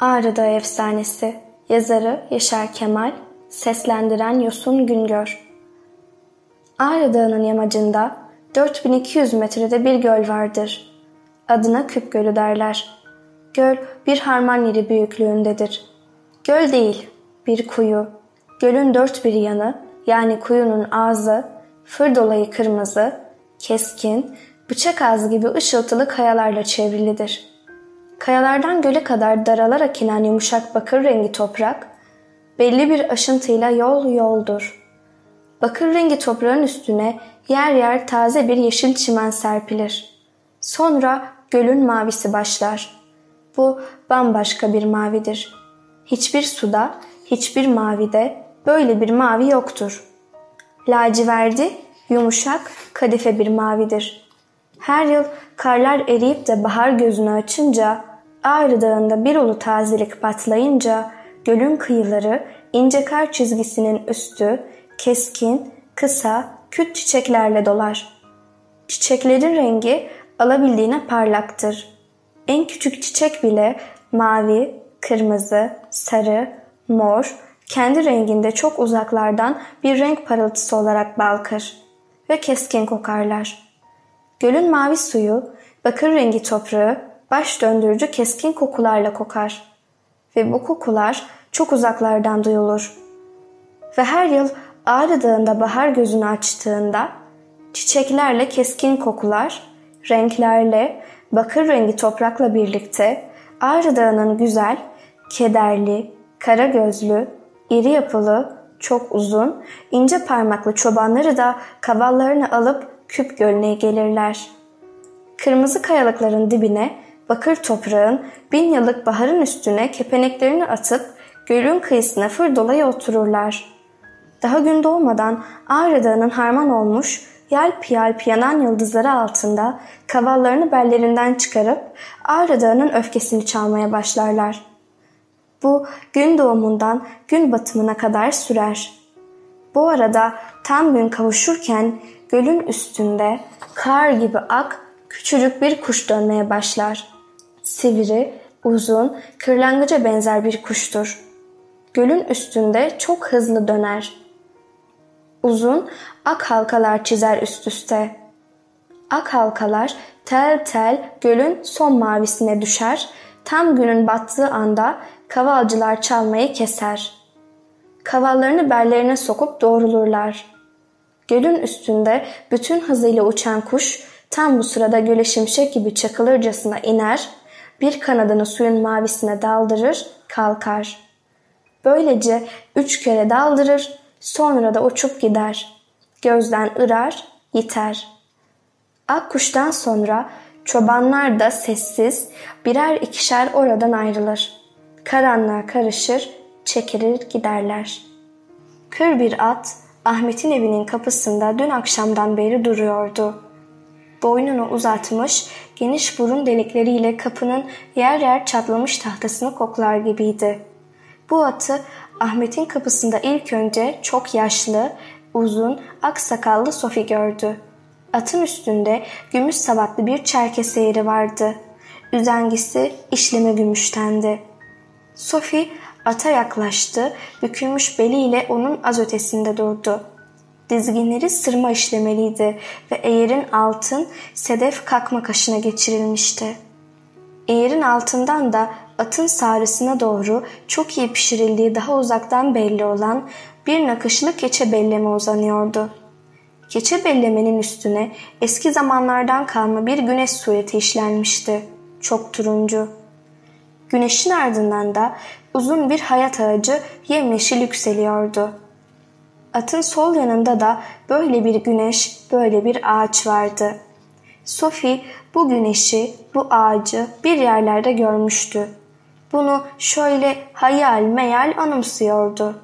Ağrı Dağı Efsanesi Yazarı Yaşar Kemal Seslendiren Yosun Güngör Ağrı Dağı'nın yamacında 4200 metrede bir göl vardır. Adına Küp Gölü derler. Göl bir harman yeri büyüklüğündedir. Göl değil, bir kuyu. Gölün dört bir yanı yani kuyunun ağzı, fır dolayı kırmızı, keskin, bıçak ağzı gibi ışıltılı kayalarla çevrilidir. Kayalardan göle kadar daralarak inen yumuşak bakır rengi toprak, belli bir aşıntıyla yol yoldur. Bakır rengi toprağın üstüne yer yer taze bir yeşil çimen serpilir. Sonra gölün mavisi başlar. Bu bambaşka bir mavidir. Hiçbir suda, hiçbir mavide böyle bir mavi yoktur. Laciverdi, yumuşak, kadife bir mavidir. Her yıl karlar eriyip de bahar gözünü açınca, Ağrı Dağı'nda bir ulu tazelik patlayınca, gölün kıyıları ince kar çizgisinin üstü keskin, kısa, küt çiçeklerle dolar. Çiçeklerin rengi alabildiğine parlaktır. En küçük çiçek bile mavi, kırmızı, sarı, mor, kendi renginde çok uzaklardan bir renk parıltısı olarak balkır ve keskin kokarlar. Gölün mavi suyu, bakır rengi toprağı, baş döndürücü keskin kokularla kokar. Ve bu kokular çok uzaklardan duyulur. Ve her yıl Ağrı Dağı'nda bahar gözünü açtığında çiçeklerle keskin kokular, renklerle, bakır rengi toprakla birlikte Ağrı Dağı'nın güzel, kederli, kara gözlü, iri yapılı, çok uzun, ince parmaklı çobanları da kavallarını alıp Küp Gölü'ne gelirler. Kırmızı kayalıkların dibine, bakır toprağın bin yıllık baharın üstüne kepeneklerini atıp gölün kıyısına fır dolayı otururlar. Daha gün doğmadan Ağrı Dağı'nın harman olmuş, yalp yalp yanan yıldızları altında kavallarını bellerinden çıkarıp Ağrı Dağı'nın öfkesini çalmaya başlarlar. Bu gün doğumundan gün batımına kadar sürer. Bu arada tam gün kavuşurken gölün üstünde kar gibi ak küçücük bir kuş dönmeye başlar. Sivri, uzun, kırlangıca benzer bir kuştur. Gölün üstünde çok hızlı döner. Uzun, ak halkalar çizer üst üste. Ak halkalar tel tel gölün son mavisine düşer, tam günün battığı anda kavalcılar çalmayı keser. Kavallarını bellerine sokup doğrulurlar. Gölün üstünde bütün hızıyla uçan kuş tam bu sırada göle şimşek gibi çakılırcasına iner, bir kanadını suyun mavisine daldırır, kalkar. Böylece üç kere daldırır, sonra da uçup gider. Gözden ırar, yiter. Akkuş'tan sonra çobanlar da sessiz birer ikişer oradan ayrılır. Karanlığa karışır, çekilir giderler. Kır bir at Ahmet'in evinin kapısında dün akşamdan beri duruyordu. Boynunu uzatmış, geniş burun delikleriyle kapının yer yer çatlamış tahtasını koklar gibiydi. Bu atı Ahmet'in kapısında ilk önce çok yaşlı, uzun, ak sakallı Sofi gördü. Atın üstünde gümüş sabatlı bir çerkes eğri vardı. Üzengisi işleme gümüştendi. Sophie ata yaklaştı, bükülmüş beliyle onun az ötesinde durdu. Dizginleri sırma işlemeliydi ve eğerin altın sedef kakma kaşına geçirilmişti. Eğerin altından da atın sağrısına doğru çok iyi pişirildiği daha uzaktan belli olan bir nakışlı keçe belleme uzanıyordu. Keçe bellemenin üstüne eski zamanlardan kalma bir güneş sureti işlenmişti. Çok turuncu. Güneşin ardından da uzun bir hayat ağacı yemyeşil yükseliyordu. Atın sol yanında da böyle bir güneş, böyle bir ağaç vardı. Sophie bu güneşi, bu ağacı bir yerlerde görmüştü. Bunu şöyle hayal meyal anımsıyordu.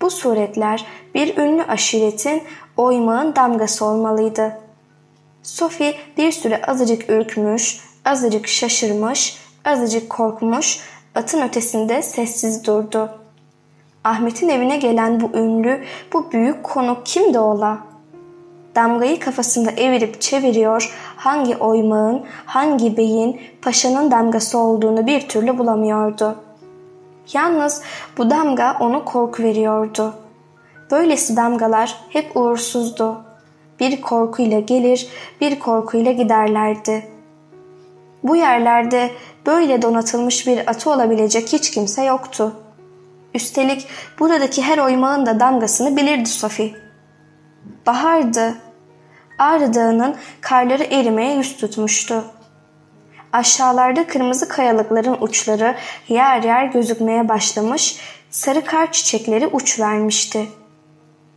Bu suretler bir ünlü aşiretin oymağın damgası olmalıydı. Sophie bir süre azıcık ürkmüş, azıcık şaşırmış, azıcık korkmuş, atın ötesinde sessiz durdu. Ahmet'in evine gelen bu ünlü, bu büyük konuk kimdi ola? Damgayı kafasında evirip çeviriyor, hangi oymağın, hangi beyin, paşanın damgası olduğunu bir türlü bulamıyordu. Yalnız bu damga onu korku veriyordu. Böylesi damgalar hep uğursuzdu. Bir korkuyla gelir, bir korkuyla giderlerdi. Bu yerlerde böyle donatılmış bir atı olabilecek hiç kimse yoktu. Üstelik buradaki her oymağın da damgasını bilirdi Sophie. Bahardı. Ağrı Dağı'nın karları erimeye yüz tutmuştu. Aşağılarda kırmızı kayalıkların uçları yer yer gözükmeye başlamış, sarı kar çiçekleri uç vermişti.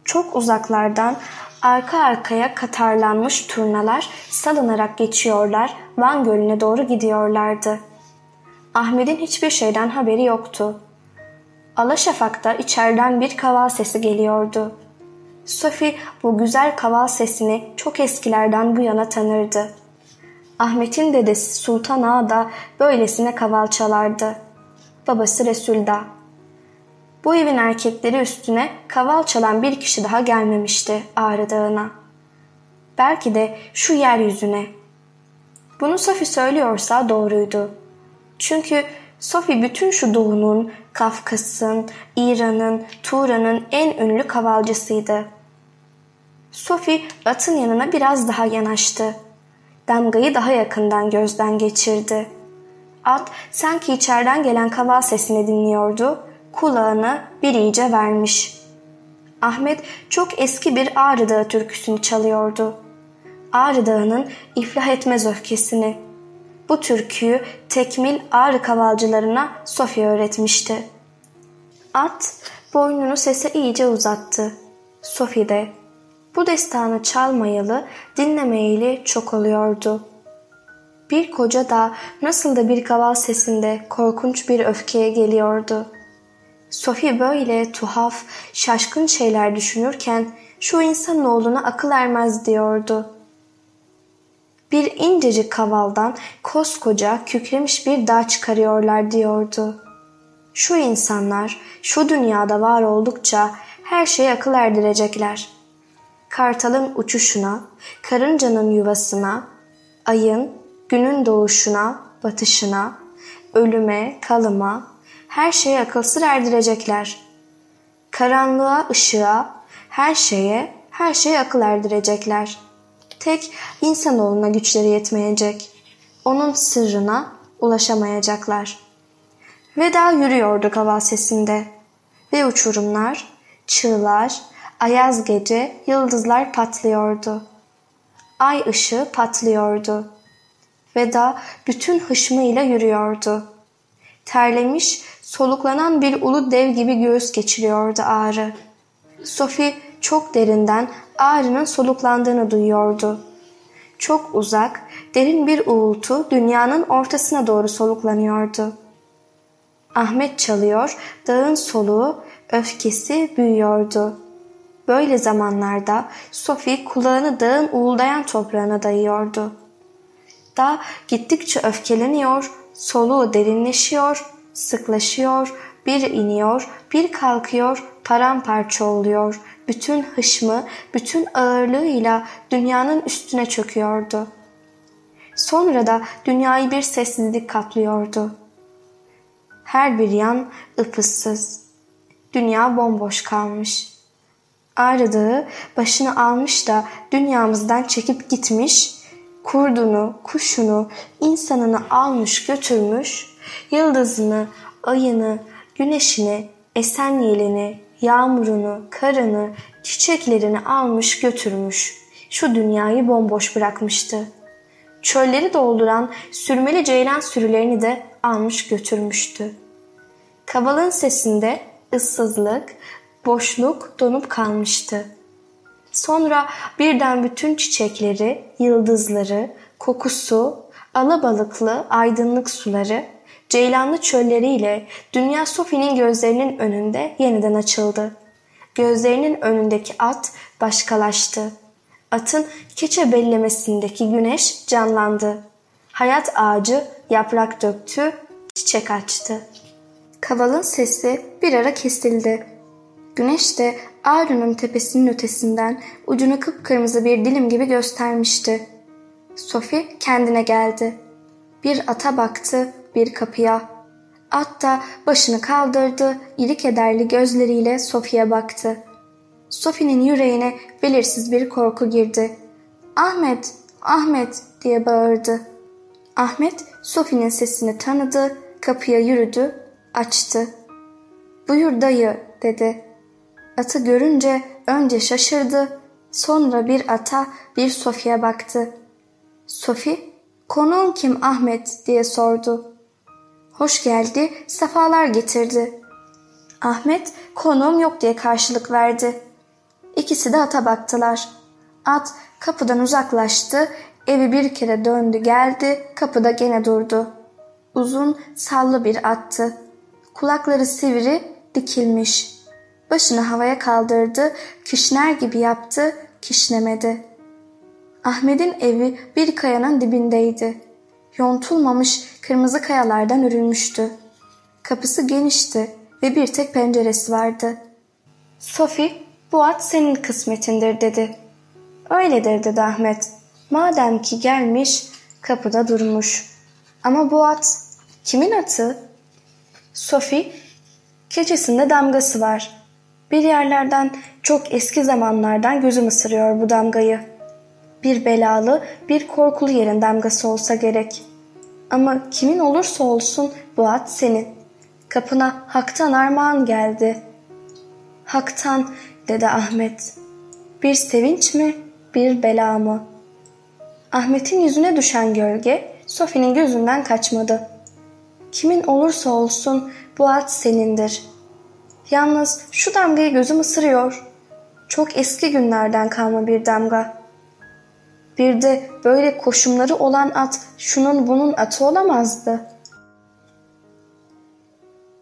Çok uzaklardan arka arkaya katarlanmış turnalar salınarak geçiyorlar, Van Gölü'ne doğru gidiyorlardı. Ahmet'in hiçbir şeyden haberi yoktu. Alaşafak'ta içeriden bir kaval sesi geliyordu. Sophie bu güzel kaval sesini çok eskilerden bu yana tanırdı. Ahmet'in dedesi Sultan Ağa da böylesine kaval çalardı. Babası Resulda. Bu evin erkekleri üstüne kaval çalan bir kişi daha gelmemişti Ağrı Dağı'na. Belki de şu yeryüzüne. Bunu Sophie söylüyorsa doğruydu. Çünkü Sophie bütün şu doğunun, Kafkas'ın, İran'ın, Turan'ın en ünlü kavalcısıydı. Sophie atın yanına biraz daha yanaştı. Damgayı daha yakından gözden geçirdi. At sanki içeriden gelen kaval sesini dinliyordu, kulağını bir iyice vermiş. Ahmet çok eski bir Ağrı Dağı türküsünü çalıyordu. Ağrı Dağı'nın iflah etmez öfkesini. Bu türküyü tekmil Ağrı kavalcılarına Sofya öğretmişti. At boynunu sese iyice uzattı. Sofi de bu destanı çalmayalı, dinlemeyeli çok oluyordu. Bir koca da nasıl da bir kaval sesinde korkunç bir öfkeye geliyordu. Sophie böyle tuhaf, şaşkın şeyler düşünürken şu insanoğluna akıl ermez diyordu. Bir incecik kavaldan koskoca kükremiş bir dağ çıkarıyorlar diyordu. Şu insanlar şu dünyada var oldukça her şeye akıl erdirecekler.'' kartalın uçuşuna, karıncanın yuvasına, ayın, günün doğuşuna, batışına, ölüme, kalıma, her şeye akıl erdirecekler. Karanlığa, ışığa, her şeye, her şeye akıl erdirecekler. Tek insanoğluna güçleri yetmeyecek. Onun sırrına ulaşamayacaklar. Veda yürüyordu kaval sesinde ve uçurumlar, çığlar, Ayaz gece yıldızlar patlıyordu. Ay ışığı patlıyordu. Veda bütün hışmıyla yürüyordu. Terlemiş, soluklanan bir ulu dev gibi göğüs geçiriyordu ağrı. Sophie çok derinden ağrının soluklandığını duyuyordu. Çok uzak, derin bir uğultu dünyanın ortasına doğru soluklanıyordu. Ahmet çalıyor, dağın soluğu, öfkesi büyüyordu. Böyle zamanlarda Sophie kulağını dağın uğuldayan toprağına dayıyordu. Dağ gittikçe öfkeleniyor, soluğu derinleşiyor, sıklaşıyor, bir iniyor, bir kalkıyor, paramparça oluyor. Bütün hışmı, bütün ağırlığıyla dünyanın üstüne çöküyordu. Sonra da dünyayı bir sessizlik kaplıyordu. Her bir yan ıpıssız. Dünya bomboş kalmış. Ağrı başını almış da dünyamızdan çekip gitmiş, kurdunu, kuşunu, insanını almış götürmüş, yıldızını, ayını, güneşini, esen yelini, yağmurunu, karını, çiçeklerini almış götürmüş. Şu dünyayı bomboş bırakmıştı. Çölleri dolduran sürmeli ceylan sürülerini de almış götürmüştü. Kabalın sesinde ıssızlık, boşluk donup kalmıştı. Sonra birden bütün çiçekleri, yıldızları, kokusu, alabalıklı aydınlık suları, ceylanlı çölleriyle Dünya Sofi'nin gözlerinin önünde yeniden açıldı. Gözlerinin önündeki at başkalaştı. Atın keçe bellemesindeki güneş canlandı. Hayat ağacı yaprak döktü, çiçek açtı. Kavalın sesi bir ara kesildi. Güneş de Ağrı'nın tepesinin ötesinden ucunu kıpkırmızı bir dilim gibi göstermişti. Sophie kendine geldi. Bir ata baktı, bir kapıya. At da başını kaldırdı, iri kederli gözleriyle Sofi'ye baktı. Sofi'nin yüreğine belirsiz bir korku girdi. Ahmet, Ahmet diye bağırdı. Ahmet Sofi'nin sesini tanıdı, kapıya yürüdü, açtı. Buyur dayı dedi. Atı görünce önce şaşırdı, sonra bir ata bir Sofi'ye baktı. Sofi, konuğun kim Ahmet diye sordu. Hoş geldi, sefalar getirdi. Ahmet konuğum yok diye karşılık verdi. İkisi de ata baktılar. At kapıdan uzaklaştı, evi bir kere döndü geldi, kapıda gene durdu. Uzun, sallı bir attı. Kulakları sivri, dikilmiş. Başını havaya kaldırdı, kişner gibi yaptı, kişnemedi. Ahmet'in evi bir kayanın dibindeydi. Yontulmamış kırmızı kayalardan örülmüştü. Kapısı genişti ve bir tek penceresi vardı. Sophie, bu at senin kısmetindir dedi. Öyledir dedi Ahmet. Madem ki gelmiş, kapıda durmuş. Ama bu at, kimin atı? Sophie, keçesinde damgası var. Bir yerlerden çok eski zamanlardan gözüm ısırıyor bu damgayı. Bir belalı, bir korkulu yerin damgası olsa gerek. Ama kimin olursa olsun bu at senin. Kapına haktan armağan geldi. Haktan dedi Ahmet. Bir sevinç mi, bir bela mı? Ahmet'in yüzüne düşen gölge Sofi'nin gözünden kaçmadı. Kimin olursa olsun bu at senindir. Yalnız şu damgayı gözüm ısırıyor. Çok eski günlerden kalma bir damga. Bir de böyle koşumları olan at şunun bunun atı olamazdı.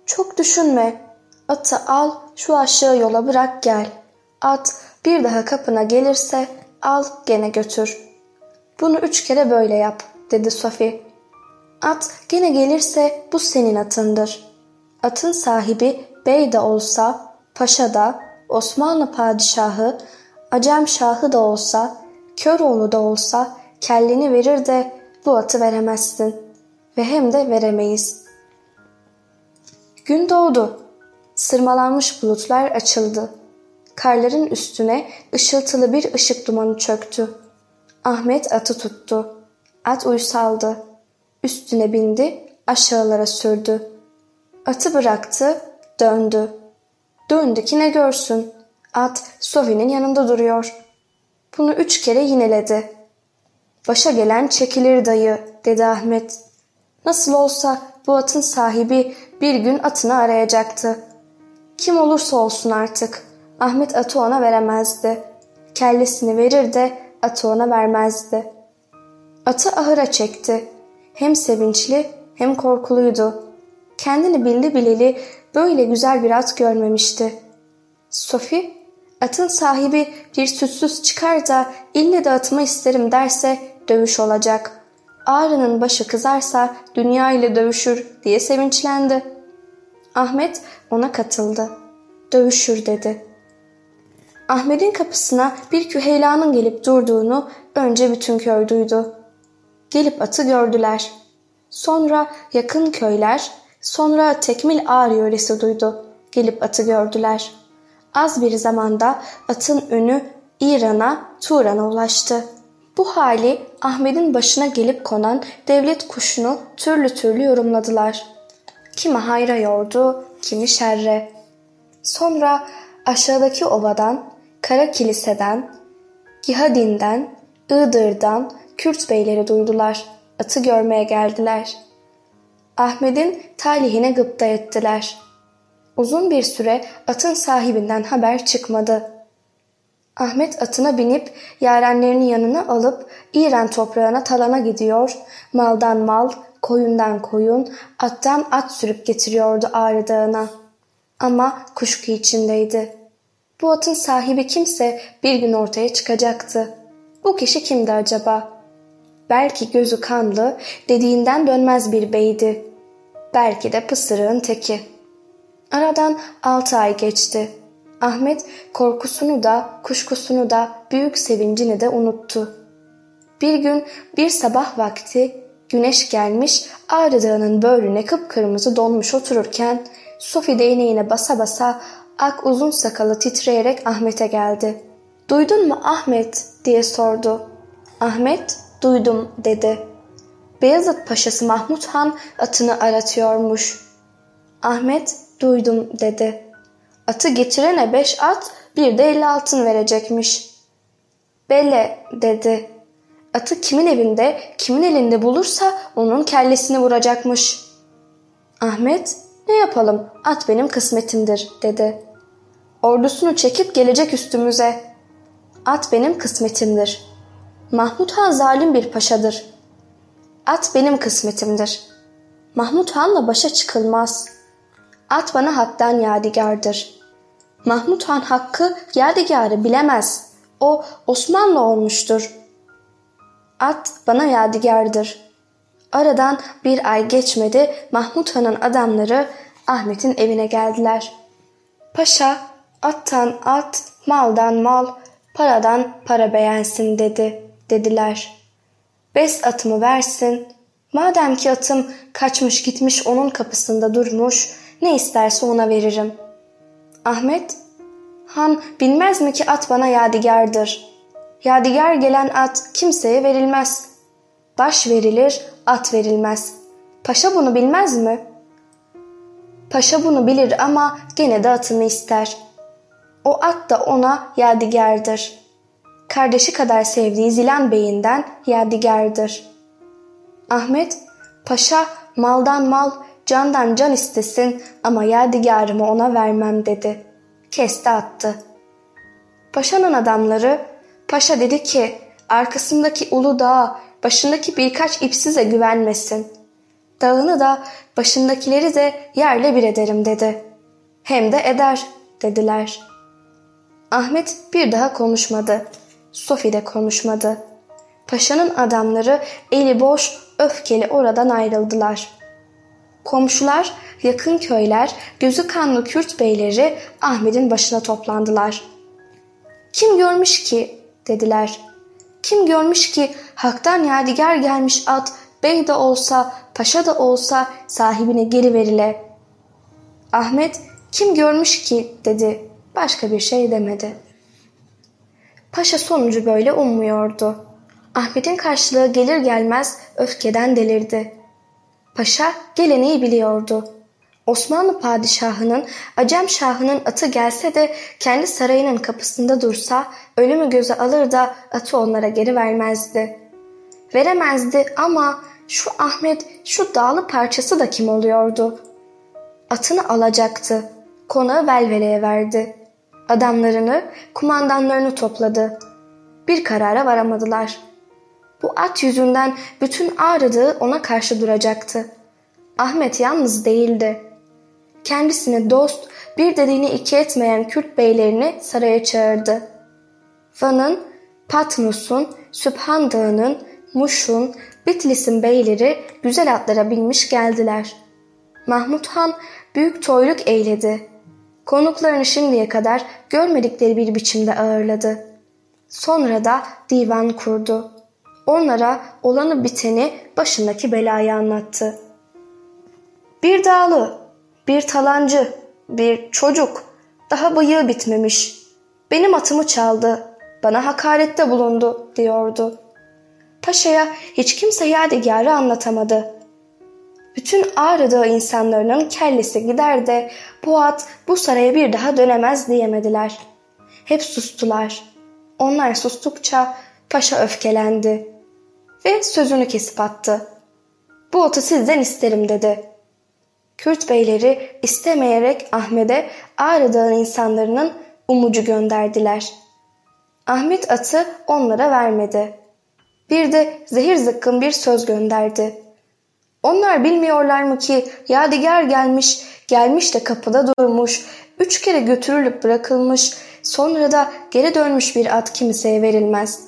Çok düşünme. Atı al şu aşağı yola bırak gel. At bir daha kapına gelirse al gene götür. Bunu üç kere böyle yap dedi Sophie. At gene gelirse bu senin atındır. Atın sahibi bey de olsa, paşa da, Osmanlı padişahı, Acem şahı da olsa, Köroğlu da olsa kelleni verir de bu atı veremezsin. Ve hem de veremeyiz. Gün doğdu. Sırmalanmış bulutlar açıldı. Karların üstüne ışıltılı bir ışık dumanı çöktü. Ahmet atı tuttu. At uysaldı. Üstüne bindi, aşağılara sürdü. Atı bıraktı, döndü. Döndü ki ne görsün. At Sofi'nin yanında duruyor. Bunu üç kere yineledi. Başa gelen çekilir dayı dedi Ahmet. Nasıl olsa bu atın sahibi bir gün atını arayacaktı. Kim olursa olsun artık Ahmet atı ona veremezdi. Kellesini verir de atı ona vermezdi. Atı ahıra çekti. Hem sevinçli hem korkuluydu. Kendini bildi bileli böyle güzel bir at görmemişti. Sophie, atın sahibi bir sütsüz çıkar da ille de atımı isterim derse dövüş olacak. Ağrı'nın başı kızarsa dünya ile dövüşür diye sevinçlendi. Ahmet ona katıldı. Dövüşür dedi. Ahmet'in kapısına bir küheylanın gelip durduğunu önce bütün köy duydu. Gelip atı gördüler. Sonra yakın köyler, sonra Tekmil Ağrı yöresi duydu. Gelip atı gördüler. Az bir zamanda atın önü İran'a, Turan'a ulaştı. Bu hali Ahmet'in başına gelip konan devlet kuşunu türlü türlü yorumladılar. Kimi hayra yordu, kimi şerre. Sonra aşağıdaki ovadan, Kara Kilise'den, Gihadin'den, Iğdır'dan Kürt beyleri duydular. Atı görmeye geldiler. Ahmet'in talihine gıpta ettiler. Uzun bir süre atın sahibinden haber çıkmadı. Ahmet atına binip yarenlerinin yanına alıp İran toprağına talana gidiyor, maldan mal, koyundan koyun, attan at sürüp getiriyordu Ağrı Dağı'na. Ama kuşku içindeydi. Bu atın sahibi kimse bir gün ortaya çıkacaktı. Bu kişi kimdi acaba? Belki gözü kanlı, dediğinden dönmez bir beydi. Belki de pısırığın teki. Aradan altı ay geçti. Ahmet korkusunu da, kuşkusunu da, büyük sevincini de unuttu. Bir gün bir sabah vakti Güneş gelmiş Ağrı Dağı'nın böğrüne kıpkırmızı donmuş otururken Sofi değneğine basa basa ak uzun sakalı titreyerek Ahmet'e geldi. ''Duydun mu Ahmet?'' diye sordu. Ahmet ''Duydum'' dedi. Beyazıt Paşası Mahmut Han atını aratıyormuş. Ahmet ''Duydum'' dedi. Atı getirene beş at bir de elli altın verecekmiş. Bele dedi. Atı kimin evinde, kimin elinde bulursa onun kellesini vuracakmış. Ahmet, ne yapalım, at benim kısmetimdir, dedi. Ordusunu çekip gelecek üstümüze. At benim kısmetimdir. Mahmut Han zalim bir paşadır. At benim kısmetimdir. Mahmut Han'la başa çıkılmaz. At bana haktan yadigardır. Mahmut Han hakkı yadigarı bilemez. O Osmanlı olmuştur. At bana yadigardır. Aradan bir ay geçmedi Mahmut Han'ın adamları Ahmet'in evine geldiler. Paşa attan at, maldan mal, paradan para beğensin dedi, dediler. Bes atımı versin. Madem ki atım kaçmış gitmiş onun kapısında durmuş, ne isterse ona veririm. Ahmet, han bilmez mi ki at bana yadigardır. Yadigar gelen at kimseye verilmez. Baş verilir, at verilmez. Paşa bunu bilmez mi? Paşa bunu bilir ama gene de atını ister. O at da ona yadigardır. Kardeşi kadar sevdiği Zilan Bey'inden yadigardır. Ahmet, paşa maldan mal, candan can istesin ama yadigarımı ona vermem dedi. Kesti attı. Paşanın adamları Paşa dedi ki arkasındaki ulu dağa başındaki birkaç ipsize güvenmesin. Dağını da başındakileri de yerle bir ederim dedi. Hem de eder dediler. Ahmet bir daha konuşmadı. Sofi de konuşmadı. Paşanın adamları eli boş öfkeli oradan ayrıldılar. Komşular, yakın köyler, gözü kanlı Kürt beyleri Ahmet'in başına toplandılar. Kim görmüş ki dediler. Kim görmüş ki haktan yadigar gelmiş at bey de olsa paşa da olsa sahibine geri verile. Ahmet kim görmüş ki dedi. Başka bir şey demedi. Paşa sonucu böyle ummuyordu. Ahmet'in karşılığı gelir gelmez öfkeden delirdi. Paşa geleneği biliyordu. Osmanlı padişahının Acem şahının atı gelse de kendi sarayının kapısında dursa ölümü göze alır da atı onlara geri vermezdi. Veremezdi ama şu Ahmet şu dağlı parçası da kim oluyordu? Atını alacaktı. Konağı velveleye verdi. Adamlarını, kumandanlarını topladı. Bir karara varamadılar. Bu at yüzünden bütün ağrıdığı ona karşı duracaktı. Ahmet yalnız değildi. Kendisine dost, bir dediğini iki etmeyen Kürt beylerini saraya çağırdı. Van'ın, Patmos'un, Sübhan Dağı'nın, Muş'un, Bitlis'in beyleri güzel atlara binmiş geldiler. Mahmut Han büyük toyluk eyledi. Konuklarını şimdiye kadar görmedikleri bir biçimde ağırladı. Sonra da divan kurdu. Onlara olanı biteni başındaki belayı anlattı. Bir dağlı, bir talancı, bir çocuk, daha bıyığı bitmemiş. Benim atımı çaldı, bana hakarette bulundu diyordu. Paşa'ya hiç kimse yadigarı anlatamadı. Bütün Ağrı insanların kellesi gider de bu at bu saraya bir daha dönemez diyemediler. Hep sustular. Onlar sustukça paşa öfkelendi ve sözünü kesip attı. Bu atı sizden isterim dedi. Kürt beyleri istemeyerek Ahmet'e Ağrı Dağı insanlarının umucu gönderdiler. Ahmet atı onlara vermedi. Bir de zehir zıkkın bir söz gönderdi. Onlar bilmiyorlar mı ki yadigar gelmiş, gelmiş de kapıda durmuş, üç kere götürülüp bırakılmış, sonra da geri dönmüş bir at kimseye verilmez.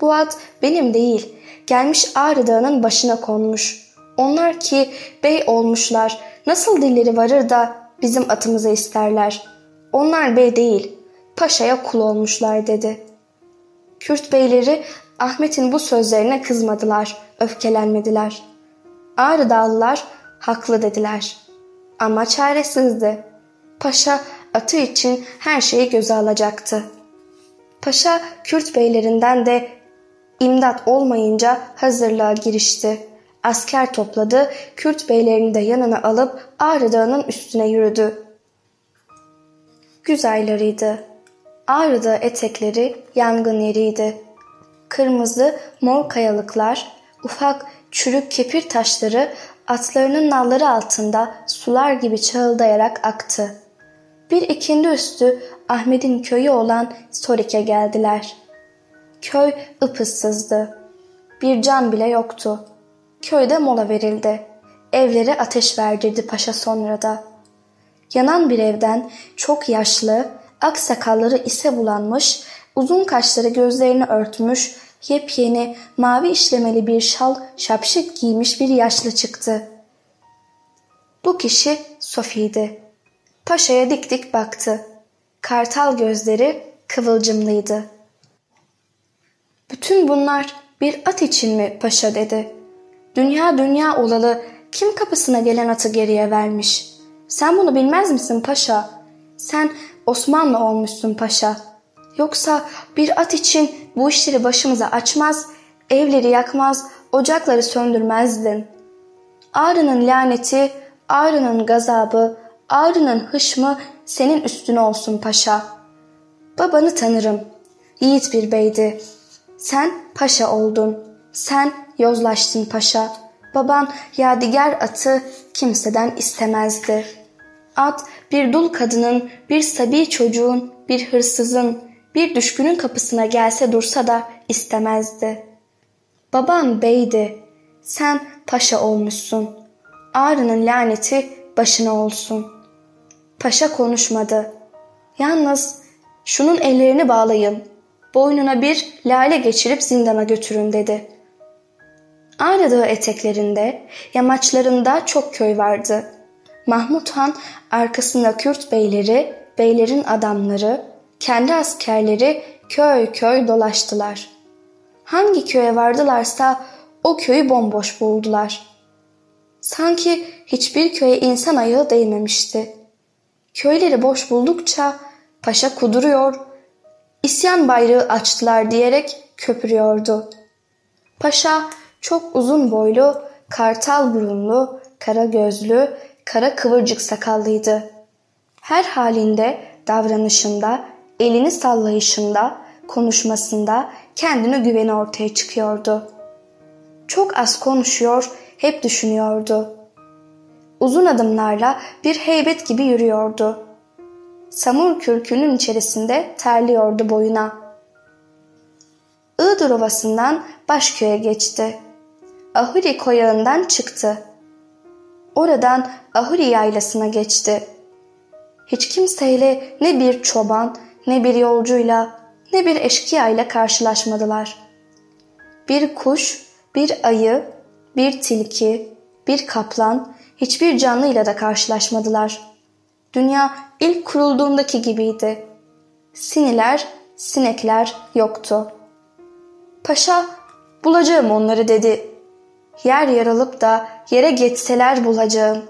Bu at benim değil, gelmiş Ağrı Dağı'nın başına konmuş. Onlar ki bey olmuşlar, Nasıl dilleri varır da bizim atımızı isterler. Onlar bey değil, paşaya kul olmuşlar dedi. Kürt beyleri Ahmet'in bu sözlerine kızmadılar, öfkelenmediler. Ağrı Dağlılar haklı dediler. Ama çaresizdi. Paşa atı için her şeyi göze alacaktı. Paşa Kürt beylerinden de imdat olmayınca hazırlığa girişti. Asker topladı, Kürt beylerini de yanına alıp Ağrı Dağı'nın üstüne yürüdü. Güz aylarıydı. Ağrı Dağı etekleri yangın yeriydi. Kırmızı, mor kayalıklar, ufak çürük kepir taşları atlarının nalları altında sular gibi çağıldayarak aktı. Bir ikindi üstü Ahmet'in köyü olan Sorik'e geldiler. Köy ıpıssızdı. Bir can bile yoktu. Köyde mola verildi. Evlere ateş verdirdi paşa sonra da. Yanan bir evden çok yaşlı, ak sakalları ise bulanmış, uzun kaşları gözlerini örtmüş, yepyeni mavi işlemeli bir şal şapşık giymiş bir yaşlı çıktı. Bu kişi Sofi'ydi. Paşa'ya dik dik baktı. Kartal gözleri kıvılcımlıydı. Bütün bunlar bir at için mi paşa dedi. Dünya dünya olalı kim kapısına gelen atı geriye vermiş? Sen bunu bilmez misin paşa? Sen Osmanlı olmuşsun paşa. Yoksa bir at için bu işleri başımıza açmaz, evleri yakmaz, ocakları söndürmezdin. Ağrı'nın laneti, Ağrı'nın gazabı, Ağrı'nın hışmı senin üstüne olsun paşa. Babanı tanırım. Yiğit bir beydi. Sen paşa oldun. Sen yozlaştın paşa. Baban yadigar atı kimseden istemezdi. At bir dul kadının, bir sabi çocuğun, bir hırsızın, bir düşkünün kapısına gelse dursa da istemezdi. Baban beydi. Sen paşa olmuşsun. Ağrı'nın laneti başına olsun. Paşa konuşmadı. Yalnız şunun ellerini bağlayın. Boynuna bir lale geçirip zindana götürün dedi. Ağrı eteklerinde, yamaçlarında çok köy vardı. Mahmut Han arkasında Kürt beyleri, beylerin adamları, kendi askerleri köy köy dolaştılar. Hangi köye vardılarsa o köyü bomboş buldular. Sanki hiçbir köye insan ayağı değmemişti. Köyleri boş buldukça paşa kuduruyor, isyan bayrağı açtılar diyerek köpürüyordu. Paşa çok uzun boylu, kartal burunlu, kara gözlü, kara kıvırcık sakallıydı. Her halinde, davranışında, elini sallayışında, konuşmasında kendine güveni ortaya çıkıyordu. Çok az konuşuyor, hep düşünüyordu. Uzun adımlarla bir heybet gibi yürüyordu. Samur kürkünün içerisinde terliyordu boyuna. Iğdır Ovası'ndan Başköy'e geçti. Ahuri koyağından çıktı. Oradan Ahuri yaylasına geçti. Hiç kimseyle ne bir çoban, ne bir yolcuyla, ne bir eşkıya ile karşılaşmadılar. Bir kuş, bir ayı, bir tilki, bir kaplan, hiçbir canlıyla da karşılaşmadılar. Dünya ilk kurulduğundaki gibiydi. Siniler, sinekler yoktu. Paşa bulacağım onları dedi. Yer yaralıp da yere geçseler bulacağım.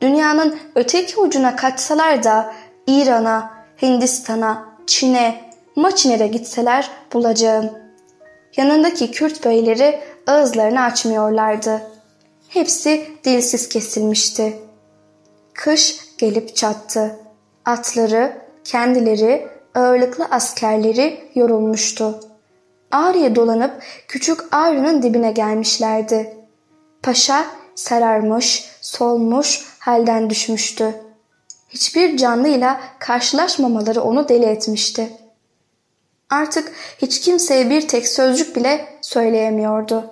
Dünyanın öteki ucuna kaçsalar da İran'a, Hindistan'a, Çin'e, Maçiner'e gitseler bulacağım. Yanındaki Kürt beyleri ağızlarını açmıyorlardı. Hepsi dilsiz kesilmişti. Kış gelip çattı. Atları, kendileri, ağırlıklı askerleri yorulmuştu. Ağrı'ya dolanıp küçük Ağrı'nın dibine gelmişlerdi. Paşa sararmış, solmuş, halden düşmüştü. Hiçbir canlıyla karşılaşmamaları onu deli etmişti. Artık hiç kimseye bir tek sözcük bile söyleyemiyordu.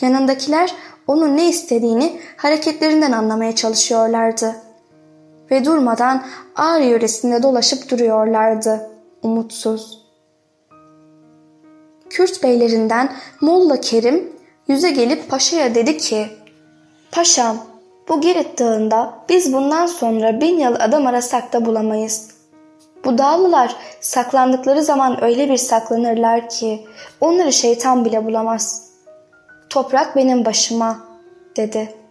Yanındakiler onun ne istediğini hareketlerinden anlamaya çalışıyorlardı. Ve durmadan ağrı yöresinde dolaşıp duruyorlardı, umutsuz. Kürt beylerinden Molla Kerim yüze gelip paşaya dedi ki Paşam bu Girit dağında biz bundan sonra bin yıl adam arasak da bulamayız. Bu dağlılar saklandıkları zaman öyle bir saklanırlar ki onları şeytan bile bulamaz. Toprak benim başıma. dedi.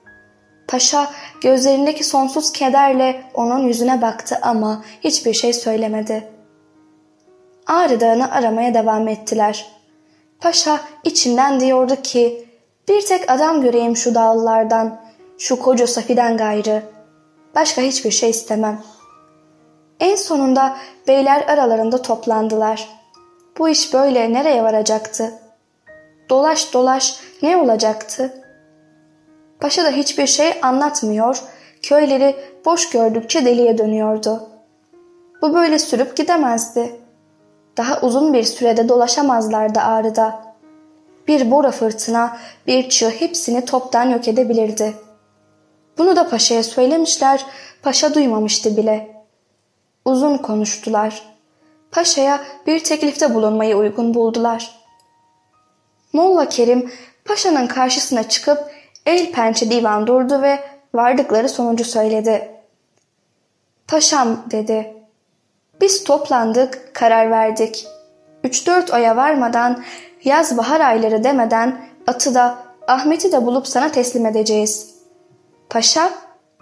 Paşa gözlerindeki sonsuz kederle onun yüzüne baktı ama hiçbir şey söylemedi. Ağrı Dağı'nı aramaya devam ettiler. Paşa içinden diyordu ki bir tek adam göreyim şu dağlılardan, şu koca Safi'den gayrı. Başka hiçbir şey istemem. En sonunda beyler aralarında toplandılar. Bu iş böyle nereye varacaktı? Dolaş dolaş ne olacaktı? Paşa da hiçbir şey anlatmıyor, köyleri boş gördükçe deliye dönüyordu. Bu böyle sürüp gidemezdi. Daha uzun bir sürede dolaşamazlardı ağrıda. Bir bora fırtına, bir çığ hepsini toptan yok edebilirdi. Bunu da paşaya söylemişler, paşa duymamıştı bile. Uzun konuştular. Paşaya bir teklifte bulunmayı uygun buldular. Molla Kerim paşanın karşısına çıkıp el pençe divan durdu ve vardıkları sonucu söyledi. Paşam dedi. Biz toplandık, karar verdik. Üç dört aya varmadan, yaz bahar ayları demeden atı da Ahmet'i de bulup sana teslim edeceğiz. Paşa,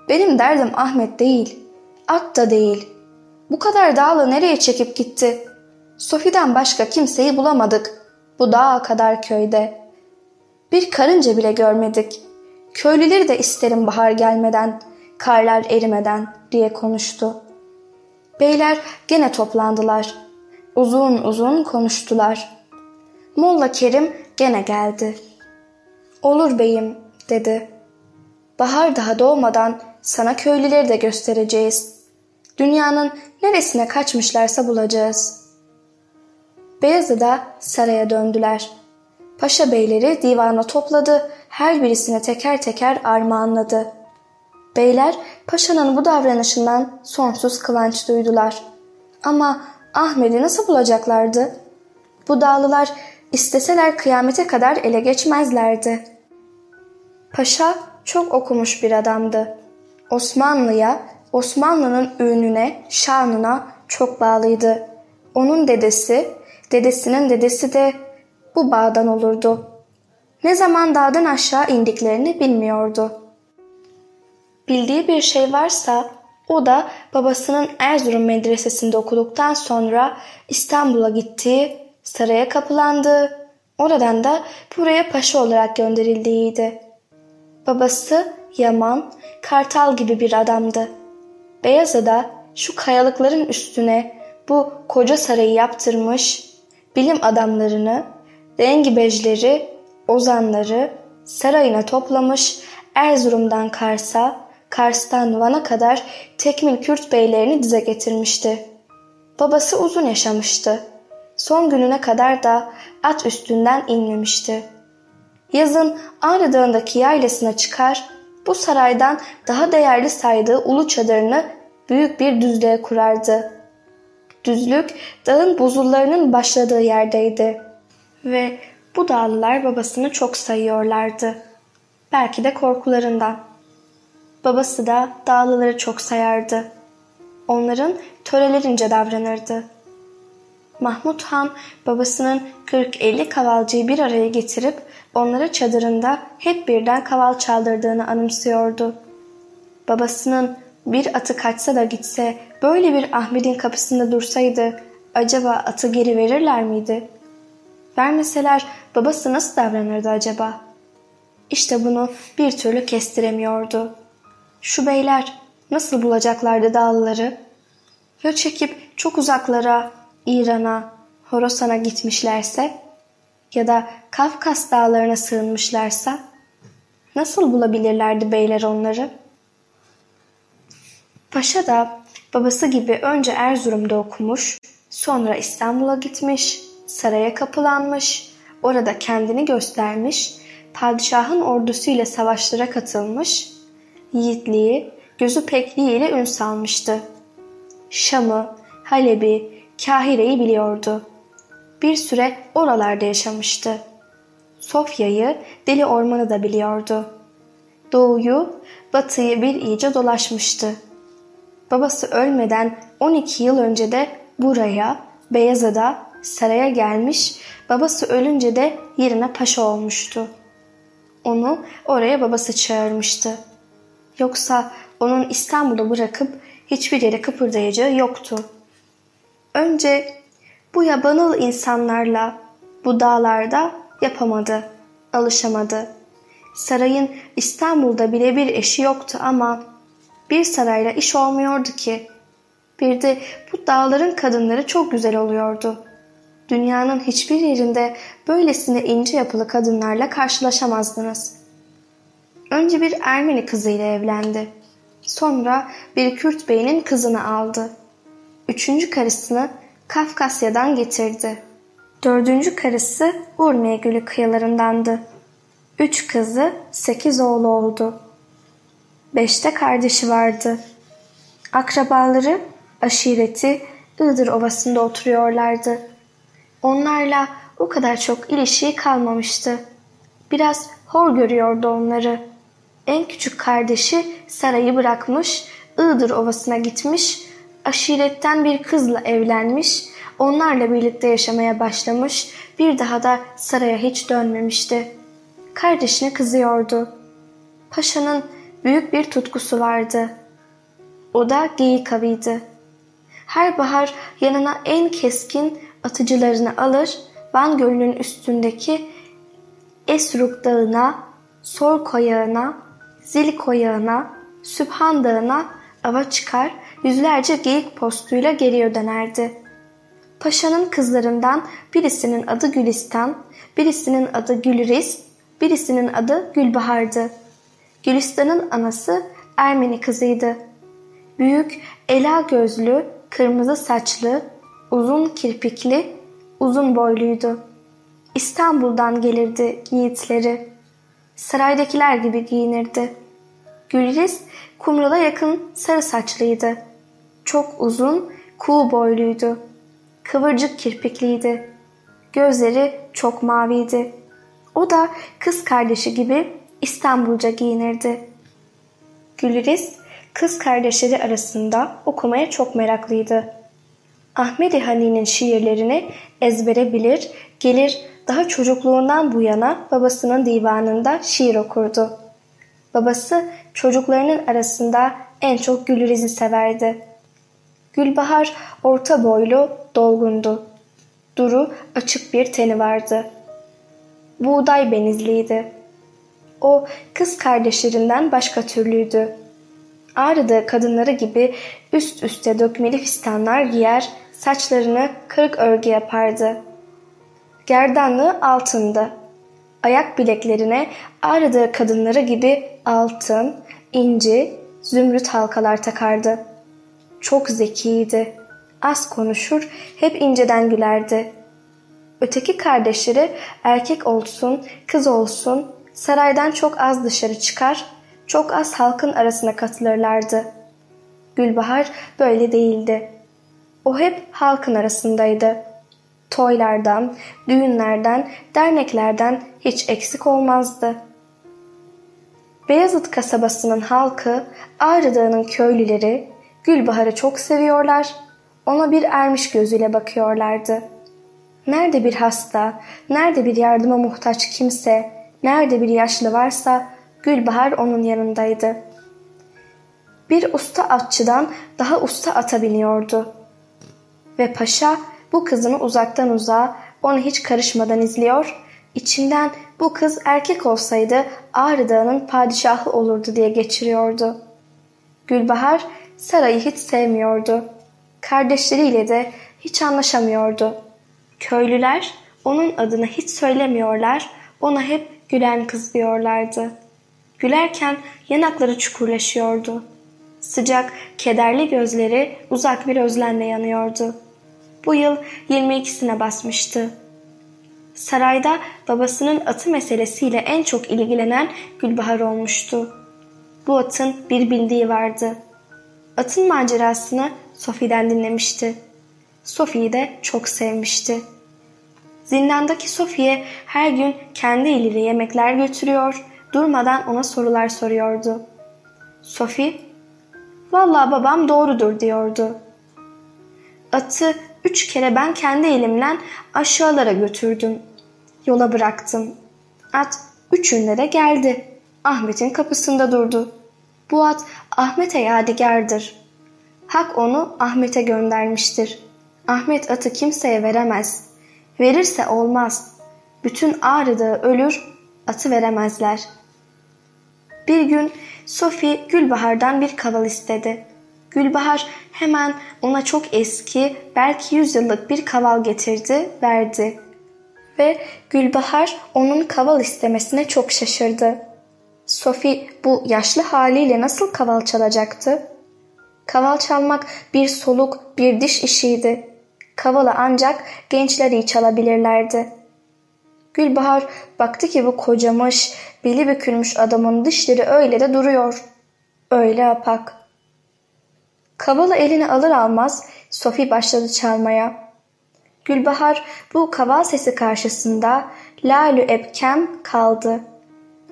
benim derdim Ahmet değil, at da değil. Bu kadar dağlı nereye çekip gitti? Sofi'den başka kimseyi bulamadık. Bu dağa kadar köyde. Bir karınca bile görmedik. Köylüleri de isterim bahar gelmeden, karlar erimeden diye konuştu. Beyler gene toplandılar. Uzun uzun konuştular. Molla Kerim gene geldi. Olur beyim dedi. Bahar daha doğmadan sana köylüleri de göstereceğiz. Dünyanın neresine kaçmışlarsa bulacağız. Beyazı'da saraya döndüler. Paşa beyleri divana topladı, her birisine teker teker armağanladı. Beyler paşanın bu davranışından sonsuz kıvanç duydular. Ama Ahmet'i nasıl bulacaklardı? Bu dağlılar isteseler kıyamete kadar ele geçmezlerdi. Paşa çok okumuş bir adamdı. Osmanlı'ya, Osmanlı'nın ününe, şanına çok bağlıydı. Onun dedesi, dedesinin dedesi de bu bağdan olurdu. Ne zaman dağdan aşağı indiklerini bilmiyordu. Bildiği bir şey varsa o da babasının Erzurum medresesinde okuduktan sonra İstanbul'a gittiği, saraya kapılandığı, oradan da buraya paşa olarak gönderildiğiydi. Babası Yaman, Kartal gibi bir adamdı. Beyazı'da şu kayalıkların üstüne bu koca sarayı yaptırmış, bilim adamlarını, dengibejleri, ozanları sarayına toplamış, Erzurum'dan Kars'a, Kars'tan Van'a kadar tekmil Kürt beylerini dize getirmişti. Babası uzun yaşamıştı. Son gününe kadar da at üstünden inmemişti. Yazın Ağrı Dağı'ndaki yaylasına çıkar, bu saraydan daha değerli saydığı ulu çadırını büyük bir düzlüğe kurardı. Düzlük dağın buzullarının başladığı yerdeydi ve bu dağlılar babasını çok sayıyorlardı. Belki de korkularından. Babası da dağlıları çok sayardı. Onların törelerince davranırdı. Mahmut Han babasının 40-50 kavalcıyı bir araya getirip onlara çadırında hep birden kaval çaldırdığını anımsıyordu. Babasının bir atı kaçsa da gitse böyle bir Ahmet'in kapısında dursaydı acaba atı geri verirler miydi? Vermeseler babası nasıl davranırdı acaba? İşte bunu bir türlü kestiremiyordu. Şu beyler nasıl bulacaklardı dağlıları? Ya çekip çok uzaklara, İran'a, Horasan'a gitmişlerse ya da Kafkas dağlarına sığınmışlarsa nasıl bulabilirlerdi beyler onları? Paşa da babası gibi önce Erzurum'da okumuş, sonra İstanbul'a gitmiş, saraya kapılanmış, orada kendini göstermiş, padişahın ordusuyla savaşlara katılmış, yiğitliği, gözü pekliği ile ün salmıştı. Şam'ı, Halep'i, Kahire'yi biliyordu. Bir süre oralarda yaşamıştı. Sofya'yı, Deli Orman'ı da biliyordu. Doğuyu, batıyı bir iyice dolaşmıştı. Babası ölmeden 12 yıl önce de buraya, Beyazı'da, saraya gelmiş, babası ölünce de yerine paşa olmuştu. Onu oraya babası çağırmıştı. Yoksa onun İstanbul'u bırakıp hiçbir yere kıpırdayacağı yoktu. Önce bu yabanıl insanlarla bu dağlarda yapamadı, alışamadı. Sarayın İstanbul'da bile bir eşi yoktu ama bir sarayla iş olmuyordu ki. Bir de bu dağların kadınları çok güzel oluyordu. Dünyanın hiçbir yerinde böylesine ince yapılı kadınlarla karşılaşamazdınız. Önce bir Ermeni kızıyla evlendi. Sonra bir Kürt beyinin kızını aldı. Üçüncü karısını Kafkasya'dan getirdi. Dördüncü karısı Urmiye kıyılarındandı. Üç kızı, sekiz oğlu oldu. Beşte kardeşi vardı. Akrabaları, aşireti Iğdır Ovası'nda oturuyorlardı. Onlarla o kadar çok ilişiği kalmamıştı. Biraz hor görüyordu onları. En küçük kardeşi sarayı bırakmış, Iğdır Ovası'na gitmiş, aşiretten bir kızla evlenmiş, onlarla birlikte yaşamaya başlamış, bir daha da saraya hiç dönmemişti. Kardeşine kızıyordu. Paşa'nın büyük bir tutkusu vardı. O da geyik avıydı. Her bahar yanına en keskin atıcılarını alır, Van Gölü'nün üstündeki Esruk Dağı'na, Sor Koyağı'na, Zil Koyağı'na, Sübhan Dağı'na ava çıkar, yüzlerce geyik postuyla geriye dönerdi. Paşa'nın kızlarından birisinin adı Gülistan, birisinin adı Gülriz, birisinin adı Gülbahar'dı. Gülistan'ın anası Ermeni kızıydı. Büyük, ela gözlü, kırmızı saçlı, uzun kirpikli, uzun boyluydu. İstanbul'dan gelirdi yiğitleri. Saraydakiler gibi giyinirdi. Gülriz kumrala yakın sarı saçlıydı. Çok uzun, kuğu boyluydu. Kıvırcık kirpikliydi. Gözleri çok maviydi. O da kız kardeşi gibi İstanbulca giyinirdi. Gülriz kız kardeşleri arasında okumaya çok meraklıydı. Ahmedi Hani'nin şiirlerini ezbere bilir, gelir daha çocukluğundan bu yana babasının divanında şiir okurdu. Babası çocuklarının arasında en çok Gülriz'i severdi. Gülbahar orta boylu, dolgundu. Duru açık bir teni vardı. Buğday benizliydi. O kız kardeşlerinden başka türlüydü. Ağrı'da kadınları gibi üst üste dökmeli fistanlar giyer, saçlarını kırık örgü yapardı. Gerdanlığı altındı. Ayak bileklerine Ağrı'da kadınları gibi altın, inci, zümrüt halkalar takardı. Çok zekiydi. Az konuşur, hep inceden gülerdi. Öteki kardeşleri erkek olsun, kız olsun saraydan çok az dışarı çıkar, çok az halkın arasına katılırlardı. Gülbahar böyle değildi. O hep halkın arasındaydı. Toylardan, düğünlerden, derneklerden hiç eksik olmazdı. Beyazıt kasabasının halkı, Ağrı Dağı'nın köylüleri Gülbahar'ı çok seviyorlar, ona bir ermiş gözüyle bakıyorlardı. Nerede bir hasta, nerede bir yardıma muhtaç kimse, nerede bir yaşlı varsa Gülbahar onun yanındaydı. Bir usta atçıdan daha usta ata biniyordu. Ve paşa bu kızını uzaktan uzağa onu hiç karışmadan izliyor, içinden bu kız erkek olsaydı Ağrı Dağı'nın padişahı olurdu diye geçiriyordu. Gülbahar sarayı hiç sevmiyordu. Kardeşleriyle de hiç anlaşamıyordu. Köylüler onun adını hiç söylemiyorlar, ona hep gülen kız diyorlardı. Gülerken yanakları çukurlaşıyordu. Sıcak, kederli gözleri uzak bir özlemle yanıyordu. Bu yıl 22'sine basmıştı. Sarayda babasının atı meselesiyle en çok ilgilenen Gülbahar olmuştu. Bu atın bir bildiği vardı. Atın macerasını Sophie'den dinlemişti. Sophie'yi de çok sevmişti. Zindandaki Sophie'ye her gün kendi eliyle yemekler götürüyor, durmadan ona sorular soruyordu. Sophie, ''Vallahi babam doğrudur.'' diyordu. Atı üç kere ben kendi elimle aşağılara götürdüm. Yola bıraktım. At Üçünde de geldi. Ahmet'in kapısında durdu. Bu at Ahmet'e yadigardır. Hak onu Ahmet'e göndermiştir. Ahmet atı kimseye veremez. Verirse olmaz. Bütün Ağrı ölür, atı veremezler. Bir gün Sophie Gülbahar'dan bir kaval istedi. Gülbahar hemen ona çok eski, belki yüz yıllık bir kaval getirdi, verdi. Ve Gülbahar onun kaval istemesine çok şaşırdı. Sophie bu yaşlı haliyle nasıl kaval çalacaktı? Kaval çalmak bir soluk, bir diş işiydi. Kavala ancak gençler iyi çalabilirlerdi. Gülbahar baktı ki bu kocamış, beli bükülmüş adamın dişleri öyle de duruyor. Öyle apak. Kavala eline alır almaz Sophie başladı çalmaya. Gülbahar bu kaval sesi karşısında lalü ebkem kaldı.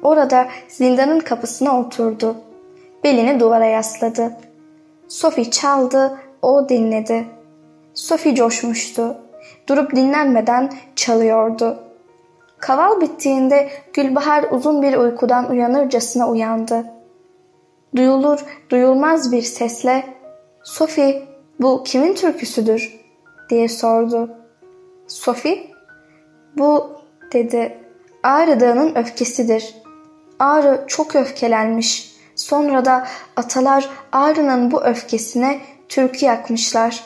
Orada zindanın kapısına oturdu. Belini duvara yasladı. Sophie çaldı, o dinledi. Sophie coşmuştu. Durup dinlenmeden çalıyordu. Kaval bittiğinde Gülbahar uzun bir uykudan uyanırcasına uyandı. Duyulur, duyulmaz bir sesle ''Sophie, bu kimin türküsüdür?'' diye sordu. Sophie, ''Bu'' dedi. ''Ağrı Dağı'nın öfkesidir. Ağrı çok öfkelenmiş. Sonra da atalar Ağrı'nın bu öfkesine türkü yakmışlar.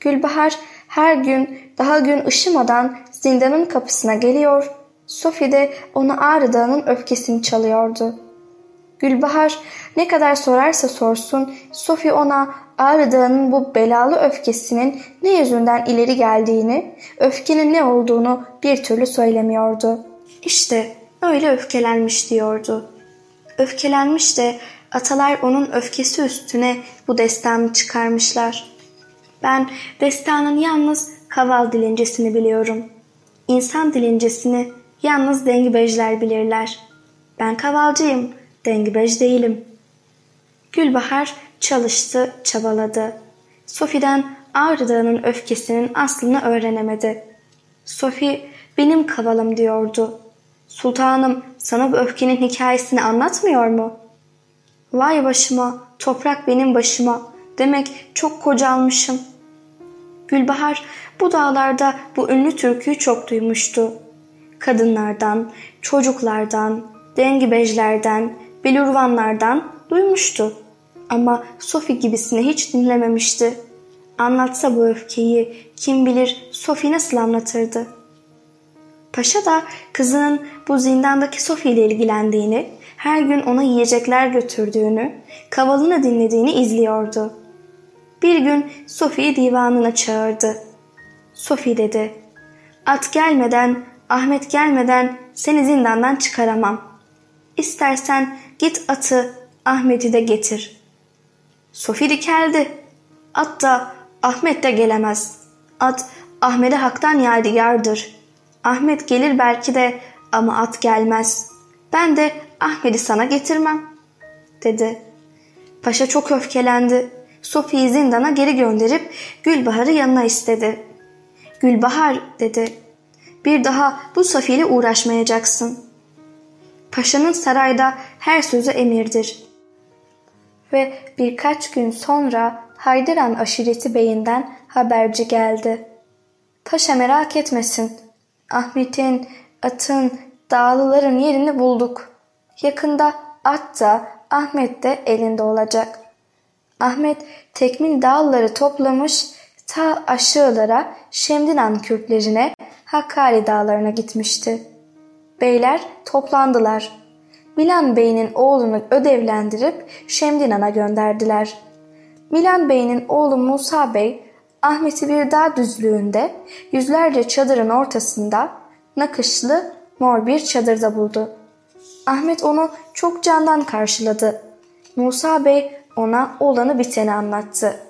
Gülbahar her gün daha gün ışımadan zindanın kapısına geliyor, Sophie de ona Ağrı Dağı'nın öfkesini çalıyordu. Gülbahar ne kadar sorarsa sorsun Sophie ona Ağrı Dağı'nın bu belalı öfkesinin ne yüzünden ileri geldiğini, öfkenin ne olduğunu bir türlü söylemiyordu. İşte öyle öfkelenmiş diyordu. Öfkelenmiş de atalar onun öfkesi üstüne bu destanı çıkarmışlar. Ben destanın yalnız kaval dilincesini biliyorum. İnsan dilincesini yalnız dengibejler bilirler. Ben kavalcıyım, dengibej değilim. Gülbahar çalıştı, çabaladı. Sofi'den Ağrı Dağı'nın öfkesinin aslını öğrenemedi. Sofi benim kavalım diyordu. Sultanım sana bu öfkenin hikayesini anlatmıyor mu? Vay başıma, toprak benim başıma. Demek çok kocalmışım. Gülbahar bu dağlarda bu ünlü türküyü çok duymuştu. Kadınlardan, çocuklardan, dengibejlerden, belurvanlardan duymuştu. Ama Sofi gibisini hiç dinlememişti. Anlatsa bu öfkeyi kim bilir Sofi nasıl anlatırdı. Paşa da kızının bu zindandaki Sofi ile ilgilendiğini, her gün ona yiyecekler götürdüğünü, kavalını dinlediğini izliyordu. Bir gün Sofi'yi divanına çağırdı. Sofi dedi, at gelmeden, Ahmet gelmeden seni zindandan çıkaramam. İstersen git atı, Ahmet'i de getir. Sofi dikeldi. At da Ahmet de gelemez. At Ahmet'e haktan yadigardır. Ahmet gelir belki de ama at gelmez. Ben de Ahmet'i sana getirmem, dedi. Paşa çok öfkelendi. Sofi'yi zindana geri gönderip Gülbahar'ı yanına istedi. Gülbahar dedi. Bir daha bu Sofi ile uğraşmayacaksın. Paşanın sarayda her sözü emirdir. Ve birkaç gün sonra Haydaran aşireti beyinden haberci geldi. Paşa merak etmesin. Ahmet'in, atın, dağlıların yerini bulduk. Yakında at da Ahmet de elinde olacak. Ahmet tekmil dağları toplamış ta aşağılara Şemdinan Kürtlerine Hakkari dağlarına gitmişti. Beyler toplandılar. Milan Bey'in oğlunu ödevlendirip Şemdinan'a gönderdiler. Milan Bey'in oğlu Musa Bey Ahmet'i bir dağ düzlüğünde yüzlerce çadırın ortasında nakışlı mor bir çadırda buldu. Ahmet onu çok candan karşıladı. Musa Bey ona olanı biteni anlattı.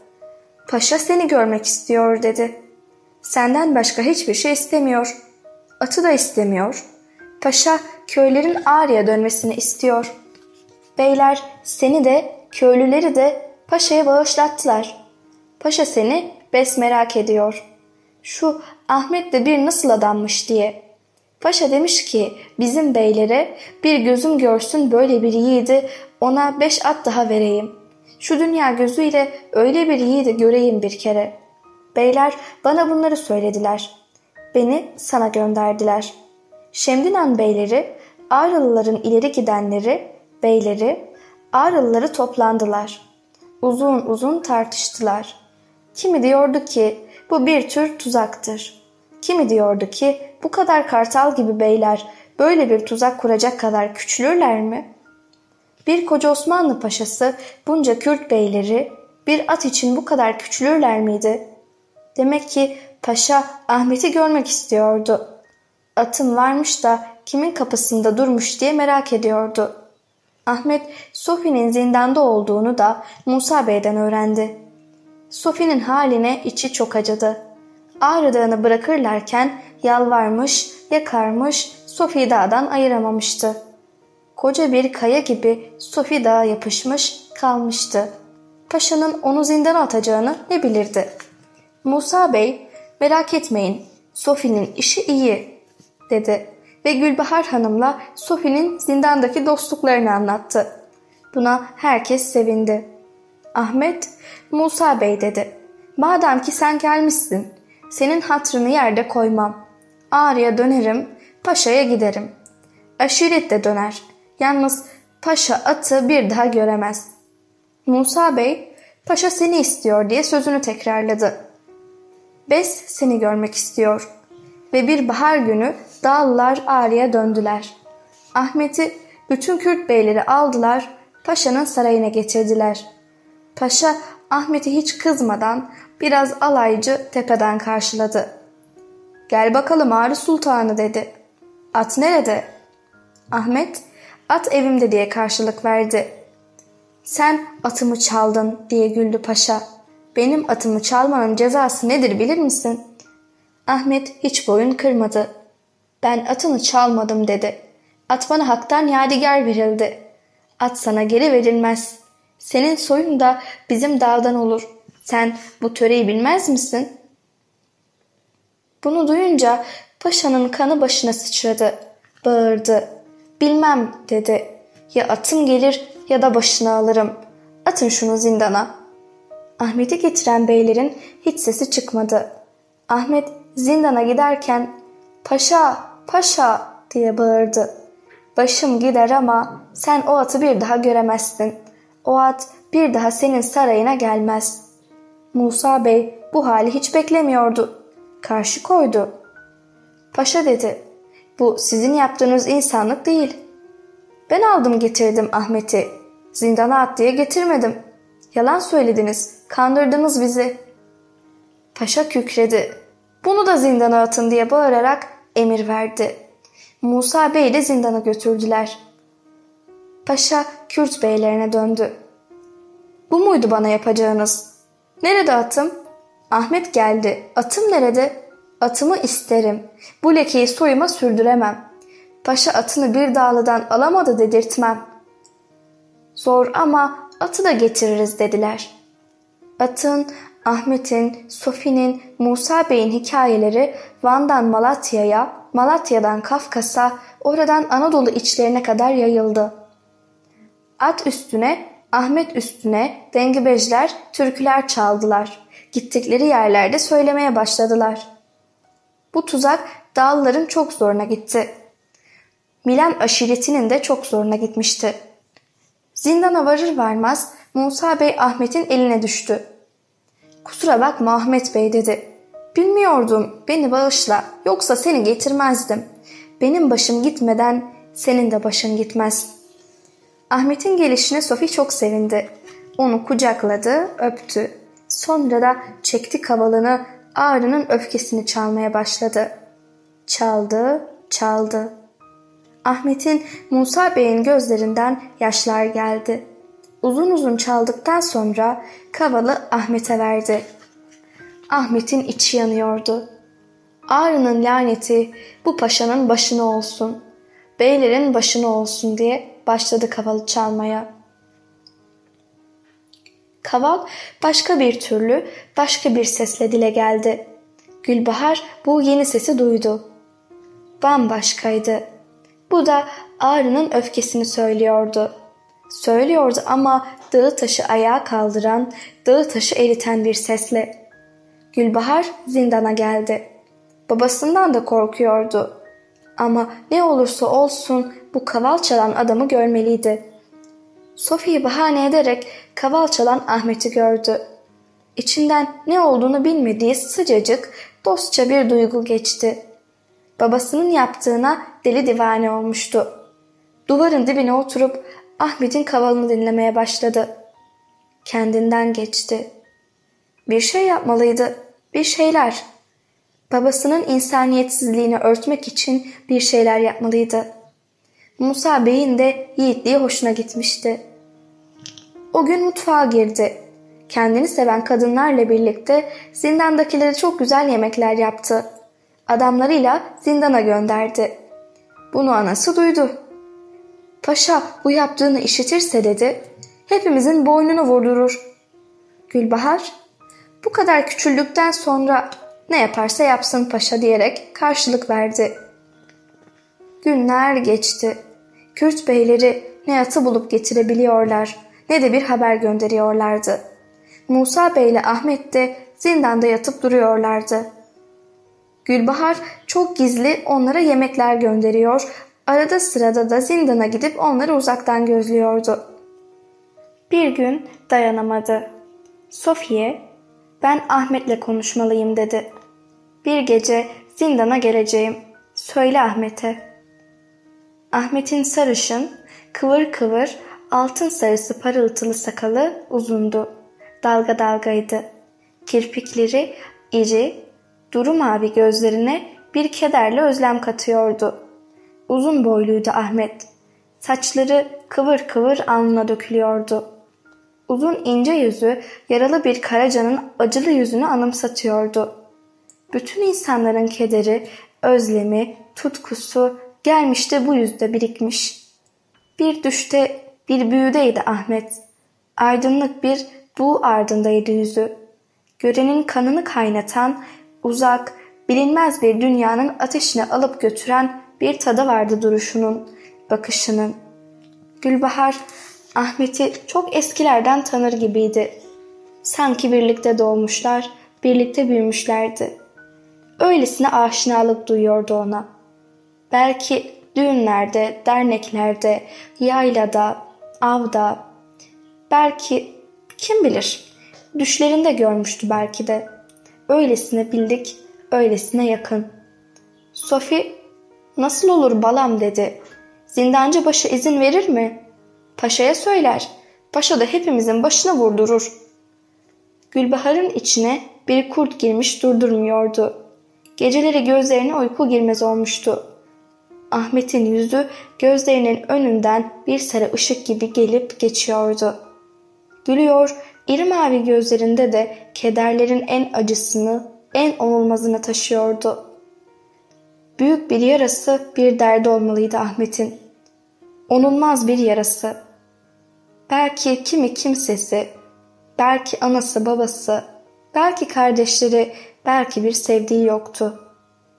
Paşa seni görmek istiyor dedi. Senden başka hiçbir şey istemiyor. Atı da istemiyor. Paşa köylerin Ağrı'ya dönmesini istiyor. Beyler seni de köylüleri de paşaya bağışlattılar. Paşa seni bes merak ediyor. Şu Ahmet de bir nasıl adammış diye. Paşa demiş ki bizim beylere bir gözüm görsün böyle bir yiğidi ona beş at daha vereyim. Şu dünya gözüyle öyle bir yiğidi göreyim bir kere. Beyler bana bunları söylediler. Beni sana gönderdiler. Şemdinan beyleri, Ağrılıların ileri gidenleri, beyleri, Ağrılıları toplandılar. Uzun uzun tartıştılar. Kimi diyordu ki bu bir tür tuzaktır. Kimi diyordu ki bu kadar kartal gibi beyler böyle bir tuzak kuracak kadar küçülürler mi? Bir koca Osmanlı paşası bunca Kürt beyleri bir at için bu kadar küçülürler miydi? Demek ki paşa Ahmet'i görmek istiyordu. Atım varmış da kimin kapısında durmuş diye merak ediyordu. Ahmet Sofi'nin zindanda olduğunu da Musa Bey'den öğrendi. Sofi'nin haline içi çok acıdı. Ağrı Dağı'nı bırakırlarken yalvarmış, yakarmış, Sofi'yi dağdan ayıramamıştı. Koca bir kaya gibi Sofi dağa yapışmış kalmıştı. Paşanın onu zindana atacağını ne bilirdi? Musa Bey, merak etmeyin, Sofi'nin işi iyi, dedi ve Gülbahar Hanım'la Sofi'nin zindandaki dostluklarını anlattı. Buna herkes sevindi. Ahmet, Musa Bey dedi. Madem ki sen gelmişsin, senin hatrını yerde koymam. Ağrı'ya dönerim, paşaya giderim. Aşiret de döner. Yalnız paşa atı bir daha göremez. Musa Bey, paşa seni istiyor diye sözünü tekrarladı. Bes seni görmek istiyor. Ve bir bahar günü dağlılar Ağrı'ya döndüler. Ahmet'i bütün Kürt beyleri aldılar, paşanın sarayına getirdiler. Paşa Ahmet'i hiç kızmadan biraz alaycı tepeden karşıladı. Gel bakalım Ağrı Sultanı dedi. At nerede? Ahmet at evimde diye karşılık verdi. Sen atımı çaldın diye güldü paşa. Benim atımı çalmanın cezası nedir bilir misin? Ahmet hiç boyun kırmadı. Ben atını çalmadım dedi. At bana haktan yadigar verildi. At sana geri verilmez. Senin soyun da bizim dağdan olur. Sen bu töreyi bilmez misin? Bunu duyunca paşanın kanı başına sıçradı. Bağırdı. Bilmem dedi. Ya atım gelir ya da başını alırım. Atın şunu zindana. Ahmet'i getiren beylerin hiç sesi çıkmadı. Ahmet zindana giderken paşa paşa diye bağırdı. Başım gider ama sen o atı bir daha göremezsin. O at bir daha senin sarayına gelmez. Musa Bey bu hali hiç beklemiyordu. Karşı koydu. Paşa dedi. Bu sizin yaptığınız insanlık değil. Ben aldım getirdim Ahmet'i. Zindana at diye getirmedim. Yalan söylediniz. Kandırdınız bizi. Paşa kükredi. Bunu da zindana atın diye bağırarak emir verdi. Musa Bey'i de zindana götürdüler. Paşa Kürt beylerine döndü. Bu muydu bana yapacağınız? Nerede atım? Ahmet geldi. Atım nerede? Atımı isterim. Bu lekeyi soyuma sürdüremem. Paşa atını bir dağlıdan alamadı dedirtmem. Zor ama atı da getiririz dediler. Atın, Ahmet'in, Sofi'nin, Musa Bey'in hikayeleri Van'dan Malatya'ya, Malatya'dan Kafkas'a, oradan Anadolu içlerine kadar yayıldı. At üstüne, Ahmet üstüne dengibejler, türküler çaldılar. Gittikleri yerlerde söylemeye başladılar. Bu tuzak dağlıların çok zoruna gitti. Milan aşiretinin de çok zoruna gitmişti. Zindana varır varmaz Musa Bey Ahmet'in eline düştü. Kusura bakma Ahmet Bey dedi. Bilmiyordum beni bağışla yoksa seni getirmezdim. Benim başım gitmeden senin de başın gitmez. Ahmet'in gelişine Sofi çok sevindi. Onu kucakladı, öptü. Sonra da çekti kavalını Ağrı'nın öfkesini çalmaya başladı. Çaldı, çaldı. Ahmet'in Musa Bey'in gözlerinden yaşlar geldi. Uzun uzun çaldıktan sonra kavalı Ahmet'e verdi. Ahmet'in içi yanıyordu. Ağrı'nın laneti bu paşanın başına olsun, beylerin başına olsun diye başladı kavalı çalmaya. Kaval başka bir türlü, başka bir sesle dile geldi. Gülbahar bu yeni sesi duydu. bambaşkaydı. Bu da Ağrı'nın öfkesini söylüyordu. Söylüyordu ama dağı taşı ayağa kaldıran, dağı taşı eriten bir sesle. Gülbahar zindana geldi. Babasından da korkuyordu. Ama ne olursa olsun bu kaval çalan adamı görmeliydi. Sophie bahane ederek kaval çalan Ahmet'i gördü. İçinden ne olduğunu bilmediği sıcacık, dostça bir duygu geçti. Babasının yaptığına deli divane olmuştu. Duvarın dibine oturup Ahmet'in kavalını dinlemeye başladı. Kendinden geçti. Bir şey yapmalıydı. Bir şeyler. Babasının insaniyetsizliğini örtmek için bir şeyler yapmalıydı. Musa Bey'in de yiğitliği hoşuna gitmişti. O gün mutfağa girdi. Kendini seven kadınlarla birlikte zindandakilere çok güzel yemekler yaptı. Adamlarıyla zindana gönderdi. Bunu anası duydu. Paşa bu yaptığını işitirse dedi, hepimizin boynunu vurdurur. Gülbahar, bu kadar küçüldükten sonra ne yaparsa yapsın paşa diyerek karşılık verdi. Günler geçti. Kürt beyleri ne atı bulup getirebiliyorlar ne de bir haber gönderiyorlardı. Musa Bey ile Ahmet de zindanda yatıp duruyorlardı. Gülbahar çok gizli onlara yemekler gönderiyor, arada sırada da zindana gidip onları uzaktan gözlüyordu. Bir gün dayanamadı. Sofiye, ben Ahmet'le konuşmalıyım dedi. Bir gece zindana geleceğim. Söyle Ahmet'e. Ahmet'in sarışın, kıvır kıvır, altın sarısı parıltılı sakalı uzundu. Dalga dalgaydı. Kirpikleri iri, duru mavi gözlerine bir kederle özlem katıyordu. Uzun boyluydu Ahmet. Saçları kıvır kıvır alnına dökülüyordu. Uzun ince yüzü yaralı bir karacanın acılı yüzünü anımsatıyordu. Bütün insanların kederi, özlemi, tutkusu gelmişti bu yüzde birikmiş. Bir düşte bir büyüdeydi Ahmet. Aydınlık bir bu ardındaydı yüzü. Görenin kanını kaynatan, uzak, bilinmez bir dünyanın ateşine alıp götüren bir tadı vardı duruşunun, bakışının. Gülbahar, Ahmet'i çok eskilerden tanır gibiydi. Sanki birlikte doğmuşlar, birlikte büyümüşlerdi. Öylesine aşinalık duyuyordu ona. Belki düğünlerde, derneklerde, yaylada, avda, belki kim bilir düşlerinde görmüştü belki de. Öylesine bildik, öylesine yakın. Sophie nasıl olur balam dedi. Zindancı başı izin verir mi? Paşa'ya söyler. Paşa da hepimizin başına vurdurur. Gülbahar'ın içine bir kurt girmiş durdurmuyordu. Geceleri gözlerine uyku girmez olmuştu. Ahmet'in yüzü gözlerinin önünden bir sarı ışık gibi gelip geçiyordu. Gülüyor, iri mavi gözlerinde de kederlerin en acısını, en onulmazını taşıyordu. Büyük bir yarası, bir derdi olmalıydı Ahmet'in. Onulmaz bir yarası. Belki kimi kimsesi, belki anası babası, belki kardeşleri, belki bir sevdiği yoktu.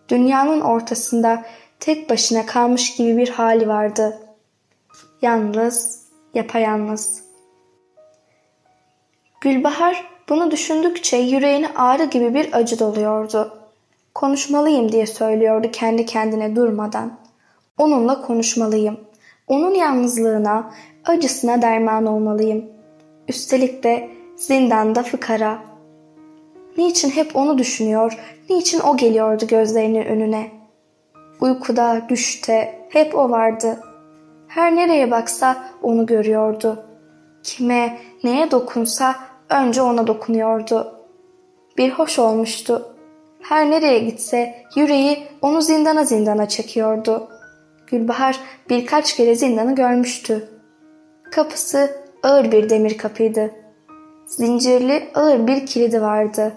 Dünyanın ortasında tek başına kalmış gibi bir hali vardı. Yalnız, yapayalnız. Gülbahar bunu düşündükçe yüreğine ağrı gibi bir acı doluyordu. Konuşmalıyım diye söylüyordu kendi kendine durmadan. Onunla konuşmalıyım. Onun yalnızlığına, acısına derman olmalıyım. Üstelik de zindanda fıkara. Niçin hep onu düşünüyor, niçin o geliyordu gözlerinin önüne? Uykuda, düşte hep o vardı. Her nereye baksa onu görüyordu. Kime, neye dokunsa önce ona dokunuyordu. Bir hoş olmuştu. Her nereye gitse yüreği onu zindana zindana çekiyordu. Gülbahar birkaç kere zindanı görmüştü. Kapısı ağır bir demir kapıydı. Zincirli ağır bir kilidi vardı.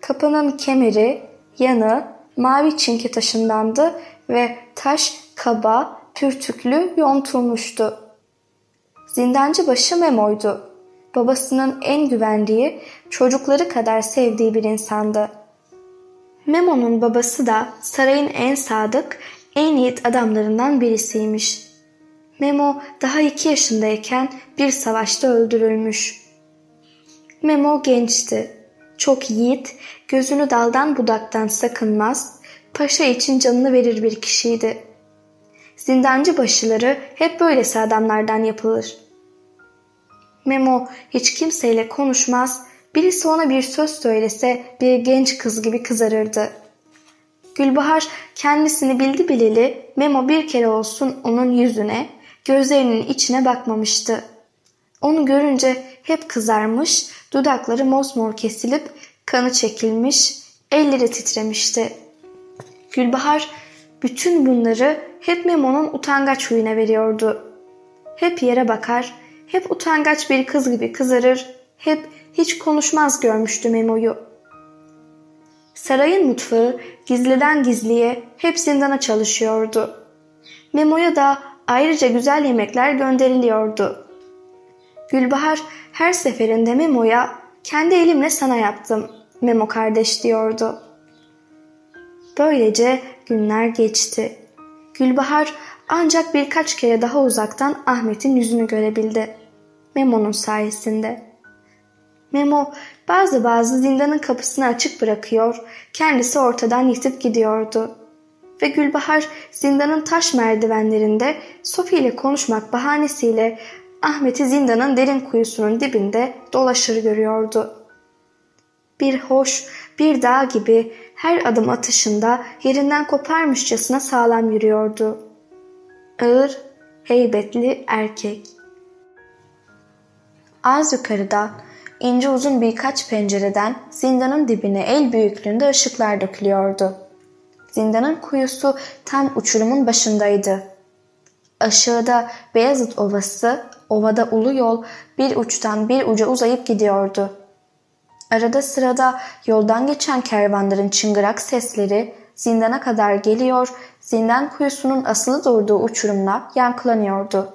Kapının kemeri, yanı mavi çinki taşındandı ve taş kaba, pürtüklü yontulmuştu. Zindancı başı Memo'ydu. Babasının en güvendiği, çocukları kadar sevdiği bir insandı. Memo'nun babası da sarayın en sadık, en yiğit adamlarından birisiymiş. Memo daha iki yaşındayken bir savaşta öldürülmüş. Memo gençti. Çok yiğit, gözünü daldan budaktan sakınmaz, paşa için canını verir bir kişiydi. Zindancı başıları hep böylesi adamlardan yapılır. Memo hiç kimseyle konuşmaz, birisi ona bir söz söylese bir genç kız gibi kızarırdı. Gülbahar kendisini bildi bileli Memo bir kere olsun onun yüzüne, gözlerinin içine bakmamıştı. Onu görünce hep kızarmış, dudakları mosmor kesilip kanı çekilmiş, elleri titremişti. Gülbahar bütün bunları hep Memo'nun utangaç huyuna veriyordu. Hep yere bakar, hep utangaç bir kız gibi kızarır, hep hiç konuşmaz görmüştü Memo'yu. Sarayın mutfağı gizliden gizliye hep zindana çalışıyordu. Memo'ya da ayrıca güzel yemekler gönderiliyordu. Gülbahar her seferinde Memo'ya kendi elimle sana yaptım Memo kardeş diyordu. Böylece günler geçti. Gülbahar ancak birkaç kere daha uzaktan Ahmet'in yüzünü görebildi. Memo'nun sayesinde. Memo bazı bazı zindanın kapısını açık bırakıyor, kendisi ortadan yitip gidiyordu. Ve Gülbahar zindanın taş merdivenlerinde Sofi ile konuşmak bahanesiyle Ahmet'i zindanın derin kuyusunun dibinde dolaşır görüyordu. Bir hoş, bir dağ gibi her adım atışında yerinden koparmışçasına sağlam yürüyordu. Ağır, heybetli erkek. Az yukarıda ince uzun birkaç pencereden zindanın dibine el büyüklüğünde ışıklar dökülüyordu. Zindanın kuyusu tam uçurumun başındaydı. Aşağıda Beyazıt Ovası, ovada ulu yol bir uçtan bir uca uzayıp gidiyordu. Arada sırada yoldan geçen kervanların çıngırak sesleri zindana kadar geliyor, zindan kuyusunun asılı durduğu uçurumla yankılanıyordu.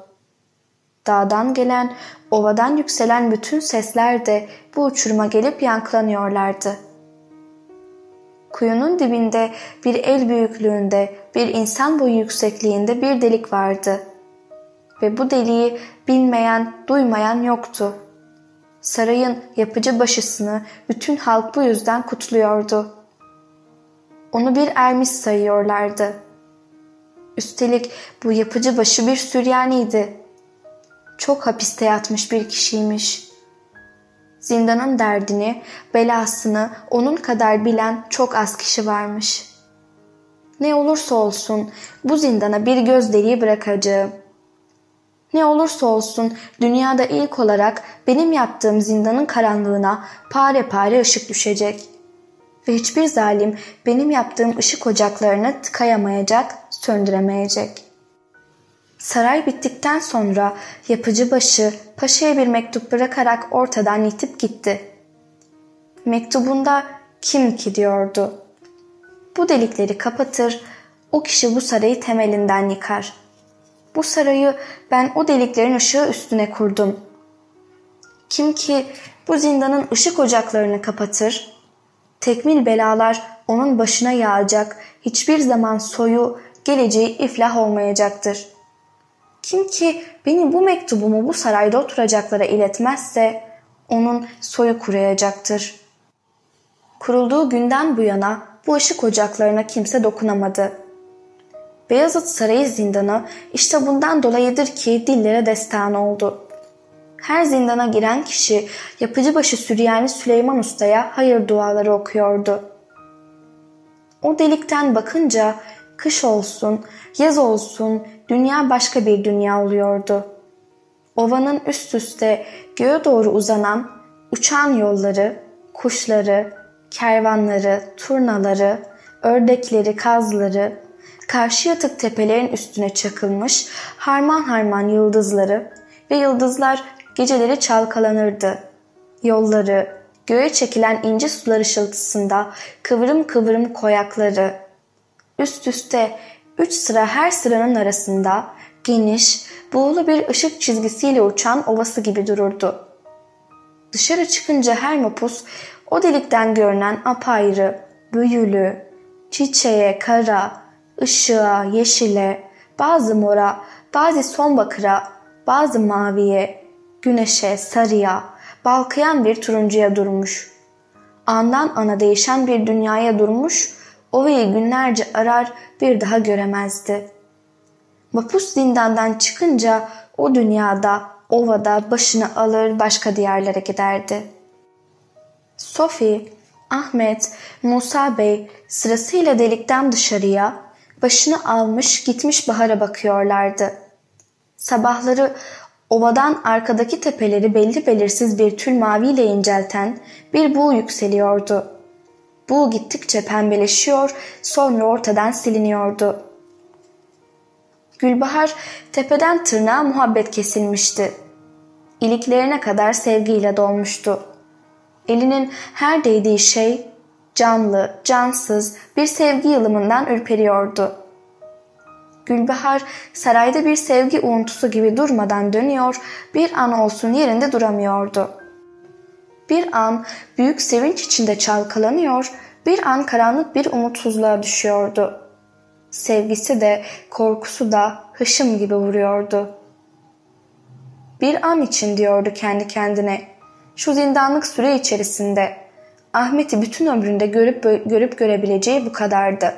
Dağdan gelen, ovadan yükselen bütün sesler de bu uçuruma gelip yankılanıyorlardı. Kuyunun dibinde bir el büyüklüğünde, bir insan boyu yüksekliğinde bir delik vardı. Ve bu deliği bilmeyen, duymayan yoktu. Sarayın yapıcı başısını bütün halk bu yüzden kutluyordu. Onu bir ermiş sayıyorlardı. Üstelik bu yapıcı başı bir Süryaniydi. Çok hapiste yatmış bir kişiymiş. Zindanın derdini, belasını onun kadar bilen çok az kişi varmış. Ne olursa olsun bu zindana bir göz deliği bırakacağım.'' Ne olursa olsun dünyada ilk olarak benim yaptığım zindanın karanlığına pare pare ışık düşecek. Ve hiçbir zalim benim yaptığım ışık ocaklarını tıkayamayacak, söndüremeyecek. Saray bittikten sonra yapıcı başı paşaya bir mektup bırakarak ortadan yitip gitti. Mektubunda kim ki diyordu. Bu delikleri kapatır, o kişi bu sarayı temelinden yıkar.'' Bu sarayı ben o deliklerin ışığı üstüne kurdum. Kim ki bu zindanın ışık ocaklarını kapatır, tekmil belalar onun başına yağacak, hiçbir zaman soyu, geleceği iflah olmayacaktır. Kim ki benim bu mektubumu bu sarayda oturacaklara iletmezse, onun soyu kuruyacaktır. Kurulduğu günden bu yana bu ışık ocaklarına kimse dokunamadı.'' Beyazıt Sarayı zindanı işte bundan dolayıdır ki dillere destan oldu. Her zindana giren kişi yapıcıbaşı Süryani Süleyman Usta'ya hayır duaları okuyordu. O delikten bakınca kış olsun, yaz olsun dünya başka bir dünya oluyordu. Ovanın üst üste göğe doğru uzanan uçan yolları, kuşları, kervanları, turnaları, ördekleri, kazları, karşı yatık tepelerin üstüne çakılmış harman harman yıldızları ve yıldızlar geceleri çalkalanırdı. Yolları, göğe çekilen ince sular ışıltısında kıvırım kıvırım koyakları, üst üste üç sıra her sıranın arasında geniş, buğulu bir ışık çizgisiyle uçan ovası gibi dururdu. Dışarı çıkınca her mapus o delikten görünen apayrı, büyülü, çiçeğe, kara, ışığa, yeşile, bazı mora, bazı son bakıra, bazı maviye, güneşe, sarıya, balkıyan bir turuncuya durmuş. Andan ana değişen bir dünyaya durmuş, ovayı günlerce arar bir daha göremezdi. Mapus zindandan çıkınca o dünyada, ovada başını alır başka diyarlara giderdi. Sophie, Ahmet, Musa Bey sırasıyla delikten dışarıya, başını almış gitmiş bahara bakıyorlardı. Sabahları ovadan arkadaki tepeleri belli belirsiz bir tül maviyle incelten bir buğ yükseliyordu. Buğ gittikçe pembeleşiyor, sonra ortadan siliniyordu. Gülbahar tepeden tırnağa muhabbet kesilmişti. İliklerine kadar sevgiyle dolmuştu. Elinin her değdiği şey canlı, cansız bir sevgi yılımından ürperiyordu. Gülbahar sarayda bir sevgi uğuntusu gibi durmadan dönüyor, bir an olsun yerinde duramıyordu. Bir an büyük sevinç içinde çalkalanıyor, bir an karanlık bir umutsuzluğa düşüyordu. Sevgisi de korkusu da hışım gibi vuruyordu. Bir an için diyordu kendi kendine. Şu zindanlık süre içerisinde Ahmet'i bütün ömründe görüp görüp görebileceği bu kadardı.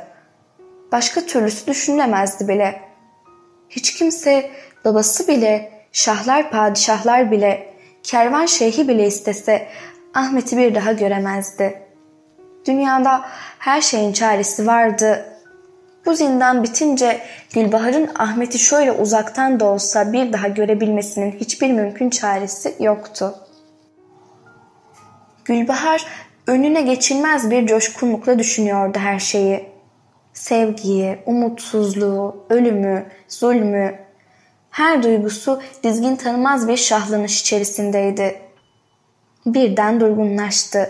Başka türlüsü düşünülemezdi bile. Hiç kimse babası bile, şahlar padişahlar bile, kervan şeyhi bile istese Ahmet'i bir daha göremezdi. Dünyada her şeyin çaresi vardı. Bu zindan bitince Gülbahar'ın Ahmet'i şöyle uzaktan da olsa bir daha görebilmesinin hiçbir mümkün çaresi yoktu. Gülbahar önüne geçilmez bir coşkunlukla düşünüyordu her şeyi. Sevgiyi, umutsuzluğu, ölümü, zulmü, her duygusu dizgin tanımaz bir şahlanış içerisindeydi. Birden durgunlaştı.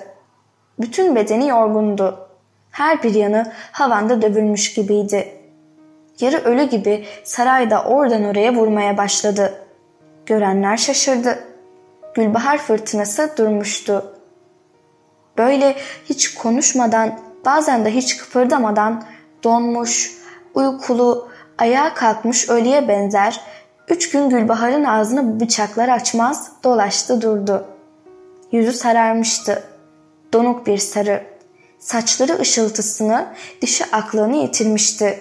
Bütün bedeni yorgundu. Her bir yanı havanda dövülmüş gibiydi. Yarı ölü gibi sarayda oradan oraya vurmaya başladı. Görenler şaşırdı. Gülbahar fırtınası durmuştu. Böyle hiç konuşmadan, bazen de hiç kıpırdamadan donmuş, uykulu, ayağa kalkmış ölüye benzer üç gün Gülbahar'ın ağzını bıçaklar açmaz dolaştı durdu. Yüzü sararmıştı. Donuk bir sarı. Saçları ışıltısını, dişi aklını yitirmişti.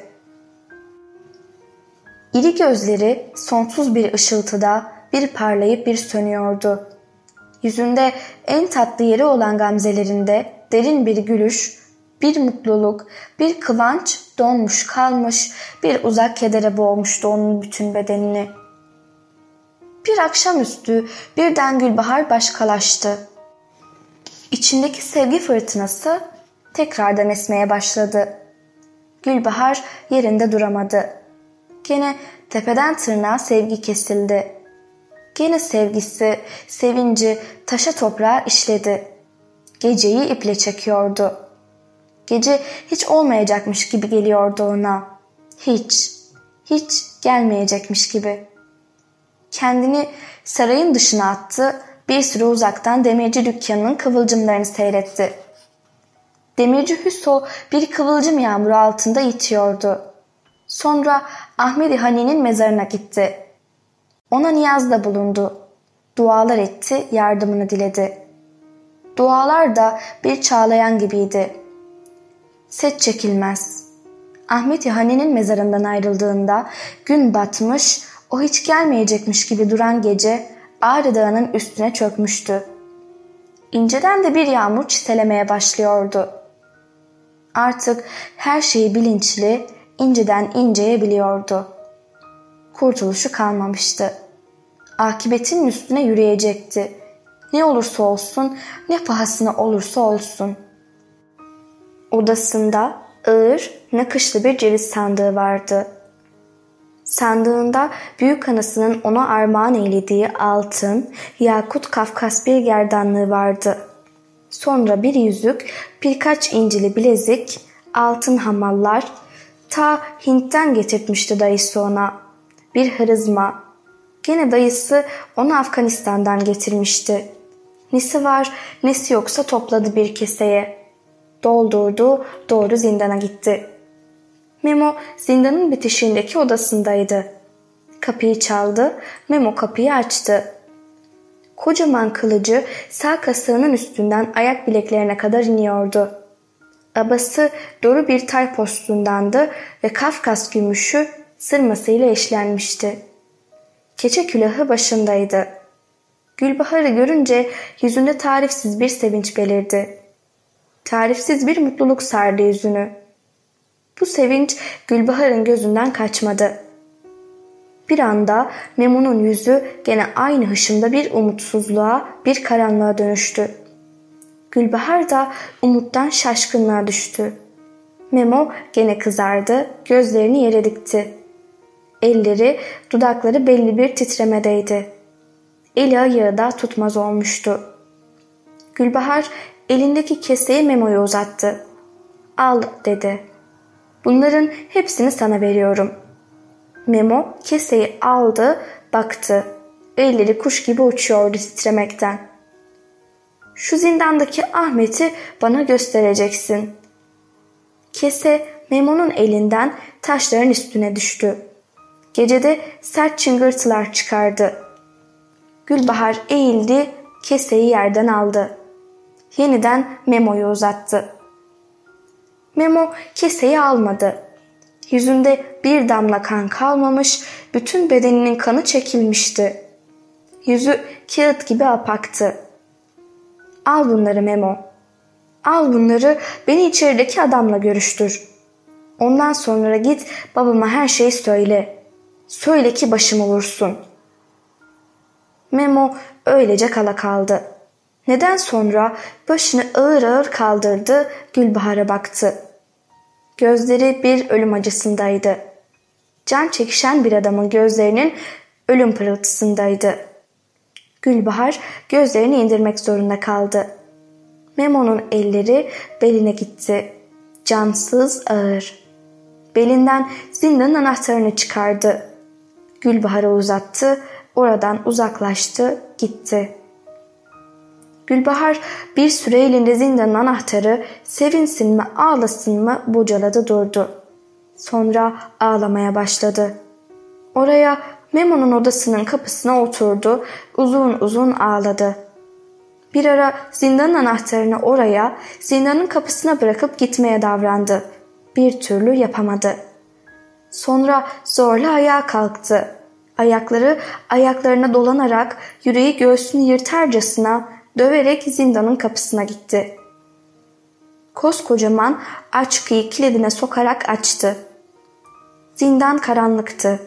İri gözleri sonsuz bir ışıltıda bir parlayıp bir sönüyordu. Yüzünde en tatlı yeri olan gamzelerinde derin bir gülüş, bir mutluluk, bir kıvanç donmuş kalmış, bir uzak kedere boğmuştu onun bütün bedenini. Bir akşamüstü birden Gülbahar başkalaştı. İçindeki sevgi fırtınası tekrardan esmeye başladı. Gülbahar yerinde duramadı. Gene tepeden tırnağa sevgi kesildi. Gene sevgisi, sevinci taşa toprağa işledi. Geceyi iple çekiyordu. Gece hiç olmayacakmış gibi geliyordu ona. Hiç, hiç gelmeyecekmiş gibi. Kendini sarayın dışına attı, bir süre uzaktan demirci dükkanının kıvılcımlarını seyretti. Demirci Hüso bir kıvılcım yağmuru altında itiyordu. Sonra Ahmedi Hani'nin mezarına gitti. Ona niyazda bulundu. Dualar etti, yardımını diledi. Dualar da bir çağlayan gibiydi. Set çekilmez. Ahmet Yahani'nin mezarından ayrıldığında gün batmış, o hiç gelmeyecekmiş gibi duran gece Ağrı Dağı'nın üstüne çökmüştü. İnceden de bir yağmur çitelemeye başlıyordu. Artık her şeyi bilinçli, inceden inceye biliyordu kurtuluşu kalmamıştı. Akibetin üstüne yürüyecekti. Ne olursa olsun, ne pahasına olursa olsun. Odasında ağır, nakışlı bir ceviz sandığı vardı. Sandığında büyük anasının ona armağan eylediği altın, yakut kafkas bir gerdanlığı vardı. Sonra bir yüzük, birkaç incili bilezik, altın hamallar, ta Hint'ten getirtmişti dayısı ona bir hırızma. Gene dayısı onu Afganistan'dan getirmişti. Nesi var nesi yoksa topladı bir keseye. Doldurdu doğru zindana gitti. Memo zindanın bitişindeki odasındaydı. Kapıyı çaldı, Memo kapıyı açtı. Kocaman kılıcı sağ kasığının üstünden ayak bileklerine kadar iniyordu. Abası doğru bir tay postundandı ve Kafkas gümüşü sırmasıyla eşlenmişti. Keçe külahı başındaydı. Gülbahar'ı görünce yüzünde tarifsiz bir sevinç belirdi. Tarifsiz bir mutluluk sardı yüzünü. Bu sevinç Gülbahar'ın gözünden kaçmadı. Bir anda Memo'nun yüzü gene aynı hışımda bir umutsuzluğa, bir karanlığa dönüştü. Gülbahar da umuttan şaşkınlığa düştü. Memo gene kızardı, gözlerini yere dikti. Elleri, dudakları belli bir titremedeydi. Eli ayağı da tutmaz olmuştu. Gülbahar elindeki keseyi Memo'ya uzattı. Al dedi. Bunların hepsini sana veriyorum. Memo keseyi aldı, baktı. Elleri kuş gibi uçuyordu titremekten. Şu zindandaki Ahmet'i bana göstereceksin. Kese Memo'nun elinden taşların üstüne düştü. Gecede sert çıngırtılar çıkardı. Gülbahar eğildi, keseyi yerden aldı. Yeniden Memo'yu uzattı. Memo keseyi almadı. Yüzünde bir damla kan kalmamış, bütün bedeninin kanı çekilmişti. Yüzü kağıt gibi apaktı. Al bunları Memo. Al bunları beni içerideki adamla görüştür. Ondan sonra git babama her şeyi söyle. Söyle ki başımı vursun. Memo öylece kala kaldı. Neden sonra başını ağır ağır kaldırdı, Gülbahar'a baktı. Gözleri bir ölüm acısındaydı. Can çekişen bir adamın gözlerinin ölüm pırıltısındaydı. Gülbahar gözlerini indirmek zorunda kaldı. Memo'nun elleri beline gitti. Cansız ağır. Belinden zindanın anahtarını çıkardı. Gülbahar'a uzattı. Oradan uzaklaştı, gitti. Gülbahar bir süre elinde zindanın anahtarı sevinsin mi ağlasın mı bocaladı durdu. Sonra ağlamaya başladı. Oraya Memo'nun odasının kapısına oturdu, uzun uzun ağladı. Bir ara zindanın anahtarını oraya, zindanın kapısına bırakıp gitmeye davrandı. Bir türlü yapamadı. Sonra zorla ayağa kalktı. Ayakları ayaklarına dolanarak yüreği göğsünü yırtarcasına döverek zindanın kapısına gitti. Koskocaman açkıyı kilidine sokarak açtı. Zindan karanlıktı.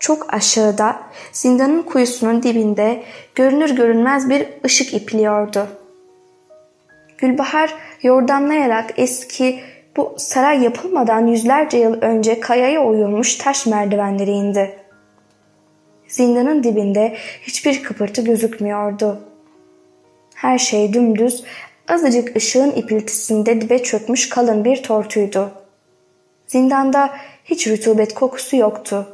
Çok aşağıda zindanın kuyusunun dibinde görünür görünmez bir ışık ipliyordu. Gülbahar yordamlayarak eski bu saray yapılmadan yüzlerce yıl önce kayaya oyulmuş taş merdivenleri indi. Zindanın dibinde hiçbir kıpırtı gözükmüyordu. Her şey dümdüz, azıcık ışığın ipiltisinde dibe çökmüş kalın bir tortuydu. Zindanda hiç rütubet kokusu yoktu.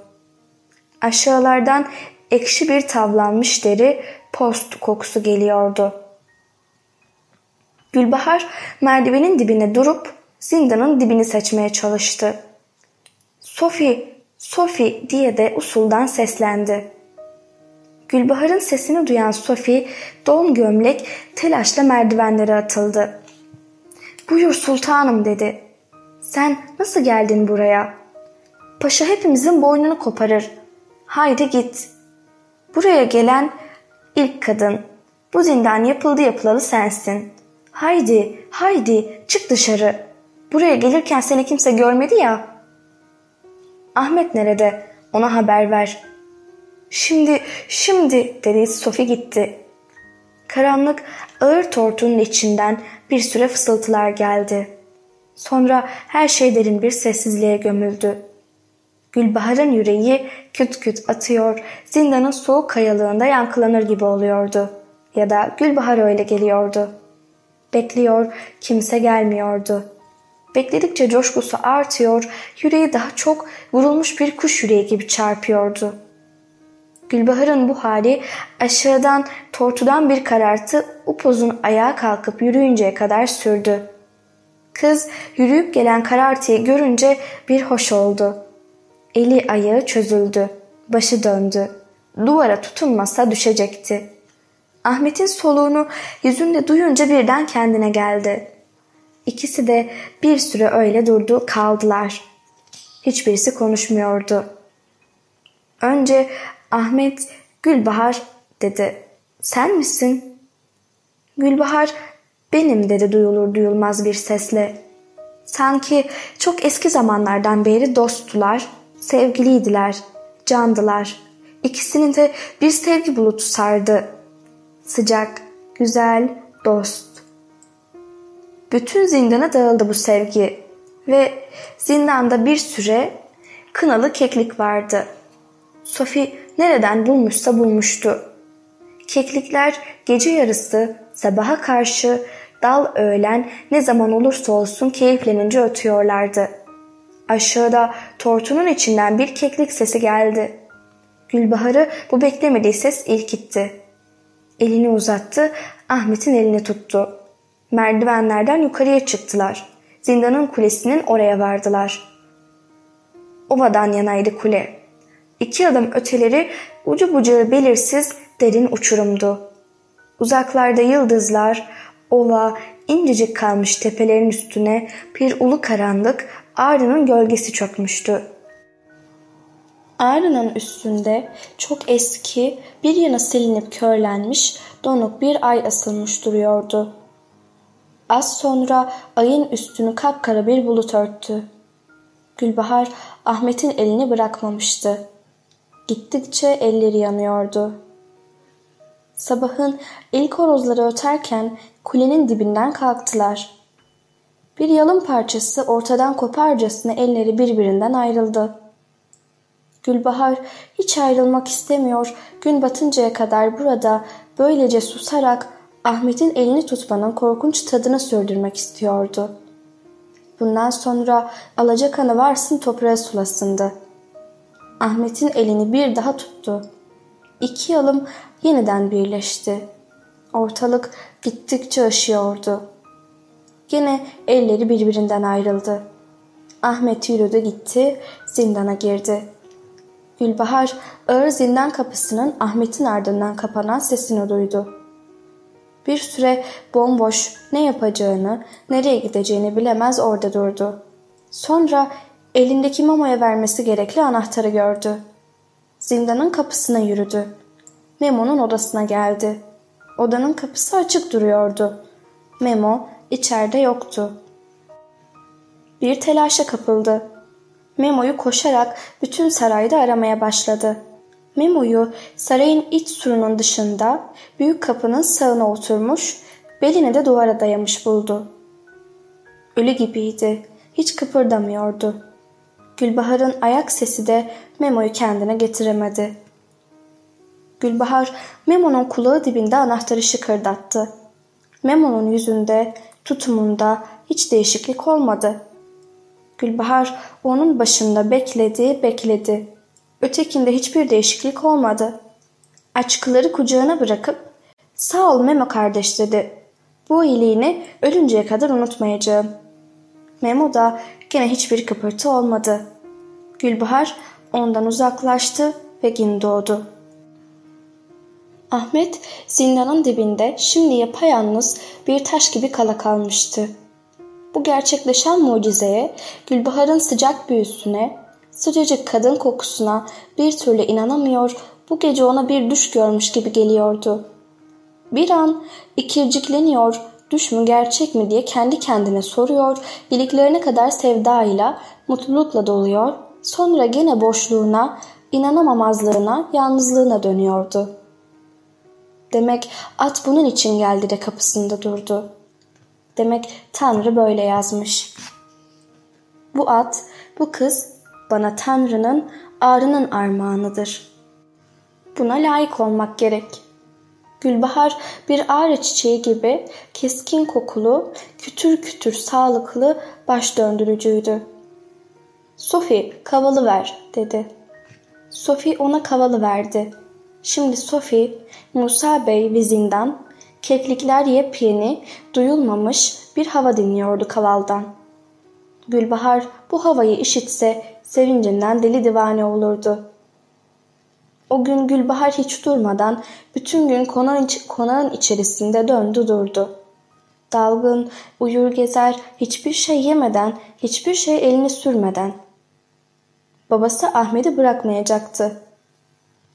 Aşağılardan ekşi bir tavlanmış deri post kokusu geliyordu. Gülbahar merdivenin dibine durup zindanın dibini seçmeye çalıştı. Sophie, Sophie diye de usuldan seslendi. Gülbahar'ın sesini duyan Sophie don gömlek telaşla merdivenlere atıldı. Buyur sultanım dedi. Sen nasıl geldin buraya? Paşa hepimizin boynunu koparır. Haydi git. Buraya gelen ilk kadın. Bu zindan yapıldı yapılalı sensin. Haydi, haydi çık dışarı. Buraya gelirken seni kimse görmedi ya. Ahmet nerede? Ona haber ver. Şimdi, şimdi dedi Sophie gitti. Karanlık ağır tortunun içinden bir süre fısıltılar geldi. Sonra her şey derin bir sessizliğe gömüldü. Gülbahar'ın yüreği küt küt atıyor, zindanın soğuk kayalığında yankılanır gibi oluyordu. Ya da Gülbahar öyle geliyordu. Bekliyor, kimse gelmiyordu. Bekledikçe coşkusu artıyor, yüreği daha çok vurulmuş bir kuş yüreği gibi çarpıyordu. Gülbahar'ın bu hali aşağıdan tortudan bir karartı upuzun ayağa kalkıp yürüyünceye kadar sürdü. Kız yürüyüp gelen karartıyı görünce bir hoş oldu. Eli ayağı çözüldü. Başı döndü. Duvara tutunmasa düşecekti. Ahmet'in soluğunu yüzünde duyunca birden kendine geldi. İkisi de bir süre öyle durdu kaldılar. Hiçbirisi konuşmuyordu. Önce Ahmet Gülbahar dedi. Sen misin? Gülbahar benim dedi duyulur duyulmaz bir sesle. Sanki çok eski zamanlardan beri dosttular, sevgiliydiler, candılar. İkisini de bir sevgi bulutu sardı. Sıcak, güzel, dost. Bütün zindana dağıldı bu sevgi ve zindanda bir süre kınalı keklik vardı. Sophie nereden bulmuşsa bulmuştu. Keklikler gece yarısı sabaha karşı dal öğlen ne zaman olursa olsun keyiflenince ötüyorlardı. Aşağıda tortunun içinden bir keklik sesi geldi. Gülbahar'ı bu beklemediği ses ilkitti. Elini uzattı, Ahmet'in elini tuttu. Merdivenlerden yukarıya çıktılar. Zindanın kulesinin oraya vardılar. Ovadan yanaydı kule. İki adım öteleri ucu bucağı belirsiz derin uçurumdu. Uzaklarda yıldızlar, ova, incecik kalmış tepelerin üstüne bir ulu karanlık Ağrı'nın gölgesi çökmüştü. Ağrı'nın üstünde çok eski, bir yana silinip körlenmiş, donuk bir ay asılmış duruyordu. Az sonra ayın üstünü kapkara bir bulut örttü. Gülbahar Ahmet'in elini bırakmamıştı. Gittikçe elleri yanıyordu. Sabahın ilk horozları öterken kulenin dibinden kalktılar. Bir yalın parçası ortadan koparcasına elleri birbirinden ayrıldı. Gülbahar hiç ayrılmak istemiyor, gün batıncaya kadar burada böylece susarak Ahmet'in elini tutmanın korkunç tadını sürdürmek istiyordu. Bundan sonra alacakanı varsın toprağa sulasındı. Ahmet'in elini bir daha tuttu. İki yalım yeniden birleşti. Ortalık gittikçe aşıyordu. Yine elleri birbirinden ayrıldı. Ahmet yürüdü gitti, zindana girdi. Gülbahar ağır zindan kapısının Ahmet'in ardından kapanan sesini duydu. Bir süre bomboş ne yapacağını, nereye gideceğini bilemez orada durdu. Sonra elindeki Memo'ya vermesi gerekli anahtarı gördü. Zindanın kapısına yürüdü. Memo'nun odasına geldi. Odanın kapısı açık duruyordu. Memo içeride yoktu. Bir telaşa kapıldı. Memo'yu koşarak bütün sarayda aramaya başladı. Memo'yu sarayın iç surunun dışında büyük kapının sağına oturmuş, belini de duvara dayamış buldu. Ölü gibiydi. Hiç kıpırdamıyordu. Gülbahar'ın ayak sesi de Memo'yu kendine getiremedi. Gülbahar Memo'nun kulağı dibinde anahtarı şıkırdattı. Memo'nun yüzünde, tutumunda hiç değişiklik olmadı. Gülbahar onun başında bekledi, bekledi. Ötekinde hiçbir değişiklik olmadı. Açıkları kucağına bırakıp ''Sağ ol Memo kardeş'' dedi. ''Bu iyiliğini ölünceye kadar unutmayacağım.'' Memo da gene hiçbir kıpırtı olmadı. Gülbahar ondan uzaklaştı ve gün doğdu. Ahmet zindanın dibinde şimdi yapayalnız bir taş gibi kala kalmıştı. Bu gerçekleşen mucizeye, Gülbahar'ın sıcak büyüsüne, sıcacık kadın kokusuna bir türlü inanamıyor, bu gece ona bir düş görmüş gibi geliyordu. Bir an ikircikleniyor, düş mü gerçek mi diye kendi kendine soruyor, iliklerine kadar sevdayla, mutlulukla doluyor, sonra gene boşluğuna, inanamamazlığına, yalnızlığına dönüyordu. Demek at bunun için geldi de kapısında durdu. Demek Tanrı böyle yazmış. Bu at, bu kız bana Tanrı'nın, Ağrı'nın armağanıdır. Buna layık olmak gerek. Gülbahar bir ağrı çiçeği gibi keskin kokulu, kütür kütür sağlıklı, baş döndürücüydü. Sophie kavalı ver dedi. Sophie ona kavalı verdi. Şimdi Sophie, Musa Bey ve zindan Keklikler yepyeni, duyulmamış bir hava dinliyordu kavaldan. Gülbahar bu havayı işitse sevincinden deli divane olurdu. O gün Gülbahar hiç durmadan bütün gün konağın, konağın içerisinde döndü durdu. Dalgın, uyur gezer, hiçbir şey yemeden, hiçbir şey elini sürmeden. Babası Ahmet'i bırakmayacaktı.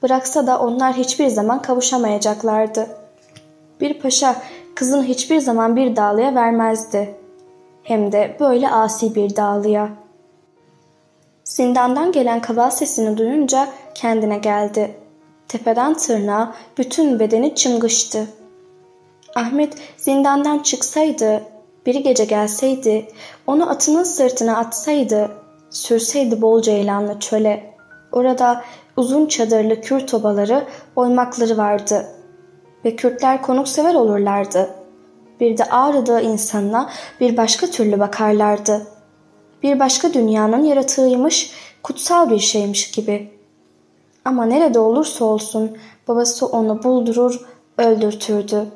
Bıraksa da onlar hiçbir zaman kavuşamayacaklardı. Bir paşa kızını hiçbir zaman bir dağlıya vermezdi. Hem de böyle asi bir dağlıya. Zindandan gelen kaval sesini duyunca kendine geldi. Tepeden tırnağa bütün bedeni çımgıştı. Ahmet zindandan çıksaydı, bir gece gelseydi, onu atının sırtına atsaydı, sürseydi bol ceylanlı çöle. Orada uzun çadırlı Kürt obaları, oymakları vardı. Ve Kürtler konuksever olurlardı. Bir de Ağrı insanına bir başka türlü bakarlardı. Bir başka dünyanın yaratığıymış, kutsal bir şeymiş gibi. Ama nerede olursa olsun babası onu buldurur, öldürtürdü.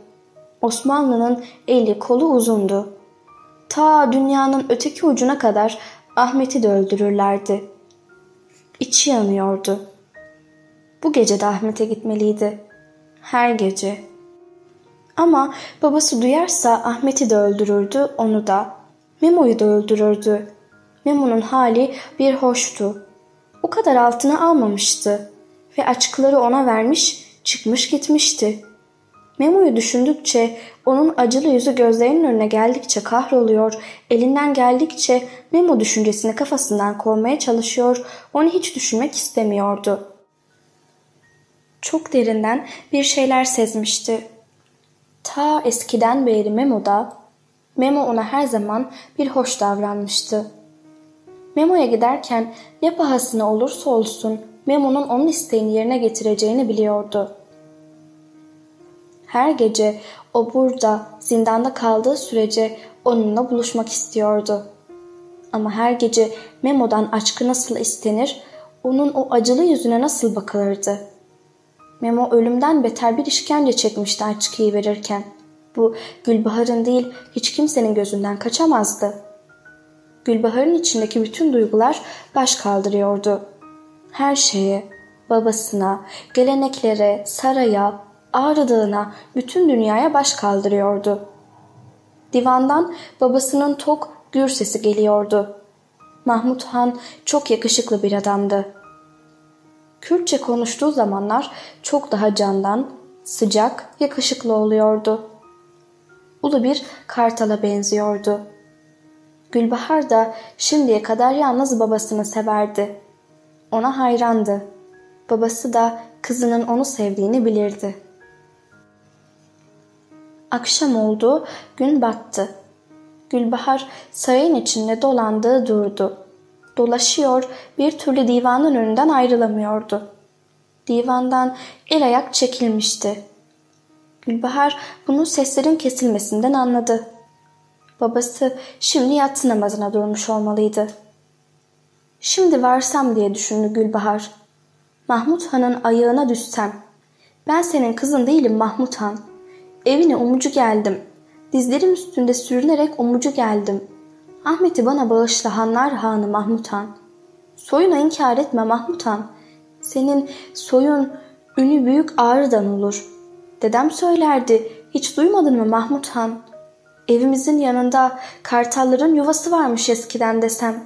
Osmanlı'nın eli kolu uzundu. Ta dünyanın öteki ucuna kadar Ahmet'i de öldürürlerdi. İçi yanıyordu. Bu gece de Ahmet'e gitmeliydi. Her gece. Ama babası duyarsa Ahmet'i de öldürürdü, onu da. Memo'yu da öldürürdü. Memo'nun hali bir hoştu. O kadar altına almamıştı ve açıkları ona vermiş, çıkmış gitmişti. Memo'yu düşündükçe onun acılı yüzü gözlerinin önüne geldikçe kahroluyor, elinden geldikçe Memo düşüncesini kafasından kovmaya çalışıyor, onu hiç düşünmek istemiyordu. Çok derinden bir şeyler sezmişti. Ta eskiden beri Memo'da, Memo ona her zaman bir hoş davranmıştı. Memo'ya giderken ne pahasına olursa olsun Memo'nun onun isteğini yerine getireceğini biliyordu. Her gece o burada zindanda kaldığı sürece onunla buluşmak istiyordu. Ama her gece Memo'dan aşkı nasıl istenir, onun o acılı yüzüne nasıl bakılırdı? Memo ölümden beter bir işkence çekmişti açkıyı verirken. Bu Gülbahar'ın değil hiç kimsenin gözünden kaçamazdı. Gülbahar'ın içindeki bütün duygular baş kaldırıyordu. Her şeye, babasına, geleneklere, saraya, Ağrı bütün dünyaya baş kaldırıyordu. Divandan babasının tok gür sesi geliyordu. Mahmut Han çok yakışıklı bir adamdı. Kürtçe konuştuğu zamanlar çok daha candan, sıcak, yakışıklı oluyordu. Ulu bir kartala benziyordu. Gülbahar da şimdiye kadar yalnız babasını severdi. Ona hayrandı. Babası da kızının onu sevdiğini bilirdi. Akşam oldu, gün battı. Gülbahar sarayın içinde dolandığı durdu. Dolaşıyor, bir türlü divanın önünden ayrılamıyordu. Divandan el ayak çekilmişti. Gülbahar bunun seslerin kesilmesinden anladı. Babası şimdi yatsı namazına durmuş olmalıydı. Şimdi varsam diye düşündü Gülbahar. Mahmut Han'ın ayağına düşsem. Ben senin kızın değilim Mahmut Han. Evine umucu geldim. Dizlerim üstünde sürünerek umucu geldim. Ahmet'i bana bağışla Hanlar Hanı Mahmut Han. Soyuna inkar etme Mahmut Han. Senin soyun ünü büyük ağrıdan olur. Dedem söylerdi. Hiç duymadın mı Mahmut Han? Evimizin yanında kartalların yuvası varmış eskiden desem.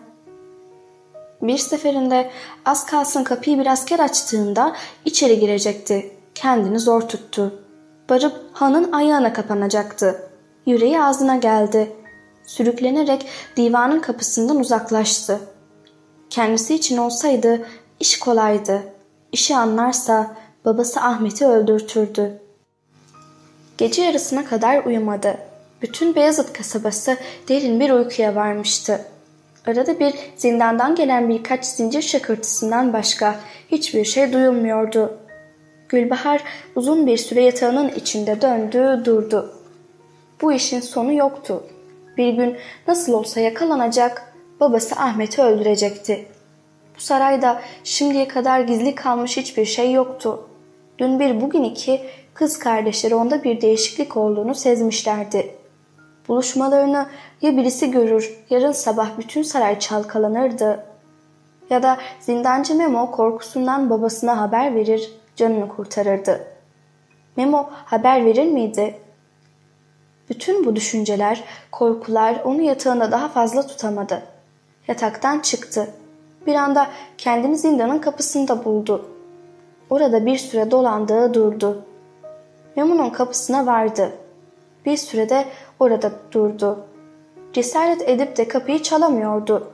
Bir seferinde az kalsın kapıyı bir asker açtığında içeri girecekti. Kendini zor tuttu. Barıp hanın ayağına kapanacaktı. Yüreği ağzına geldi. Sürüklenerek divanın kapısından uzaklaştı. Kendisi için olsaydı iş kolaydı. İşi anlarsa babası Ahmet'i öldürtürdü. Gece yarısına kadar uyumadı. Bütün Beyazıt kasabası derin bir uykuya varmıştı. Arada bir zindandan gelen birkaç zincir şakırtısından başka hiçbir şey duyulmuyordu. Gülbahar uzun bir süre yatağının içinde döndü, durdu. Bu işin sonu yoktu. Bir gün nasıl olsa yakalanacak, babası Ahmet'i öldürecekti. Bu sarayda şimdiye kadar gizli kalmış hiçbir şey yoktu. Dün bir bugün iki kız kardeşleri onda bir değişiklik olduğunu sezmişlerdi. Buluşmalarını ya birisi görür, yarın sabah bütün saray çalkalanırdı. Ya da zindancı Memo korkusundan babasına haber verir, canını kurtarırdı. Memo haber verir miydi? Bütün bu düşünceler, korkular onu yatağında daha fazla tutamadı. Yataktan çıktı. Bir anda kendini zindanın kapısında buldu. Orada bir süre dolandığı durdu. Memo'nun kapısına vardı. Bir sürede orada durdu. Cesaret edip de kapıyı çalamıyordu.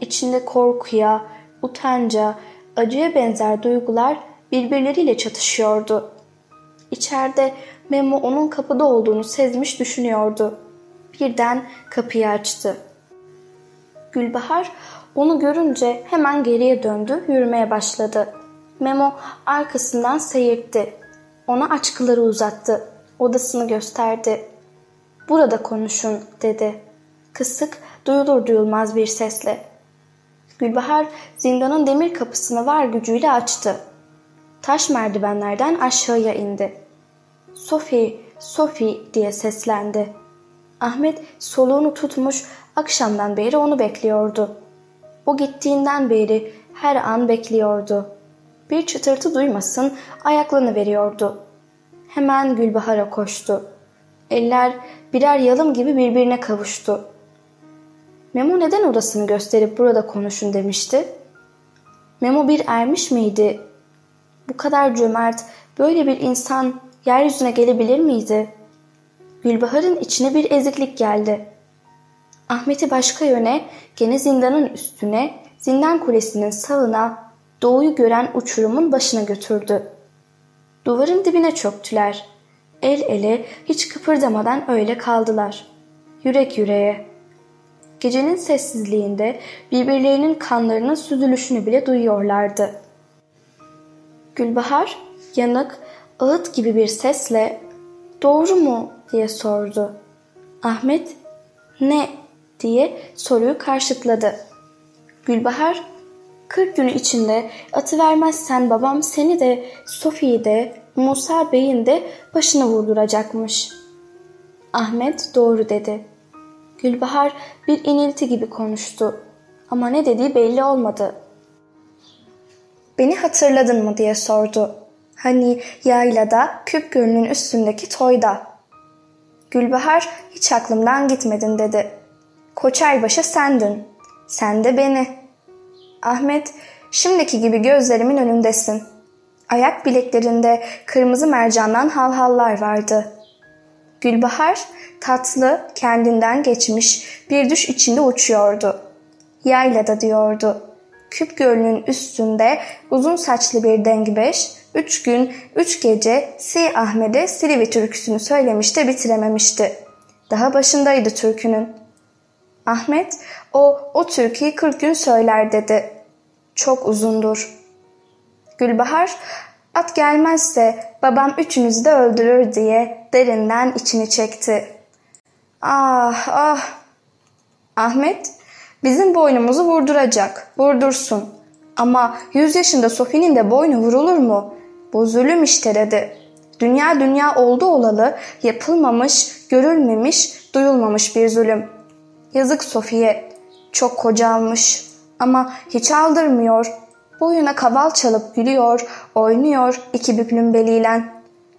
İçinde korkuya, utanca, acıya benzer duygular birbirleriyle çatışıyordu. İçeride Memo onun kapıda olduğunu sezmiş düşünüyordu. Birden kapıyı açtı. Gülbahar onu görünce hemen geriye döndü, yürümeye başladı. Memo arkasından seyirtti. Ona açkıları uzattı. Odasını gösterdi. Burada konuşun dedi. Kısık, duyulur duyulmaz bir sesle. Gülbahar zindanın demir kapısını var gücüyle açtı. Taş merdivenlerden aşağıya indi. Sophie, Sophie diye seslendi. Ahmet soluğunu tutmuş akşamdan beri onu bekliyordu. O gittiğinden beri her an bekliyordu. Bir çıtırtı duymasın ayaklarını veriyordu. Hemen Gülbahar'a koştu. Eller birer yalım gibi birbirine kavuştu. Memo neden odasını gösterip burada konuşun demişti. Memo bir ermiş miydi? Bu kadar cömert, böyle bir insan yeryüzüne gelebilir miydi? Gülbahar'ın içine bir eziklik geldi. Ahmet'i başka yöne, gene zindanın üstüne, zindan kulesinin sağına, doğuyu gören uçurumun başına götürdü. Duvarın dibine çöktüler. El ele hiç kıpırdamadan öyle kaldılar. Yürek yüreğe. Gecenin sessizliğinde birbirlerinin kanlarının süzülüşünü bile duyuyorlardı. Gülbahar yanık, ağıt gibi bir sesle ''Doğru mu?'' diye sordu. Ahmet ''Ne?'' diye soruyu karşıtladı. Gülbahar Kırk günü içinde atı vermezsen babam seni de Sofi'yi de Musa Bey'in de başına vurduracakmış. Ahmet doğru dedi. Gülbahar bir inilti gibi konuştu. Ama ne dediği belli olmadı. Beni hatırladın mı diye sordu. Hani yaylada küp gölünün üstündeki toyda. Gülbahar hiç aklımdan gitmedin dedi. Koçerbaşı sendin. Sen de beni. Ahmet, şimdiki gibi gözlerimin önündesin. Ayak bileklerinde kırmızı mercandan halhallar vardı. Gülbahar tatlı, kendinden geçmiş bir düş içinde uçuyordu. Yaylada diyordu. Küp gölünün üstünde uzun saçlı bir dengbeş, üç gün, üç gece Si Ahmet'e Silivri türküsünü söylemiş de bitirememişti. Daha başındaydı türkünün. Ahmet, o, o türküyü kırk gün söyler dedi çok uzundur. Gülbahar, at gelmezse babam üçünüzü de öldürür diye derinden içini çekti. Ah ah. Ahmet, bizim boynumuzu vurduracak, vurdursun. Ama yüz yaşında Sofi'nin de boynu vurulur mu? Bu zulüm işte dedi. Dünya dünya oldu olalı, yapılmamış, görülmemiş, duyulmamış bir zulüm. Yazık Sofi'ye, çok kocalmış.'' Ama hiç aldırmıyor. Boyuna kaval çalıp gülüyor, oynuyor iki büklüm beliyle.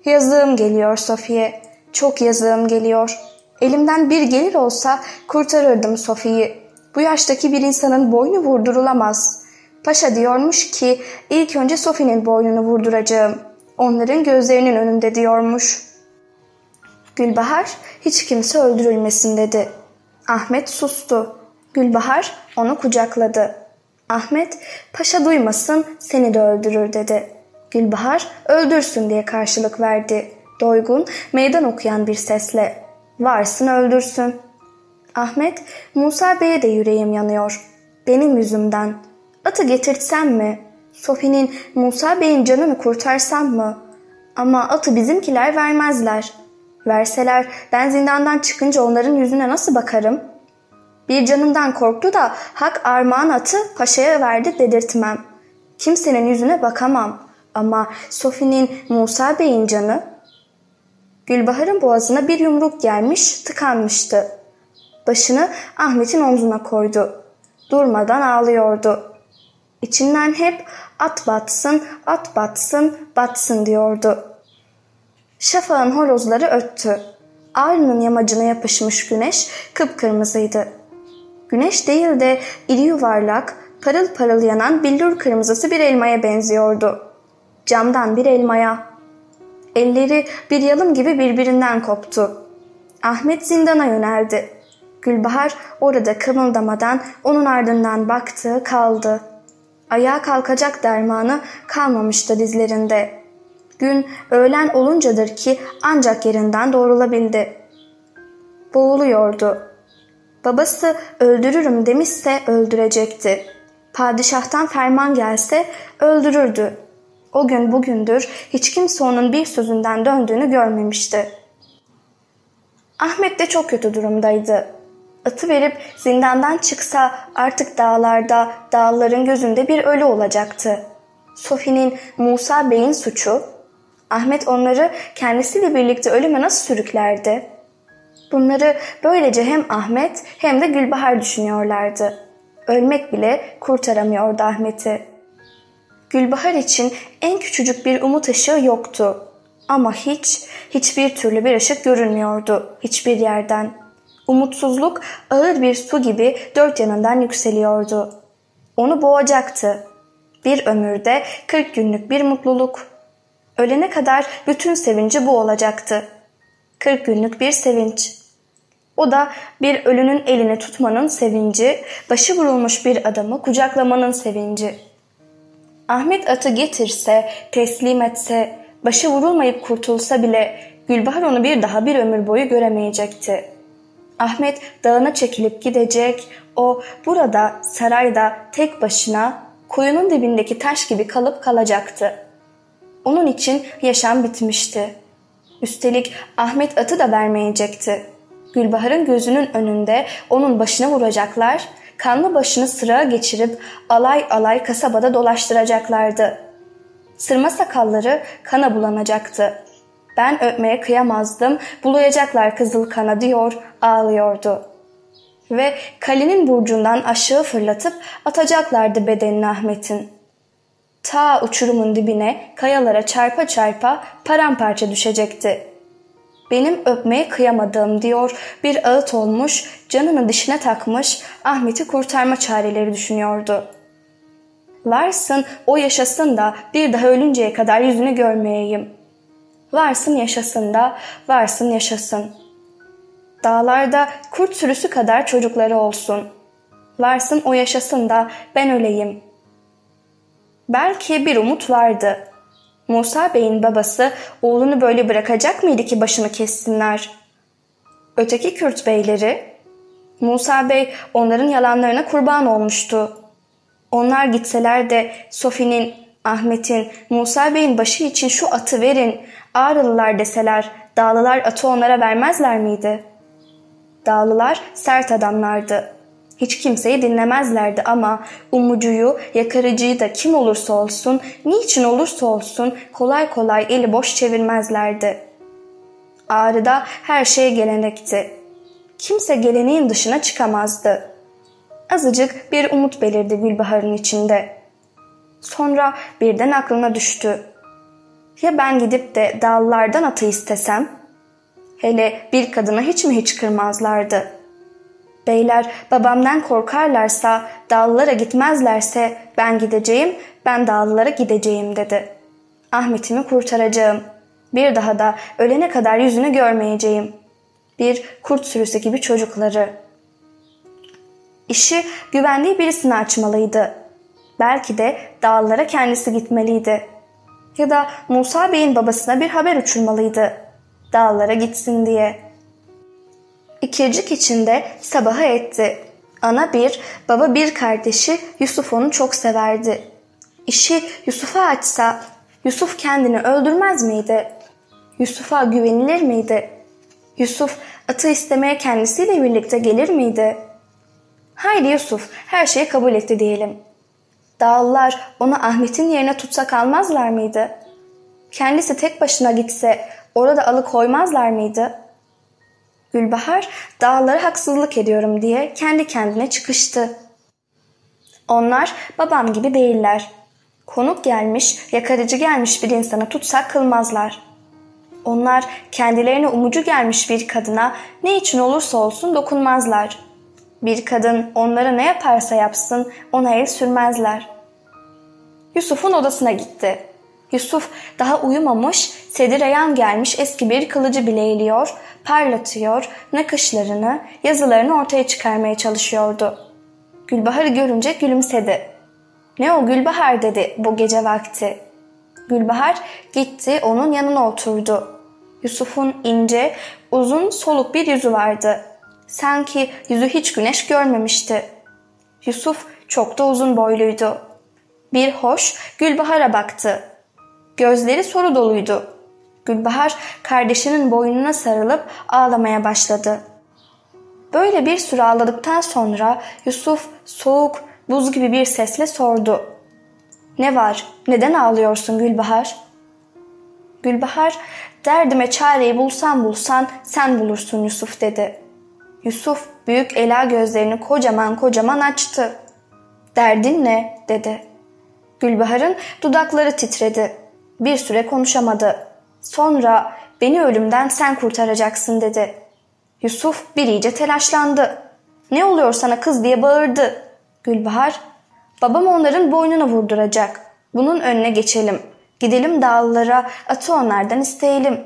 Yazığım geliyor Sofiye. Çok yazığım geliyor. Elimden bir gelir olsa kurtarırdım Sofi'yi. Bu yaştaki bir insanın boynu vurdurulamaz. Paşa diyormuş ki ilk önce Sofi'nin boynunu vurduracağım. Onların gözlerinin önünde diyormuş. Gülbahar hiç kimse öldürülmesin dedi. Ahmet sustu. Gülbahar onu kucakladı. Ahmet, paşa duymasın seni de öldürür dedi. Gülbahar öldürsün diye karşılık verdi. Doygun, meydan okuyan bir sesle. Varsın öldürsün. Ahmet, Musa Bey'e de yüreğim yanıyor. Benim yüzümden. Atı getirtsem mi? Sofi'nin Musa Bey'in canını kurtarsam mı? Ama atı bizimkiler vermezler. Verseler ben zindandan çıkınca onların yüzüne nasıl bakarım?'' Bir canımdan korktu da hak armağan atı paşaya verdi dedirtmem. Kimsenin yüzüne bakamam. Ama Sofi'nin Musa Bey'in canı Gülbahar'ın boğazına bir yumruk gelmiş, tıkanmıştı. Başını Ahmet'in omzuna koydu. Durmadan ağlıyordu. İçinden hep at batsın, at batsın, batsın diyordu. Şafağın horozları öttü. Ağrı'nın yamacına yapışmış güneş kıpkırmızıydı. Güneş değil de iri yuvarlak, parıl parıl yanan billur kırmızısı bir elmaya benziyordu. Camdan bir elmaya. Elleri bir yalım gibi birbirinden koptu. Ahmet zindana yöneldi. Gülbahar orada kımıldamadan onun ardından baktı kaldı. Ayağa kalkacak dermanı kalmamıştı dizlerinde. Gün öğlen oluncadır ki ancak yerinden doğrulabildi. Boğuluyordu. Babası öldürürüm demişse öldürecekti. Padişahtan ferman gelse öldürürdü. O gün bugündür hiç kimse onun bir sözünden döndüğünü görmemişti. Ahmet de çok kötü durumdaydı. Atı verip zindandan çıksa artık dağlarda, dağların gözünde bir ölü olacaktı. Sofi'nin Musa Bey'in suçu, Ahmet onları kendisiyle birlikte ölüme nasıl sürüklerdi? Bunları böylece hem Ahmet hem de Gülbahar düşünüyorlardı. Ölmek bile kurtaramıyordu Ahmet'i. Gülbahar için en küçücük bir umut ışığı yoktu. Ama hiç, hiçbir türlü bir ışık görünmüyordu hiçbir yerden. Umutsuzluk ağır bir su gibi dört yanından yükseliyordu. Onu boğacaktı. Bir ömürde kırk günlük bir mutluluk. Ölene kadar bütün sevinci bu olacaktı. Kırk günlük bir sevinç. O da bir ölünün elini tutmanın sevinci, başı vurulmuş bir adamı kucaklamanın sevinci. Ahmet atı getirse, teslim etse, başı vurulmayıp kurtulsa bile Gülbahar onu bir daha bir ömür boyu göremeyecekti. Ahmet dağına çekilip gidecek, o burada sarayda tek başına kuyunun dibindeki taş gibi kalıp kalacaktı. Onun için yaşam bitmişti. Üstelik Ahmet atı da vermeyecekti. Gülbahar'ın gözünün önünde onun başına vuracaklar, kanlı başını sıra geçirip alay alay kasabada dolaştıracaklardı. Sırma sakalları kana bulanacaktı. Ben öpmeye kıyamazdım, bulayacaklar kızıl kana diyor, ağlıyordu. Ve kalenin burcundan aşağı fırlatıp atacaklardı bedenini Ahmet'in. Ta uçurumun dibine kayalara çarpa çarpa paramparça düşecekti. Benim öpmeye kıyamadığım diyor bir ağıt olmuş, canını dişine takmış Ahmet'i kurtarma çareleri düşünüyordu. Varsın o yaşasın da bir daha ölünceye kadar yüzünü görmeyeyim. Varsın yaşasın da varsın yaşasın. Dağlarda kurt sürüsü kadar çocukları olsun. Varsın o yaşasın da ben öleyim. Belki bir umut vardı. Musa Bey'in babası oğlunu böyle bırakacak mıydı ki başını kessinler? Öteki Kürt beyleri, Musa Bey onların yalanlarına kurban olmuştu. Onlar gitseler de Sofi'nin, Ahmet'in, Musa Bey'in başı için şu atı verin, Ağrılılar deseler Dağlılar atı onlara vermezler miydi? Dağlılar sert adamlardı. Hiç kimseyi dinlemezlerdi ama umucuyu, yakarıcıyı da kim olursa olsun, niçin olursa olsun kolay kolay eli boş çevirmezlerdi. Ağrı'da her şey gelenekti. Kimse geleneğin dışına çıkamazdı. Azıcık bir umut belirdi Gülbahar'ın içinde. Sonra birden aklına düştü. Ya ben gidip de dağlılardan atı istesem? Hele bir kadına hiç mi hiç kırmazlardı? Beyler babamdan korkarlarsa, dağlılara gitmezlerse ben gideceğim, ben dağlılara gideceğim dedi. Ahmet'imi kurtaracağım. Bir daha da ölene kadar yüzünü görmeyeceğim. Bir kurt sürüsü gibi çocukları. İşi güvenliği birisine açmalıydı. Belki de dağlara kendisi gitmeliydi. Ya da Musa Bey'in babasına bir haber uçurmalıydı. Dağlara gitsin diye.'' İkircik içinde sabaha etti. Ana bir, baba bir kardeşi Yusuf onu çok severdi. İşi Yusuf'a açsa Yusuf kendini öldürmez miydi? Yusuf'a güvenilir miydi? Yusuf atı istemeye kendisiyle birlikte gelir miydi? Haydi Yusuf her şeyi kabul etti diyelim. Dağlılar onu Ahmet'in yerine tutsa kalmazlar mıydı? Kendisi tek başına gitse orada alıkoymazlar mıydı? Gülbahar dağlara haksızlık ediyorum diye kendi kendine çıkıştı. Onlar babam gibi değiller. Konuk gelmiş, yakarıcı gelmiş bir insana tutsak kılmazlar. Onlar kendilerine umucu gelmiş bir kadına ne için olursa olsun dokunmazlar. Bir kadın onlara ne yaparsa yapsın ona el sürmezler. Yusuf'un odasına gitti. Yusuf daha uyumamış, sedir ayan gelmiş eski bir kılıcı bileyliyor, parlatıyor, nakışlarını, yazılarını ortaya çıkarmaya çalışıyordu. Gülbahar'ı görünce gülümsedi. Ne o Gülbahar dedi bu gece vakti. Gülbahar gitti onun yanına oturdu. Yusuf'un ince, uzun, soluk bir yüzü vardı. Sanki yüzü hiç güneş görmemişti. Yusuf çok da uzun boyluydu. Bir hoş Gülbahar'a baktı. Gözleri soru doluydu. Gülbahar kardeşinin boynuna sarılıp ağlamaya başladı. Böyle bir süre ağladıktan sonra Yusuf soğuk, buz gibi bir sesle sordu. Ne var? Neden ağlıyorsun Gülbahar? Gülbahar, derdime çareyi bulsan bulsan sen bulursun Yusuf dedi. Yusuf büyük ela gözlerini kocaman kocaman açtı. Derdin ne? dedi. Gülbahar'ın dudakları titredi. Bir süre konuşamadı. Sonra beni ölümden sen kurtaracaksın dedi. Yusuf bir iyice telaşlandı. Ne oluyor sana kız diye bağırdı. Gülbahar, babam onların boynunu vurduracak. Bunun önüne geçelim. Gidelim dağlılara, atı onlardan isteyelim.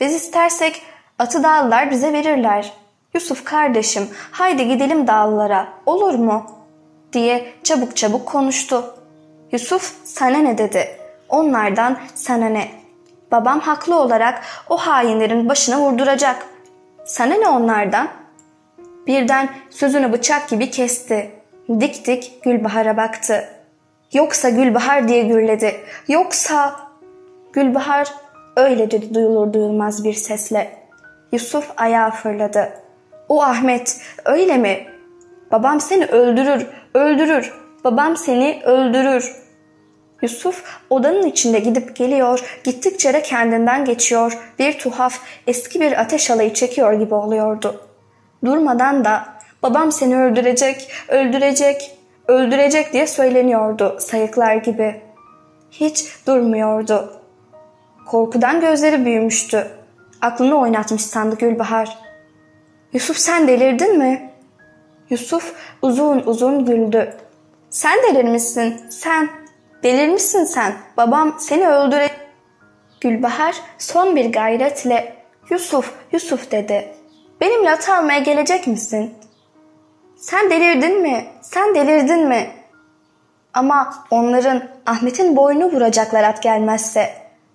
Biz istersek atı dağlılar bize verirler. Yusuf kardeşim, haydi gidelim dağlılara, olur mu? diye çabuk çabuk konuştu. Yusuf sana ne dedi? Onlardan sana ne? Babam haklı olarak o hainlerin başına vurduracak. Sana ne onlardan? Birden sözünü bıçak gibi kesti. Dik dik Gülbahar'a baktı. Yoksa Gülbahar diye gürledi. Yoksa... Gülbahar öyle dedi duyulur duyulmaz bir sesle. Yusuf ayağa fırladı. O Ahmet öyle mi? Babam seni öldürür, öldürür. Babam seni öldürür. Yusuf odanın içinde gidip geliyor, gittikçe de kendinden geçiyor, bir tuhaf, eski bir ateş alayı çekiyor gibi oluyordu. Durmadan da babam seni öldürecek, öldürecek, öldürecek diye söyleniyordu sayıklar gibi. Hiç durmuyordu. Korkudan gözleri büyümüştü. Aklını oynatmış sandı Gülbahar. Yusuf sen delirdin mi? Yusuf uzun uzun güldü. Sen delirmişsin, sen. Delirmişsin sen. Babam seni öldüre... Gülbahar son bir gayretle Yusuf, Yusuf dedi. Benimle at almaya gelecek misin? Sen delirdin mi? Sen delirdin mi? Ama onların Ahmet'in boynu vuracaklar at gelmezse.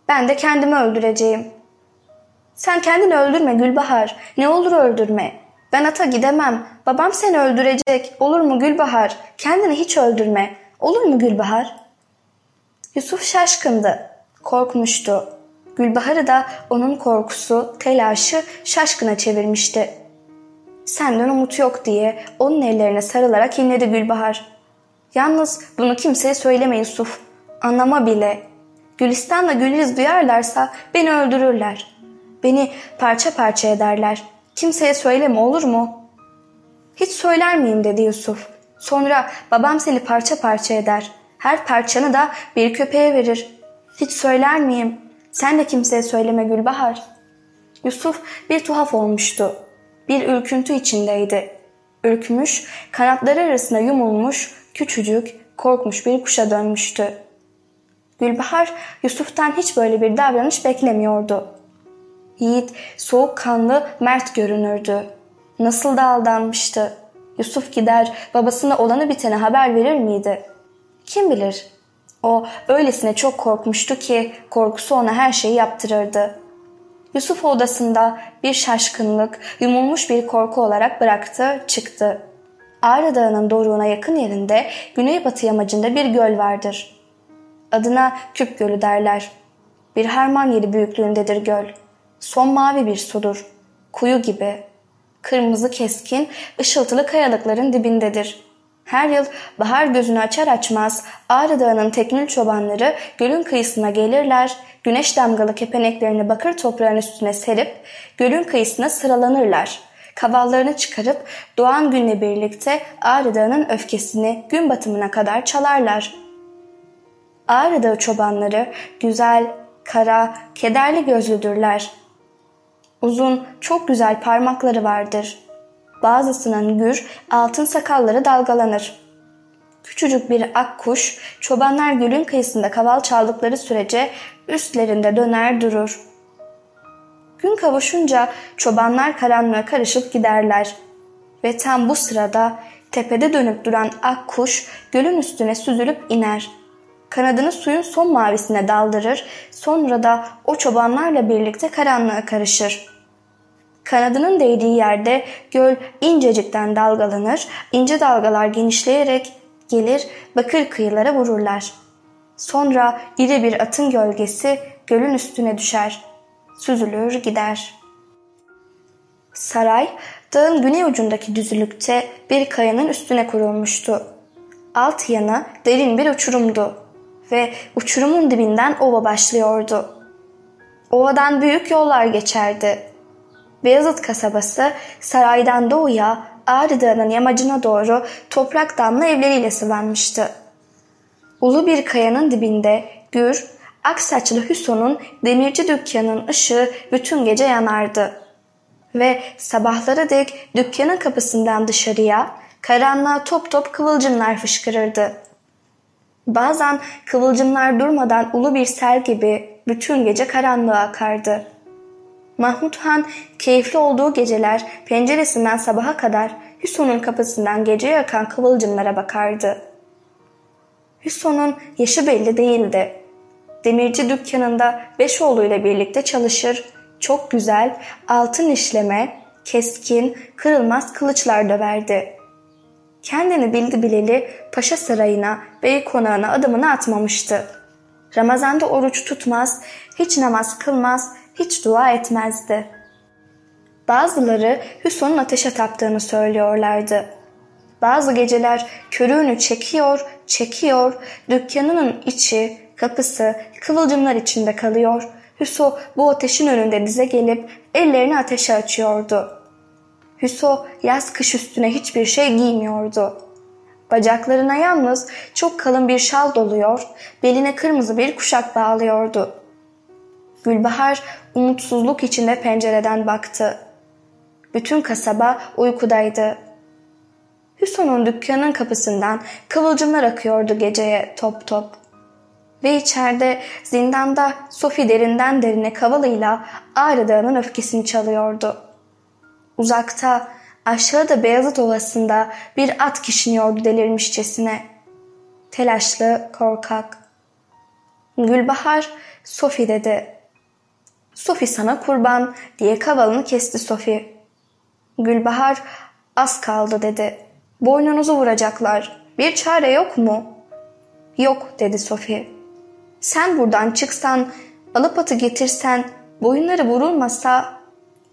Ben de kendimi öldüreceğim. Sen kendini öldürme Gülbahar. Ne olur öldürme. Ben ata gidemem. Babam seni öldürecek. Olur mu Gülbahar? Kendini hiç öldürme. Olur mu Gülbahar? Yusuf şaşkındı. Korkmuştu. Gülbahar'ı da onun korkusu, telaşı şaşkına çevirmişti. Senden umut yok diye onun ellerine sarılarak inledi Gülbahar. Yalnız bunu kimseye söyleme Yusuf. Anlama bile. Gülistan'la Gülriz duyarlarsa beni öldürürler. Beni parça parça ederler. Kimseye söyleme olur mu? Hiç söyler miyim dedi Yusuf. Sonra babam seni parça parça eder. Her parçanı da bir köpeğe verir. Hiç söyler miyim? Sen de kimseye söyleme Gülbahar. Yusuf bir tuhaf olmuştu. Bir ürküntü içindeydi. Ürkmüş, kanatları arasında yumulmuş, küçücük, korkmuş bir kuşa dönmüştü. Gülbahar Yusuf'tan hiç böyle bir davranış beklemiyordu. Yiğit soğukkanlı, mert görünürdü. Nasıl da aldanmıştı. Yusuf gider babasına olanı bitene haber verir miydi? Kim bilir? O öylesine çok korkmuştu ki korkusu ona her şeyi yaptırırdı. Yusuf odasında bir şaşkınlık, yumulmuş bir korku olarak bıraktı, çıktı. Ağrı Dağı'nın doruğuna yakın yerinde güneybatı yamacında bir göl vardır. Adına Küp Gölü derler. Bir harman yeri büyüklüğündedir göl. Son mavi bir sudur. Kuyu gibi. Kırmızı keskin, ışıltılı kayalıkların dibindedir. Her yıl bahar gözünü açar açmaz Ağrı Dağı'nın teknil çobanları gölün kıyısına gelirler, güneş damgalı kepeneklerini bakır toprağın üstüne serip gölün kıyısına sıralanırlar. Kavallarını çıkarıp doğan günle birlikte Ağrı Dağı'nın öfkesini gün batımına kadar çalarlar. Ağrı Dağı çobanları güzel, kara, kederli gözlüdürler. Uzun, çok güzel parmakları vardır. Bazısının gür, altın sakalları dalgalanır. Küçücük bir ak kuş, çobanlar gölün kıyısında kaval çaldıkları sürece üstlerinde döner durur. Gün kavuşunca çobanlar karanlığa karışıp giderler. Ve tam bu sırada tepede dönüp duran ak kuş gölün üstüne süzülüp iner. Kanadını suyun son mavisine daldırır, sonra da o çobanlarla birlikte karanlığa karışır. Kanadının değdiği yerde göl incecikten dalgalanır, ince dalgalar genişleyerek gelir bakır kıyılara vururlar. Sonra iri bir atın gölgesi gölün üstüne düşer. Süzülür gider. Saray, dağın güney ucundaki düzlükte bir kayanın üstüne kurulmuştu. Alt yanı derin bir uçurumdu ve uçurumun dibinden ova başlıyordu. Ovadan büyük yollar geçerdi. Beyazıt kasabası saraydan doğuya Ağrı Dağı'nın yamacına doğru toprak damla evleriyle sıvanmıştı. Ulu bir kayanın dibinde gür, ak saçlı Hüson'un demirci dükkanının ışığı bütün gece yanardı. Ve sabahlara dek dükkanın kapısından dışarıya karanlığa top top kıvılcımlar fışkırırdı. Bazen kıvılcımlar durmadan ulu bir sel gibi bütün gece karanlığa akardı. Mahmut Han keyifli olduğu geceler penceresinden sabaha kadar Hüson'un kapısından geceye akan kıvılcımlara bakardı. Hüson'un yaşı belli değildi. Demirci dükkanında beş oğluyla birlikte çalışır, çok güzel, altın işleme, keskin, kırılmaz kılıçlar döverdi. Kendini bildi bileli Paşa Sarayı'na, Bey konağına adımını atmamıştı. Ramazanda oruç tutmaz, hiç namaz kılmaz, hiç dua etmezdi. Bazıları Hüsnü'nün ateşe taptığını söylüyorlardı. Bazı geceler körüğünü çekiyor, çekiyor, dükkanının içi, kapısı kıvılcımlar içinde kalıyor. Hüso bu ateşin önünde dize gelip ellerini ateşe açıyordu. Hüso yaz kış üstüne hiçbir şey giymiyordu. Bacaklarına yalnız çok kalın bir şal doluyor, beline kırmızı bir kuşak bağlıyordu. Gülbahar umutsuzluk içinde pencereden baktı. Bütün kasaba uykudaydı. Hüsnü'nün dükkanın kapısından kıvılcımlar akıyordu geceye top top. Ve içeride zindanda Sofi derinden derine kavalıyla Ağrı Dağı'nın öfkesini çalıyordu. Uzakta aşağıda Beyazıt Ovası'nda bir at kişniyordu delirmişçesine. Telaşlı, korkak. Gülbahar, Sofi dedi. Sofi sana kurban diye kavalını kesti Sofi. Gülbahar az kaldı dedi. Boynunuzu vuracaklar. Bir çare yok mu? Yok dedi Sofi. Sen buradan çıksan, alıp atı getirsen, boyunları vurulmasa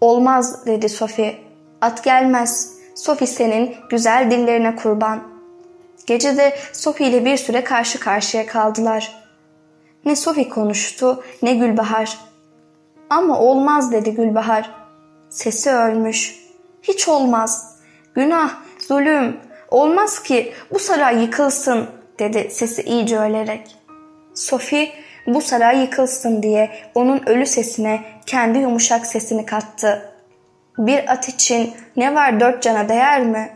olmaz dedi Sofi. At gelmez. Sofi senin güzel dillerine kurban. Gecede Sofi ile bir süre karşı karşıya kaldılar. Ne Sofi konuştu ne Gülbahar. Ama olmaz dedi Gülbahar. Sesi ölmüş. Hiç olmaz. Günah, zulüm. Olmaz ki bu saray yıkılsın dedi sesi iyice ölerek. Sophie bu saray yıkılsın diye onun ölü sesine kendi yumuşak sesini kattı. Bir at için ne var dört cana değer mi?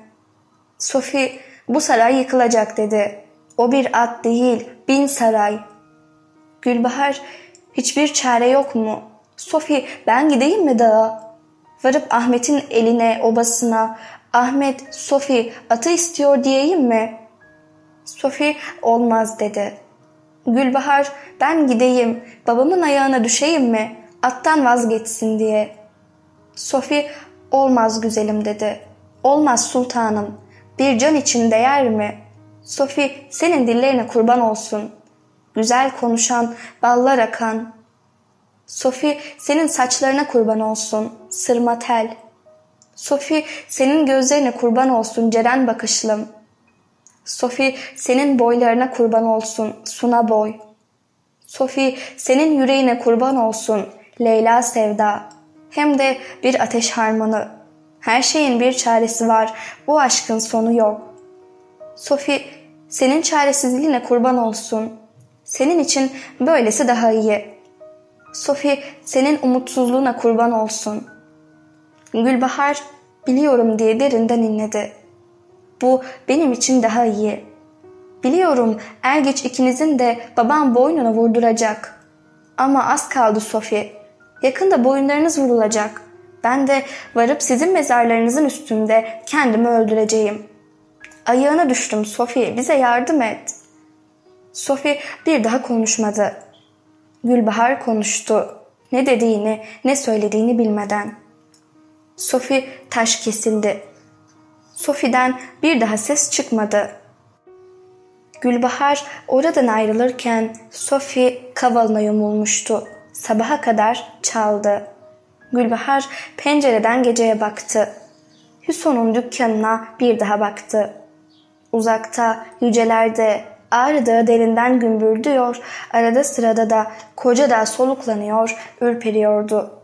Sophie bu saray yıkılacak dedi. O bir at değil bin saray. Gülbahar hiçbir çare yok mu? Sophie ben gideyim mi dağa? Varıp Ahmet'in eline, obasına, Ahmet, Sophie atı istiyor diyeyim mi? Sophie olmaz dedi. Gülbahar ben gideyim, babamın ayağına düşeyim mi? Attan vazgeçsin diye. Sophie olmaz güzelim dedi. Olmaz sultanım. Bir can için değer mi? Sophie senin dillerine kurban olsun. Güzel konuşan, ballar akan, Sophie senin saçlarına kurban olsun, sırma tel. Sophie senin gözlerine kurban olsun ceren bakışlım. Sophie senin boylarına kurban olsun Suna boy. Sophie senin yüreğine kurban olsun Leyla sevda. Hem de bir ateş harmanı. Her şeyin bir çaresi var. Bu aşkın sonu yok. Sophie senin çaresizliğine kurban olsun. Senin için böylesi daha iyi. Sophie senin umutsuzluğuna kurban olsun. Gülbahar biliyorum diye derinden inledi. Bu benim için daha iyi. Biliyorum er geç ikinizin de babam boynuna vurduracak. Ama az kaldı Sophie. Yakında boyunlarınız vurulacak. Ben de varıp sizin mezarlarınızın üstünde kendimi öldüreceğim. Ayağına düştüm Sophie bize yardım et. Sophie bir daha konuşmadı. Gülbahar konuştu. Ne dediğini ne söylediğini bilmeden. Sophie taş kesildi. Sophie'den bir daha ses çıkmadı. Gülbahar oradan ayrılırken Sophie kavalına yumulmuştu. Sabaha kadar çaldı. Gülbahar pencereden geceye baktı. Hüson'un dükkanına bir daha baktı. Uzakta, yücelerde, Ağrı Dağı derinden gümbürdüyor, arada sırada da koca dağ soluklanıyor, ürperiyordu.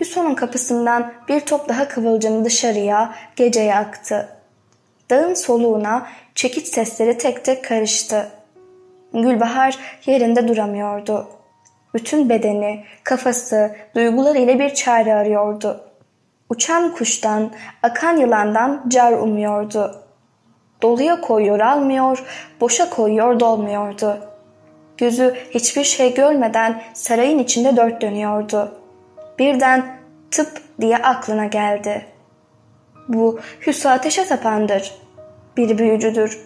Hüson'un kapısından bir top daha kıvılcım dışarıya, geceye aktı. Dağın soluğuna çekiç sesleri tek tek karıştı. Gülbahar yerinde duramıyordu. Bütün bedeni, kafası, duyguları ile bir çare arıyordu. Uçan kuştan, akan yılandan car umuyordu. Doluya koyuyor almıyor, boşa koyuyor dolmuyordu. Gözü hiçbir şey görmeden sarayın içinde dört dönüyordu. Birden tıp diye aklına geldi. Bu Hüsnü ateşe tapandır. Bir büyücüdür.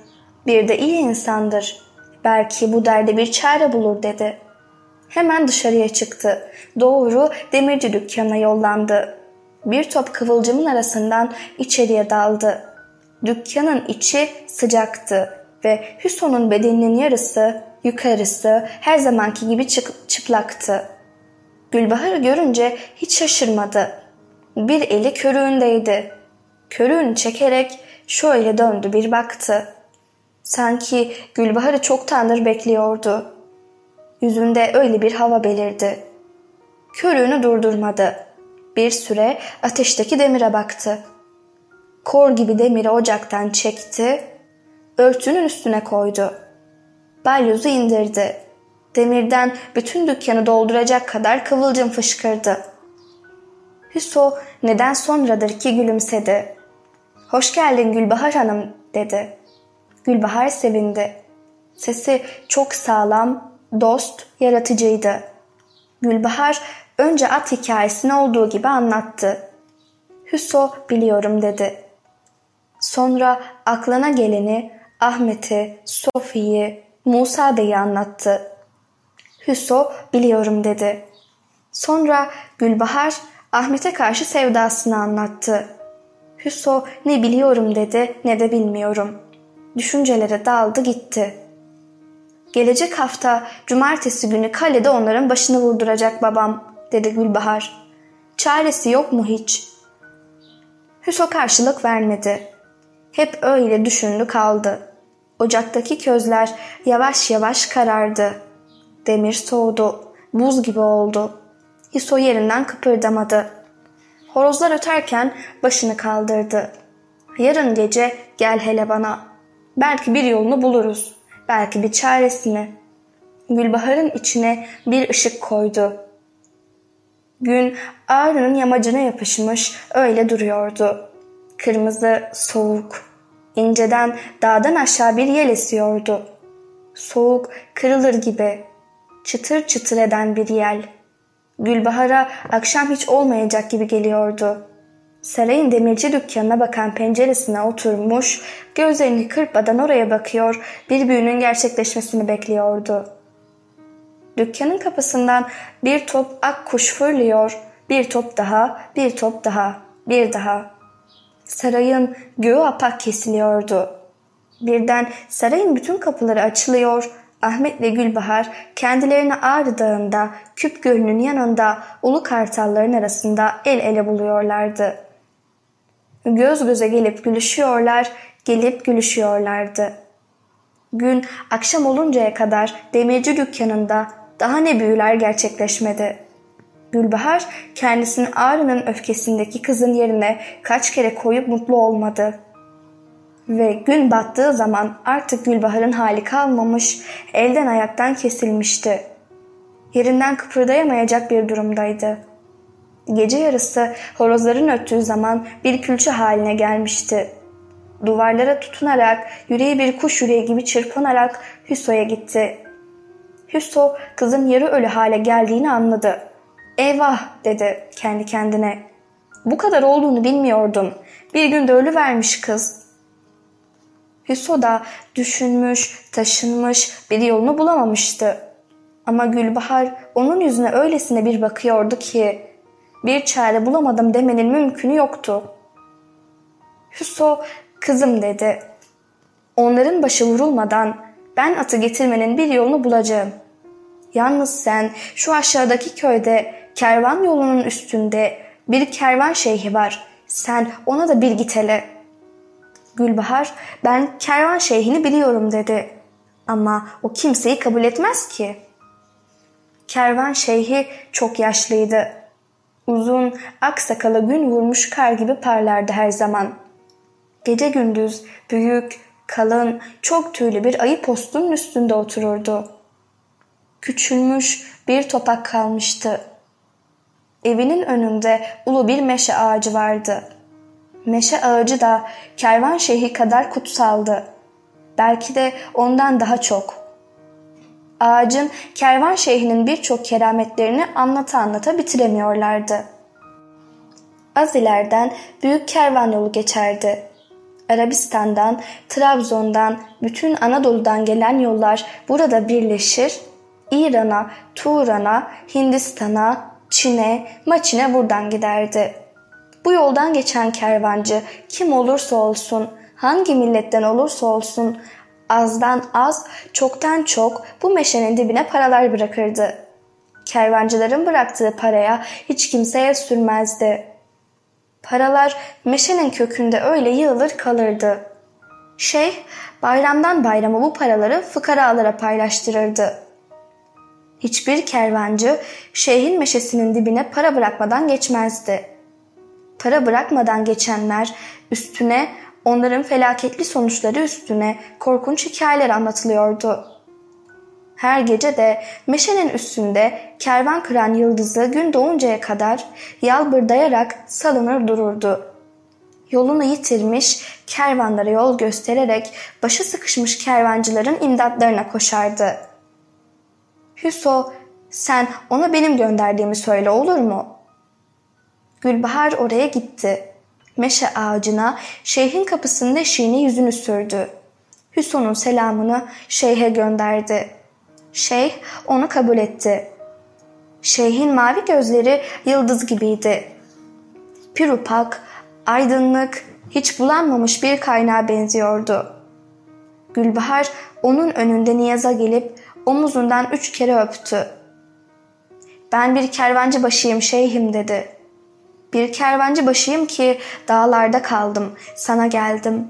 Bir de iyi insandır. Belki bu derde bir çare bulur dedi. Hemen dışarıya çıktı. Doğru demirci dükkanına yollandı. Bir top kıvılcımın arasından içeriye daldı. Dükkanın içi sıcaktı ve Hüson'un bedeninin yarısı, yukarısı her zamanki gibi çıplaktı. Gülbahar'ı görünce hiç şaşırmadı. Bir eli körüğündeydi. Körüğünü çekerek şöyle döndü bir baktı. Sanki Gülbahar'ı çoktandır bekliyordu. Yüzünde öyle bir hava belirdi. Körüğünü durdurmadı. Bir süre ateşteki demire baktı. Kor gibi demiri ocaktan çekti, örtünün üstüne koydu. Balyozu indirdi. Demirden bütün dükkanı dolduracak kadar kıvılcım fışkırdı. Hüso neden sonradır ki gülümsedi. Hoş geldin Gülbahar Hanım dedi. Gülbahar sevindi. Sesi çok sağlam, dost, yaratıcıydı. Gülbahar önce at hikayesini olduğu gibi anlattı. Hüso biliyorum dedi. Sonra aklına geleni Ahmet'i, Sofi'yi, Musa Bey'i anlattı. Hüso biliyorum dedi. Sonra Gülbahar Ahmet'e karşı sevdasını anlattı. Hüso ne biliyorum dedi ne de bilmiyorum. Düşüncelere daldı gitti. Gelecek hafta cumartesi günü kalede onların başını vurduracak babam dedi Gülbahar. Çaresi yok mu hiç? Hüso karşılık vermedi. Hep öyle düşündü kaldı. Ocaktaki közler yavaş yavaş karardı. Demir soğudu. Buz gibi oldu. Hiso yerinden kıpırdamadı. Horozlar öterken başını kaldırdı. Yarın gece gel hele bana. Belki bir yolunu buluruz. Belki bir çaresini. Gülbahar'ın içine bir ışık koydu. Gün ağrının yamacına yapışmış öyle duruyordu. Kırmızı, soğuk. İnceden dağdan aşağı bir yel esiyordu. Soğuk, kırılır gibi. Çıtır çıtır eden bir yel. Gülbahar'a akşam hiç olmayacak gibi geliyordu. Sarayın demirci dükkanına bakan penceresine oturmuş, gözlerini kırpmadan oraya bakıyor, bir büyünün gerçekleşmesini bekliyordu. Dükkanın kapısından bir top ak kuş fırlıyor, bir top daha, bir top daha, bir daha. Sarayın göğü apak kesiliyordu. Birden sarayın bütün kapıları açılıyor, Ahmet ve Gülbahar kendilerini Ağrı Dağı'nda, Küp Gölü'nün yanında ulu kartalların arasında el ele buluyorlardı. Göz göze gelip gülüşüyorlar, gelip gülüşüyorlardı. Gün akşam oluncaya kadar demirci dükkanında daha ne büyüler gerçekleşmedi. Gülbahar kendisini Ağrı'nın öfkesindeki kızın yerine kaç kere koyup mutlu olmadı. Ve gün battığı zaman artık Gülbahar'ın hali kalmamış, elden ayaktan kesilmişti. Yerinden kıpırdayamayacak bir durumdaydı. Gece yarısı horozların öttüğü zaman bir külçe haline gelmişti. Duvarlara tutunarak, yüreği bir kuş yüreği gibi çırpınarak Hüso'ya gitti. Hüso kızın yarı ölü hale geldiğini anladı. Eyvah dedi kendi kendine. Bu kadar olduğunu bilmiyordum. Bir günde ölü vermiş kız. Hüso da düşünmüş, taşınmış, bir yolunu bulamamıştı. Ama Gülbahar onun yüzüne öylesine bir bakıyordu ki bir çare bulamadım demenin mümkünü yoktu. Hüso kızım dedi. Onların başı vurulmadan ben atı getirmenin bir yolunu bulacağım. Yalnız sen şu aşağıdaki köyde kervan yolunun üstünde bir kervan şeyhi var. Sen ona da bir git hele. Gülbahar ben kervan şeyhini biliyorum dedi. Ama o kimseyi kabul etmez ki. Kervan şeyhi çok yaşlıydı. Uzun, ak sakalı gün vurmuş kar gibi parlardı her zaman. Gece gündüz büyük, kalın, çok tüylü bir ayı postunun üstünde otururdu. Küçülmüş bir topak kalmıştı. Evinin önünde ulu bir meşe ağacı vardı. Meşe ağacı da kervan şeyhi kadar kutsaldı. Belki de ondan daha çok.'' ağacın kervan şeyhinin birçok kerametlerini anlata anlata bitiremiyorlardı. Az ileriden büyük kervan yolu geçerdi. Arabistan'dan, Trabzon'dan, bütün Anadolu'dan gelen yollar burada birleşir, İran'a, Turan'a, Hindistan'a, Çin'e, Maçin'e buradan giderdi. Bu yoldan geçen kervancı kim olursa olsun, hangi milletten olursa olsun azdan az, çoktan çok bu meşenin dibine paralar bırakırdı. Kervancıların bıraktığı paraya hiç kimse el sürmezdi. Paralar meşenin kökünde öyle yığılır kalırdı. Şeyh bayramdan bayrama bu paraları fıkaralara paylaştırırdı. Hiçbir kervancı şeyhin meşesinin dibine para bırakmadan geçmezdi. Para bırakmadan geçenler üstüne onların felaketli sonuçları üstüne korkunç hikayeler anlatılıyordu. Her gece de meşenin üstünde kervan kıran yıldızı gün doğuncaya kadar yalbırdayarak salınır dururdu. Yolunu yitirmiş, kervanlara yol göstererek başı sıkışmış kervancıların imdatlarına koşardı. Hüso, sen ona benim gönderdiğimi söyle olur mu? Gülbahar oraya gitti meşe ağacına şeyhin kapısında eşiğini yüzünü sürdü. Hüson'un selamını şeyhe gönderdi. Şeyh onu kabul etti. Şeyhin mavi gözleri yıldız gibiydi. Pirupak, aydınlık, hiç bulanmamış bir kaynağa benziyordu. Gülbahar onun önünde niyaza gelip omuzundan üç kere öptü. Ben bir kervancı başıyım şeyhim dedi. Bir kervancı başıyım ki dağlarda kaldım, sana geldim.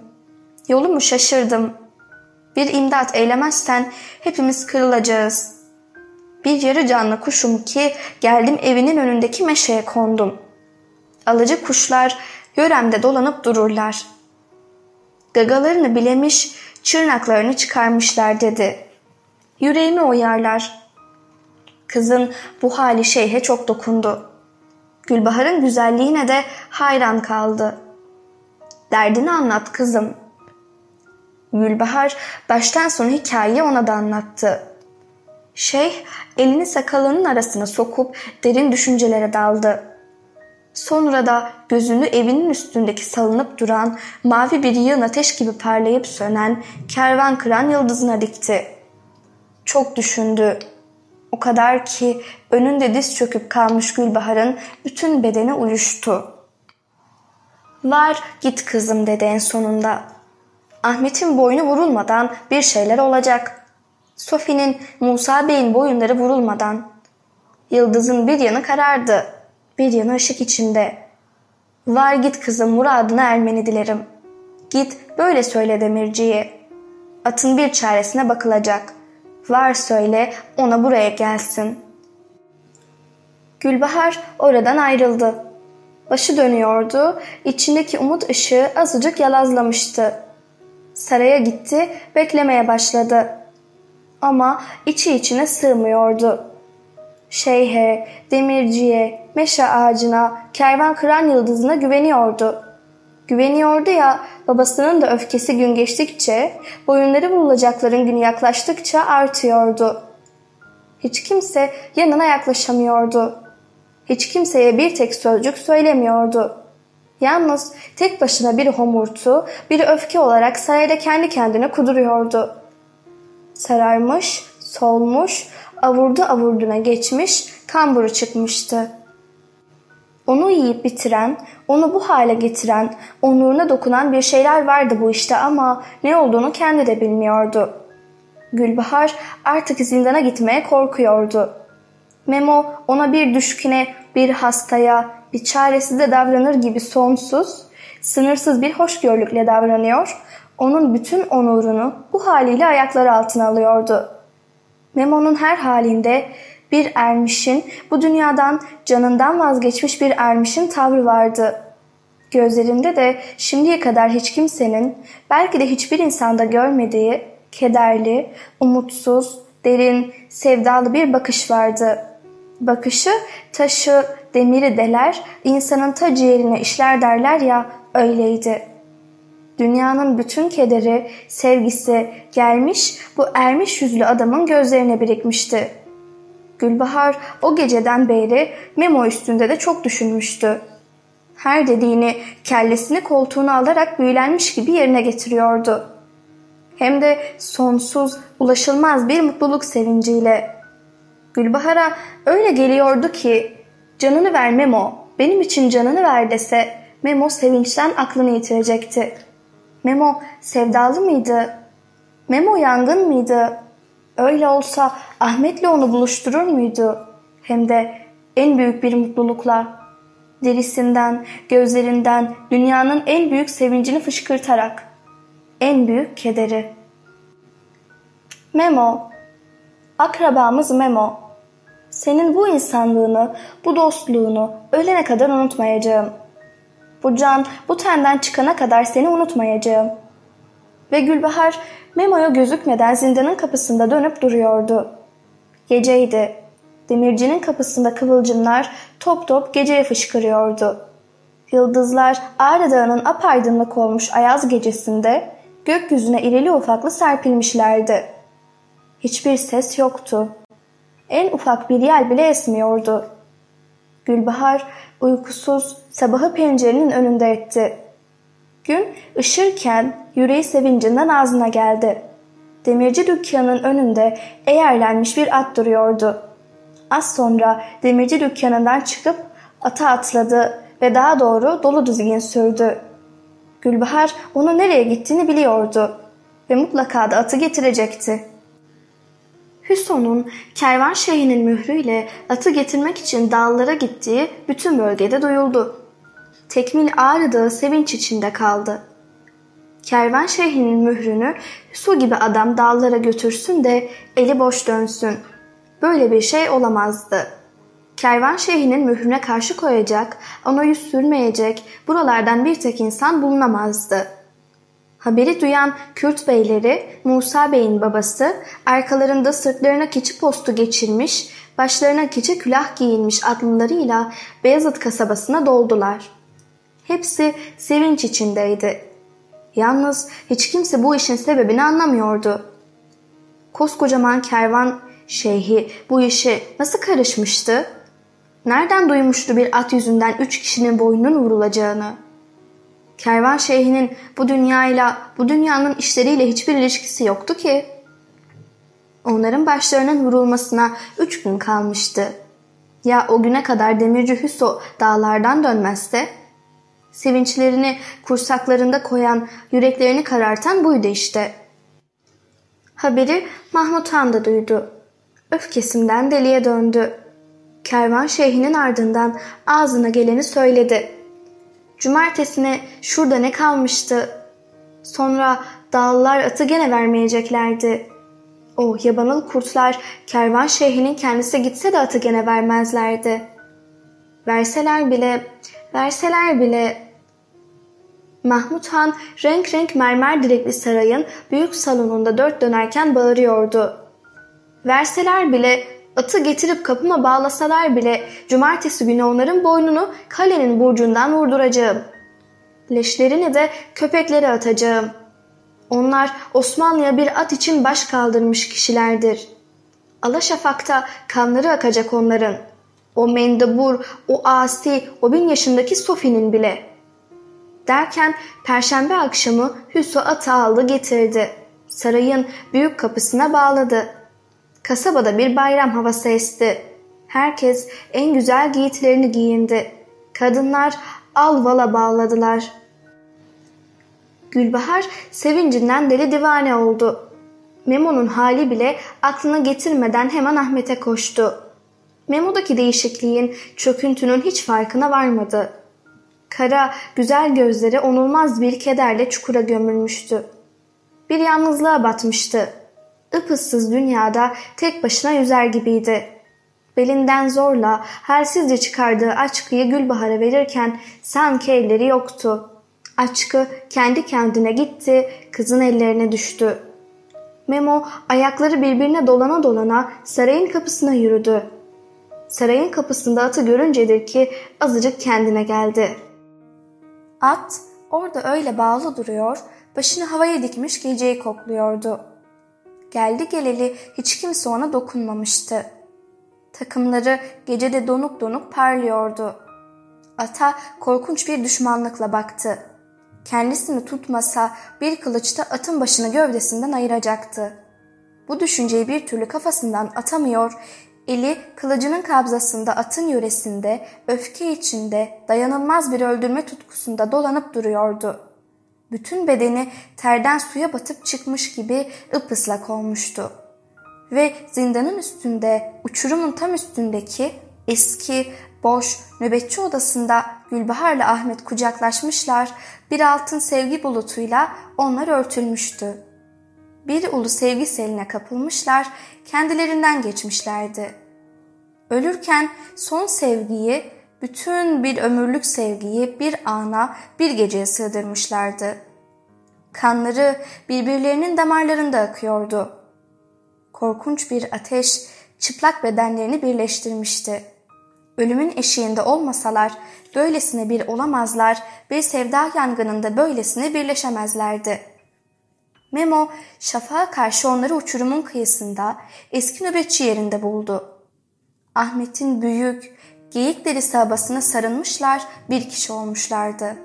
Yolumu şaşırdım. Bir imdat eylemezsen hepimiz kırılacağız. Bir yarı canlı kuşum ki geldim evinin önündeki meşeye kondum. Alıcı kuşlar yöremde dolanıp dururlar. Gagalarını bilemiş, çırnaklarını çıkarmışlar dedi. Yüreğimi oyarlar. Kızın bu hali şeyhe çok dokundu. Gülbahar'ın güzelliğine de hayran kaldı. Derdini anlat kızım. Gülbahar baştan sona hikayeyi ona da anlattı. Şeyh elini sakalının arasına sokup derin düşüncelere daldı. Sonra da gözünü evinin üstündeki salınıp duran mavi bir yığın ateş gibi parlayıp sönen kervan kıran yıldızına dikti. Çok düşündü. O kadar ki önünde diz çöküp kalmış Gülbahar'ın bütün bedeni uyuştu. Var git kızım dedi en sonunda. Ahmet'in boynu vurulmadan bir şeyler olacak. Sofi'nin Musa Bey'in boyunları vurulmadan. Yıldızın bir yanı karardı. Bir yanı ışık içinde. Var git kızım muradına ermeni dilerim. Git böyle söyle demirciye. Atın bir çaresine bakılacak. Var söyle ona buraya gelsin. Gülbahar oradan ayrıldı. Başı dönüyordu, içindeki umut ışığı azıcık yalazlamıştı. Saraya gitti, beklemeye başladı. Ama içi içine sığmıyordu. Şeyhe, demirciye, meşe ağacına, kervan kıran yıldızına güveniyordu. Güveniyordu ya babasının da öfkesi gün geçtikçe, boyunları vurulacakların günü yaklaştıkça artıyordu. Hiç kimse yanına yaklaşamıyordu. Hiç kimseye bir tek sözcük söylemiyordu. Yalnız tek başına bir homurtu, bir öfke olarak sarayda kendi kendine kuduruyordu. Sararmış, solmuş, avurdu avurduna geçmiş, kamburu çıkmıştı. Onu yiyip bitiren, onu bu hale getiren, onuruna dokunan bir şeyler vardı bu işte ama ne olduğunu kendi de bilmiyordu. Gülbahar artık zindana gitmeye korkuyordu. Memo ona bir düşküne, bir hastaya, bir çaresize davranır gibi sonsuz, sınırsız bir hoşgörülükle davranıyor, onun bütün onurunu bu haliyle ayakları altına alıyordu. Memo'nun her halinde bir ermişin, bu dünyadan canından vazgeçmiş bir ermişin tavrı vardı. Gözlerinde de şimdiye kadar hiç kimsenin, belki de hiçbir insanda görmediği kederli, umutsuz, derin, sevdalı bir bakış vardı. Bakışı taşı, demiri deler, insanın ta ciğerine işler derler ya öyleydi. Dünyanın bütün kederi, sevgisi gelmiş bu ermiş yüzlü adamın gözlerine birikmişti. Gülbahar o geceden beri Memo üstünde de çok düşünmüştü. Her dediğini kellesini koltuğuna alarak büyülenmiş gibi yerine getiriyordu. Hem de sonsuz, ulaşılmaz bir mutluluk sevinciyle. Gülbahar'a öyle geliyordu ki canını ver Memo, benim için canını ver dese Memo sevinçten aklını yitirecekti. Memo sevdalı mıydı? Memo yangın mıydı? Öyle olsa Ahmet'le onu buluşturur muydu? Hem de en büyük bir mutlulukla. Derisinden, gözlerinden dünyanın en büyük sevincini fışkırtarak. En büyük kederi. Memo, akrabamız Memo. Senin bu insanlığını, bu dostluğunu ölene kadar unutmayacağım. Bu can bu tenden çıkana kadar seni unutmayacağım. Ve Gülbahar Memo'ya gözükmeden zindanın kapısında dönüp duruyordu. Geceydi. Demircinin kapısında kıvılcımlar top top geceye fışkırıyordu. Yıldızlar Ağrı Dağı'nın apaydınlık olmuş ayaz gecesinde gökyüzüne irili ufaklı serpilmişlerdi. Hiçbir ses yoktu. En ufak bir yel bile esmiyordu. Gülbahar uykusuz sabahı pencerenin önünde etti. Gün ışırken yüreği sevincinden ağzına geldi. Demirci dükkanının önünde eğerlenmiş bir at duruyordu. Az sonra demirci dükkanından çıkıp ata atladı ve daha doğru dolu düzgün sürdü. Gülbahar onun nereye gittiğini biliyordu ve mutlaka da atı getirecekti. Hüson'un kervan şeyhinin mührüyle atı getirmek için dağlara gittiği bütün bölgede duyuldu. Tekmil Ağrı sevinç içinde kaldı. Kervan şeyhinin mührünü su gibi adam dağlara götürsün de eli boş dönsün. Böyle bir şey olamazdı. Kervan şeyhinin mührüne karşı koyacak, ona yüz sürmeyecek buralardan bir tek insan bulunamazdı. Haberi duyan Kürt beyleri Musa Bey'in babası arkalarında sırtlarına keçi postu geçirmiş, başlarına keçi külah giyinmiş atlılarıyla Beyazıt kasabasına doldular. Hepsi sevinç içindeydi. Yalnız hiç kimse bu işin sebebini anlamıyordu. Koskocaman kervan şeyhi bu işe nasıl karışmıştı? Nereden duymuştu bir at yüzünden üç kişinin boynunun vurulacağını? Kervan şeyhinin bu dünyayla, bu dünyanın işleriyle hiçbir ilişkisi yoktu ki. Onların başlarının vurulmasına üç gün kalmıştı. Ya o güne kadar demirci Hüso dağlardan dönmezse? Sevinçlerini kursaklarında koyan, yüreklerini karartan buydu işte. Haberi Mahmut Han da duydu. Öfkesinden deliye döndü. Kervan şeyhinin ardından ağzına geleni söyledi. Cumartesine şurada ne kalmıştı? Sonra dağlılar atı gene vermeyeceklerdi. O yabanıl kurtlar kervan şeyhinin kendisi gitse de atı gene vermezlerdi. Verseler bile, verseler bile Mahmut Han renk renk mermer direkli sarayın büyük salonunda dört dönerken bağırıyordu. Verseler bile, atı getirip kapıma bağlasalar bile cumartesi günü onların boynunu kalenin burcundan vurduracağım. Leşlerini de köpeklere atacağım. Onlar Osmanlı'ya bir at için baş kaldırmış kişilerdir. Alaşafak'ta kanları akacak onların. O mendebur, o asi, o bin yaşındaki Sofi'nin bile.'' Derken perşembe akşamı Hüso atı aldı getirdi. Sarayın büyük kapısına bağladı. Kasabada bir bayram havası esti. Herkes en güzel giyitlerini giyindi. Kadınlar al vala bağladılar. Gülbahar sevincinden deli divane oldu. Memo'nun hali bile aklına getirmeden hemen Ahmet'e koştu. Memo'daki değişikliğin, çöküntünün hiç farkına varmadı. Kara, güzel gözleri onulmaz bir kederle çukura gömülmüştü. Bir yalnızlığa batmıştı. Ipıssız dünyada tek başına yüzer gibiydi. Belinden zorla, halsizce çıkardığı açkıyı Gülbahar'a verirken sanki elleri yoktu. Açkı kendi kendine gitti, kızın ellerine düştü. Memo ayakları birbirine dolana dolana sarayın kapısına yürüdü. Sarayın kapısında atı görüncedir ki azıcık kendine geldi.'' At orada öyle bağlı duruyor, başını havaya dikmiş geceyi kokluyordu. Geldi geleli hiç kimse ona dokunmamıştı. Takımları gecede donuk donuk parlıyordu. Ata korkunç bir düşmanlıkla baktı. Kendisini tutmasa bir kılıçta atın başını gövdesinden ayıracaktı. Bu düşünceyi bir türlü kafasından atamıyor, Eli kılıcının kabzasında atın yöresinde, öfke içinde, dayanılmaz bir öldürme tutkusunda dolanıp duruyordu. Bütün bedeni terden suya batıp çıkmış gibi ıpıslak olmuştu. Ve zindanın üstünde, uçurumun tam üstündeki eski, boş, nöbetçi odasında Gülbahar'la Ahmet kucaklaşmışlar, bir altın sevgi bulutuyla onlar örtülmüştü bir ulu sevgi seline kapılmışlar, kendilerinden geçmişlerdi. Ölürken son sevgiyi, bütün bir ömürlük sevgiyi bir ana, bir geceye sığdırmışlardı. Kanları birbirlerinin damarlarında akıyordu. Korkunç bir ateş çıplak bedenlerini birleştirmişti. Ölümün eşiğinde olmasalar böylesine bir olamazlar ve sevda yangınında böylesine birleşemezlerdi.'' Memo şafağa karşı onları uçurumun kıyısında eski nöbetçi yerinde buldu. Ahmet'in büyük, geyik derisi abasına sarılmışlar bir kişi olmuşlardı.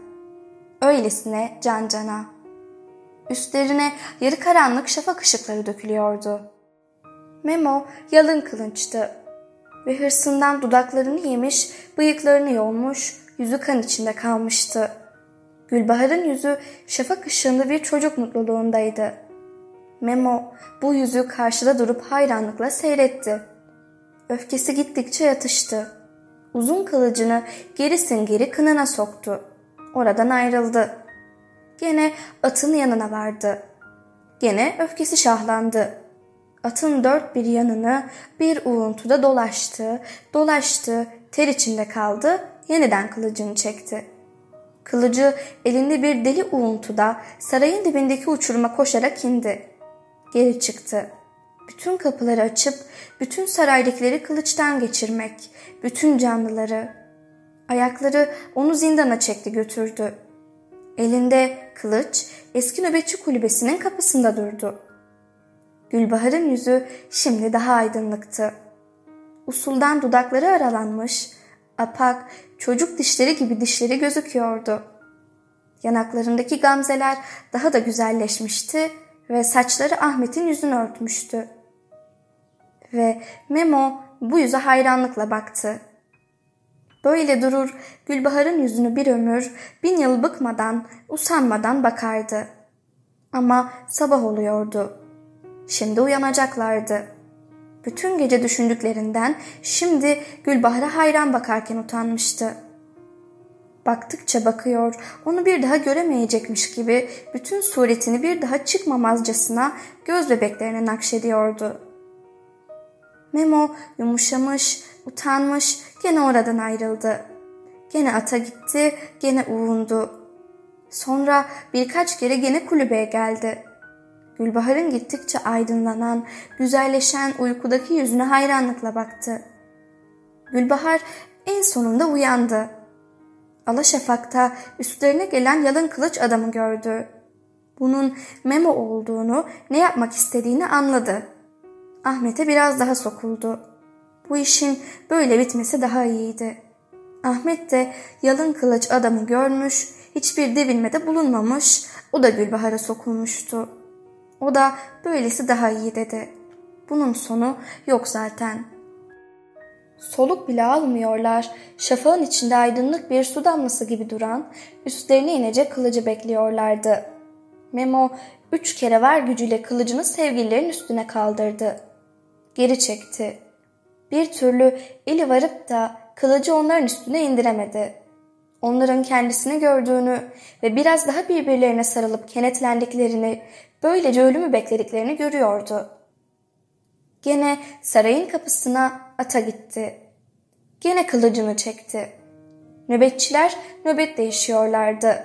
Öylesine can cana. Üstlerine yarı karanlık şafak ışıkları dökülüyordu. Memo yalın kılınçtı ve hırsından dudaklarını yemiş, bıyıklarını yolmuş, yüzü kan içinde kalmıştı. Gülbahar'ın yüzü şafak ışığında bir çocuk mutluluğundaydı. Memo bu yüzü karşıda durup hayranlıkla seyretti. Öfkesi gittikçe yatıştı. Uzun kılıcını gerisin geri kınına soktu. Oradan ayrıldı. Gene atın yanına vardı. Gene öfkesi şahlandı. Atın dört bir yanını bir uğuntuda dolaştı, dolaştı, ter içinde kaldı, yeniden kılıcını çekti. Kılıcı elinde bir deli uğuntuda sarayın dibindeki uçuruma koşarak indi. Geri çıktı. Bütün kapıları açıp bütün saraydakileri kılıçtan geçirmek, bütün canlıları. Ayakları onu zindana çekti götürdü. Elinde kılıç eski nöbetçi kulübesinin kapısında durdu. Gülbahar'ın yüzü şimdi daha aydınlıktı. Usuldan dudakları aralanmış, apak, çocuk dişleri gibi dişleri gözüküyordu. Yanaklarındaki gamzeler daha da güzelleşmişti ve saçları Ahmet'in yüzünü örtmüştü. Ve Memo bu yüze hayranlıkla baktı. Böyle durur Gülbahar'ın yüzünü bir ömür, bin yıl bıkmadan, usanmadan bakardı. Ama sabah oluyordu. Şimdi uyanacaklardı.'' Bütün gece düşündüklerinden şimdi Gülbahar'a hayran bakarken utanmıştı. Baktıkça bakıyor, onu bir daha göremeyecekmiş gibi bütün suretini bir daha çıkmamazcasına göz bebeklerine nakşediyordu. Memo yumuşamış, utanmış, gene oradan ayrıldı. Gene ata gitti, gene uğundu. Sonra birkaç kere gene kulübeye geldi. Gülbahar'ın gittikçe aydınlanan, güzelleşen uykudaki yüzüne hayranlıkla baktı. Gülbahar en sonunda uyandı. Alaşafak'ta üstlerine gelen yalın kılıç adamı gördü. Bunun Memo olduğunu, ne yapmak istediğini anladı. Ahmet'e biraz daha sokuldu. Bu işin böyle bitmesi daha iyiydi. Ahmet de yalın kılıç adamı görmüş, hiçbir devinmede bulunmamış, o da Gülbahar'a sokulmuştu. O da böylesi daha iyi dedi. Bunun sonu yok zaten. Soluk bile almıyorlar. Şafağın içinde aydınlık bir su damlası gibi duran, üstlerine inecek kılıcı bekliyorlardı. Memo üç kere var gücüyle kılıcını sevgililerin üstüne kaldırdı. Geri çekti. Bir türlü eli varıp da kılıcı onların üstüne indiremedi. Onların kendisini gördüğünü ve biraz daha birbirlerine sarılıp kenetlendiklerini, böylece ölümü beklediklerini görüyordu. Gene sarayın kapısına ata gitti. Gene kılıcını çekti. Nöbetçiler nöbet değişiyorlardı.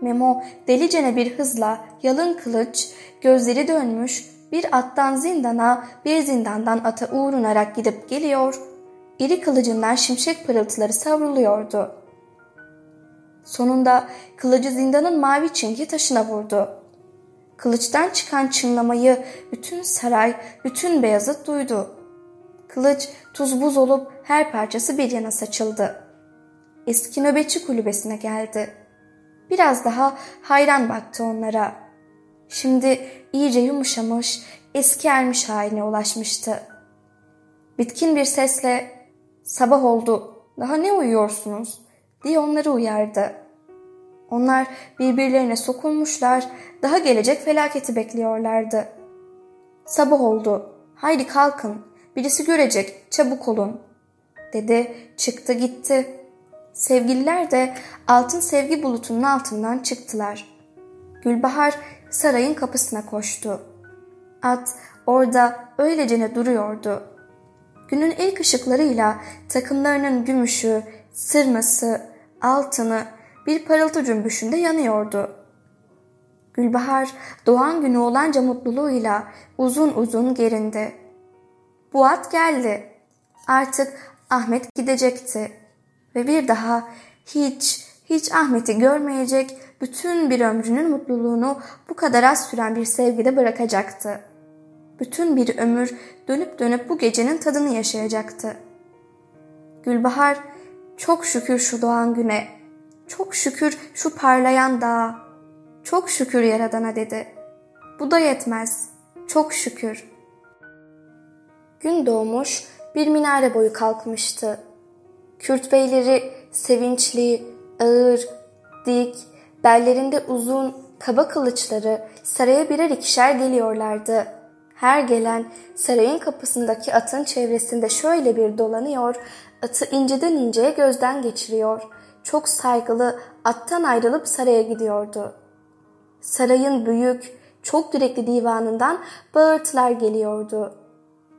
Memo delicene bir hızla yalın kılıç, gözleri dönmüş bir attan zindana, bir zindandan ata uğrunarak gidip geliyor, iri kılıcından şimşek pırıltıları savruluyordu. Sonunda kılıcı zindanın mavi çingi taşına vurdu. Kılıçtan çıkan çınlamayı bütün saray, bütün Beyazıt duydu. Kılıç tuz buz olup her parçası bir yana saçıldı. Eski nöbetçi kulübesine geldi. Biraz daha hayran baktı onlara. Şimdi iyice yumuşamış, eski ermiş haline ulaşmıştı. Bitkin bir sesle sabah oldu daha ne uyuyorsunuz diye onları uyardı. Onlar birbirlerine sokulmuşlar, daha gelecek felaketi bekliyorlardı. Sabah oldu, haydi kalkın, birisi görecek, çabuk olun, dedi, çıktı gitti. Sevgililer de altın sevgi bulutunun altından çıktılar. Gülbahar sarayın kapısına koştu. At orada öylecene duruyordu. Günün ilk ışıklarıyla takımlarının gümüşü, sırması, altını bir parıltı cümbüşünde yanıyordu. Gülbahar doğan günü olanca mutluluğuyla uzun uzun gerindi. Bu at geldi. Artık Ahmet gidecekti. Ve bir daha hiç, hiç Ahmet'i görmeyecek, bütün bir ömrünün mutluluğunu bu kadar az süren bir sevgide bırakacaktı. Bütün bir ömür dönüp dönüp bu gecenin tadını yaşayacaktı. Gülbahar çok şükür şu doğan güne, çok şükür şu parlayan dağa, çok şükür Yaradan'a dedi. Bu da yetmez, çok şükür. Gün doğmuş, bir minare boyu kalkmıştı. Kürt beyleri sevinçli, ağır, dik, bellerinde uzun, kaba kılıçları saraya birer ikişer geliyorlardı. Her gelen sarayın kapısındaki atın çevresinde şöyle bir dolanıyor, atı inceden inceye gözden geçiriyor. Çok saygılı attan ayrılıp saraya gidiyordu. Sarayın büyük, çok direkli divanından bağırtılar geliyordu.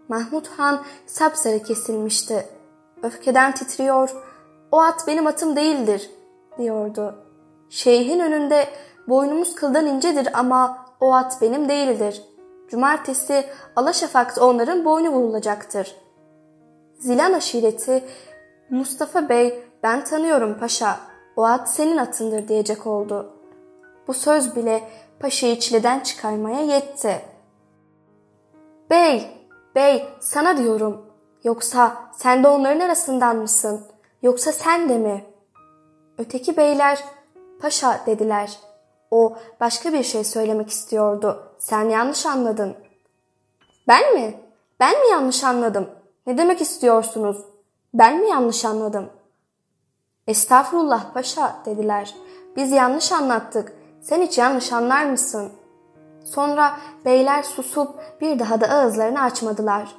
Mahmut Han sapsarı kesilmişti. Öfkeden titriyor, o at benim atım değildir diyordu. Şeyhin önünde boynumuz kıldan incedir ama o at benim değildir. Cumartesi Alaşafak'ta onların boynu vurulacaktır. Zilan aşireti Mustafa Bey ben tanıyorum paşa o at senin atındır diyecek oldu. Bu söz bile paşayı çileden çıkarmaya yetti. Bey, bey sana diyorum. Yoksa sen de onların arasından mısın? Yoksa sen de mi? Öteki beyler paşa dediler. O başka bir şey söylemek istiyordu. Sen yanlış anladın. Ben mi? Ben mi yanlış anladım? Ne demek istiyorsunuz? Ben mi yanlış anladım? Estağfurullah paşa dediler. Biz yanlış anlattık. Sen hiç yanlış anlar mısın? Sonra beyler susup bir daha da ağızlarını açmadılar.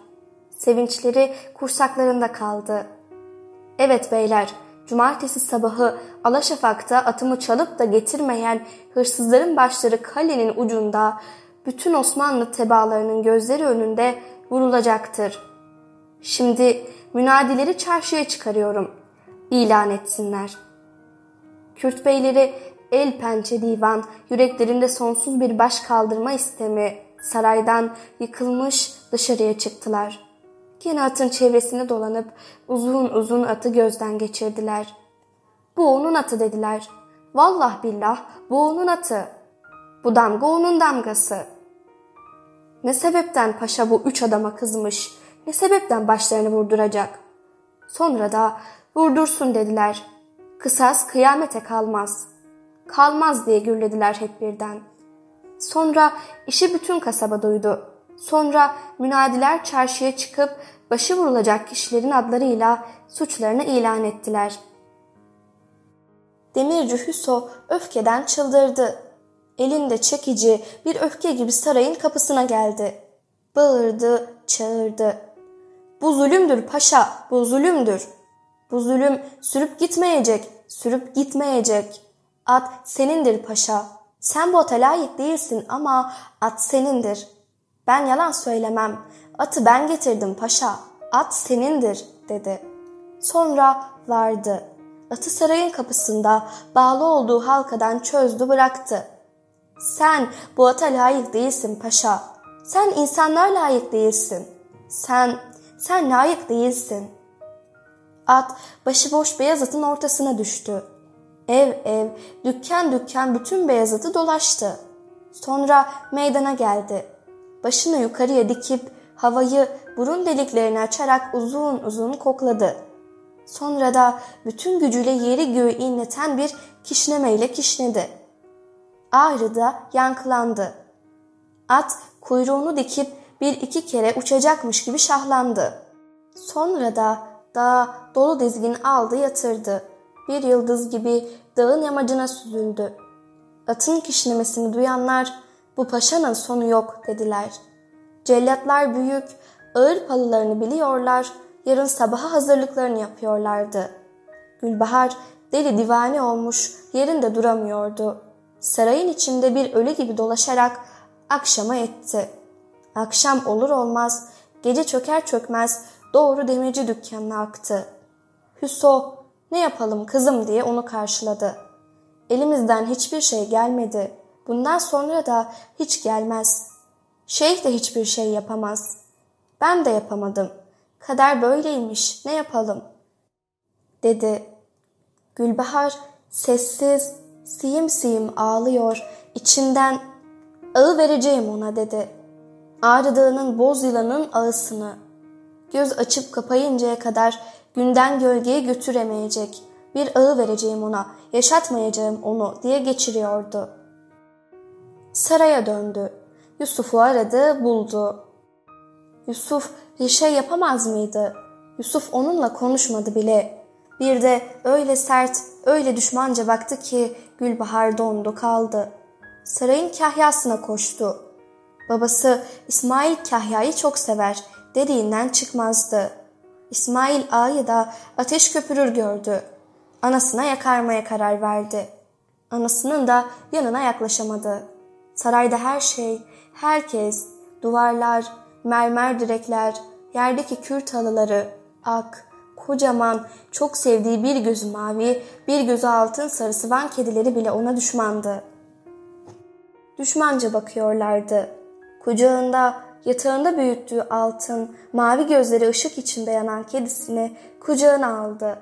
Sevinçleri kursaklarında kaldı. Evet beyler, Cumartesi sabahı Alaşafak'ta atımı çalıp da getirmeyen hırsızların başları kalenin ucunda bütün Osmanlı tebaalarının gözleri önünde vurulacaktır. Şimdi münadileri çarşıya çıkarıyorum. İlan etsinler. Kürt beyleri el pençe divan, yüreklerinde sonsuz bir baş kaldırma istemi, saraydan yıkılmış dışarıya çıktılar. Gene atın çevresini dolanıp uzun uzun atı gözden geçirdiler. Bu onun atı dediler. Vallah billah bu onun atı. Bu damga onun damgası. Ne sebepten paşa bu üç adama kızmış, ne sebepten başlarını vurduracak. Sonra da vurdursun dediler. Kısas kıyamete kalmaz. Kalmaz diye gürlediler hep birden. Sonra işi bütün kasaba duydu. Sonra münadiler çarşıya çıkıp başı vurulacak kişilerin adlarıyla suçlarını ilan ettiler. Demirci Hüso öfkeden çıldırdı. Elinde çekici bir öfke gibi sarayın kapısına geldi. Bağırdı, çağırdı. Bu zulümdür paşa, bu zulümdür. Bu zulüm sürüp gitmeyecek, sürüp gitmeyecek. At senindir paşa. Sen bu ata layık değilsin ama at senindir. Ben yalan söylemem. Atı ben getirdim paşa. At senindir dedi. Sonra vardı. Atı sarayın kapısında bağlı olduğu halkadan çözdü bıraktı. Sen bu ata layık değilsin paşa. Sen insanlar layık değilsin. Sen, sen layık değilsin. At başıboş beyaz atın ortasına düştü. Ev ev, dükkan dükkan bütün beyaz atı dolaştı. Sonra meydana geldi. Başını yukarıya dikip havayı burun deliklerini açarak uzun uzun kokladı. Sonra da bütün gücüyle yeri göğü inleten bir kişnemeyle kişnedi. Ağrıda yankılandı. At kuyruğunu dikip bir iki kere uçacakmış gibi şahlandı. Sonra da dağa dolu dizgin aldı yatırdı. Bir yıldız gibi dağın yamacına süzüldü. Atın kişnemesini duyanlar bu paşanın sonu yok dediler. Cellatlar büyük, ağır palılarını biliyorlar, yarın sabaha hazırlıklarını yapıyorlardı. Gülbahar deli divane olmuş, yerinde duramıyordu. Sarayın içinde bir ölü gibi dolaşarak akşama etti. Akşam olur olmaz, gece çöker çökmez doğru demirci dükkanına aktı. Hüso, ne yapalım kızım diye onu karşıladı. Elimizden hiçbir şey gelmedi. Bundan sonra da hiç gelmez. Şeyh de hiçbir şey yapamaz. Ben de yapamadım. Kader böyleymiş, ne yapalım? Dedi. Gülbahar sessiz, siyim siyim ağlıyor. İçinden ağı vereceğim ona dedi. Ağrı Dağı'nın boz yılanın ağısını. Göz açıp kapayıncaya kadar günden gölgeye götüremeyecek. Bir ağı vereceğim ona, yaşatmayacağım onu diye geçiriyordu. Saraya döndü. Yusuf'u aradı, buldu. Yusuf bir şey yapamaz mıydı? Yusuf onunla konuşmadı bile. Bir de öyle sert, öyle düşmanca baktı ki Gülbahar dondu kaldı. Sarayın kahyasına koştu. Babası İsmail kahyayı çok sever, dediğinden çıkmazdı. İsmail ağayı da ateş köpürür gördü. Anasına yakarmaya karar verdi. Anasının da yanına yaklaşamadı. Sarayda her şey, herkes, duvarlar, mermer direkler, yerdeki kürt halıları, ak, kocaman, çok sevdiği bir gözü mavi, bir gözü altın sarısı van kedileri bile ona düşmandı. Düşmanca bakıyorlardı. Kucağında, yatağında büyüttüğü altın, mavi gözleri ışık içinde yanan kedisini kucağına aldı.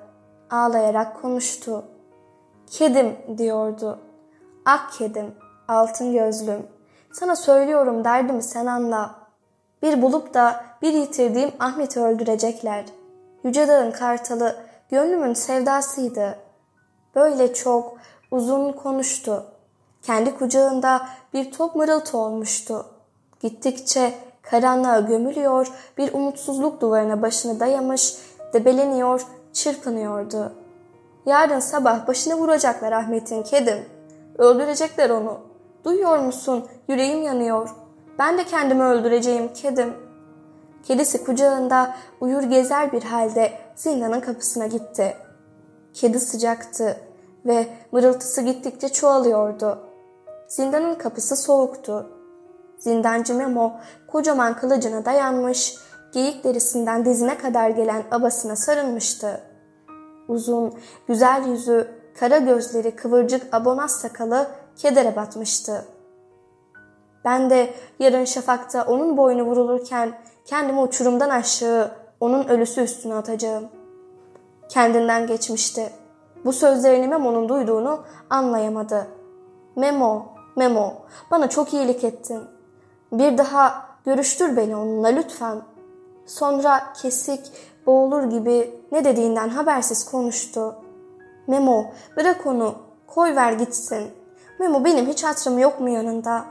Ağlayarak konuştu. Kedim diyordu. Ak kedim, altın gözlüm. Sana söylüyorum derdimi sen anla. Bir bulup da bir yitirdiğim Ahmet'i öldürecekler. Yüce Dağ'ın kartalı gönlümün sevdasıydı. Böyle çok uzun konuştu. Kendi kucağında bir top mırıltı olmuştu. Gittikçe karanlığa gömülüyor, bir umutsuzluk duvarına başını dayamış, debeleniyor, çırpınıyordu. Yarın sabah başını vuracaklar Ahmet'in kedim. Öldürecekler onu. Duyuyor musun? Yüreğim yanıyor. Ben de kendimi öldüreceğim kedim. Kedisi kucağında uyur gezer bir halde zindanın kapısına gitti. Kedi sıcaktı ve mırıltısı gittikçe çoğalıyordu. Zindanın kapısı soğuktu. Zindancı Memo kocaman kılıcına dayanmış, geyik derisinden dizine kadar gelen abasına sarılmıştı. Uzun, güzel yüzü, kara gözleri kıvırcık abonaz sakalı kedere batmıştı. Ben de yarın şafakta onun boynu vurulurken kendimi uçurumdan aşağı onun ölüsü üstüne atacağım. Kendinden geçmişti. Bu sözlerini Memo'nun duyduğunu anlayamadı. Memo, Memo, bana çok iyilik ettin. Bir daha görüştür beni onunla lütfen. Sonra kesik, boğulur gibi ne dediğinden habersiz konuştu. Memo, bırak onu, koy ver gitsin. Memo benim hiç hatırım yok mu yanında?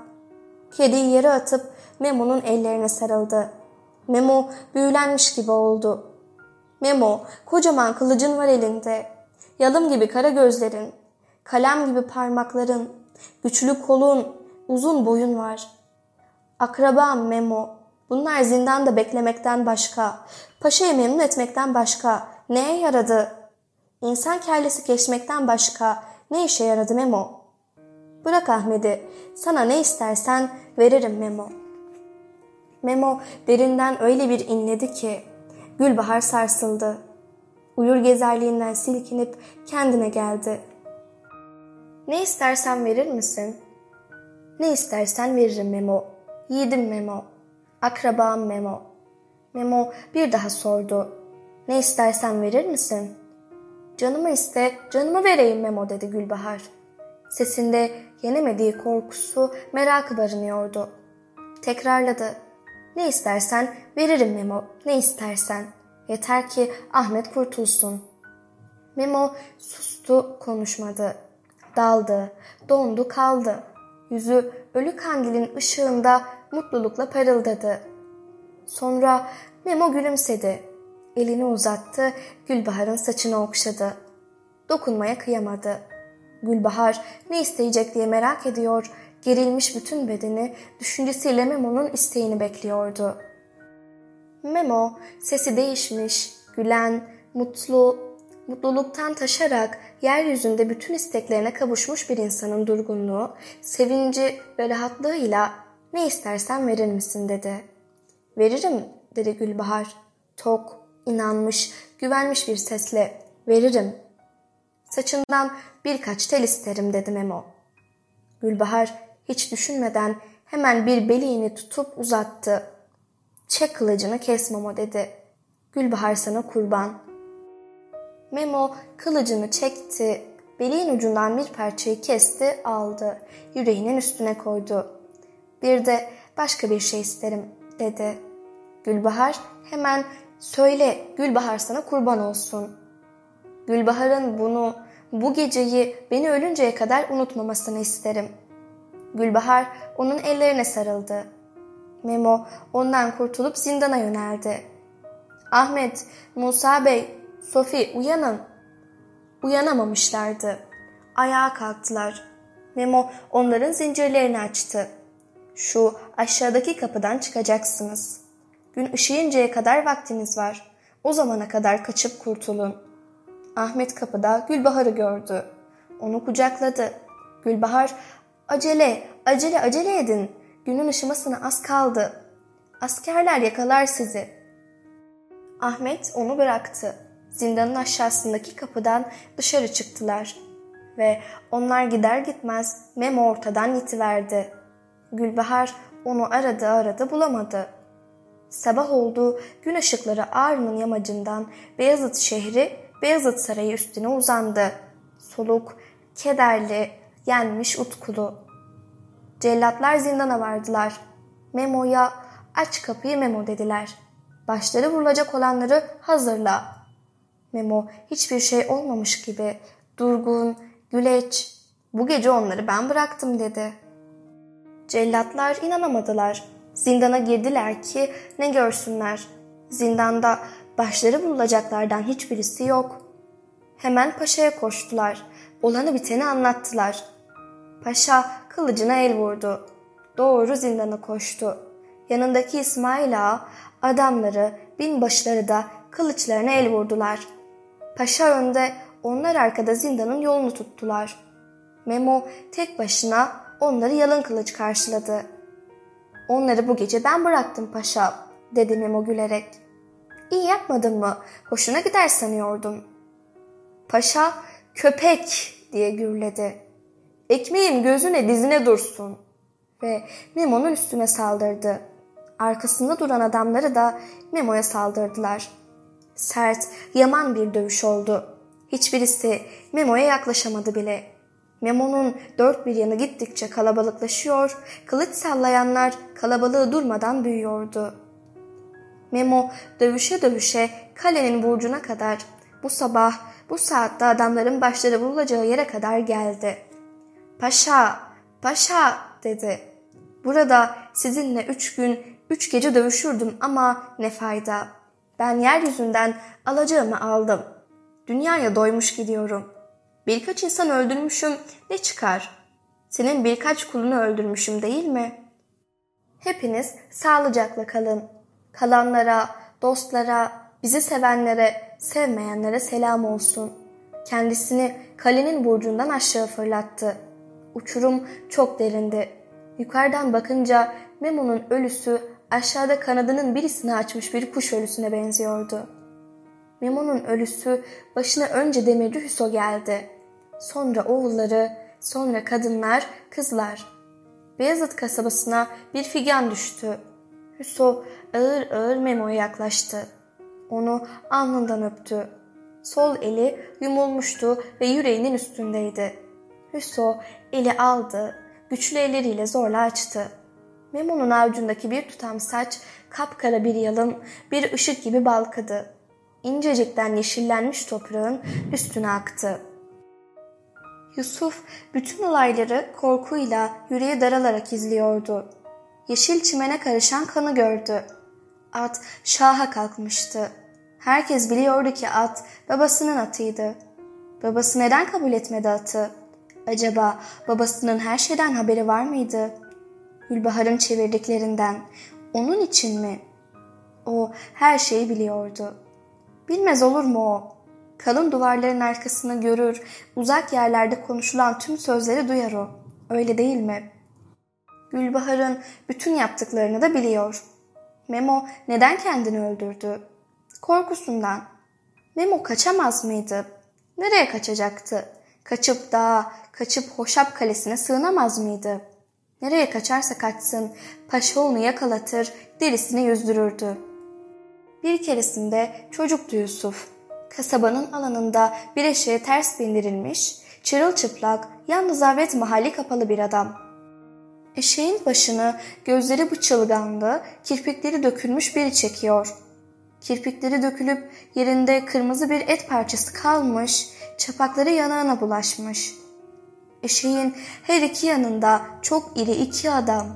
Kediyi yere atıp Memo'nun ellerine sarıldı. Memo büyülenmiş gibi oldu. Memo, kocaman kılıcın var elinde. Yalım gibi kara gözlerin, kalem gibi parmakların, güçlü kolun, uzun boyun var. Akrabam Memo, bunlar zindanda beklemekten başka, paşayı memnun etmekten başka neye yaradı? İnsan kellesi geçmekten başka ne işe yaradı Memo? Bırak Ahmet'i, sana ne istersen veririm Memo. Memo derinden öyle bir inledi ki Gülbahar sarsıldı. Uyur gezerliğinden silkinip kendine geldi. Ne istersen verir misin? Ne istersen veririm Memo. Yiğidim Memo. Akrabam Memo. Memo bir daha sordu. Ne istersen verir misin? Canımı iste, canımı vereyim Memo dedi Gülbahar. Sesinde yenemediği korkusu, merakı barınıyordu. Tekrarladı. Ne istersen veririm Memo, ne istersen. Yeter ki Ahmet kurtulsun. Memo sustu, konuşmadı. Daldı, dondu kaldı. Yüzü ölü kandilin ışığında mutlulukla parıldadı. Sonra Memo gülümsedi. Elini uzattı, Gülbahar'ın saçını okşadı. Dokunmaya kıyamadı. Gülbahar ne isteyecek diye merak ediyor, gerilmiş bütün bedeni düşüncesiyle Memo'nun isteğini bekliyordu. Memo sesi değişmiş, gülen, mutlu, mutluluktan taşarak yeryüzünde bütün isteklerine kavuşmuş bir insanın durgunluğu, sevinci ve rahatlığıyla ne istersen verir misin dedi. Veririm dedi Gülbahar. Tok, inanmış, güvenmiş bir sesle veririm. Saçından birkaç tel isterim dedi Memo. Gülbahar hiç düşünmeden hemen bir beliğini tutup uzattı. Çek kılıcını kes Memo dedi. Gülbahar sana kurban. Memo kılıcını çekti. Beliğin ucundan bir parçayı kesti, aldı. Yüreğinin üstüne koydu. Bir de başka bir şey isterim dedi. Gülbahar hemen söyle Gülbahar sana kurban olsun. Gülbahar'ın bunu bu geceyi beni ölünceye kadar unutmamasını isterim. Gülbahar onun ellerine sarıldı. Memo ondan kurtulup zindana yöneldi. Ahmet, Musa Bey, Sofi uyanın. Uyanamamışlardı. Ayağa kalktılar. Memo onların zincirlerini açtı. Şu aşağıdaki kapıdan çıkacaksınız. Gün ışıyıncaya kadar vaktiniz var. O zamana kadar kaçıp kurtulun. Ahmet kapıda Gülbahar'ı gördü. Onu kucakladı. Gülbahar, acele, acele, acele edin. Günün ışımasına az kaldı. Askerler yakalar sizi. Ahmet onu bıraktı. Zindanın aşağısındaki kapıdan dışarı çıktılar. Ve onlar gider gitmez Memo ortadan yitiverdi. Gülbahar onu aradı aradı bulamadı. Sabah oldu, gün ışıkları Ağrı'nın yamacından Beyazıt şehri Beyazıt Sarayı üstüne uzandı. Soluk, kederli, yenmiş utkulu. Cellatlar zindana vardılar. Memo'ya aç kapıyı Memo dediler. Başları vurulacak olanları hazırla. Memo hiçbir şey olmamış gibi durgun, güleç. Bu gece onları ben bıraktım dedi. Cellatlar inanamadılar. Zindana girdiler ki ne görsünler. Zindanda başları vurulacaklardan hiçbirisi yok. Hemen paşaya koştular. Olanı biteni anlattılar. Paşa kılıcına el vurdu. Doğru zindana koştu. Yanındaki İsmail Ağa, adamları, binbaşıları da kılıçlarına el vurdular. Paşa önde, Onlar arkada zindanın yolunu tuttular. Memo tek başına onları yalın kılıç karşıladı. Onları bu gece ben bıraktım paşa, dedi Memo gülerek. İyi yapmadın mı? Hoşuna gider sanıyordum. Paşa, köpek diye gürledi. Ekmeğim gözüne dizine dursun. Ve Memo'nun üstüne saldırdı. Arkasında duran adamları da Memo'ya saldırdılar. Sert, yaman bir dövüş oldu. Hiçbirisi Memo'ya yaklaşamadı bile. Memo'nun dört bir yanı gittikçe kalabalıklaşıyor, kılıç sallayanlar kalabalığı durmadan büyüyordu. Memo dövüşe dövüşe kalenin burcuna kadar bu sabah bu saatte adamların başları vurulacağı yere kadar geldi. Paşa, paşa dedi. Burada sizinle üç gün, üç gece dövüşürdüm ama ne fayda. Ben yeryüzünden alacağımı aldım. Dünyaya doymuş gidiyorum. Birkaç insan öldürmüşüm ne çıkar? Senin birkaç kulunu öldürmüşüm değil mi? Hepiniz sağlıcakla kalın. Kalanlara, dostlara, bizi sevenlere, sevmeyenlere selam olsun. Kendisini kalenin burcundan aşağı fırlattı. Uçurum çok derindi. Yukarıdan bakınca Memo'nun ölüsü aşağıda kanadının birisini açmış bir kuş ölüsüne benziyordu. Memo'nun ölüsü başına önce demirci Hüso geldi. Sonra oğulları, sonra kadınlar, kızlar. Beyazıt kasabasına bir figan düştü. Hüso ağır ağır Memo'ya yaklaştı. Onu alnından öptü. Sol eli yumulmuştu ve yüreğinin üstündeydi. Hüso eli aldı, güçlü elleriyle zorla açtı. Memo'nun avucundaki bir tutam saç kapkara bir yalın, bir ışık gibi balkadı. İncecikten yeşillenmiş toprağın üstüne aktı. Yusuf bütün olayları korkuyla yüreği daralarak izliyordu. Yeşil çimene karışan kanı gördü. At şaha kalkmıştı. Herkes biliyordu ki at babasının atıydı. Babası neden kabul etmedi atı? Acaba babasının her şeyden haberi var mıydı? Gülbahar'ın çevirdiklerinden. Onun için mi? O her şeyi biliyordu. Bilmez olur mu o? Kalın duvarların arkasını görür, uzak yerlerde konuşulan tüm sözleri duyar o. Öyle değil mi? Gülbahar'ın bütün yaptıklarını da biliyor. Memo neden kendini öldürdü? Korkusundan. Memo kaçamaz mıydı? Nereye kaçacaktı? Kaçıp dağa, kaçıp Hoşap Kalesi'ne sığınamaz mıydı? Nereye kaçarsa kaçsın, paşa onu yakalatır, derisine yüzdürürdü. Bir keresinde çocuktu Yusuf. Kasabanın alanında bir eşeğe ters bindirilmiş, çırılçıplak, yalnız avet mahalli kapalı bir adam. Eşeğin başını gözleri bıçılganlı, kirpikleri dökülmüş biri çekiyor. Kirpikleri dökülüp yerinde kırmızı bir et parçası kalmış, çapakları yanağına bulaşmış. Eşeğin her iki yanında çok iri iki adam.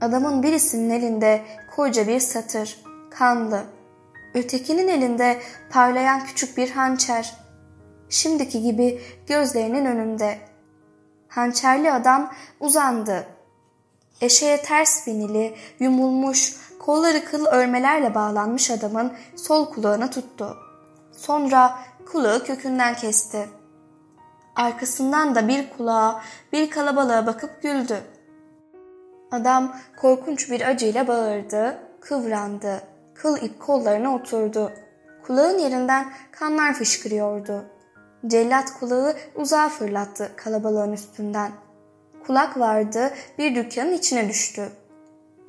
Adamın birisinin elinde koca bir satır, kanlı. Ötekinin elinde parlayan küçük bir hançer. Şimdiki gibi gözlerinin önünde. Hançerli adam uzandı. Eşeğe ters binili, yumulmuş, kolları kıl örmelerle bağlanmış adamın sol kulağını tuttu. Sonra kulağı kökünden kesti. Arkasından da bir kulağa, bir kalabalığa bakıp güldü. Adam korkunç bir acıyla bağırdı, kıvrandı. Kıl ip kollarına oturdu. Kulağın yerinden kanlar fışkırıyordu. Cellat kulağı uzağa fırlattı kalabalığın üstünden. Kulak vardı bir dükkanın içine düştü.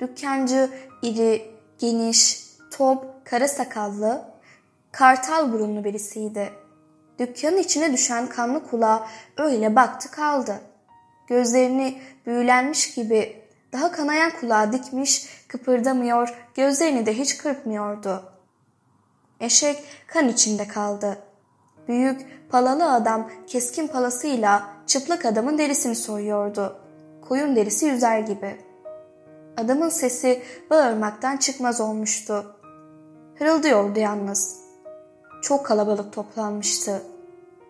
Dükkancı iri, geniş, top, kara sakallı, kartal burunlu birisiydi. Dükkanın içine düşen kanlı kulağa öyle baktı kaldı. Gözlerini büyülenmiş gibi daha kanayan kulağa dikmiş, kıpırdamıyor, gözlerini de hiç kırpmıyordu. Eşek kan içinde kaldı. Büyük, palalı adam keskin palasıyla çıplak adamın derisini soyuyordu. Koyun derisi yüzer gibi. Adamın sesi bağırmaktan çıkmaz olmuştu. Hırıldıyordu yalnız. Çok kalabalık toplanmıştı.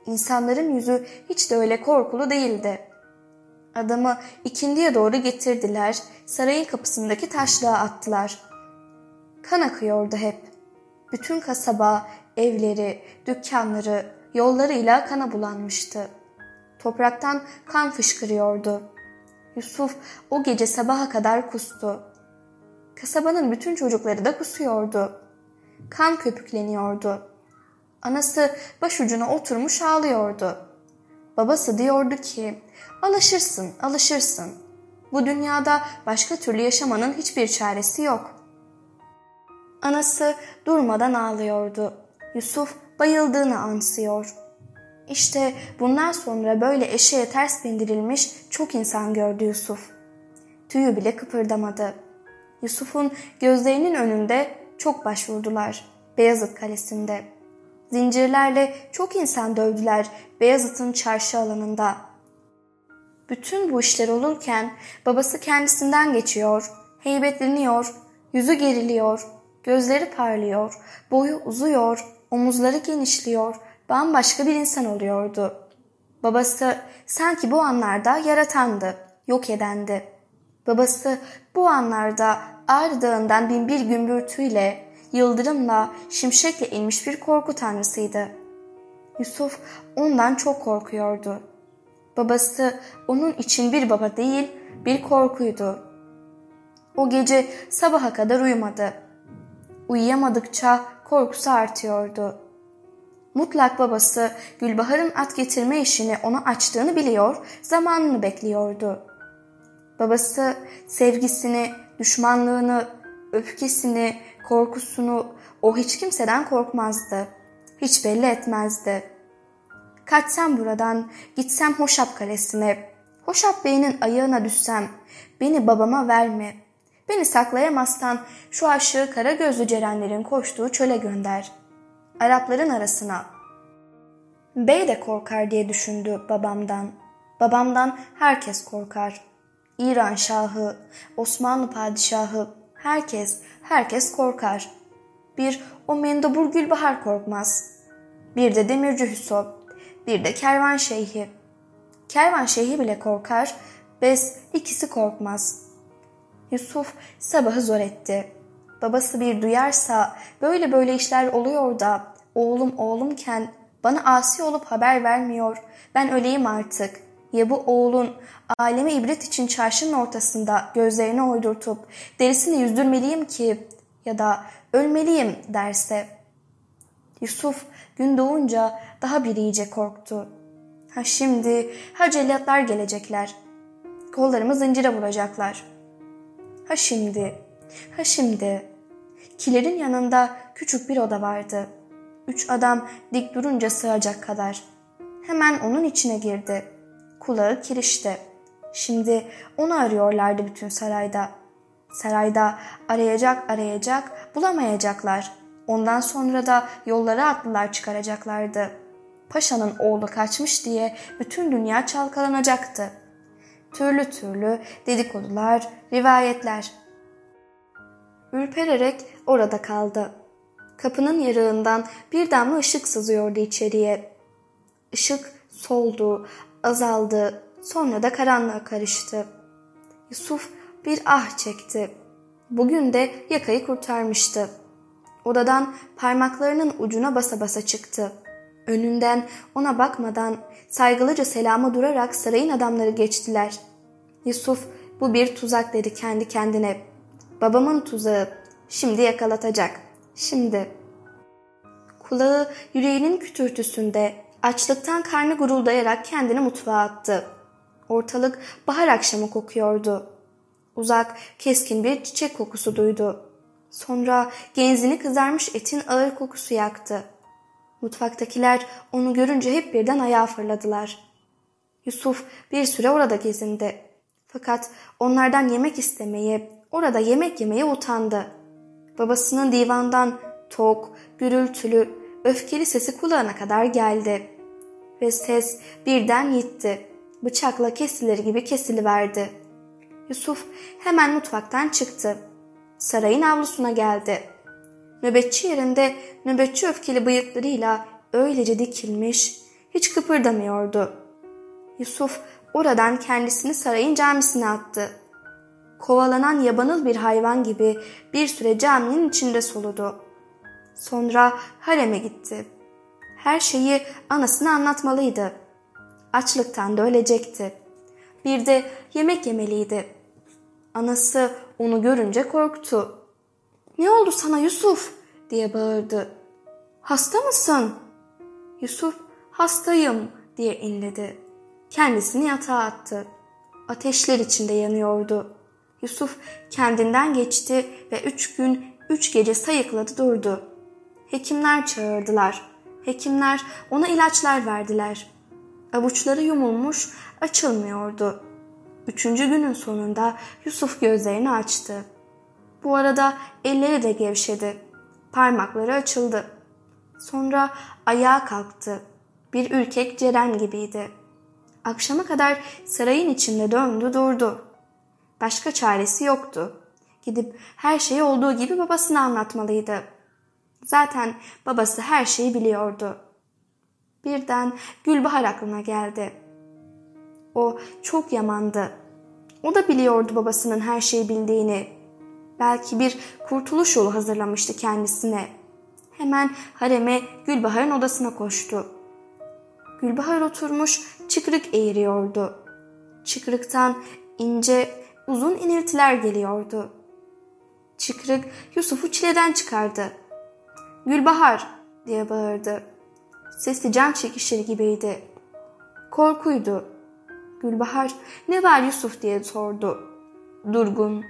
İnsanların yüzü hiç de öyle korkulu değildi. Adamı ikindiye doğru getirdiler, sarayın kapısındaki taşlığa attılar. Kan akıyordu hep. Bütün kasaba, evleri, dükkanları, yollarıyla kana bulanmıştı. Topraktan kan fışkırıyordu. Yusuf o gece sabaha kadar kustu. Kasabanın bütün çocukları da kusuyordu. Kan köpükleniyordu. Anası başucuna oturmuş ağlıyordu. Babası diyordu ki, alışırsın, alışırsın. Bu dünyada başka türlü yaşamanın hiçbir çaresi yok. Anası durmadan ağlıyordu. Yusuf bayıldığını ansıyor. İşte bundan sonra böyle eşeğe ters bindirilmiş çok insan gördü Yusuf. Tüyü bile kıpırdamadı. Yusuf'un gözlerinin önünde çok başvurdular Beyazıt Kalesi'nde. Zincirlerle çok insan dövdüler Beyazıt'ın çarşı alanında. Bütün bu işler olurken babası kendisinden geçiyor, heybetleniyor, yüzü geriliyor, gözleri parlıyor, boyu uzuyor, omuzları genişliyor, bambaşka bir insan oluyordu. Babası sanki bu anlarda yaratandı, yok edendi. Babası bu anlarda Ağrı Dağı'ndan bin bir gümbürtüyle, yıldırımla, şimşekle inmiş bir korku tanrısıydı. Yusuf ondan çok korkuyordu. Babası onun için bir baba değil, bir korkuydu. O gece sabaha kadar uyumadı. Uyuyamadıkça korkusu artıyordu. Mutlak babası Gülbahar'ın at getirme işini ona açtığını biliyor, zamanını bekliyordu. Babası sevgisini, düşmanlığını, öfkesini, korkusunu o hiç kimseden korkmazdı. Hiç belli etmezdi. Kaçsam buradan, gitsem Hoşap Kalesi'ne, Hoşap Bey'in ayağına düşsem, beni babama verme. Beni saklayamazsan şu aşığı kara gözlü cerenlerin koştuğu çöle gönder. Arapların arasına. Bey de korkar diye düşündü babamdan. Babamdan herkes korkar. İran şahı, Osmanlı padişahı, herkes, herkes korkar. Bir o mendobur Gülbahar korkmaz. Bir de Demirci Hüsop, bir de Kervan Şeyhi. Kervan Şeyhi bile korkar, Bes ikisi korkmaz. Yusuf sabahı zor etti. Babası bir duyarsa böyle böyle işler oluyor da oğlum oğlumken bana asi olup haber vermiyor. Ben öleyim artık. Ya bu oğlun aleme ibret için çarşının ortasında gözlerini oydurtup derisini yüzdürmeliyim ki ya da ölmeliyim derse. Yusuf gün doğunca daha bir iyice korktu. Ha şimdi ha cellatlar gelecekler. Kollarımı zincire vuracaklar. Ha şimdi, ha şimdi. Kilerin yanında küçük bir oda vardı. Üç adam dik durunca sığacak kadar. Hemen onun içine girdi. Kulağı kirişti. Şimdi onu arıyorlardı bütün sarayda. Sarayda arayacak arayacak bulamayacaklar. Ondan sonra da yollara atlılar çıkaracaklardı. Paşanın oğlu kaçmış diye bütün dünya çalkalanacaktı. Türlü türlü dedikodular, rivayetler. Ürpererek orada kaldı. Kapının yarığından bir damla ışık sızıyordu içeriye. Işık soldu, azaldı, sonra da karanlığa karıştı. Yusuf bir ah çekti. Bugün de yakayı kurtarmıştı. Odadan parmaklarının ucuna basa basa çıktı. Önünden ona bakmadan saygılıca selama durarak sarayın adamları geçtiler. Yusuf bu bir tuzak dedi kendi kendine. Babamın tuzağı. Şimdi yakalatacak. Şimdi. Kulağı yüreğinin kütürtüsünde açlıktan karnı guruldayarak kendini mutfağa attı. Ortalık bahar akşamı kokuyordu. Uzak, keskin bir çiçek kokusu duydu. Sonra genzini kızarmış etin ağır kokusu yaktı. Mutfaktakiler onu görünce hep birden ayağa fırladılar. Yusuf bir süre orada gezindi. Fakat onlardan yemek istemeye, orada yemek yemeye utandı. Babasının divandan tok, gürültülü, öfkeli sesi kulağına kadar geldi. Ve ses birden yitti. Bıçakla kesilir gibi kesiliverdi. Yusuf hemen mutfaktan çıktı. Sarayın avlusuna geldi. Nöbetçi yerinde nöbetçi öfkeli bıyıklarıyla öylece dikilmiş, hiç kıpırdamıyordu. Yusuf oradan kendisini sarayın camisine attı. Kovalanan yabanıl bir hayvan gibi bir süre caminin içinde soludu. Sonra hareme gitti. her şeyi anasına anlatmalıydı. Açlıktan da ölecekti. Bir de yemek yemeliydi. Anası onu görünce korktu. ''Ne oldu sana Yusuf?'' diye bağırdı. ''Hasta mısın?'' Yusuf ''Hastayım'' diye inledi. Kendisini yatağa attı. Ateşler içinde yanıyordu. Yusuf kendinden geçti ve üç gün, üç gece sayıkladı durdu. Hekimler çağırdılar. Hekimler ona ilaçlar verdiler. Avuçları yumulmuş, açılmıyordu. Üçüncü günün sonunda Yusuf gözlerini açtı. Bu arada elleri de gevşedi. Parmakları açıldı. Sonra ayağa kalktı. Bir ürkek Ceren gibiydi. Akşama kadar sarayın içinde döndü durdu. Başka çaresi yoktu. Gidip her şeyi olduğu gibi babasına anlatmalıydı. Zaten babası her şeyi biliyordu. Birden Gülbahar aklına geldi. O çok yamandı. O da biliyordu babasının her şeyi bildiğini. Belki bir kurtuluş yolu hazırlamıştı kendisine. Hemen hareme Gülbahar'ın odasına koştu. Gülbahar oturmuş çıkrık eğiriyordu. Çıkrıktan ince uzun iniltiler geliyordu. Çıkrık Yusuf'u çileden çıkardı. Gülbahar diye bağırdı. Sesi can çekişir gibiydi. Korkuydu. Gülbahar ne var Yusuf diye sordu. Durgun.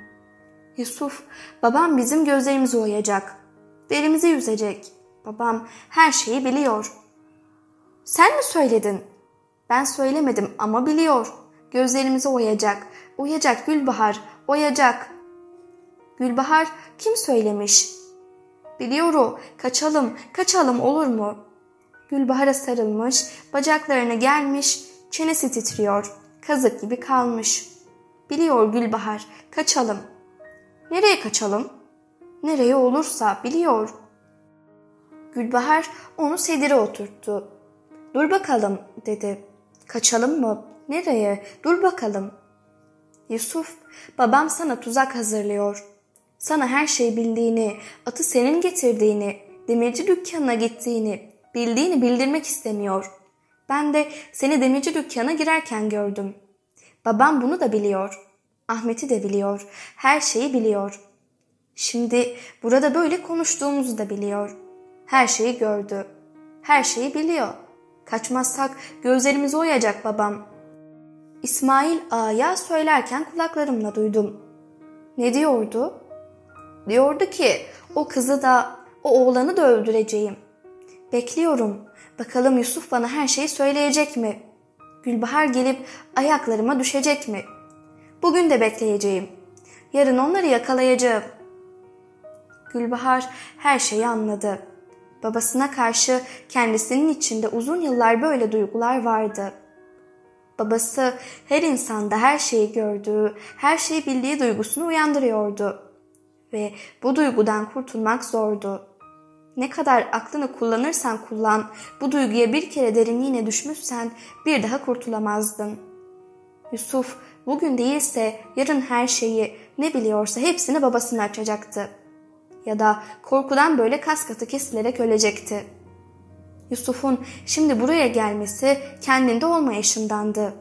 Yusuf babam bizim gözlerimizi oyacak. Derimizi yüzecek. Babam her şeyi biliyor. Sen mi söyledin? Ben söylemedim ama biliyor. Gözlerimizi oyacak. Oyacak Gülbahar. Oyacak. Gülbahar kim söylemiş? Biliyor o. Kaçalım. Kaçalım olur mu? Gülbahar'a sarılmış. Bacaklarına gelmiş. Çenesi titriyor. Kazık gibi kalmış. Biliyor Gülbahar. Kaçalım. Nereye kaçalım? Nereye olursa biliyor. Gülbahar onu sedire oturttu. Dur bakalım dedi. Kaçalım mı? Nereye? Dur bakalım. Yusuf, babam sana tuzak hazırlıyor. Sana her şeyi bildiğini, atı senin getirdiğini, demirci dükkanına gittiğini, bildiğini bildirmek istemiyor. Ben de seni demirci dükkana girerken gördüm. Babam bunu da biliyor. Ahmet'i de biliyor. Her şeyi biliyor. Şimdi burada böyle konuştuğumuzu da biliyor. Her şeyi gördü. Her şeyi biliyor. Kaçmazsak gözlerimizi oyacak babam. İsmail Ağa'ya söylerken kulaklarımla duydum. Ne diyordu? Diyordu ki o kızı da o oğlanı da öldüreceğim. Bekliyorum. Bakalım Yusuf bana her şeyi söyleyecek mi? Gülbahar gelip ayaklarıma düşecek mi? Bugün de bekleyeceğim. Yarın onları yakalayacağım. Gülbahar her şeyi anladı. Babasına karşı kendisinin içinde uzun yıllar böyle duygular vardı. Babası her insanda her şeyi gördüğü, her şeyi bildiği duygusunu uyandırıyordu. Ve bu duygudan kurtulmak zordu. Ne kadar aklını kullanırsan kullan, bu duyguya bir kere derinliğine düşmüşsen bir daha kurtulamazdın. Yusuf bugün değilse yarın her şeyi ne biliyorsa hepsini babasına açacaktı. Ya da korkudan böyle kas katı kesilerek ölecekti. Yusuf'un şimdi buraya gelmesi kendinde olmayışındandı.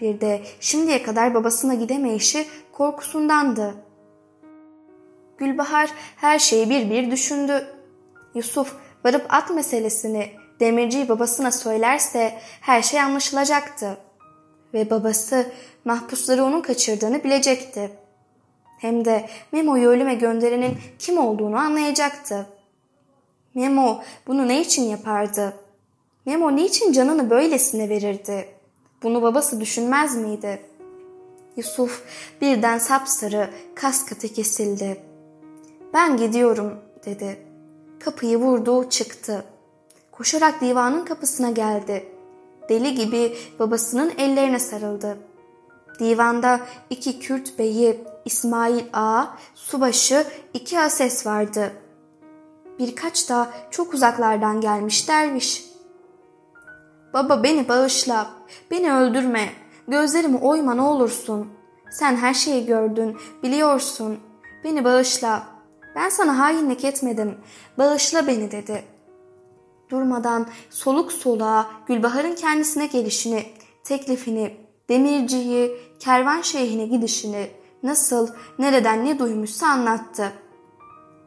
Bir de şimdiye kadar babasına gidemeyişi korkusundandı. Gülbahar her şeyi bir bir düşündü. Yusuf varıp at meselesini demirciyi babasına söylerse her şey anlaşılacaktı. Ve babası mahpusları onun kaçırdığını bilecekti. Hem de Memo'yu ölüme gönderenin kim olduğunu anlayacaktı. Memo bunu ne için yapardı? Memo niçin canını böylesine verirdi? Bunu babası düşünmez miydi? Yusuf birden sapsarı kas kesildi. Ben gidiyorum dedi. Kapıyı vurdu çıktı. Koşarak divanın kapısına geldi. Deli gibi babasının ellerine sarıldı. Divanda iki Kürt beyi, İsmail Ağa, subaşı, iki ases vardı. Birkaç da çok uzaklardan gelmiş derviş. Baba beni bağışla, beni öldürme, gözlerimi oyma ne olursun. Sen her şeyi gördün, biliyorsun. Beni bağışla, ben sana hainlik etmedim, bağışla beni dedi. durmadan soluk soluğa Gülbahar'ın kendisine gelişini, teklifini, demirciyi, kervan şeyhine gidişini, nasıl, nereden ne duymuşsa anlattı.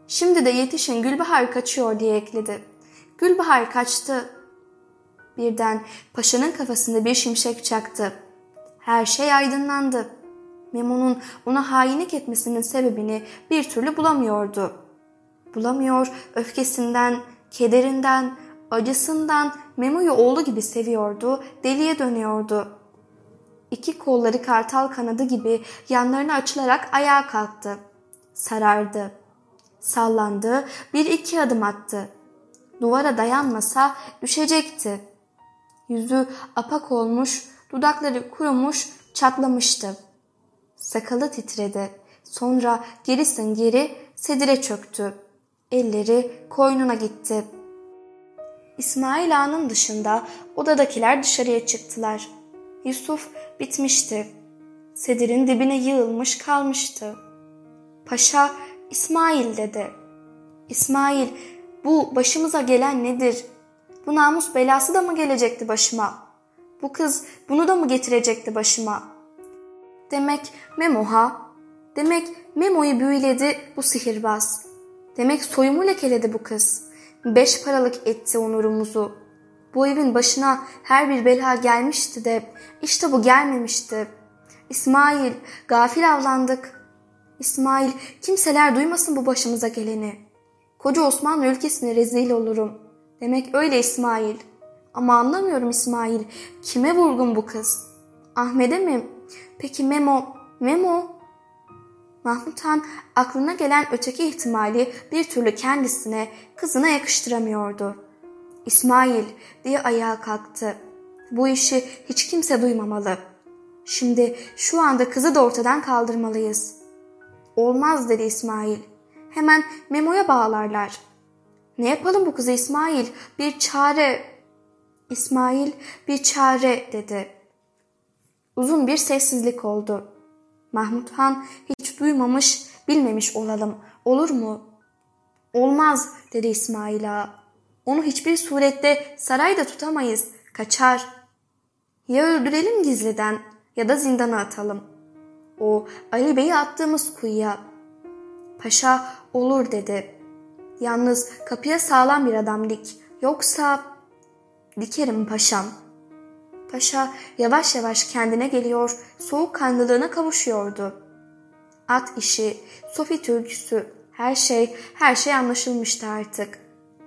Şimdi de yetişin Gülbahar kaçıyor diye ekledi. Gülbahar kaçtı. Birden paşanın kafasında bir şimşek çaktı. Her şey aydınlandı. Memo'nun ona hainlik etmesinin sebebini bir türlü bulamıyordu. Bulamıyor, öfkesinden, kederinden, acısından Memo'yu oğlu gibi seviyordu, deliye dönüyordu. İki kolları kartal kanadı gibi yanlarına açılarak ayağa kalktı. Sarardı. Sallandı, bir iki adım attı. Duvara dayanmasa düşecekti. Yüzü apak olmuş, dudakları kurumuş, çatlamıştı. Sakalı titredi. Sonra gerisin geri sedire çöktü. Elleri koynuna gitti. İsmail Ağa'nın dışında odadakiler dışarıya çıktılar. Yusuf bitmişti. Sedirin dibine yığılmış kalmıştı. Paşa İsmail dedi. İsmail bu başımıza gelen nedir? Bu namus belası da mı gelecekti başıma? Bu kız bunu da mı getirecekti başıma? Demek Memo ha? Demek Memo'yu büyüledi bu sihirbaz. Demek soyumu lekeledi bu kız. Beş paralık etti onurumuzu. Bu evin başına her bir bela gelmişti de işte bu gelmemişti. İsmail, gafil avlandık. İsmail, kimseler duymasın bu başımıza geleni. Koca Osmanlı ülkesine rezil olurum. Demek öyle İsmail. Ama anlamıyorum İsmail. Kime vurgun bu kız? Ahmet'e mi? Peki Memo, Memo? Mahmut Han aklına gelen öteki ihtimali bir türlü kendisine, kızına yakıştıramıyordu. İsmail diye ayağa kalktı. Bu işi hiç kimse duymamalı. Şimdi şu anda kızı da ortadan kaldırmalıyız. Olmaz dedi İsmail. Hemen Memo'ya bağlarlar. Ne yapalım bu kızı İsmail? Bir çare. İsmail bir çare dedi. Uzun bir sessizlik oldu. Mahmut Han hiç duymamış, bilmemiş olalım. Olur mu? Olmaz dedi İsmail Ağa. Onu hiçbir surette sarayda tutamayız. Kaçar. Ya öldürelim gizliden ya da zindana atalım. O Ali Bey'i attığımız kuyuya. Paşa olur dedi. Yalnız kapıya sağlam bir adam dik. Yoksa dikerim paşam. Paşa yavaş yavaş kendine geliyor, soğuk kanlılığına kavuşuyordu. At işi, Sofi türküsü, her şey, her şey anlaşılmıştı artık.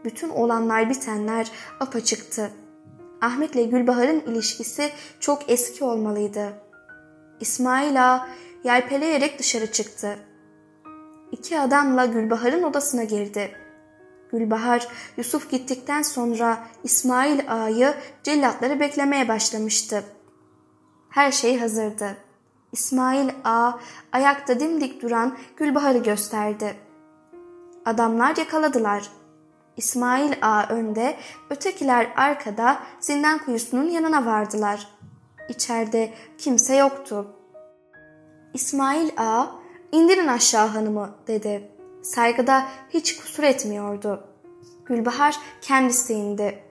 Bütün olanlar bitenler apaçıktı. Ahmet'le Gülbahar'ın ilişkisi çok eski olmalıydı. İsmail Ağa yelpeleyerek dışarı çıktı. İki adamla Gülbahar'ın odasına girdi. Gülbahar, Yusuf gittikten sonra İsmail Ağa'yı cellatları beklemeye başlamıştı. Her şey hazırdı. İsmail Ağa ayakta dimdik duran Gülbahar'ı gösterdi. Adamlar yakaladılar. İsmail Ağa önde, ötekiler arkada zindan kuyusunun yanına vardılar. İçeride kimse yoktu. İsmail Ağa, indirin aşağı hanımı dedi. Saygıda hiç kusur etmiyordu. Gülbahar kendisi indi.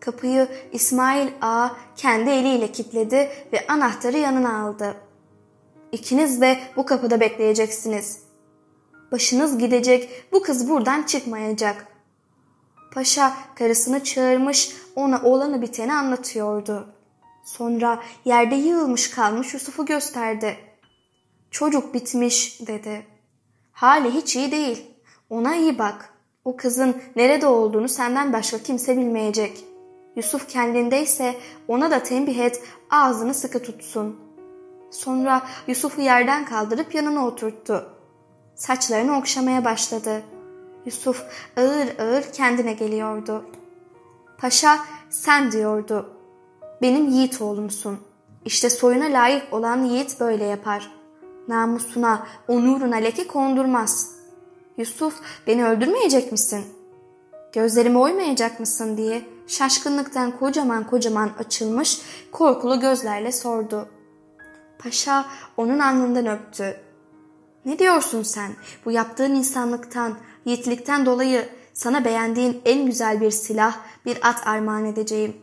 Kapıyı İsmail Ağa kendi eliyle kilitledi ve anahtarı yanına aldı. İkiniz de bu kapıda bekleyeceksiniz. Başınız gidecek, bu kız buradan çıkmayacak. Paşa karısını çağırmış, ona olanı biteni anlatıyordu. Sonra yerde yığılmış kalmış Yusuf'u gösterdi. Çocuk bitmiş dedi. Hali hiç iyi değil. Ona iyi bak. O kızın nerede olduğunu senden başka kimse bilmeyecek. Yusuf kendindeyse ona da tembih et, ağzını sıkı tutsun. Sonra Yusuf'u yerden kaldırıp yanına oturttu. Saçlarını okşamaya başladı. Yusuf ağır ağır kendine geliyordu. Paşa sen diyordu. Benim yiğit oğlumsun. İşte soyuna layık olan yiğit böyle yapar. Namusuna, onuruna leke kondurmaz. Yusuf beni öldürmeyecek misin? Gözlerimi oymayacak mısın diye şaşkınlıktan kocaman kocaman açılmış korkulu gözlerle sordu. Paşa onun alnından öptü. Ne diyorsun sen? Bu yaptığın insanlıktan, yiğitlikten dolayı sana beğendiğin en güzel bir silah, bir at armağan edeceğim.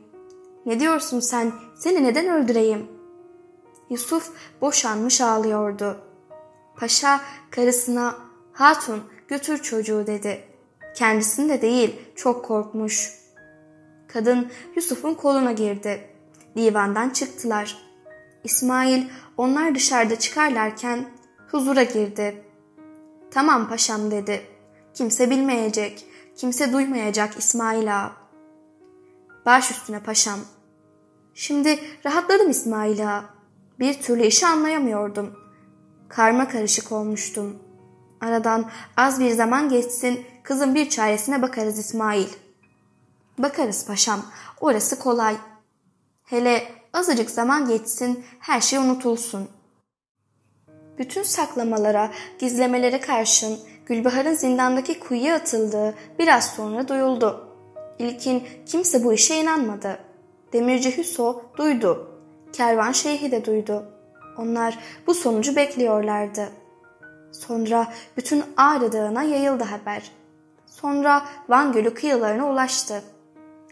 Ne diyorsun sen? Seni neden öldüreyim? Yusuf boşanmış ağlıyordu. Paşa karısına hatun götür çocuğu dedi. Kendisinde değil çok korkmuş. Kadın Yusuf'un koluna girdi. Divandan çıktılar. İsmail onlar dışarıda çıkarlarken huzura girdi. Tamam paşam dedi. Kimse bilmeyecek, kimse duymayacak İsmail ağa. Baş üstüne paşam. Şimdi rahatladım İsmail ağa. Bir türlü işi anlayamıyordum. Karma karışık olmuştum. Aradan az bir zaman geçsin, kızın bir çaresine bakarız İsmail. Bakarız paşam, orası kolay. Hele azıcık zaman geçsin, her şey unutulsun. Bütün saklamalara, gizlemelere karşın Gülbahar'ın zindandaki kuyuya atıldığı biraz sonra duyuldu. İlkin kimse bu işe inanmadı. Demirci Hüso duydu. Kervan Şeyhi de duydu. Onlar bu sonucu bekliyorlardı. Sonra bütün Ağrı Dağı'na yayıldı haber. Sonra Van Gölü kıyılarına ulaştı.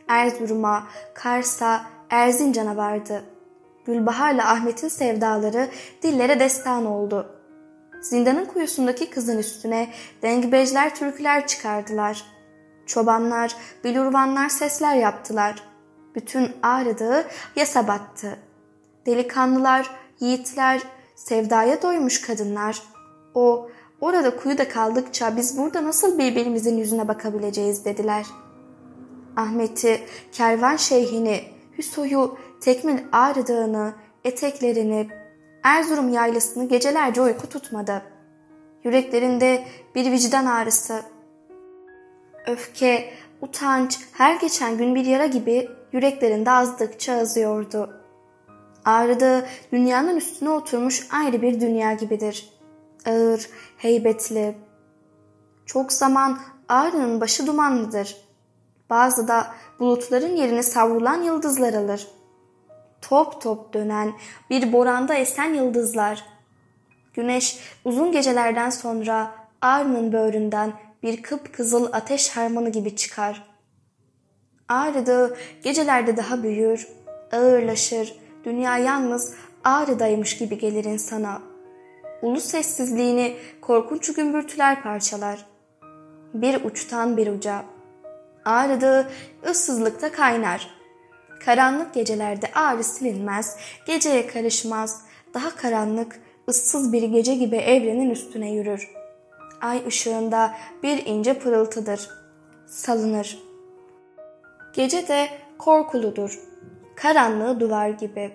Erzurum'a, Kars'a, Erzincan'a vardı. Gülbahar'la Ahmet'in sevdaları dillere destan oldu. Zindanın kuyusundaki kızın üstüne dengbejler türküler çıkardılar. Çobanlar, bilurvanlar sesler yaptılar. Bütün Ağrı yasa battı. Delikanlılar, yiğitler, sevdaya doymuş kadınlar. O, orada kuyuda kaldıkça biz burada nasıl birbirimizin yüzüne bakabileceğiz dediler. Ahmet'i, kervan şeyhini, Hüso'yu, Tekmil Ağrı Dağı'nı, eteklerini, Erzurum yaylasını gecelerce uyku tutmadı. Yüreklerinde bir vicdan ağrısı. Öfke, utanç her geçen gün bir yara gibi yüreklerinde azdıkça azıyordu. Ağrıda dünyanın üstüne oturmuş ayrı bir dünya gibidir. Ağır, heybetli. Çok zaman Ağrı'nın başı dumanlıdır. Bazı da bulutların yerini savrulan yıldızlar alır. Top top dönen, bir boranda esen yıldızlar. Güneş uzun gecelerden sonra Ağrı'nın böğründen bir kıpkızıl ateş harmanı gibi çıkar. Ağrı gecelerde daha büyür, ağırlaşır, dünya yalnız Ağrı'daymış gibi gelir insana. Ulu sessizliğini korkunç gümbürtüler parçalar. Bir uçtan bir uca. Ağrı ıssızlıkta kaynar. Karanlık gecelerde ağrı silinmez, geceye karışmaz. Daha karanlık, ıssız bir gece gibi evrenin üstüne yürür. Ay ışığında bir ince pırıltıdır. Salınır. Gece de korkuludur. Karanlığı duvar gibi.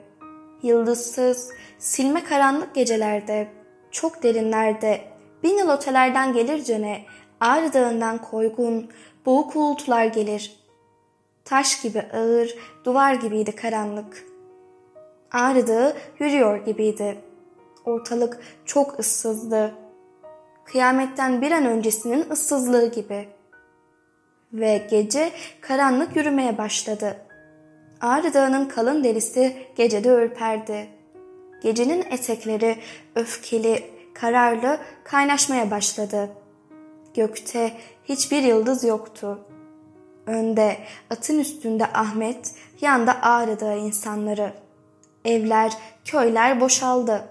Yıldızsız, silme karanlık gecelerde, çok derinlerde, bin yıl ötelerden gelircene Ağrı Dağı'ndan koygun, boğuk uğultular gelir. Taş gibi ağır, duvar gibiydi karanlık. Ağrı Dağı yürüyor gibiydi. Ortalık çok ıssızdı. Kıyametten bir an öncesinin ıssızlığı gibi. Ve gece karanlık yürümeye başladı. Ağrı Dağı'nın kalın derisi gecede ürperdi. Gecenin etekleri öfkeli, kararlı kaynaşmaya başladı. Gökte hiçbir yıldız yoktu. Önde, atın üstünde Ahmet, yanda Ağrı Dağı insanları. Evler, köyler boşaldı.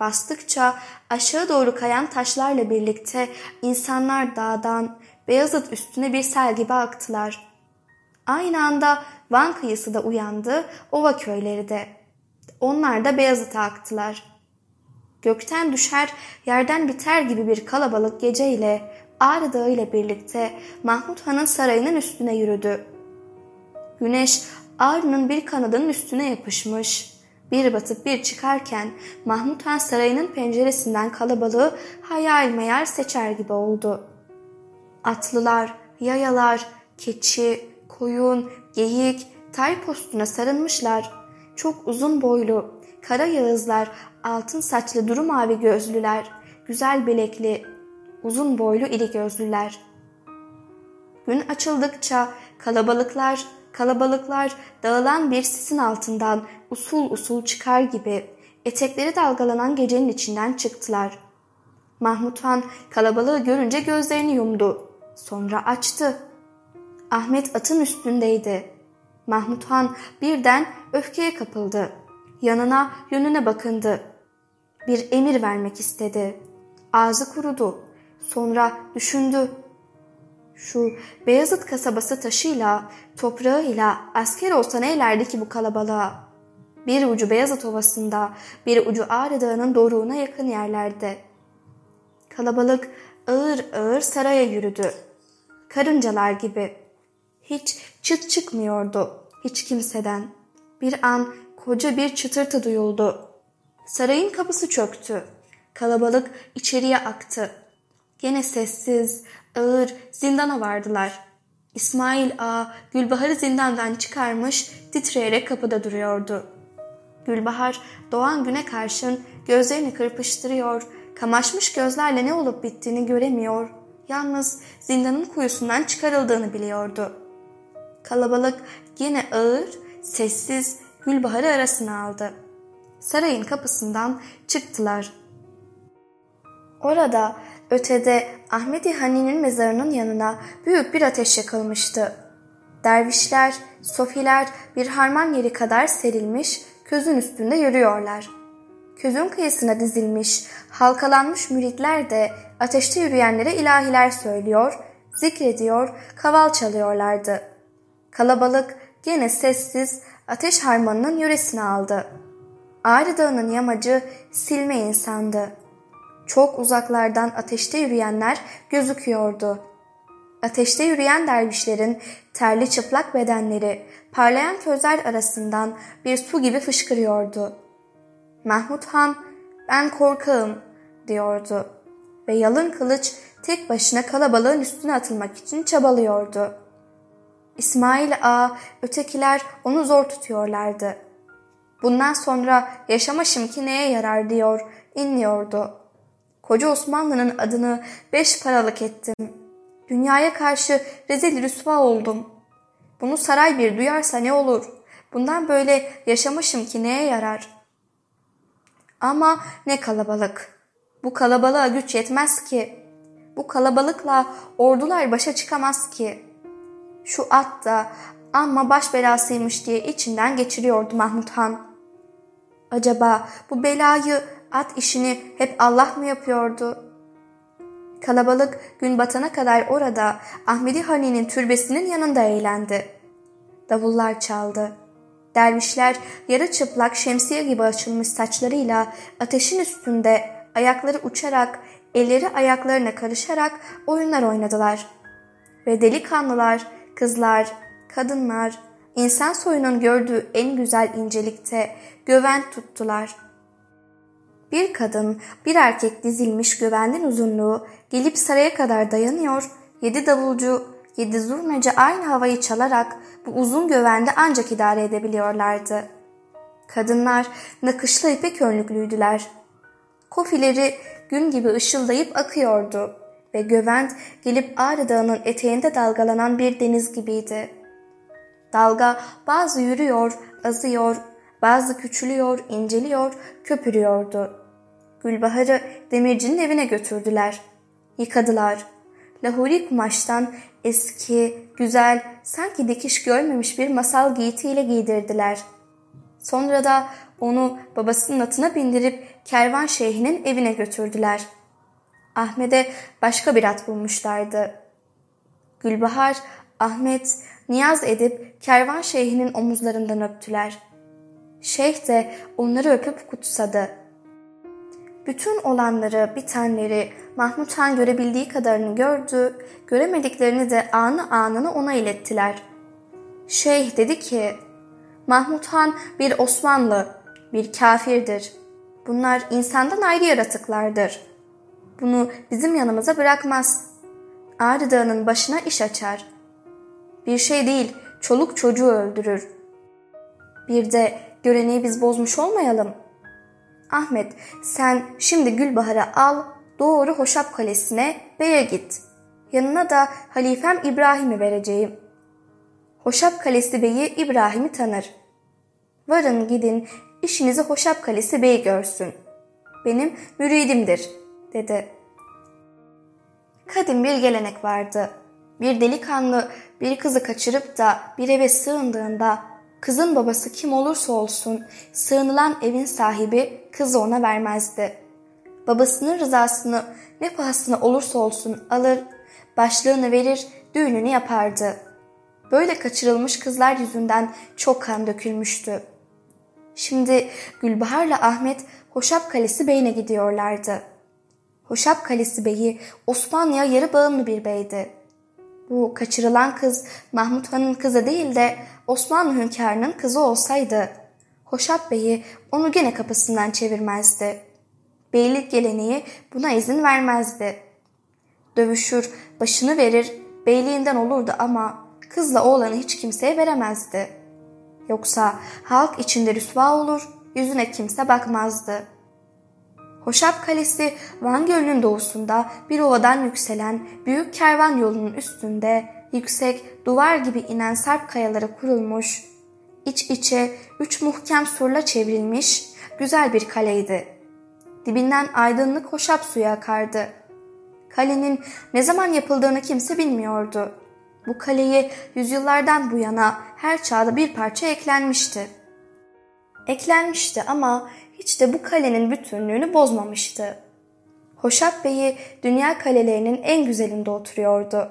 Bastıkça aşağı doğru kayan taşlarla birlikte insanlar dağdan Beyazıt üstüne bir sel gibi aktılar. Aynı anda Van kıyısı da uyandı, ova köyleri de. Onlar da Beyazıt'a aktılar. Gökten düşer, yerden biter gibi bir kalabalık geceyle Ağrı Dağı ile birlikte Mahmut Han'ın sarayının üstüne yürüdü. Güneş Ağrı'nın bir kanadının üstüne yapışmış. Bir batıp bir çıkarken Mahmut Han sarayının penceresinden kalabalığı hayal meyal seçer gibi oldu. Atlılar, yayalar, keçi, koyun, geyik, tay postuna sarılmışlar. Çok uzun boylu, kara yağızlar, altın saçlı duru mavi gözlüler, güzel bilekli, uzun boylu iri gözlüler. Gün açıldıkça kalabalıklar, kalabalıklar dağılan bir sisin altından usul usul çıkar gibi etekleri dalgalanan gecenin içinden çıktılar. Mahmut Han kalabalığı görünce gözlerini yumdu. Sonra açtı. Ahmet atın üstündeydi. Mahmut Han birden öfkeye kapıldı. Yanına yönüne bakındı. Bir emir vermek istedi. Ağzı kurudu. Sonra düşündü. Şu Beyazıt kasabası taşıyla, toprağıyla asker olsa neylerdi ki bu kalabalığa? Bir ucu Beyazıt Ovası'nda, bir ucu Ağrı Dağı'nın doruğuna yakın yerlerde. Kalabalık ağır ağır saraya yürüdü. Karıncalar gibi. Hiç çıt çıkmıyordu hiç kimseden. Bir an koca bir çıtırtı duyuldu. Sarayın kapısı çöktü. Kalabalık içeriye aktı. Gene sessiz, ağır zindana vardılar. İsmail Ağa Gülbahar'ı zindandan çıkarmış titreyerek kapıda duruyordu. Gülbahar doğan güne karşın gözlerini kırpıştırıyor, kamaşmış gözlerle ne olup bittiğini göremiyor. Yalnız zindanın kuyusundan çıkarıldığını biliyordu. Kalabalık yine ağır, sessiz Gülbahar'ı arasına aldı. Sarayın kapısından çıktılar. Orada ötede Ahmedi Hani'nin mezarının yanına büyük bir ateş yakılmıştı. Dervişler, sofiler bir harman yeri kadar serilmiş, közün üstünde yürüyorlar. Közün kıyısına dizilmiş, halkalanmış müritler de ateşte yürüyenlere ilahiler söylüyor, zikrediyor, kaval çalıyorlardı. Kalabalık gene sessiz ateş harmanının yöresini aldı. Ağrı Dağı'nın yamacı silme insandı. Çok uzaklardan ateşte yürüyenler gözüküyordu. Ateşte yürüyen dervişlerin terli çıplak bedenleri parlayan közler arasından bir su gibi fışkırıyordu. Mahmut Han ben korkağım diyordu ve yalın kılıç tek başına kalabalığın üstüne atılmak için çabalıyordu. İsmail Ağa, ötekiler onu zor tutuyorlardı. Bundan sonra yaşama şimki neye yarar diyor, inliyordu. Koca Osmanlı'nın adını beş paralık ettim. Dünyaya karşı rezil rüsva oldum. Bunu saray bir duyarsa ne olur? Bundan böyle yaşamışım ki neye yarar? Ama ne kalabalık. Bu kalabalığa güç yetmez ki. Bu kalabalıkla ordular başa çıkamaz ki.'' Şu at da amma baş belasıymış diye içinden geçiriyordu Mahmut Han. Acaba bu belayı at işini hep Allah mı yapıyordu? Kalabalık gün batana kadar orada Ahmedi Hani'nin türbesinin yanında eğlendi. Davullar çaldı. Dervişler yarı çıplak şemsiye gibi açılmış saçlarıyla ateşin üstünde ayakları uçarak, elleri ayaklarına karışarak oyunlar oynadılar. Ve delikanlılar kızlar, kadınlar, insan soyunun gördüğü en güzel incelikte göven tuttular. Bir kadın, bir erkek dizilmiş gövendin uzunluğu gelip saraya kadar dayanıyor, yedi davulcu, yedi zurnacı aynı havayı çalarak bu uzun gövende ancak idare edebiliyorlardı. Kadınlar nakışlı ipek önlüklüydüler. Kofileri gün gibi ışıldayıp akıyordu ve Gövent gelip Ağrı Dağı'nın eteğinde dalgalanan bir deniz gibiydi. Dalga bazı yürüyor, azıyor, bazı küçülüyor, inceliyor, köpürüyordu. Gülbahar'ı demircinin evine götürdüler. Yıkadılar. Lahuri kumaştan eski, güzel, sanki dikiş görmemiş bir masal giyitiyle giydirdiler. Sonra da onu babasının atına bindirip kervan şeyhinin evine götürdüler.'' Ahmet'e başka bir at bulmuşlardı. Gülbahar, Ahmet, niyaz edip kervan şeyhinin omuzlarından öptüler. Şeyh de onları öpüp kutsadı. Bütün olanları, bitenleri Mahmut Han görebildiği kadarını gördü, göremediklerini de anı anını ona ilettiler. Şeyh dedi ki, Mahmut Han bir Osmanlı, bir kafirdir. Bunlar insandan ayrı yaratıklardır.'' Bunu bizim yanımıza bırakmaz. Ağrı Dağı'nın başına iş açar. Bir şey değil, çoluk çocuğu öldürür. Bir de göreneği biz bozmuş olmayalım. Ahmet, sen şimdi Gülbahar'ı al, doğru Hoşap Kalesi'ne, beye git. Yanına da halifem İbrahim'i vereceğim. Hoşap Kalesi Bey'i İbrahim'i tanır. Varın gidin, işinizi Hoşap Kalesi Bey görsün. Benim müridimdir.'' Dedi. Kadim bir gelenek vardı. Bir delikanlı bir kızı kaçırıp da bir eve sığındığında kızın babası kim olursa olsun sığınılan evin sahibi kızı ona vermezdi. Babasının rızasını ne pahasına olursa olsun alır, başlığını verir, düğününü yapardı. Böyle kaçırılmış kızlar yüzünden çok kan dökülmüştü. Şimdi Gülbahar'la Ahmet Hoşap Kalesi Bey'ine gidiyorlardı. Hoşap Kalesi Bey'i Osmanlı'ya yarı bağımlı bir beydi. Bu kaçırılan kız Mahmut Han'ın kızı değil de Osmanlı hünkârının kızı olsaydı Hoşap Bey'i onu gene kapısından çevirmezdi. Beylik geleneği buna izin vermezdi. Dövüşür, başını verir, beyliğinden olurdu ama kızla oğlanı hiç kimseye veremezdi. Yoksa halk içinde rüsva olur, yüzüne kimse bakmazdı. Hoşap Kalesi Van Gölü'nün doğusunda bir ovadan yükselen büyük kervan yolunun üstünde yüksek duvar gibi inen sarp kayalara kurulmuş, iç içe üç muhkem surla çevrilmiş güzel bir kaleydi. Dibinden aydınlık hoşap suyu akardı. Kalenin ne zaman yapıldığını kimse bilmiyordu. Bu kaleyi yüzyıllardan bu yana her çağda bir parça eklenmişti. Eklenmişti ama hiç de bu kalenin bütünlüğünü bozmamıştı. Hoşap Bey'i dünya kalelerinin en güzelinde oturuyordu.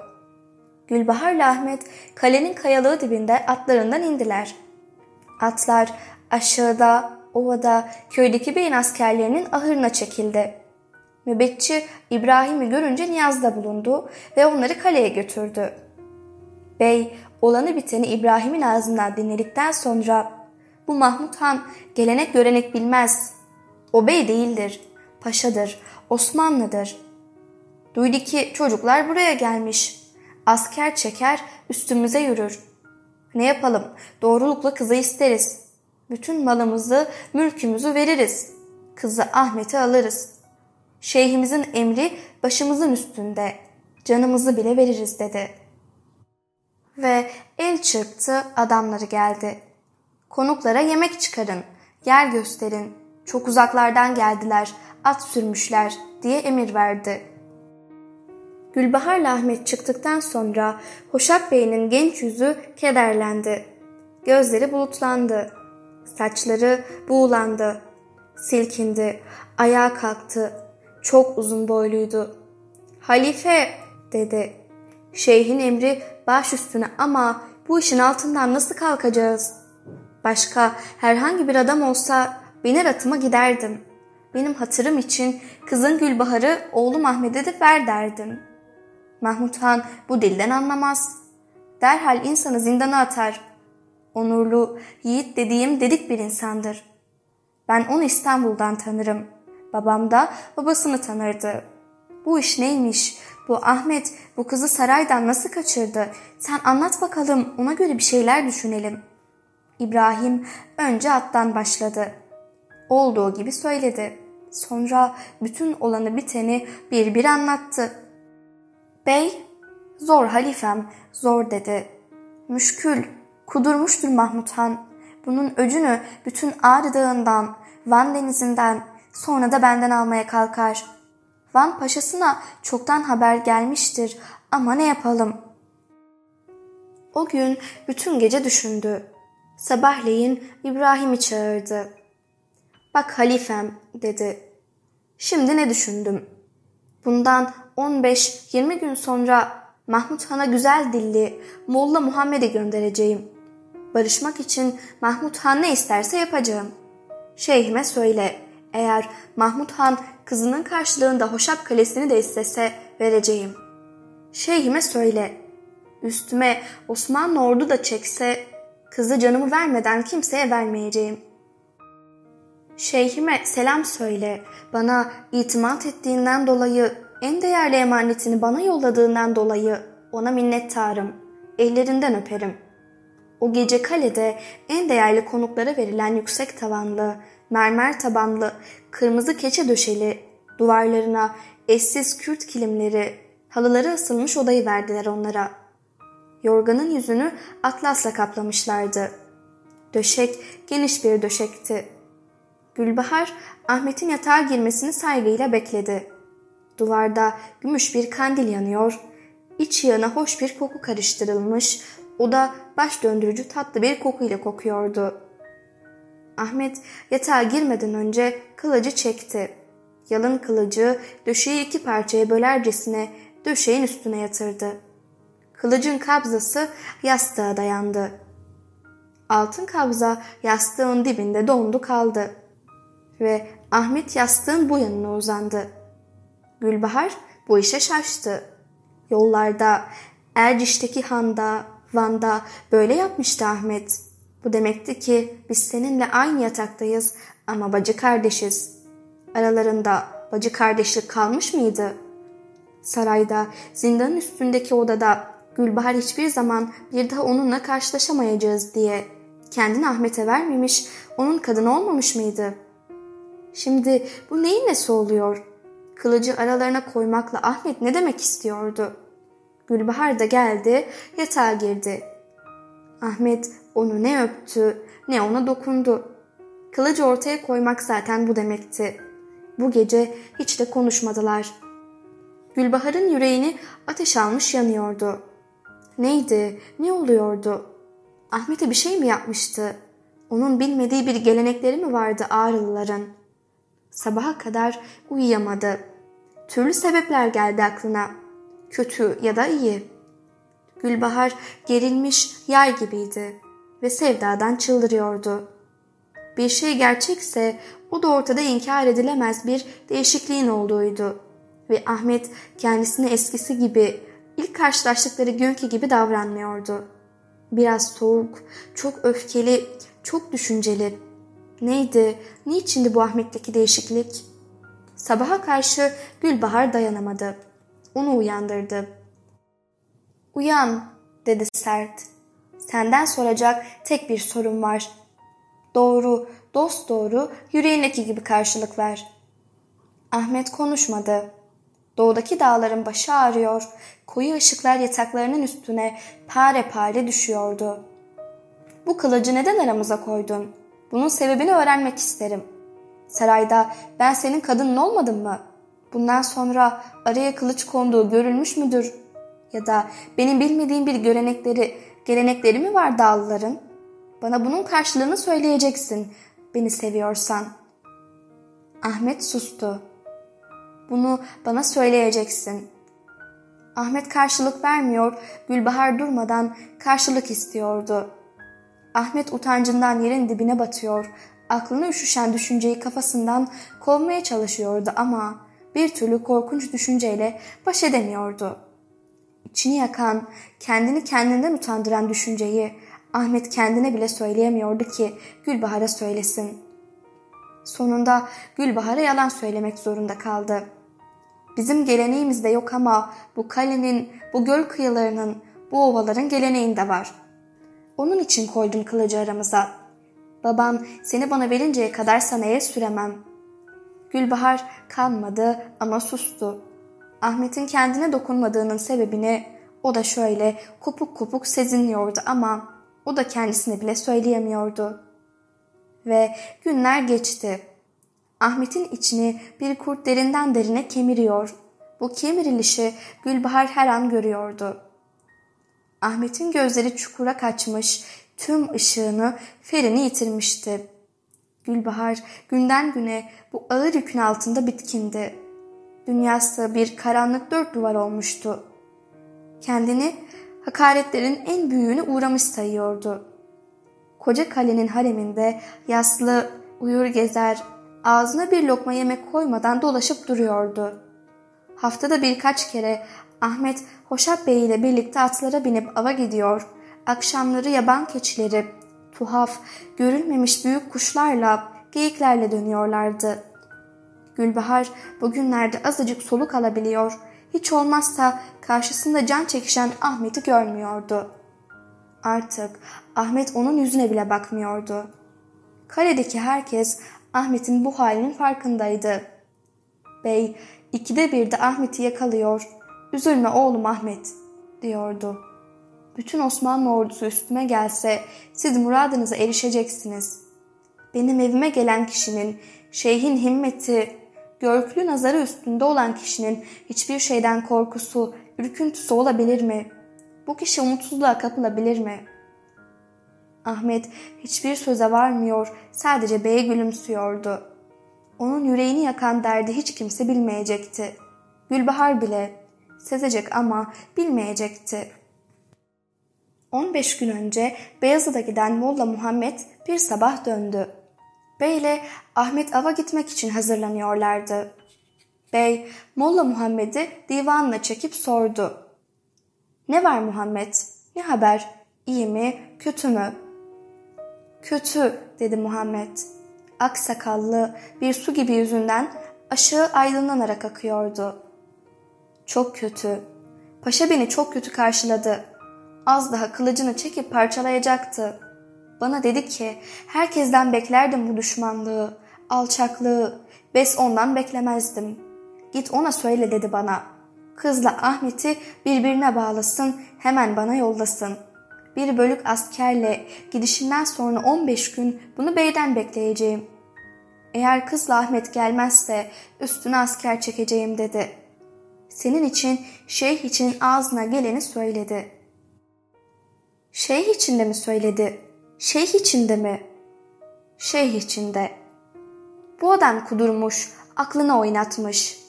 Gülbahar'la Ahmet kalenin kayalığı dibinde atlarından indiler. Atlar aşağıda, ovada, köydeki beyin askerlerinin ahırına çekildi. Nöbetçi İbrahim'i görünce niyazda bulundu ve onları kaleye götürdü. Bey olanı biteni İbrahim'in ağzından dinledikten sonra bu Mahmut Han gelenek görenek bilmez. O bey değildir, paşadır, Osmanlıdır. Duydu ki çocuklar buraya gelmiş. Asker çeker, üstümüze yürür. Ne yapalım, doğrulukla kızı isteriz. Bütün malımızı, mülkümüzü veririz. Kızı Ahmet'i alırız. Şeyhimizin emri başımızın üstünde. Canımızı bile veririz dedi.'' ve el çırptı adamları geldi. Konuklara yemek çıkarın, yer gösterin. Çok uzaklardan geldiler, at sürmüşler diye emir verdi. Gülbahar'la Ahmet çıktıktan sonra Hoşap Bey'in genç yüzü kederlendi. Gözleri bulutlandı. Saçları buğulandı. Silkindi. Ayağa kalktı. Çok uzun boyluydu. Halife dedi. Şeyhin emri baş üstüne ama bu işin altından nasıl kalkacağız? Başka herhangi bir adam olsa biner atıma giderdim. Benim hatırım için kızın Gülbahar'ı oğlum Ahmet'e de ver derdim. Mahmut Han bu dilden anlamaz. Derhal insanı zindana atar. Onurlu, yiğit dediğim dedik bir insandır. Ben onu İstanbul'dan tanırım. Babam da babasını tanırdı. Bu iş neymiş? Bu Ahmet bu kızı saraydan nasıl kaçırdı? Sen anlat bakalım ona göre bir şeyler düşünelim. İbrahim önce attan başladı. Olduğu gibi söyledi. Sonra bütün olanı biteni bir bir anlattı. Bey, zor halifem, zor dedi. Müşkül, kudurmuştur Mahmut Han. Bunun öcünü bütün Ağrı Dağı'ndan, Van Denizi'nden, sonra da benden almaya kalkar.'' Van Paşasına çoktan haber gelmiştir ama ne yapalım? O gün bütün gece düşündü. Sabahleyin İbrahim'i çağırdı. Bak halifem dedi. Şimdi ne düşündüm? Bundan 15-20 gün sonra Mahmut Han'a güzel dilli Molla Muhammed'i göndereceğim. Barışmak için Mahmut Han ne isterse yapacağım. Şeyhime söyle, eğer Mahmut Han kızının karşılığında Hoşap Kalesi'ni de istese vereceğim. Şeyhime söyle, üstüme Osmanlı ordu da çekse kızı canımı vermeden kimseye vermeyeceğim. Şeyhime selam söyle, bana itimat ettiğinden dolayı, en değerli emanetini bana yolladığından dolayı ona minnettarım, ellerinden öperim. O gece kalede en değerli konuklara verilen yüksek tavanlı, mermer tabanlı, kırmızı keçe döşeli, duvarlarına eşsiz kürt kilimleri, halıları asılmış odayı verdiler onlara. Yorganın yüzünü atlasla kaplamışlardı. Döşek geniş bir döşekti. Gülbahar Ahmet'in yatağa girmesini saygıyla bekledi. Duvarda gümüş bir kandil yanıyor, iç yağına hoş bir koku karıştırılmış, o da baş döndürücü tatlı bir koku ile kokuyordu. Ahmet yatağa girmeden önce kılıcı çekti. Yalın kılıcı döşeyi iki parçaya bölercesine döşeğin üstüne yatırdı. Kılıcın kabzası yastığa dayandı. Altın kabza yastığın dibinde dondu kaldı. Ve Ahmet yastığın bu yanına uzandı. Gülbahar bu işe şaştı. Yollarda, Erciş'teki Han'da, Van'da böyle yapmıştı Ahmet. Bu demekti ki biz seninle aynı yataktayız ama bacı kardeşiz. Aralarında bacı kardeşlik kalmış mıydı? Sarayda, zindanın üstündeki odada Gülbahar hiçbir zaman bir daha onunla karşılaşamayacağız diye kendini Ahmet'e vermemiş, onun kadını olmamış mıydı? Şimdi bu neyin nesi oluyor? Kılıcı aralarına koymakla Ahmet ne demek istiyordu? Gülbahar da geldi, yatağa girdi. Ahmet onu ne öptü ne ona dokundu. Kılıcı ortaya koymak zaten bu demekti. Bu gece hiç de konuşmadılar. Gülbahar'ın yüreğini ateş almış yanıyordu. Neydi? Ne oluyordu? Ahmet'e bir şey mi yapmıştı? Onun bilmediği bir gelenekleri mi vardı Ağrılıların? Sabaha kadar uyuyamadı. Türlü sebepler geldi aklına. Kötü ya da iyi. Gülbahar gerilmiş yay gibiydi ve sevdadan çıldırıyordu. Bir şey gerçekse o da ortada inkar edilemez bir değişikliğin olduğuydu. Ve Ahmet kendisini eskisi gibi ilk karşılaştıkları günkü gibi davranmıyordu. Biraz soğuk, çok öfkeli, çok düşünceli. Neydi, niçindi bu Ahmet'teki değişiklik? Sabaha karşı Gülbahar dayanamadı. Onu uyandırdı. Uyan, dedi sert. Senden soracak tek bir sorun var. Doğru, dost doğru, yüreğindeki gibi karşılık ver. Ahmet konuşmadı. Doğudaki dağların başı ağrıyor, koyu ışıklar yataklarının üstüne pare pare düşüyordu. Bu kılıcı neden aramıza koydun? Bunun sebebini öğrenmek isterim. Sarayda ben senin kadının olmadım mı? Bundan sonra araya kılıç konduğu görülmüş müdür? Ya da benim bilmediğim bir görenekleri, gelenekleri mi var dağlıların? Bana bunun karşılığını söyleyeceksin beni seviyorsan. Ahmet sustu. Bunu bana söyleyeceksin. Ahmet karşılık vermiyor, Gülbahar durmadan karşılık istiyordu. Ahmet utancından yerin dibine batıyor, aklına üşüşen düşünceyi kafasından kovmaya çalışıyordu ama bir türlü korkunç düşünceyle baş edemiyordu. İçini yakan, kendini kendinden utandıran düşünceyi Ahmet kendine bile söyleyemiyordu ki Gülbahar'a söylesin. Sonunda Gülbahar'a yalan söylemek zorunda kaldı. Bizim geleneğimizde yok ama bu kalenin, bu göl kıyılarının, bu ovaların geleneğinde var. Onun için koydum kılıcı aramıza. Baban seni bana verinceye kadar sana el süremem. Gülbahar kanmadı ama sustu. Ahmet'in kendine dokunmadığının sebebini o da şöyle kopuk kopuk sezinliyordu ama o da kendisine bile söyleyemiyordu. Ve günler geçti. Ahmet'in içini bir kurt derinden derine kemiriyor. Bu kemirilişi Gülbahar her an görüyordu. Ahmet'in gözleri çukura kaçmış, tüm ışığını, ferini yitirmişti. Gülbahar günden güne bu ağır yükün altında bitkindi. Dünyası bir karanlık dört duvar olmuştu. Kendini hakaretlerin en büyüğünü uğramış sayıyordu. Koca kalenin hareminde yaslı, uyur gezer, ağzına bir lokma yemek koymadan dolaşıp duruyordu. Haftada birkaç kere Ahmet Hoşap Bey ile birlikte atlara binip ava gidiyor, akşamları yaban keçileri, tuhaf, görülmemiş büyük kuşlarla, geyiklerle dönüyorlardı. Gülbahar bugünlerde azıcık soluk alabiliyor, hiç olmazsa karşısında can çekişen Ahmet'i görmüyordu. Artık Ahmet onun yüzüne bile bakmıyordu. Kaledeki herkes Ahmet'in bu halinin farkındaydı. Bey ikide bir de Ahmet'i yakalıyor. Üzülme oğlum Ahmet diyordu. Bütün Osmanlı ordusu üstüme gelse siz muradınıza erişeceksiniz. Benim evime gelen kişinin şeyhin himmeti, görklü nazarı üstünde olan kişinin hiçbir şeyden korkusu, ürküntüsü olabilir mi? Bu kişi umutsuzluğa kapılabilir mi? Ahmet hiçbir söze varmıyor, sadece beye gülümsüyordu. Onun yüreğini yakan derdi hiç kimse bilmeyecekti. Gülbahar bile sezecek ama bilmeyecekti. 15 gün önce Beyazı'da giden Molla Muhammed bir sabah döndü. Bey ile Ahmet ava gitmek için hazırlanıyorlardı. Bey, Molla Muhammed'i divanına çekip sordu. Ne var Muhammed? Ne haber? İyi mi, kötü mü? Kötü, dedi Muhammed. Aksakallı, bir su gibi yüzünden aşağı aydınlanarak akıyordu. Çok kötü. Paşa beni çok kötü karşıladı. Az daha kılıcını çekip parçalayacaktı. Bana dedi ki herkesten beklerdim bu düşmanlığı, alçaklığı. Bes ondan beklemezdim. Git ona söyle dedi bana. Kızla Ahmet'i birbirine bağlasın hemen bana yollasın. Bir bölük askerle gidişinden sonra 15 gün bunu beyden bekleyeceğim. Eğer kızla Ahmet gelmezse üstüne asker çekeceğim dedi. Senin için şeyh için ağzına geleni söyledi. Şeyh için de mi söyledi? Şeyh içinde mi? Şeyh içinde. Bu adam kudurmuş, aklını oynatmış.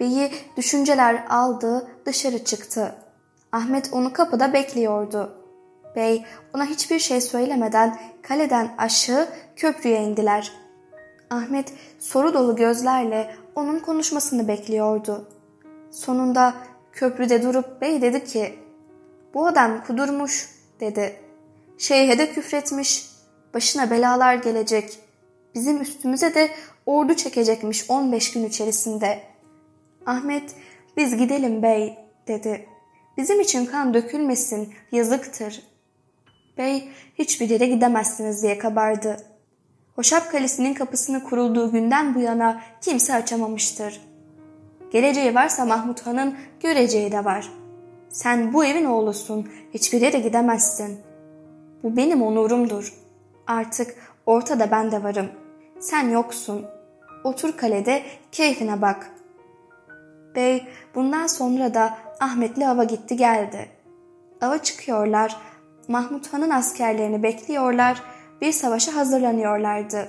Beyi düşünceler aldı, dışarı çıktı. Ahmet onu kapıda bekliyordu. Bey ona hiçbir şey söylemeden kaleden aşağı köprüye indiler. Ahmet soru dolu gözlerle onun konuşmasını bekliyordu. Sonunda köprüde durup bey dedi ki, bu adam kudurmuş dedi. Şeyhe de küfretmiş. Başına belalar gelecek. Bizim üstümüze de ordu çekecekmiş 15 gün içerisinde. Ahmet biz gidelim bey dedi. Bizim için kan dökülmesin yazıktır. Bey hiçbir yere gidemezsiniz diye kabardı. Hoşap Kalesi'nin kapısını kurulduğu günden bu yana kimse açamamıştır. Geleceği varsa Mahmut Han'ın göreceği de var. Sen bu evin oğlusun, hiçbir yere gidemezsin. Bu benim onurumdur. Artık ortada ben de varım. Sen yoksun. Otur kalede keyfine bak. Bey bundan sonra da Ahmetli ava gitti geldi. Ava çıkıyorlar. Mahmut Han'ın askerlerini bekliyorlar. Bir savaşa hazırlanıyorlardı.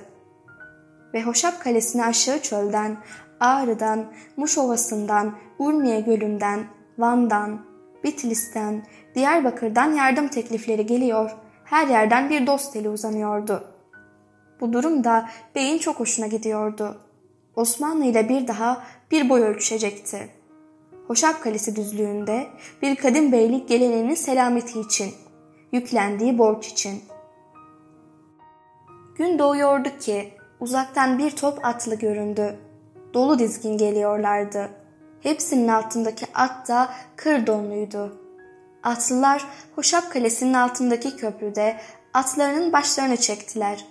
Ve Hoşap Kalesi'ni aşağı çölden, Ağrı'dan, Muş Ovası'ndan, Urmiye Gölü'nden, Van'dan, Bitlis'ten, Diyarbakır'dan yardım teklifleri geliyor. Her yerden bir dost eli uzanıyordu. Bu durum da beyin çok hoşuna gidiyordu. Osmanlı ile bir daha bir boy ölçüşecekti. Hoşap Kalesi düzlüğünde bir kadın beylik geleneğinin selameti için, yüklendiği borç için. Gün doğuyordu ki uzaktan bir top atlı göründü. Dolu dizgin geliyorlardı. Hepsinin altındaki at da kır donluydu. Atlılar Hoşap Kalesi'nin altındaki köprüde atlarının başlarını çektiler.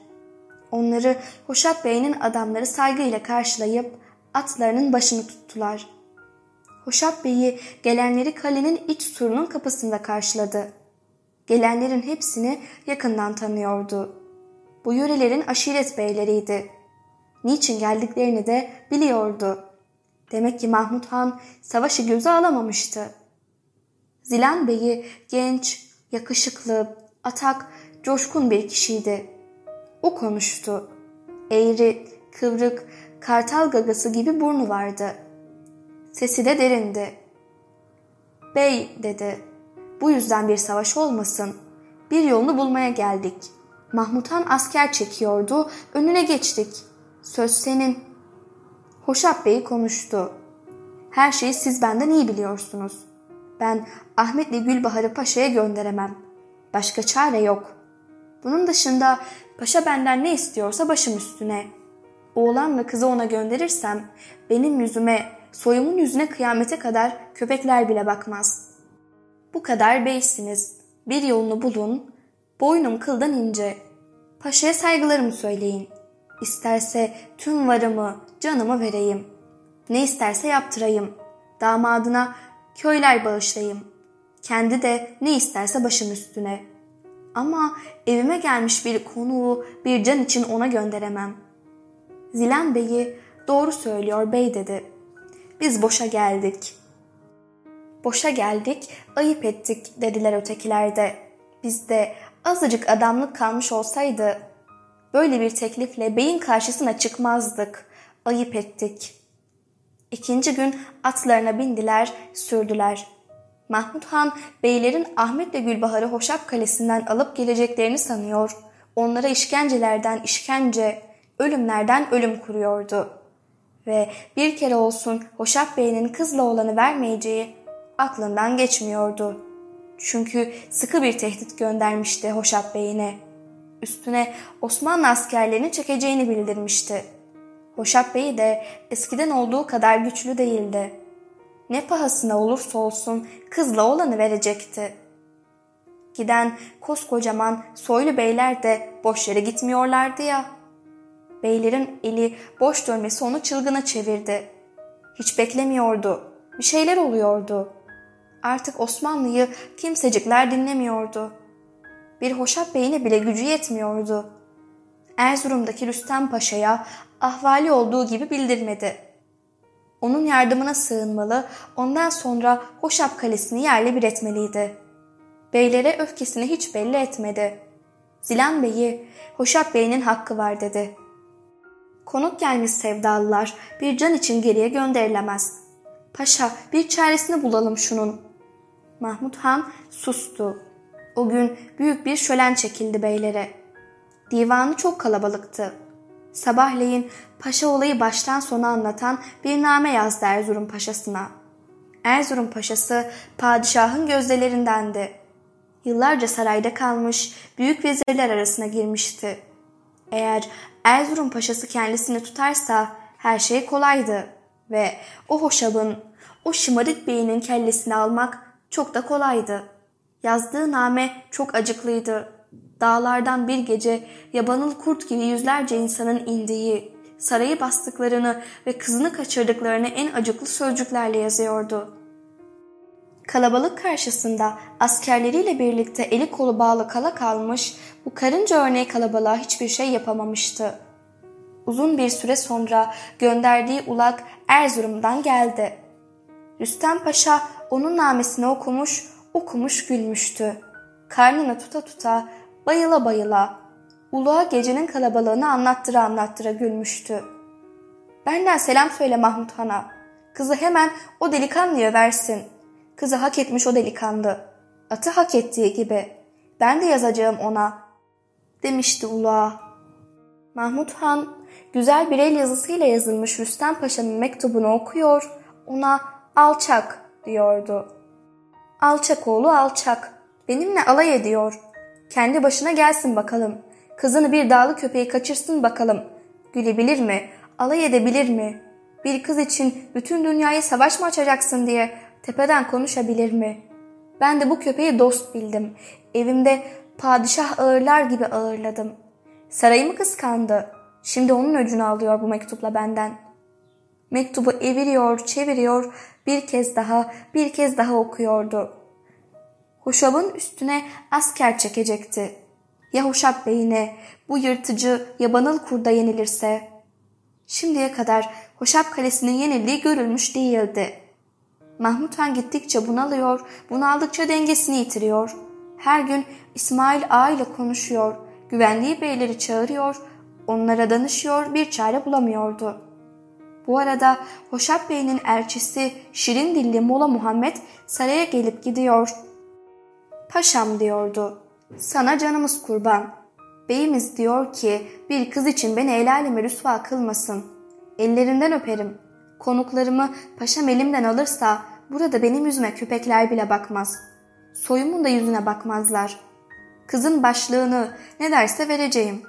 Onları Hoşap Bey'in adamları saygıyla karşılayıp atlarının başını tuttular. Hoşap Bey'i gelenleri kalenin iç surunun kapısında karşıladı. Gelenlerin hepsini yakından tanıyordu. Bu yörelerin aşiret beyleriydi. Niçin geldiklerini de biliyordu. Demek ki Mahmut Han savaşı göze alamamıştı. Zilan Bey'i genç, yakışıklı, atak, coşkun bir kişiydi. O konuştu. Eğri, kıvrık, kartal gagası gibi burnu vardı. Sesi de derindi. Bey dedi. Bu yüzden bir savaş olmasın. Bir yolunu bulmaya geldik. Mahmut Han asker çekiyordu. Önüne geçtik. Söz senin. Hoşap Bey konuştu. Her şeyi siz benden iyi biliyorsunuz. Ben Ahmet'le Gülbahar'ı paşaya gönderemem. Başka çare yok. Bunun dışında paşa benden ne istiyorsa başım üstüne. Oğlanla kızı ona gönderirsem benim yüzüme, soyumun yüzüne kıyamete kadar köpekler bile bakmaz. Bu kadar beysiniz. Bir yolunu bulun. Boynum kıldan ince. Paşaya saygılarımı söyleyin. İsterse tüm varımı, canımı vereyim. Ne isterse yaptırayım. Damadına köyler bağışlayayım. Kendi de ne isterse başım üstüne. Ama evime gelmiş bir konuğu bir can için ona gönderemem. Zilan Bey'i doğru söylüyor bey dedi. Biz boşa geldik. Boşa geldik, ayıp ettik dediler ötekilerde. Bizde azıcık adamlık kalmış olsaydı böyle bir teklifle beyin karşısına çıkmazdık. Ayıp ettik. İkinci gün atlarına bindiler, sürdüler. Mahmut Han beylerin Ahmet ve Gülbahar'ı Hoşap Kalesi'nden alıp geleceklerini sanıyor. Onlara işkencelerden işkence, ölümlerden ölüm kuruyordu. Ve bir kere olsun Hoşap Bey'in kızla olanı vermeyeceği aklından geçmiyordu. Çünkü sıkı bir tehdit göndermişti Hoşap Bey'ine. Üstüne Osmanlı askerlerini çekeceğini bildirmişti. Hoşap Bey de eskiden olduğu kadar güçlü değildi. Ne pahasına olursa olsun kızla olanı verecekti. Giden koskocaman soylu beyler de boş yere gitmiyorlardı ya. Beylerin eli boş dönmesi onu çılgına çevirdi. Hiç beklemiyordu. Bir şeyler oluyordu. Artık Osmanlı'yı kimsecikler dinlemiyordu. Bir hoşap beyine bile gücü yetmiyordu. Erzurum'daki Rüstem Paşa'ya ahvali olduğu gibi bildirmedi. Onun yardımına sığınmalı, ondan sonra Hoşap Kalesi'ni yerle bir etmeliydi. Beylere öfkesini hiç belli etmedi. Zilan Bey'i, Hoşap Bey'in hakkı var dedi. Konuk gelmiş sevdalılar bir can için geriye gönderilemez. Paşa bir çaresini bulalım şunun. Mahmut Han sustu. O gün büyük bir şölen çekildi beylere. Divanı çok kalabalıktı. Sabahleyin paşa olayı baştan sona anlatan bir name yazdı Erzurum paşasına. Erzurum paşası padişahın gözdelerindendi. Yıllarca sarayda kalmış, büyük vezirler arasına girmişti. Eğer Erzurum paşası kendisini tutarsa her şey kolaydı ve o hoşabın, o şımarık beyinin kellesini almak çok da kolaydı. Yazdığı name çok acıklıydı. Dağlardan bir gece yabanıl kurt gibi yüzlerce insanın indiği, sarayı bastıklarını ve kızını kaçırdıklarını en acıklı sözcüklerle yazıyordu. Kalabalık karşısında askerleriyle birlikte eli kolu bağlı kala kalmış bu karınca örneği kalabalığa hiçbir şey yapamamıştı. Uzun bir süre sonra gönderdiği ulak Erzurum'dan geldi. Rüstem Paşa onun namesini okumuş, okumuş gülmüştü. Karnını tuta tuta, bayıla bayıla, uluğa gecenin kalabalığını anlattıra anlattıra gülmüştü. Benden selam söyle Mahmut Han'a. Kızı hemen o delikanlıya versin. Kızı hak etmiş o delikanlı. Atı hak ettiği gibi. Ben de yazacağım ona. Demişti uluğa. Mahmut Han güzel bir el yazısıyla yazılmış Rüstem Paşa'nın mektubunu okuyor, ona alçak diyordu. Alçak oğlu alçak. Benimle alay ediyor. Kendi başına gelsin bakalım. Kızını bir dağlı köpeği kaçırsın bakalım. Gülebilir mi? Alay edebilir mi? Bir kız için bütün dünyayı savaş mı açacaksın diye tepeden konuşabilir mi? Ben de bu köpeği dost bildim. Evimde padişah ağırlar gibi ağırladım. Sarayımı kıskandı. Şimdi onun öcünü alıyor bu mektupla benden. Mektubu eviriyor, çeviriyor, bir kez daha, bir kez daha okuyordu. Hoşab'ın üstüne asker çekecekti. Ya Hoşab beyine bu yırtıcı yabanıl kurda yenilirse? Şimdiye kadar Hoşab kalesinin yenildiği görülmüş değildi. Mahmut Han gittikçe bunalıyor, bunaldıkça dengesini yitiriyor. Her gün İsmail Ağa ile konuşuyor, güvenliği beyleri çağırıyor, onlara danışıyor, bir çare bulamıyordu. Bu arada Hoşap Bey'in elçisi Şirin dilli Mola Muhammed saraya gelip gidiyor. Paşam diyordu, sana canımız kurban. Beyimiz diyor ki bir kız için beni el aleme rüsva kılmasın. Ellerinden öperim. Konuklarımı paşam elimden alırsa burada benim yüzüme köpekler bile bakmaz. Soyumun da yüzüne bakmazlar. Kızın başlığını ne derse vereceğim.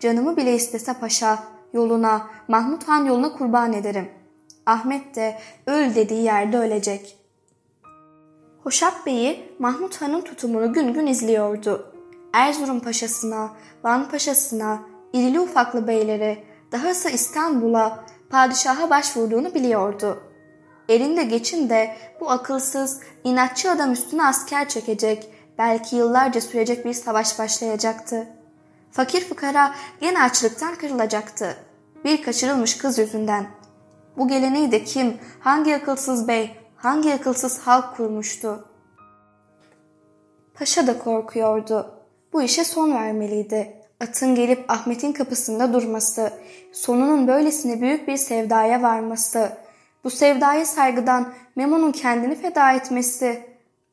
Canımı bile istese paşa yoluna, Mahmut Han yoluna kurban ederim. Ahmet de öl dediği yerde ölecek. Hoşap Bey'i Mahmut Han'ın tutumunu gün gün izliyordu. Erzurum Paşasına, Van Paşasına, irili ufaklı beylere, dahası İstanbul'a, padişaha başvurduğunu biliyordu. Elinde geçin de bu akılsız, inatçı adam üstüne asker çekecek, belki yıllarca sürecek bir savaş başlayacaktı. Fakir fukara gene açlıktan kırılacaktı. Bir kaçırılmış kız yüzünden. Bu geleneği de kim, hangi akılsız bey, Hangi akılsız halk kurmuştu? Paşa da korkuyordu. Bu işe son vermeliydi. Atın gelip Ahmet'in kapısında durması, sonunun böylesine büyük bir sevdaya varması, bu sevdaya saygıdan Memo'nun kendini feda etmesi,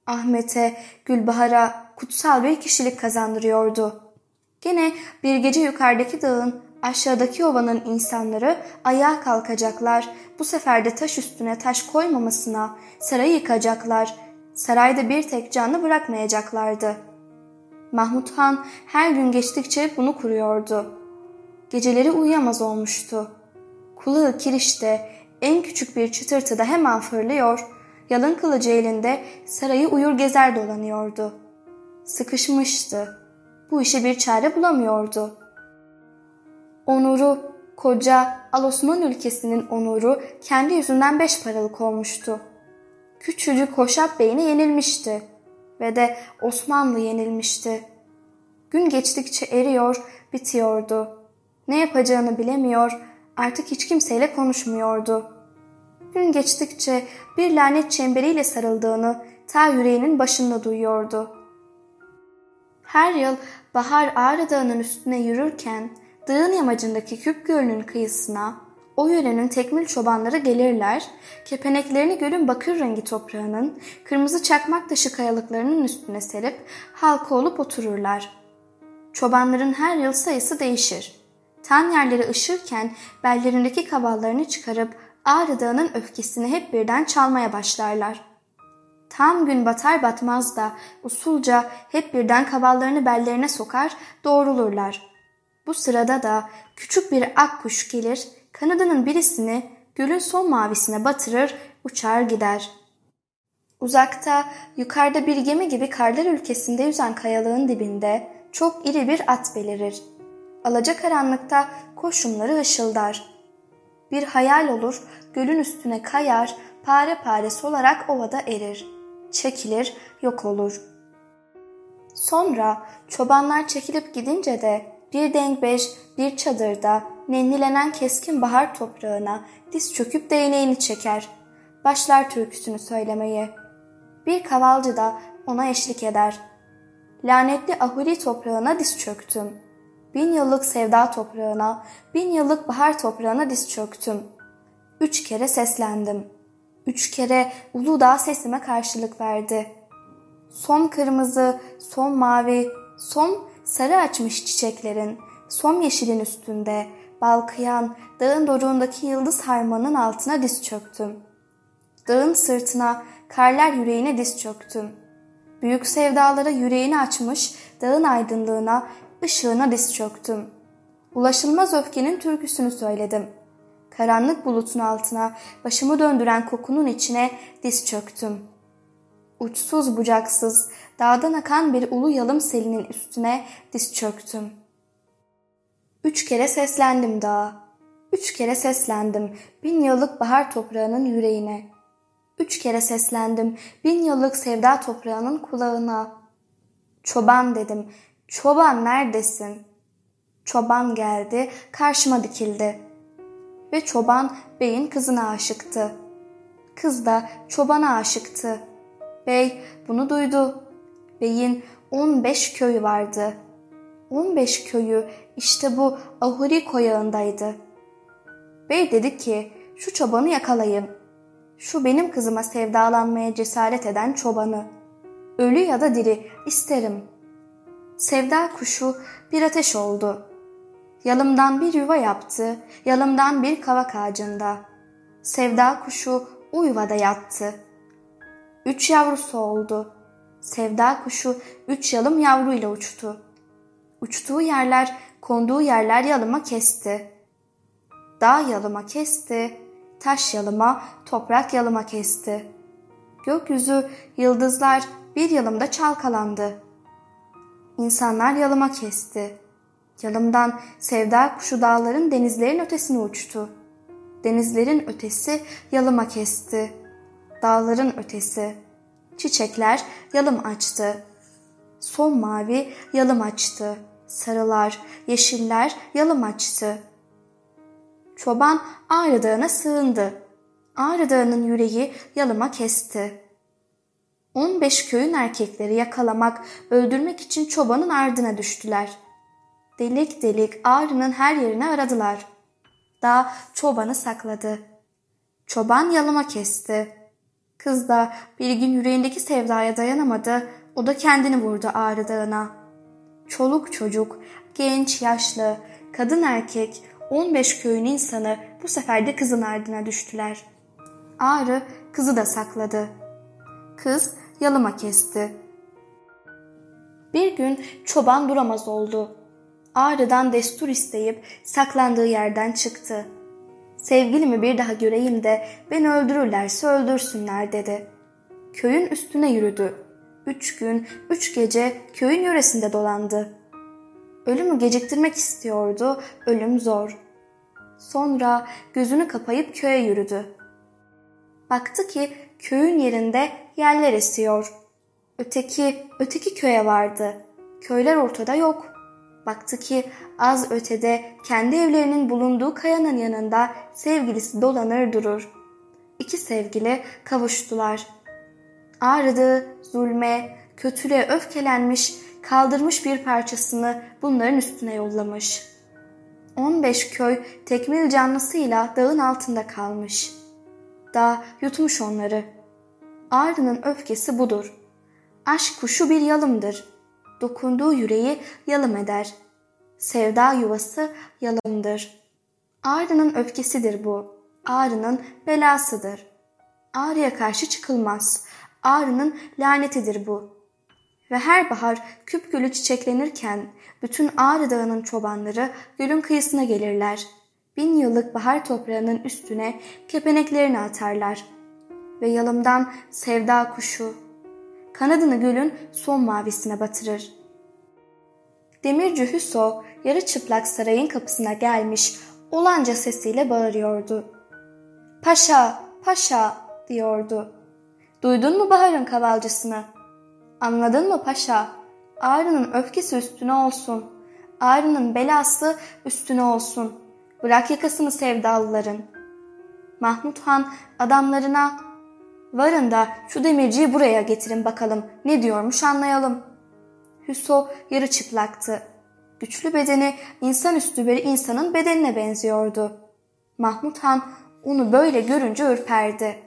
Ahmet'e, Gülbahar'a kutsal bir kişilik kazandırıyordu. Gene bir gece yukarıdaki dağın, aşağıdaki ovanın insanları ayağa kalkacaklar. Bu sefer de taş üstüne taş koymamasına, sarayı yıkacaklar. Sarayda bir tek canlı bırakmayacaklardı. Mahmut Han her gün geçtikçe bunu kuruyordu. Geceleri uyuyamaz olmuştu. Kulağı kirişte, en küçük bir çıtırtıda hemen fırlıyor, yalın kılıcı elinde sarayı uyur gezer dolanıyordu. Sıkışmıştı. Bu işe bir çare bulamıyordu. Onuru, koca Alosman ülkesinin onuru kendi yüzünden beş paralık olmuştu. Küçücük Hoşap Bey'ine yenilmişti ve de Osmanlı yenilmişti. Gün geçtikçe eriyor, bitiyordu. Ne yapacağını bilemiyor, artık hiç kimseyle konuşmuyordu. Gün geçtikçe bir lanet çemberiyle sarıldığını ta yüreğinin başında duyuyordu. Her yıl bahar Ağrı Dağı'nın üstüne yürürken dağın yamacındaki Küp Gölü'nün kıyısına o yörenin tekmil çobanları gelirler, kepeneklerini gölün bakır rengi toprağının, kırmızı çakmak taşı kayalıklarının üstüne serip halka olup otururlar. Çobanların her yıl sayısı değişir. Tan yerleri ışırken bellerindeki kaballarını çıkarıp Ağrı Dağı'nın öfkesini hep birden çalmaya başlarlar. Tam gün batar batmaz da usulca hep birden kaballarını bellerine sokar doğrulurlar. Bu sırada da küçük bir akkuş gelir kanadının birisini gölün son mavisine batırır uçar gider. Uzakta yukarıda bir gemi gibi karlar ülkesinde yüzen kayalığın dibinde çok iri bir at belirir. Alacakaranlıkta koşumları ışıldar. Bir hayal olur, gölün üstüne kayar, pare pare solarak ovada erir. Çekilir, yok olur. Sonra çobanlar çekilip gidince de bir dengbej bir çadırda nennilenen keskin bahar toprağına diz çöküp değneğini çeker. Başlar türküsünü söylemeye. Bir kavalcı da ona eşlik eder. Lanetli ahuri toprağına diz çöktüm. Bin yıllık sevda toprağına, bin yıllık bahar toprağına diz çöktüm. Üç kere seslendim. Üç kere Uludağ sesime karşılık verdi. Son kırmızı, son mavi, son sarı açmış çiçeklerin, son yeşilin üstünde, balkıyan dağın doruğundaki yıldız harmanın altına diz çöktüm. Dağın sırtına, karlar yüreğine diz çöktüm. Büyük sevdalara yüreğini açmış, dağın aydınlığına, ışığına diz çöktüm. Ulaşılmaz öfkenin türküsünü söyledim. Karanlık bulutun altına, başımı döndüren kokunun içine diz çöktüm. Uçsuz bucaksız, dağdan akan bir ulu yalım selinin üstüne diz çöktüm. Üç kere seslendim dağa. Üç kere seslendim bin yıllık bahar toprağının yüreğine. Üç kere seslendim bin yıllık sevda toprağının kulağına. Çoban dedim, çoban neredesin? Çoban geldi, karşıma dikildi. Ve çoban beyin kızına aşıktı. Kız da çobana aşıktı. Bey bunu duydu. Beyin 15 köyü vardı. 15 köyü işte bu Ahuri koyağındaydı. Bey dedi ki şu çobanı yakalayın. Şu benim kızıma sevdalanmaya cesaret eden çobanı. Ölü ya da diri isterim. Sevda kuşu bir ateş oldu. Yalımdan bir yuva yaptı, yalımdan bir kavak ağacında. Sevda kuşu o yuvada yattı. Üç yavrusu oldu. Sevda kuşu üç yalım yavruyla uçtu. Uçtuğu yerler, konduğu yerler yalıma kesti. Dağ yalıma kesti, taş yalıma, toprak yalıma kesti. Gökyüzü, yıldızlar bir yalımda çalkalandı. İnsanlar yalıma kesti. Yalımdan sevda kuşu dağların denizlerin ötesine uçtu. Denizlerin ötesi yalıma kesti. Dağların ötesi. Çiçekler yalım açtı. Son mavi yalım açtı. Sarılar, yeşiller yalım açtı. Çoban Ağrı Dağı'na sığındı. Ağrı Dağı'nın yüreği yalıma kesti. 15 köyün erkekleri yakalamak, öldürmek için çobanın ardına düştüler. Delik delik Ağrı'nın her yerini aradılar. Dağ çobanı sakladı. Çoban yalıma kesti. Kız da bir gün yüreğindeki sevdaya dayanamadı, o da kendini vurdu Ağrı Dağı'na. Çoluk çocuk, genç, yaşlı, kadın erkek, 15 köyün insanı bu sefer de kızın ardına düştüler. Ağrı kızı da sakladı. Kız yalıma kesti. Bir gün çoban duramaz oldu. Ağrı'dan destur isteyip saklandığı yerden çıktı. Sevgilimi bir daha göreyim de beni öldürürlerse öldürsünler dedi. Köyün üstüne yürüdü. Üç gün, üç gece köyün yöresinde dolandı. Ölümü geciktirmek istiyordu, ölüm zor. Sonra gözünü kapayıp köye yürüdü. Baktı ki köyün yerinde yerler esiyor. Öteki, öteki köye vardı. Köyler ortada yok. Baktı ki az ötede kendi evlerinin bulunduğu kayanın yanında sevgilisi dolanır durur. İki sevgili kavuştular. Ağrıdı, zulme, kötülüğe öfkelenmiş, kaldırmış bir parçasını bunların üstüne yollamış. 15 köy tekmil canlısıyla dağın altında kalmış. Dağ yutmuş onları. Ağrı'nın öfkesi budur. Aşk kuşu bir yalımdır. Dokunduğu yüreği yalım eder. Sevda yuvası yalımdır. Ağrı'nın öfkesidir bu. Ağrı'nın belasıdır. Ağrı'ya karşı çıkılmaz. Ağrı'nın lanetidir bu. Ve her bahar küp gülü çiçeklenirken bütün Ağrı Dağı'nın çobanları gölün kıyısına gelirler. Bin yıllık bahar toprağının üstüne kepeneklerini atarlar. Ve yalımdan sevda kuşu, kanadını gölün son mavisine batırır. Demirci Hüso yarı çıplak sarayın kapısına gelmiş olanca sesiyle bağırıyordu. Paşa, paşa diyordu. Duydun mu baharın kavalcısını? Anladın mı paşa? Ağrı'nın öfkesi üstüne olsun. Ağrı'nın belası üstüne olsun. Bırak yakasını sevdalıların. Mahmut Han adamlarına varın da şu demirciyi buraya getirin bakalım ne diyormuş anlayalım. Hüso yarı çıplaktı. Güçlü bedeni insanüstü bir insanın bedenine benziyordu. Mahmut Han onu böyle görünce ürperdi.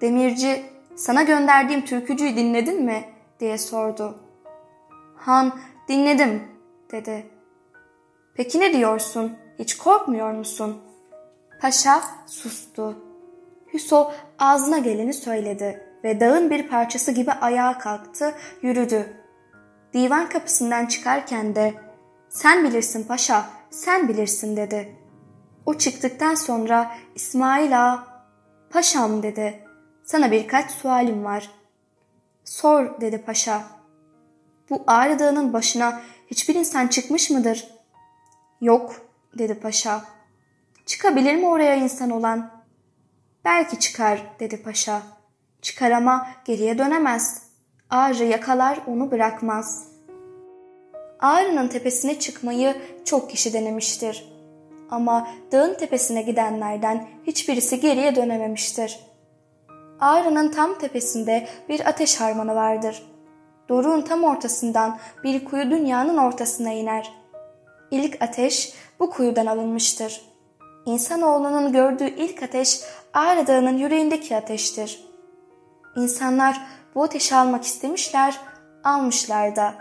Demirci, sana gönderdiğim türkücüyü dinledin mi? diye sordu. Han, dinledim, dedi. Peki ne diyorsun? Hiç korkmuyor musun? Paşa sustu. Hüso ağzına geleni söyledi ve dağın bir parçası gibi ayağa kalktı, yürüdü. Divan kapısından çıkarken de sen bilirsin paşa, sen bilirsin dedi. O çıktıktan sonra İsmail ağa, paşam dedi. Sana birkaç sualim var. Sor dedi paşa. Bu Ağrı Dağı'nın başına hiçbir insan çıkmış mıdır? Yok dedi paşa. Çıkabilir mi oraya insan olan? Belki çıkar dedi paşa. Çıkar ama geriye dönemez. Ağrı yakalar onu bırakmaz. Ağrı'nın tepesine çıkmayı çok kişi denemiştir. Ama dağın tepesine gidenlerden hiçbirisi geriye dönememiştir. Ağrı'nın tam tepesinde bir ateş harmanı vardır. Doruğun tam ortasından bir kuyu dünyanın ortasına iner. İlk ateş bu kuyudan alınmıştır. İnsanoğlunun gördüğü ilk ateş Ağrı Dağı'nın yüreğindeki ateştir. İnsanlar bu ateşi almak istemişler, almışlar da.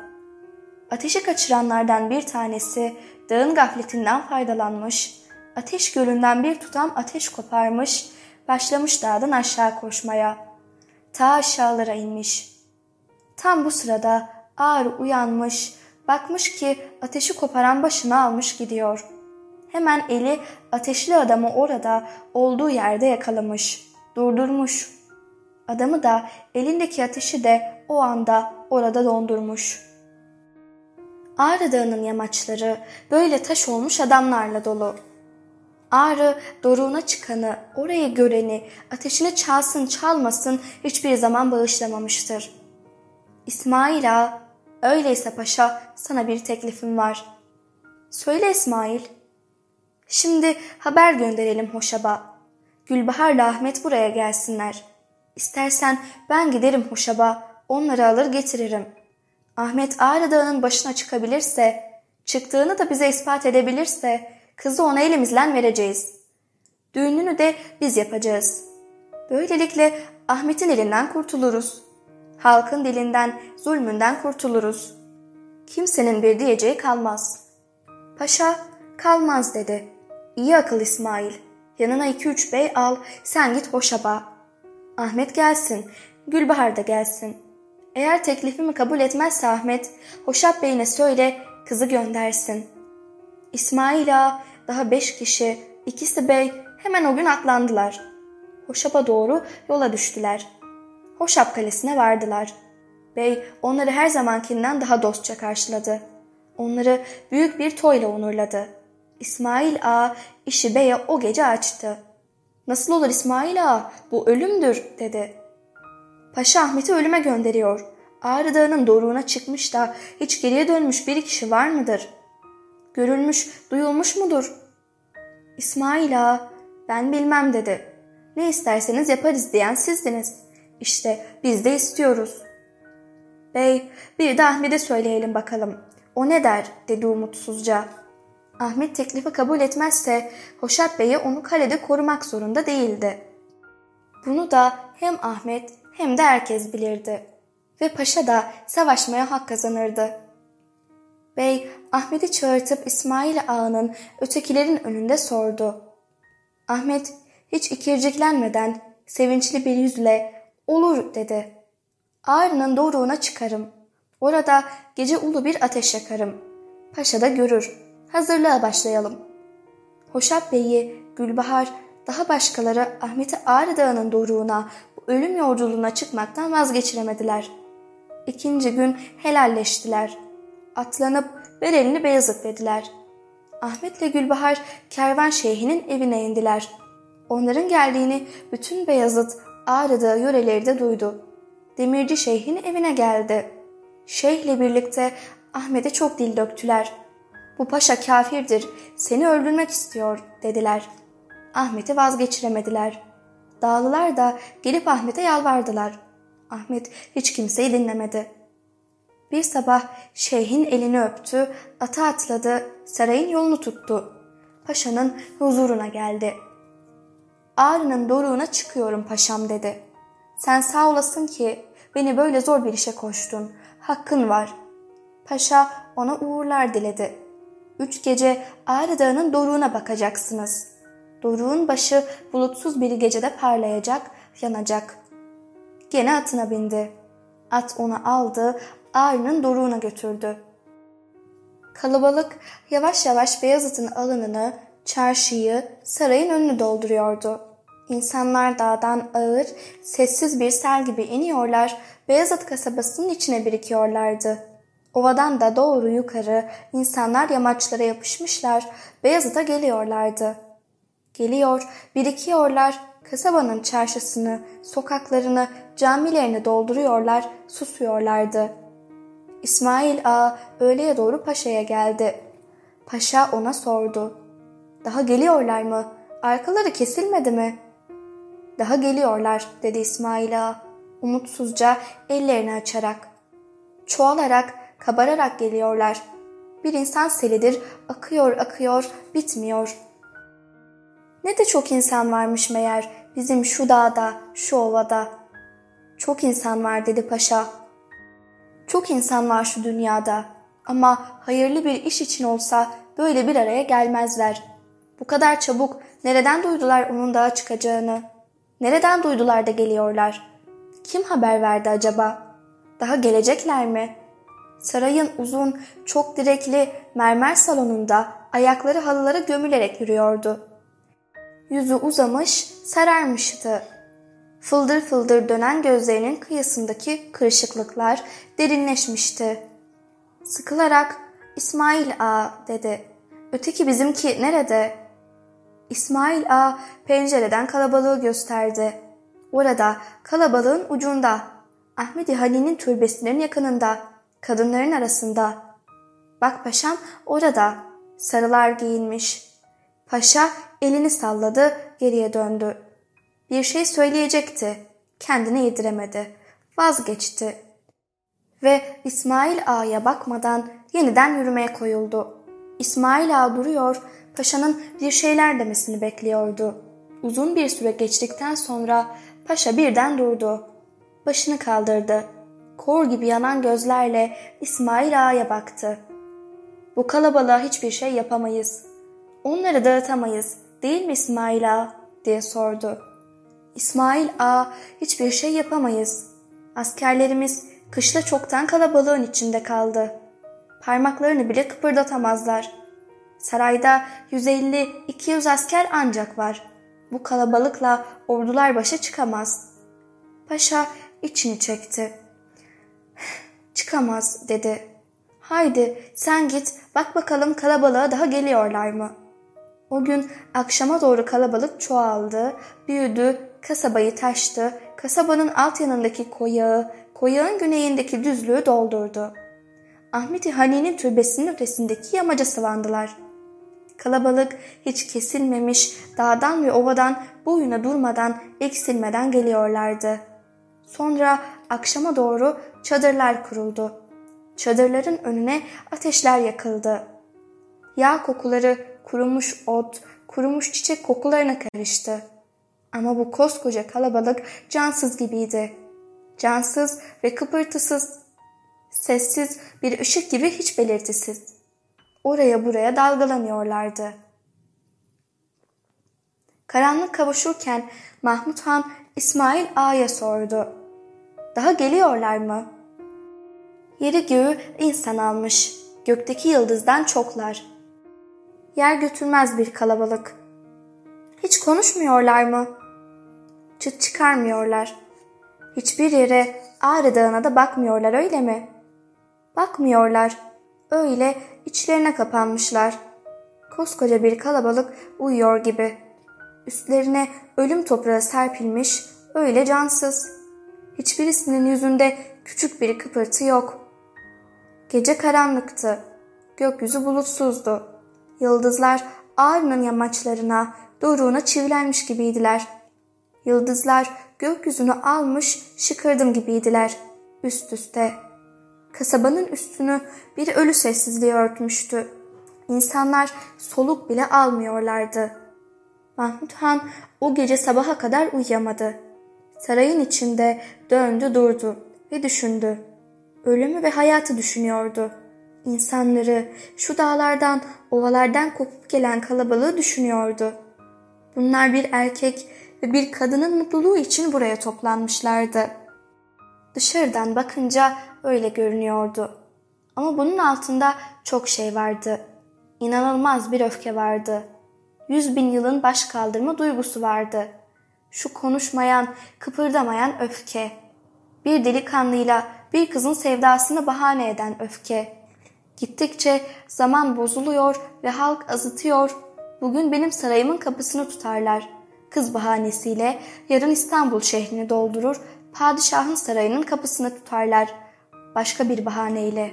Ateşi kaçıranlardan bir tanesi dağın gafletinden faydalanmış, ateş gölünden bir tutam ateş koparmış, başlamış dağdan aşağı koşmaya. Ta aşağılara inmiş. Tam bu sırada ağır uyanmış, bakmış ki ateşi koparan başını almış gidiyor. Hemen eli ateşli adamı orada olduğu yerde yakalamış, durdurmuş. Adamı da elindeki ateşi de o anda orada dondurmuş. Ağrı Dağı'nın yamaçları böyle taş olmuş adamlarla dolu. Ağrı doruğuna çıkanı, orayı göreni, ateşini çalsın çalmasın hiçbir zaman bağışlamamıştır. İsmail ağa, öyleyse paşa sana bir teklifim var. Söyle İsmail. Şimdi haber gönderelim Hoşab'a. Gülbahar'la Ahmet buraya gelsinler. İstersen ben giderim Hoşab'a, onları alır getiririm. Ahmet Ağrı Dağı'nın başına çıkabilirse, çıktığını da bize ispat edebilirse, kızı ona elimizden vereceğiz. Düğününü de biz yapacağız. Böylelikle Ahmet'in elinden kurtuluruz. Halkın dilinden, zulmünden kurtuluruz. Kimsenin bir diyeceği kalmaz. Paşa kalmaz dedi. İyi akıl İsmail. Yanına iki üç bey al, sen git Hoşab'a. Ahmet gelsin, Gülbahar da gelsin. Eğer teklifimi kabul etmezse Ahmet, Hoşap Bey'ine söyle, kızı göndersin. İsmail Ağa, daha beş kişi, ikisi bey hemen o gün atlandılar. Hoşap'a doğru yola düştüler. Hoşap Kalesi'ne vardılar. Bey onları her zamankinden daha dostça karşıladı. Onları büyük bir toyla onurladı. İsmail Ağa işi beye o gece açtı. Nasıl olur İsmail Ağa bu ölümdür dedi. Paşa Ahmet'i ölüme gönderiyor. Ağrı Dağı'nın doruğuna çıkmış da hiç geriye dönmüş bir kişi var mıdır? Görülmüş, duyulmuş mudur? İsmail Ağa ben bilmem dedi. Ne isterseniz yaparız diyen sizdiniz. İşte biz de istiyoruz. Bey bir de Ahmet'e söyleyelim bakalım. O ne der dedi umutsuzca. Ahmet teklifi kabul etmezse Hoşap Bey'e onu kalede korumak zorunda değildi. Bunu da hem Ahmet hem de herkes bilirdi. Ve paşa da savaşmaya hak kazanırdı. Bey Ahmet'i çağırtıp İsmail Ağa'nın ötekilerin önünde sordu. Ahmet hiç ikirciklenmeden sevinçli bir yüzle olur dedi. Ağrı'nın doğruğuna çıkarım. Orada gece ulu bir ateş yakarım. Paşa da görür. Hazırlığa başlayalım. Hoşap Bey'i, Gülbahar, daha başkaları Ahmet'i Ağrı Dağı'nın doruğuna, bu ölüm yolculuğuna çıkmaktan vazgeçiremediler. İkinci gün helalleştiler. Atlanıp Berelini Beyazıt dediler. Ahmet'le Gülbahar kervan şeyhinin evine indiler. Onların geldiğini bütün Beyazıt, Ağrı Dağı yöreleri de duydu. Demirci şeyhin evine geldi. Şeyhle birlikte Ahmet'e çok dil döktüler. Bu paşa kafirdir, seni öldürmek istiyor dediler. Ahmet'i vazgeçiremediler. Dağlılar da gelip Ahmet'e yalvardılar. Ahmet hiç kimseyi dinlemedi. Bir sabah şeyhin elini öptü, ata atladı, sarayın yolunu tuttu. Paşanın huzuruna geldi. Ağrı'nın doruğuna çıkıyorum paşam dedi. Sen sağ olasın ki beni böyle zor bir işe koştun. Hakkın var. Paşa ona uğurlar diledi. Üç gece Ağrı Dağı'nın doruğuna bakacaksınız. Doruğun başı bulutsuz bir gecede parlayacak, yanacak. Gene atına bindi. At onu aldı, Ağrı'nın doruğuna götürdü. Kalabalık yavaş yavaş Beyazıt'ın alanını, çarşıyı, sarayın önünü dolduruyordu. İnsanlar dağdan ağır, sessiz bir sel gibi iniyorlar, Beyazıt kasabasının içine birikiyorlardı. Ovadan da doğru yukarı insanlar yamaçlara yapışmışlar, Beyazıt'a geliyorlardı. Geliyor, birikiyorlar, kasabanın çarşısını, sokaklarını, camilerini dolduruyorlar, susuyorlardı. İsmail Ağa öğleye doğru paşaya geldi. Paşa ona sordu. Daha geliyorlar mı? Arkaları kesilmedi mi? Daha geliyorlar dedi İsmail Ağa umutsuzca ellerini açarak. Çoğalarak, kabararak geliyorlar. Bir insan selidir, akıyor akıyor, bitmiyor. Ne de çok insan varmış meğer bizim şu dağda, şu ovada. Çok insan var dedi paşa. Çok insan var şu dünyada ama hayırlı bir iş için olsa böyle bir araya gelmezler. Bu kadar çabuk nereden duydular onun dağa çıkacağını? Nereden duydular da geliyorlar? Kim haber verdi acaba? Daha gelecekler mi? Sarayın uzun, çok direkli mermer salonunda ayakları halılara gömülerek yürüyordu. Yüzü uzamış, sararmıştı. Fıldır fıldır dönen gözlerinin kıyısındaki kırışıklıklar derinleşmişti. Sıkılarak İsmail A dedi. Öteki bizimki nerede? İsmail A pencereden kalabalığı gösterdi. Orada kalabalığın ucunda Ahmedi Hali'nin türbesinin yakınında kadınların arasında. Bak paşam orada sarılar giyinmiş. Paşa elini salladı geriye döndü. Bir şey söyleyecekti. Kendine yediremedi. Vazgeçti. Ve İsmail Ağa'ya bakmadan yeniden yürümeye koyuldu. İsmail Ağa duruyor, paşanın bir şeyler demesini bekliyordu. Uzun bir süre geçtikten sonra paşa birden durdu. Başını kaldırdı. Kor gibi yanan gözlerle İsmail Ağa'ya baktı. Bu kalabalığa hiçbir şey yapamayız. Onları dağıtamayız değil mi İsmail Ağa diye sordu. İsmail Ağa hiçbir şey yapamayız. Askerlerimiz kışla çoktan kalabalığın içinde kaldı. Parmaklarını bile kıpırdatamazlar. Sarayda 150-200 asker ancak var. Bu kalabalıkla ordular başa çıkamaz. Paşa içini çekti. Çıkamaz dedi. Haydi sen git bak bakalım kalabalığa daha geliyorlar mı? O gün akşama doğru kalabalık çoğaldı, büyüdü, kasabayı taştı, kasabanın alt yanındaki koyağı, koyağın güneyindeki düzlüğü doldurdu. Ahmet-i Hani'nin türbesinin ötesindeki yamaca sıvandılar. Kalabalık hiç kesilmemiş, dağdan ve ovadan boyuna durmadan, eksilmeden geliyorlardı. Sonra akşama doğru çadırlar kuruldu. Çadırların önüne ateşler yakıldı. Yağ kokuları kurumuş ot, kurumuş çiçek kokularına karıştı. Ama bu koskoca kalabalık cansız gibiydi. Cansız ve kıpırtısız, sessiz bir ışık gibi hiç belirtisiz. Oraya buraya dalgalanıyorlardı. Karanlık kavuşurken Mahmut Han İsmail Ağa'ya sordu. Daha geliyorlar mı? Yeri göğü insan almış. Gökteki yıldızdan çoklar. Yer götürmez bir kalabalık. Hiç konuşmuyorlar mı? Çıt çıkarmıyorlar. Hiçbir yere Ağrı Dağı'na da bakmıyorlar öyle mi? Bakmıyorlar. Öyle içlerine kapanmışlar. Koskoca bir kalabalık uyuyor gibi. Üstlerine ölüm toprağı serpilmiş, öyle cansız. Hiçbirisinin yüzünde küçük bir kıpırtı yok. Gece karanlıktı. Gökyüzü bulutsuzdu. Yıldızlar Ağrı'nın yamaçlarına, doruğuna çivilenmiş gibiydiler. Yıldızlar gökyüzünü almış şıkırdım gibiydiler. Üst üste. Kasabanın üstünü bir ölü sessizliği örtmüştü. İnsanlar soluk bile almıyorlardı. Mahmut Han o gece sabaha kadar uyuyamadı. Sarayın içinde döndü durdu ve düşündü. Ölümü ve hayatı düşünüyordu. İnsanları, şu dağlardan, ovalardan kopup gelen kalabalığı düşünüyordu. Bunlar bir erkek bir kadının mutluluğu için buraya toplanmışlardı. Dışarıdan bakınca öyle görünüyordu. Ama bunun altında çok şey vardı. İnanılmaz bir öfke vardı. Yüz bin yılın baş kaldırma duygusu vardı. Şu konuşmayan, kıpırdamayan öfke. Bir delikanlıyla bir kızın sevdasını bahane eden öfke. Gittikçe zaman bozuluyor ve halk azıtıyor. Bugün benim sarayımın kapısını tutarlar. Kız bahanesiyle yarın İstanbul şehrini doldurur, padişahın sarayının kapısını tutarlar. Başka bir bahaneyle.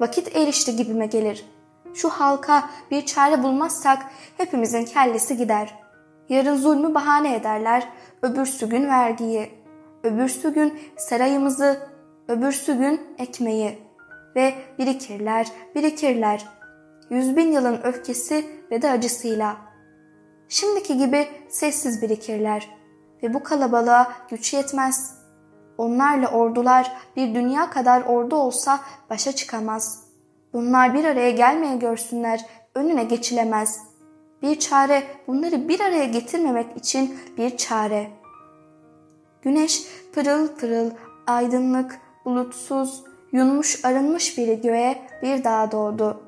Vakit erişti gibime gelir. Şu halka bir çare bulmazsak hepimizin kellesi gider. Yarın zulmü bahane ederler, öbürsü gün vergiyi, öbürsü gün sarayımızı, öbürsü gün ekmeği ve birikirler, birikirler. Yüz bin yılın öfkesi ve de acısıyla. Şimdiki gibi sessiz birikirler ve bu kalabalığa güç yetmez. Onlarla ordular bir dünya kadar ordu olsa başa çıkamaz. Bunlar bir araya gelmeye görsünler, önüne geçilemez. Bir çare bunları bir araya getirmemek için bir çare. Güneş pırıl pırıl, aydınlık, bulutsuz, yunmuş arınmış bir göğe bir dağ doğdu.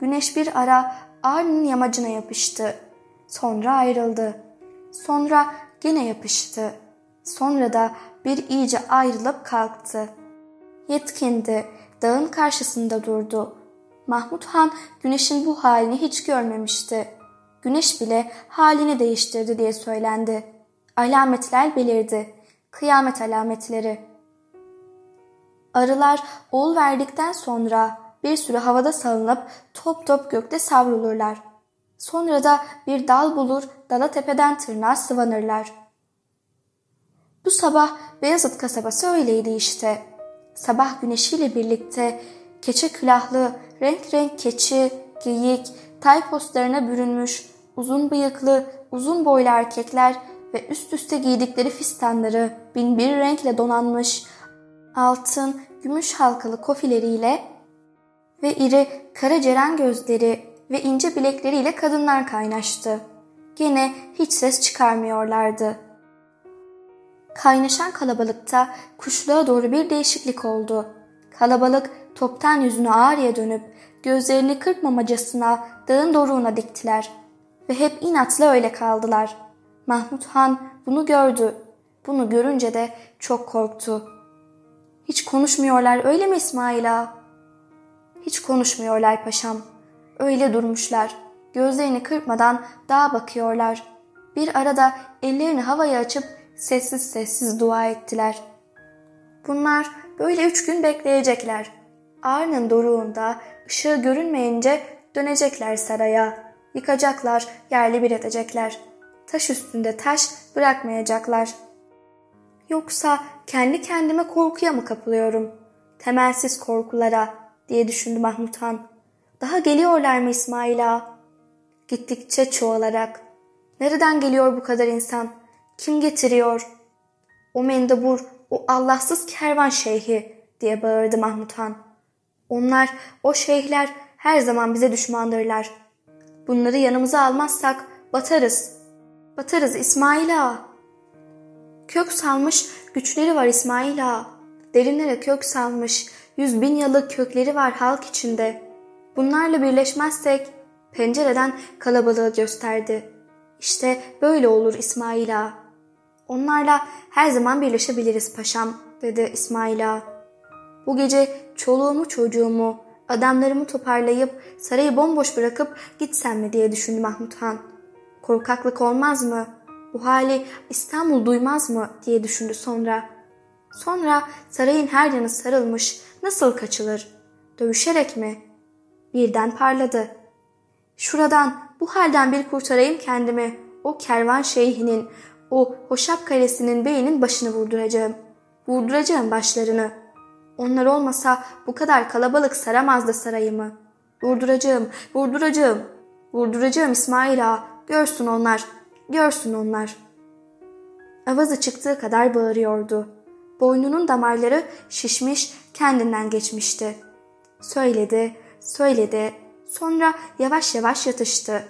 Güneş bir ara Ağrı'nın yamacına yapıştı. Sonra ayrıldı. Sonra gene yapıştı. Sonra da bir iyice ayrılıp kalktı. Yetkindi, dağın karşısında durdu. Mahmut Han güneşin bu halini hiç görmemişti. Güneş bile halini değiştirdi diye söylendi. Alametler belirdi. Kıyamet alametleri. Arılar oğul verdikten sonra bir süre havada salınıp top top gökte savrulurlar. Sonra da bir dal bulur, dala tepeden tırnağa sıvanırlar. Bu sabah Beyazıt kasabası öyleydi işte. Sabah güneşiyle birlikte keçe külahlı, renk renk keçi, geyik, tay postlarına bürünmüş, uzun bıyıklı, uzun boylu erkekler ve üst üste giydikleri fistanları bin bir renkle donanmış, altın, gümüş halkalı kofileriyle ve iri kara ceren gözleri ve ince bilekleriyle kadınlar kaynaştı. Gene hiç ses çıkarmıyorlardı. Kaynaşan kalabalıkta kuşluğa doğru bir değişiklik oldu. Kalabalık toptan yüzünü ağrıya dönüp gözlerini kırpmamacasına dağın doruğuna diktiler ve hep inatla öyle kaldılar. Mahmut Han bunu gördü. Bunu görünce de çok korktu. Hiç konuşmuyorlar öyle mi İsmail ağa? Hiç konuşmuyorlar paşam. Öyle durmuşlar. Gözlerini kırpmadan dağa bakıyorlar. Bir arada ellerini havaya açıp sessiz sessiz dua ettiler. Bunlar böyle üç gün bekleyecekler. Ağrının doruğunda ışığı görünmeyince dönecekler saraya. Yıkacaklar, yerli bir edecekler. Taş üstünde taş bırakmayacaklar. Yoksa kendi kendime korkuya mı kapılıyorum? Temelsiz korkulara diye düşündü Mahmut Han. Daha geliyorlar mı İsmail Ağa? Gittikçe çoğalarak. Nereden geliyor bu kadar insan? Kim getiriyor? O mendebur, o Allahsız kervan şeyhi diye bağırdı Mahmut Han. Onlar, o şeyhler her zaman bize düşmandırlar. Bunları yanımıza almazsak batarız. Batarız İsmail Ağa. Kök salmış güçleri var İsmail Ağa. Derinlere kök salmış, yüz bin yıllık kökleri var halk içinde. Bunlarla birleşmezsek pencereden kalabalığı gösterdi. İşte böyle olur İsmail Ağa. Onlarla her zaman birleşebiliriz paşam dedi İsmail Ağa. Bu gece çoluğumu çocuğumu, adamlarımı toparlayıp sarayı bomboş bırakıp gitsem mi diye düşündü Mahmut Han. Korkaklık olmaz mı? Bu hali İstanbul duymaz mı diye düşündü sonra. Sonra sarayın her yanı sarılmış nasıl kaçılır? Dövüşerek mi? Birden parladı. Şuradan bu halden bir kurtarayım kendimi. O kervan şeyhinin, o hoşap kalesinin beyinin başını vurduracağım. Vurduracağım başlarını. Onlar olmasa bu kadar kalabalık saramazdı sarayımı. Vurduracağım, vurduracağım. Vurduracağım İsmail ağa. Görsün onlar, görsün onlar. Avazı çıktığı kadar bağırıyordu. Boynunun damarları şişmiş, kendinden geçmişti. Söyledi, söyledi. Sonra yavaş yavaş yatıştı.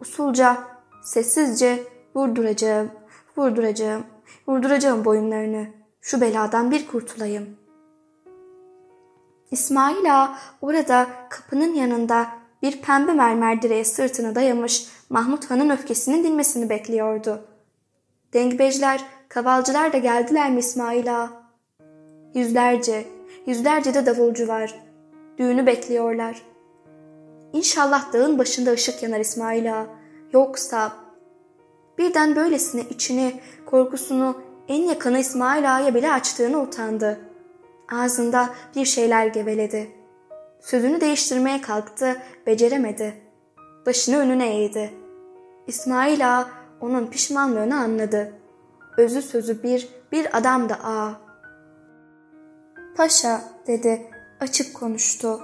Usulca, sessizce vurduracağım, vurduracağım, vurduracağım boyunlarını. Şu beladan bir kurtulayım. İsmail Ağa orada kapının yanında bir pembe mermer direğe sırtını dayamış Mahmut Han'ın öfkesinin dinmesini bekliyordu. Dengbejler, kavalcılar da geldiler mi İsmail Ağa? Yüzlerce, yüzlerce de davulcu var. Düğünü bekliyorlar. İnşallah dağın başında ışık yanar İsmail Ağa. Yoksa birden böylesine içini, korkusunu en yakını İsmail Ağa'ya bile açtığını utandı. Ağzında bir şeyler geveledi. Sözünü değiştirmeye kalktı, beceremedi. Başını önüne eğdi. İsmail Ağa onun pişmanlığını anladı. Özü sözü bir, bir adam da ağa. Paşa dedi, açık konuştu.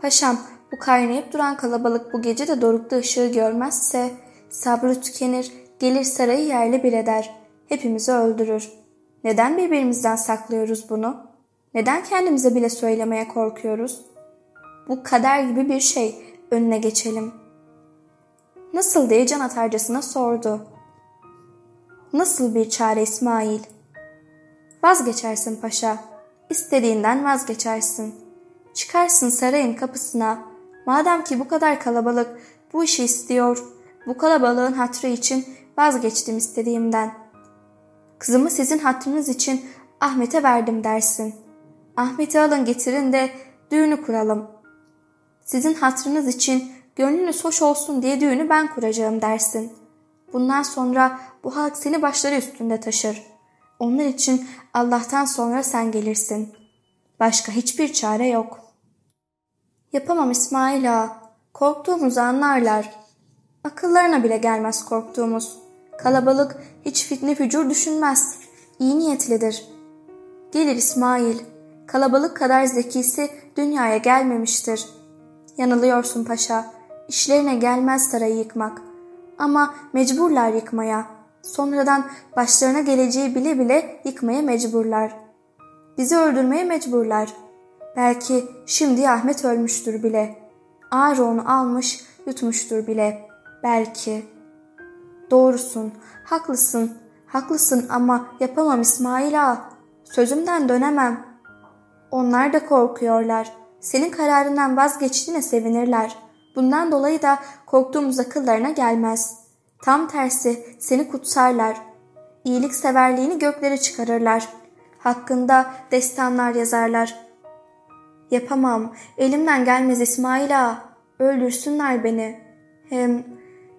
Paşam bu kaynayıp duran kalabalık bu gece de dorukta ışığı görmezse sabrı tükenir, gelir sarayı yerli bir eder, hepimizi öldürür. Neden birbirimizden saklıyoruz bunu? Neden kendimize bile söylemeye korkuyoruz? Bu kader gibi bir şey, önüne geçelim. Nasıl diye can atarcasına sordu. Nasıl bir çare İsmail? Vazgeçersin paşa. İstediğinden vazgeçersin. Çıkarsın sarayın kapısına. Madem ki bu kadar kalabalık bu işi istiyor, bu kalabalığın hatrı için vazgeçtim istediğimden. Kızımı sizin hatrınız için Ahmet'e verdim dersin. Ahmet'i alın getirin de düğünü kuralım. Sizin hatrınız için gönlünüz hoş olsun diye düğünü ben kuracağım dersin. Bundan sonra bu halk seni başları üstünde taşır. Onlar için Allah'tan sonra sen gelirsin. Başka hiçbir çare yok. Yapamam İsmail ağa. Korktuğumuzu anlarlar. Akıllarına bile gelmez korktuğumuz. Kalabalık hiç fitne fücur düşünmez. iyi niyetlidir. Gelir İsmail, kalabalık kadar zekisi dünyaya gelmemiştir. Yanılıyorsun paşa, işlerine gelmez sarayı yıkmak. Ama mecburlar yıkmaya. Sonradan başlarına geleceği bile bile yıkmaya mecburlar. Bizi öldürmeye mecburlar. Belki şimdi Ahmet ölmüştür bile. Ağrı onu almış, yutmuştur bile. Belki. Doğrusun, haklısın, haklısın ama yapamam İsmail ağa. Sözümden dönemem. Onlar da korkuyorlar. Senin kararından vazgeçtiğine sevinirler. Bundan dolayı da korktuğumuz akıllarına gelmez. Tam tersi seni kutsarlar. İyilik severliğini göklere çıkarırlar. Hakkında destanlar yazarlar. Yapamam, elimden gelmez İsmail ağa. Öldürsünler beni. Hem,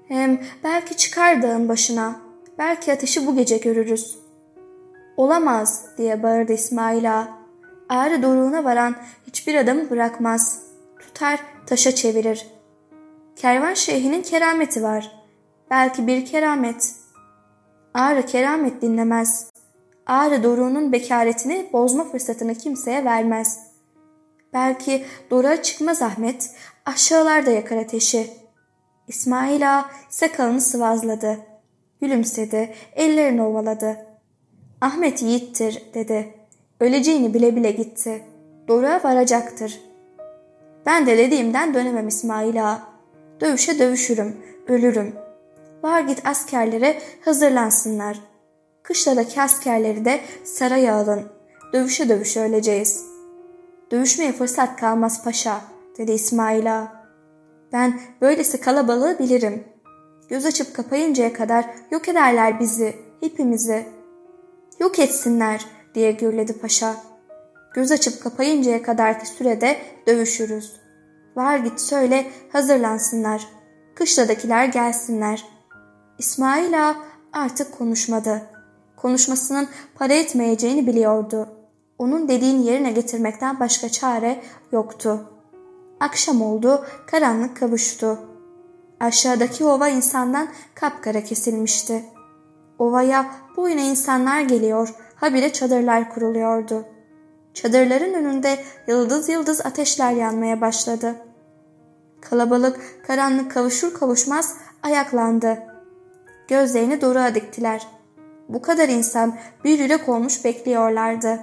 hem belki çıkar dağın başına. Belki ateşi bu gece görürüz. Olamaz diye bağırdı İsmail ağa. Ağrı doruğuna varan hiçbir adamı bırakmaz. Tutar taşa çevirir. Kervan şeyhinin kerameti var. Belki bir keramet. Ağrı keramet dinlemez. Ağrı doruğunun bekaretini bozma fırsatını kimseye vermez. Belki doruğa çıkmaz Ahmet, aşağılarda yakar ateşi. İsmail ağa sakalını sıvazladı. Gülümsedi, ellerini ovaladı. Ahmet yiğittir dedi. Öleceğini bile bile gitti. Doruğa varacaktır. Ben de dediğimden dönemem İsmail ağa. Dövüşe dövüşürüm, ölürüm. Var git askerlere hazırlansınlar. Kışladaki askerleri de saraya alın. Dövüşe dövüşe öleceğiz. Dövüşmeye fırsat kalmaz paşa, dedi İsmail ağa. Ben böylesi kalabalığı bilirim. Göz açıp kapayıncaya kadar yok ederler bizi, hepimizi. Yok etsinler, diye gürledi paşa. Göz açıp kapayıncaya kadarki sürede dövüşürüz. Var git söyle hazırlansınlar. Kışladakiler gelsinler. İsmail ağa artık konuşmadı. Konuşmasının para etmeyeceğini biliyordu. Onun dediğini yerine getirmekten başka çare yoktu. Akşam oldu, karanlık kavuştu. Aşağıdaki ova insandan kapkara kesilmişti. Ovaya bu yine insanlar geliyor, habire çadırlar kuruluyordu. Çadırların önünde yıldız yıldız ateşler yanmaya başladı. Kalabalık karanlık kavuşur kavuşmaz ayaklandı. Gözlerini doruğa diktiler. Bu kadar insan bir yürek olmuş bekliyorlardı.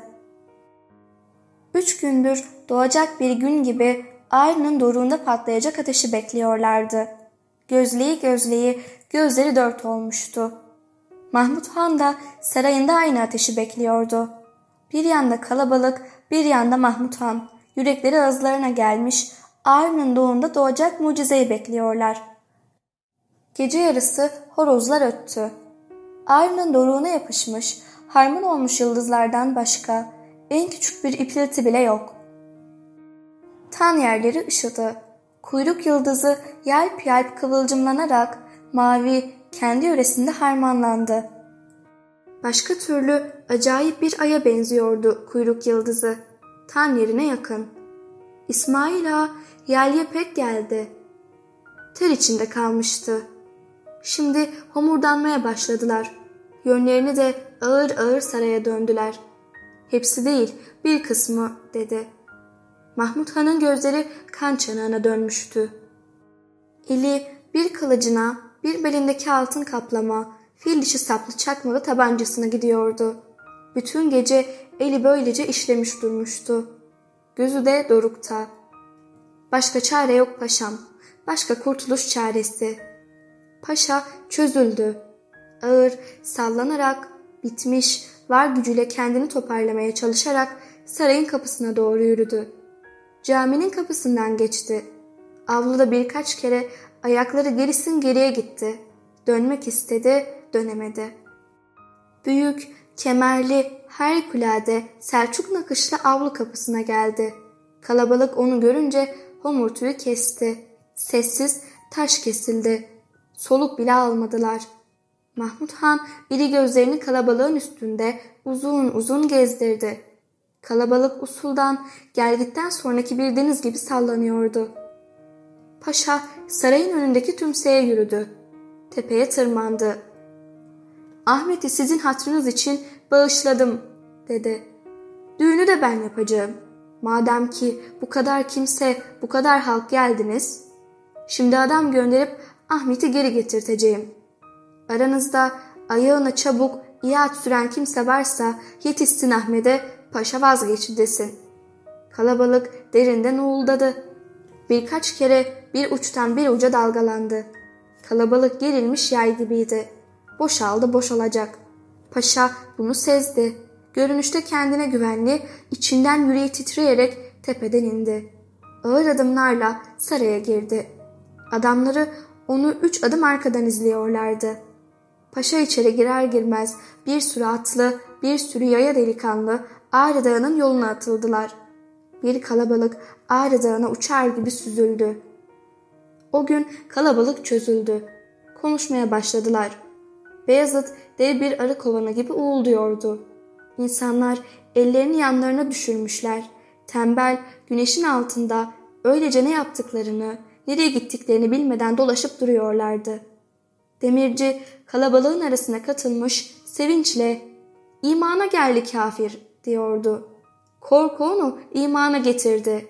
Üç gündür doğacak bir gün gibi Ağrı'nın doruğunda patlayacak ateşi bekliyorlardı. Gözleyi gözleyi gözleri dört olmuştu. Mahmut Han da sarayında aynı ateşi bekliyordu. Bir yanda kalabalık, bir yanda Mahmut Han. Yürekleri ağızlarına gelmiş, Ağrı'nın doğunda doğacak mucizeyi bekliyorlar. Gece yarısı horozlar öttü. Ağrı'nın doruğuna yapışmış, harman olmuş yıldızlardan başka en küçük bir ipleti bile yok. Tan yerleri ışıdı. Kuyruk yıldızı yelp yelp kıvılcımlanarak mavi kendi yöresinde harmanlandı. Başka türlü acayip bir aya benziyordu kuyruk yıldızı. Tan yerine yakın. İsmail ağa yelye pek geldi. Ter içinde kalmıştı. Şimdi homurdanmaya başladılar. Yönlerini de ağır ağır saraya döndüler. Hepsi değil bir kısmı dedi. Mahmut Han'ın gözleri kan çanağına dönmüştü. Eli bir kılıcına bir belindeki altın kaplama, fil dişi saplı çakmalı tabancasına gidiyordu. Bütün gece eli böylece işlemiş durmuştu. Gözü de dorukta. Başka çare yok paşam. Başka kurtuluş çaresi. Paşa çözüldü. Ağır, sallanarak, bitmiş, var gücüyle kendini toparlamaya çalışarak sarayın kapısına doğru yürüdü. Caminin kapısından geçti. Avluda birkaç kere ayakları gerisin geriye gitti. Dönmek istedi, dönemedi. Büyük, kemerli, harikulade Selçuk nakışlı avlu kapısına geldi. Kalabalık onu görünce homurtuyu kesti. Sessiz taş kesildi. Soluk bile almadılar. Mahmut Han iri gözlerini kalabalığın üstünde uzun uzun gezdirdi. Kalabalık usuldan geldikten sonraki bir deniz gibi sallanıyordu. Paşa sarayın önündeki tümseye yürüdü. Tepeye tırmandı. Ahmet'i sizin hatrınız için bağışladım dedi. Düğünü de ben yapacağım. Madem ki bu kadar kimse, bu kadar halk geldiniz. Şimdi adam gönderip Ahmet'i geri getirteceğim. Aranızda ayağına çabuk iat süren kimse varsa yetişsin Ahmet'e paşa vazgeçti desin. Kalabalık derinden uğuldadı. Birkaç kere bir uçtan bir uca dalgalandı. Kalabalık gerilmiş yay gibiydi. Boşaldı boşalacak. Paşa bunu sezdi. Görünüşte kendine güvenli, içinden yüreği titreyerek tepeden indi. Ağır adımlarla saraya girdi. Adamları onu üç adım arkadan izliyorlardı. Paşa içeri girer girmez bir sürü atlı, bir sürü yaya delikanlı Ağrı Dağı'nın yoluna atıldılar. Bir kalabalık Ağrı Dağı'na uçar gibi süzüldü. O gün kalabalık çözüldü. Konuşmaya başladılar. Beyazıt dev bir arı kovanı gibi uğulduyordu. İnsanlar ellerini yanlarına düşürmüşler. Tembel güneşin altında öylece ne yaptıklarını, nereye gittiklerini bilmeden dolaşıp duruyorlardı. Demirci kalabalığın arasına katılmış sevinçle imana geldi kafir diyordu. Korku onu imana getirdi.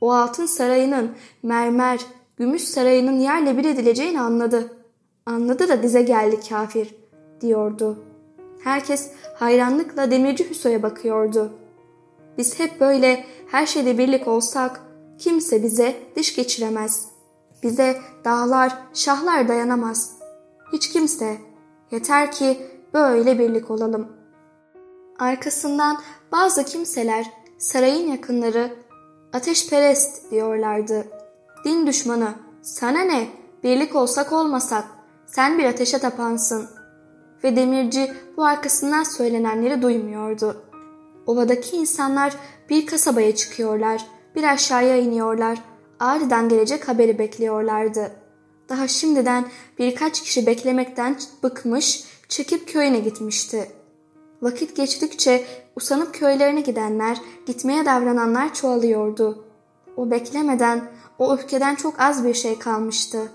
O altın sarayının mermer, gümüş sarayının yerle bir edileceğini anladı. Anladı da dize geldi kafir diyordu. Herkes hayranlıkla demirci Hüso'ya bakıyordu. Biz hep böyle her şeyde birlik olsak kimse bize diş geçiremez. Bize dağlar, şahlar dayanamaz. Hiç kimse. Yeter ki böyle birlik olalım. Arkasından bazı kimseler sarayın yakınları ateşperest diyorlardı. Din düşmanı, sana ne, birlik olsak olmasak, sen bir ateşe tapansın. Ve demirci bu arkasından söylenenleri duymuyordu. Ovadaki insanlar bir kasabaya çıkıyorlar, bir aşağıya iniyorlar, Ağrı'dan gelecek haberi bekliyorlardı. Daha şimdiden birkaç kişi beklemekten bıkmış, çekip köyüne gitmişti. Vakit geçtikçe usanıp köylerine gidenler, gitmeye davrananlar çoğalıyordu. O beklemeden, o öfkeden çok az bir şey kalmıştı.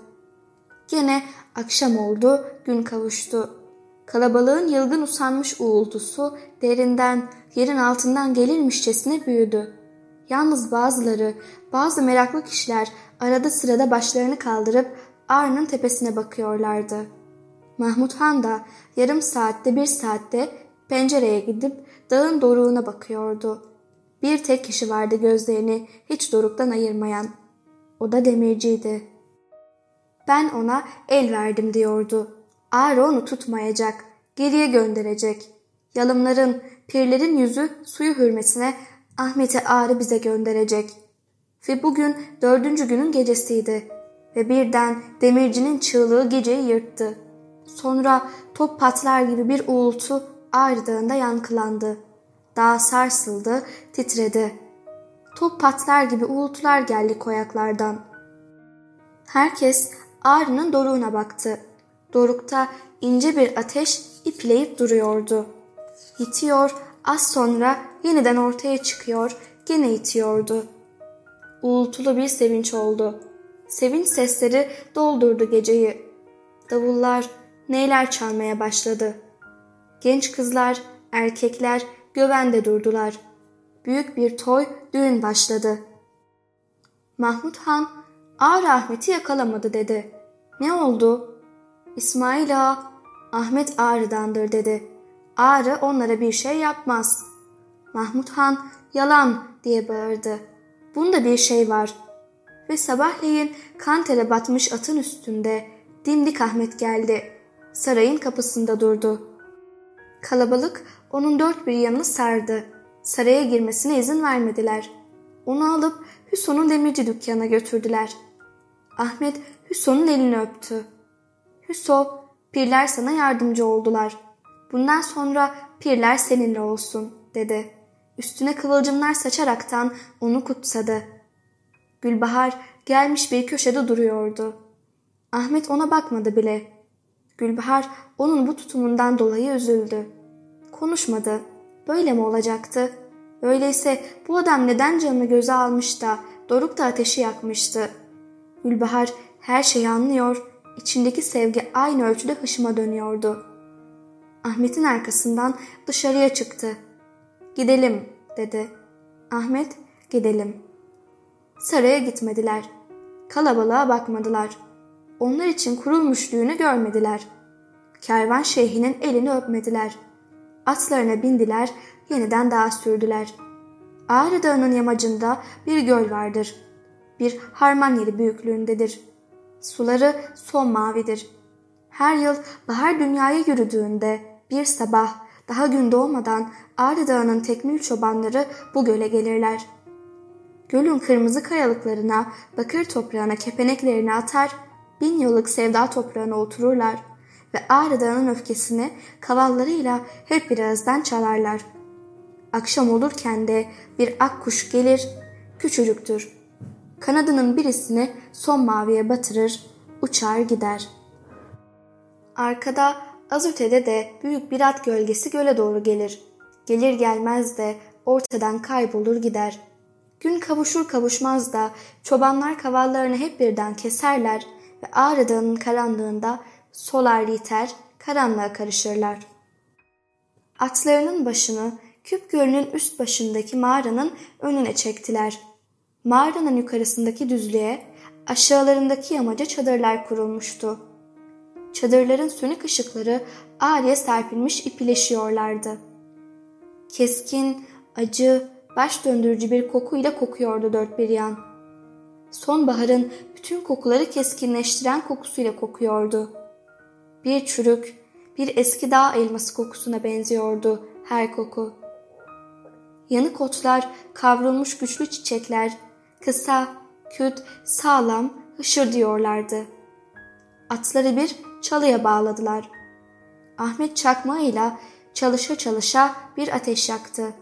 Gene akşam oldu, gün kavuştu. Kalabalığın yılgın usanmış uğultusu derinden, yerin altından gelirmişçesine büyüdü. Yalnız bazıları, bazı meraklı kişiler arada sırada başlarını kaldırıp Ağrı'nın tepesine bakıyorlardı. Mahmut Han da yarım saatte bir saatte pencereye gidip dağın doruğuna bakıyordu. Bir tek kişi vardı gözlerini hiç doruktan ayırmayan. O da demirciydi. Ben ona el verdim diyordu. Ağrı onu tutmayacak, geriye gönderecek. Yalımların, pirlerin yüzü suyu hürmetine Ahmet'i Ağrı bize gönderecek. Ve bugün dördüncü günün gecesiydi. Ve birden demircinin çığlığı geceyi yırttı. Sonra top patlar gibi bir uğultu Ağrı Dağı'nda yankılandı. Dağ sarsıldı, titredi. Top patlar gibi uğultular geldi koyaklardan. Herkes Ağrı'nın doruğuna baktı. Dorukta ince bir ateş ipleyip duruyordu. Yitiyor, az sonra yeniden ortaya çıkıyor, gene itiyordu. Uğultulu bir sevinç oldu. Sevinç sesleri doldurdu geceyi. Davullar, neyler çalmaya başladı. Genç kızlar, erkekler gövende durdular. Büyük bir toy, düğün başladı. Mahmut Han, Ağır Ahmet'i yakalamadı dedi. Ne oldu? İsmail Ağa, Ahmet Ağrı'dandır dedi. Ağrı onlara bir şey yapmaz. Mahmut Han yalan diye bağırdı. Bunda bir şey var. Ve sabahleyin kan tere batmış atın üstünde dimdik Ahmet geldi. Sarayın kapısında durdu. Kalabalık onun dört bir yanını sardı. Saraya girmesine izin vermediler. Onu alıp Hüson'un demirci dükkanına götürdüler. Ahmet Hüson'un elini öptü. Hüso, pirler sana yardımcı oldular. Bundan sonra pirler seninle olsun, dedi. Üstüne kıvılcımlar saçaraktan onu kutsadı. Gülbahar gelmiş bir köşede duruyordu. Ahmet ona bakmadı bile. Gülbahar onun bu tutumundan dolayı üzüldü. Konuşmadı. Böyle mi olacaktı? Öyleyse bu adam neden canını göze almış da Doruk da ateşi yakmıştı? Gülbahar her şeyi anlıyor, içindeki sevgi aynı ölçüde hışıma dönüyordu. Ahmet'in arkasından dışarıya çıktı. Gidelim dedi. Ahmet gidelim. Saraya gitmediler. Kalabalığa bakmadılar. Onlar için kurulmuş düğünü görmediler. Kervan şeyhinin elini öpmediler. Atlarına bindiler, yeniden dağa sürdüler. Ağrı Dağı'nın yamacında bir göl vardır. Bir harman yeri büyüklüğündedir. Suları son mavidir. Her yıl bahar dünyaya yürüdüğünde bir sabah daha gün doğmadan Ağrı Dağı'nın tekmil çobanları bu göle gelirler. Gölün kırmızı kayalıklarına, bakır toprağına kepeneklerini atar, bin yıllık sevda toprağına otururlar ve Ağrı Dağı'nın öfkesini kavallarıyla hep bir ağızdan çalarlar. Akşam olurken de bir ak kuş gelir, küçücüktür. Kanadının birisini son maviye batırır, uçar gider. Arkada az ötede de büyük bir at gölgesi göle doğru gelir. Gelir gelmez de ortadan kaybolur gider. Gün kavuşur kavuşmaz da çobanlar kavallarını hep birden keserler ve Ağrı Dağı'nın karanlığında solar yiter, karanlığa karışırlar. Atlarının başını Küp Gölü'nün üst başındaki mağaranın önüne çektiler. Mağaranın yukarısındaki düzlüğe, aşağılarındaki yamaca çadırlar kurulmuştu. Çadırların sönük ışıkları ağrıya serpilmiş ipileşiyorlardı. Keskin, acı, baş döndürücü bir kokuyla kokuyordu dört bir yan. Sonbaharın bütün kokuları keskinleştiren kokusuyla kokuyordu. Bir çürük, bir eski dağ elması kokusuna benziyordu her koku. Yanık otlar, kavrulmuş güçlü çiçekler, kısa, küt, sağlam, hışır diyorlardı. Atları bir çalıya bağladılar. Ahmet çakmağıyla çalışa çalışa bir ateş yaktı.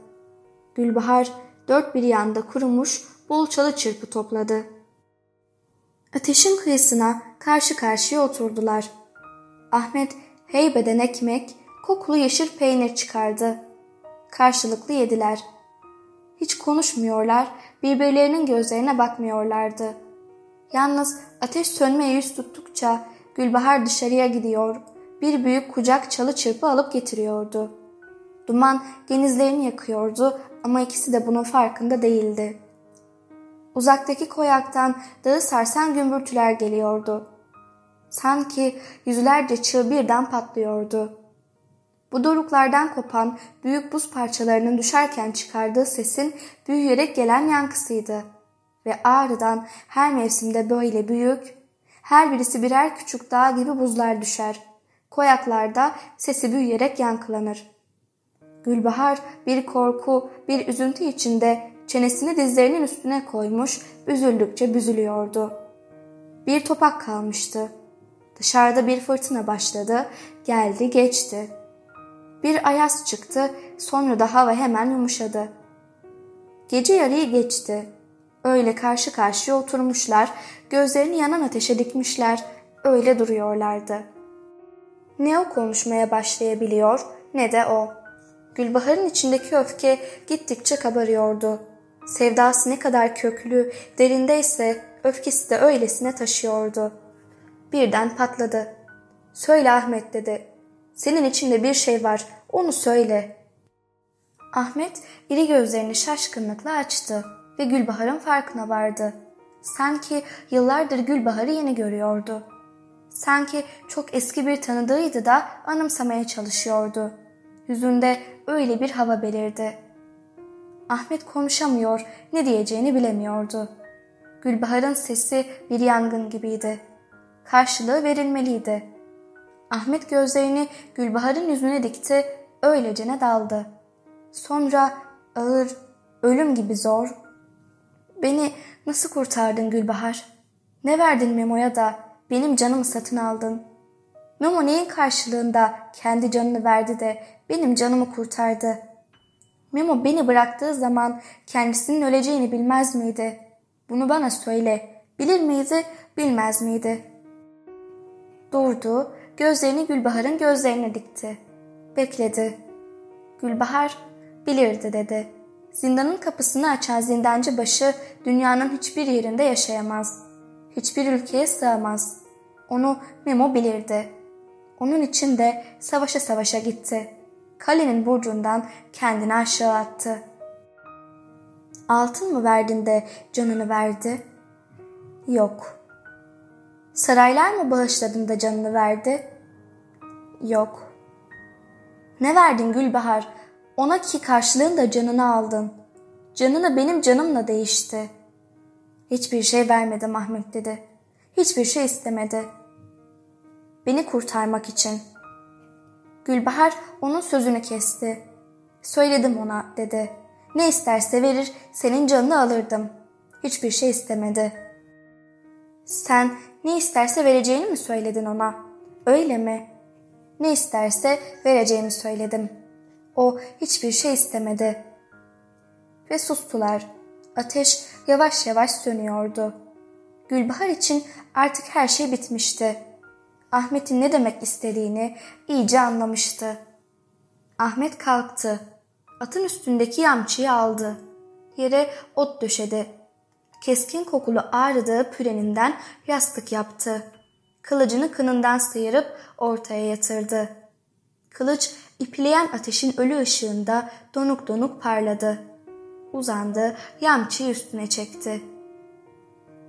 Gülbahar dört bir yanda kurumuş bol çalı çırpı topladı. Ateşin kıyısına karşı karşıya oturdular. Ahmet heybeden ekmek, kokulu yeşil peynir çıkardı. Karşılıklı yediler. Hiç konuşmuyorlar, birbirlerinin gözlerine bakmıyorlardı. Yalnız ateş sönmeye yüz tuttukça Gülbahar dışarıya gidiyor, bir büyük kucak çalı çırpı alıp getiriyordu. Duman genizlerini yakıyordu ama ikisi de bunun farkında değildi. Uzaktaki koyaktan dağı sarsan gümbürtüler geliyordu. Sanki yüzlerce çığ birden patlıyordu. Bu doruklardan kopan büyük buz parçalarının düşerken çıkardığı sesin büyüyerek gelen yankısıydı. Ve ağrıdan her mevsimde böyle büyük, her birisi birer küçük dağ gibi buzlar düşer. Koyaklarda sesi büyüyerek yankılanır. Gülbahar bir korku, bir üzüntü içinde çenesini dizlerinin üstüne koymuş, üzüldükçe büzülüyordu. Bir topak kalmıştı. Dışarıda bir fırtına başladı, geldi geçti. Bir ayaz çıktı, sonra da hava hemen yumuşadı. Gece yarıyı geçti. Öyle karşı karşıya oturmuşlar, gözlerini yanan ateşe dikmişler, öyle duruyorlardı. Ne o konuşmaya başlayabiliyor ne de o. Gülbahar'ın içindeki öfke gittikçe kabarıyordu. Sevdası ne kadar köklü, derindeyse öfkesi de öylesine taşıyordu. Birden patladı. Söyle Ahmet dedi. Senin içinde bir şey var, onu söyle. Ahmet iri gözlerini şaşkınlıkla açtı ve Gülbahar'ın farkına vardı. Sanki yıllardır Gülbahar'ı yeni görüyordu. Sanki çok eski bir tanıdığıydı da anımsamaya çalışıyordu. Yüzünde öyle bir hava belirdi. Ahmet konuşamıyor, ne diyeceğini bilemiyordu. Gülbahar'ın sesi bir yangın gibiydi. Karşılığı verilmeliydi. Ahmet gözlerini Gülbahar'ın yüzüne dikti, öylecene daldı. Sonra ağır, ölüm gibi zor. Beni nasıl kurtardın Gülbahar? Ne verdin Memo'ya da benim canımı satın aldın? Memo neyin karşılığında kendi canını verdi de benim canımı kurtardı? Memo beni bıraktığı zaman kendisinin öleceğini bilmez miydi? Bunu bana söyle. Bilir miydi, bilmez miydi? Durdu, gözlerini Gülbahar'ın gözlerine dikti. Bekledi. Gülbahar, bilirdi dedi. Zindanın kapısını açan zindancı başı dünyanın hiçbir yerinde yaşayamaz. Hiçbir ülkeye sığamaz. Onu Memo bilirdi. Onun için de savaşa savaşa gitti. Kalenin burcundan kendini aşağı attı. Altın mı verdin de canını verdi? Yok. Saraylar mı bağışladın da canını verdi? Yok. Ne verdin Gülbahar? Ona ki karşılığında canını aldın. Canını benim canımla değişti. Hiçbir şey vermedi Ahmet dedi. Hiçbir şey istemedi. Beni kurtarmak için. Gülbahar onun sözünü kesti. Söyledim ona dedi. Ne isterse verir senin canını alırdım. Hiçbir şey istemedi. Sen ne isterse vereceğini mi söyledin ona? Öyle mi? Ne isterse vereceğimi söyledim. O hiçbir şey istemedi. Ve sustular. Ateş yavaş yavaş sönüyordu. Gülbahar için artık her şey bitmişti. Ahmet'in ne demek istediğini iyice anlamıştı. Ahmet kalktı. Atın üstündeki yamçıyı aldı. Yere ot döşedi. Keskin kokulu ağrıdığı püreninden yastık yaptı. Kılıcını kınından sıyırıp ortaya yatırdı. Kılıç ipileyen ateşin ölü ışığında donuk donuk parladı. Uzandı, yamçıyı üstüne çekti.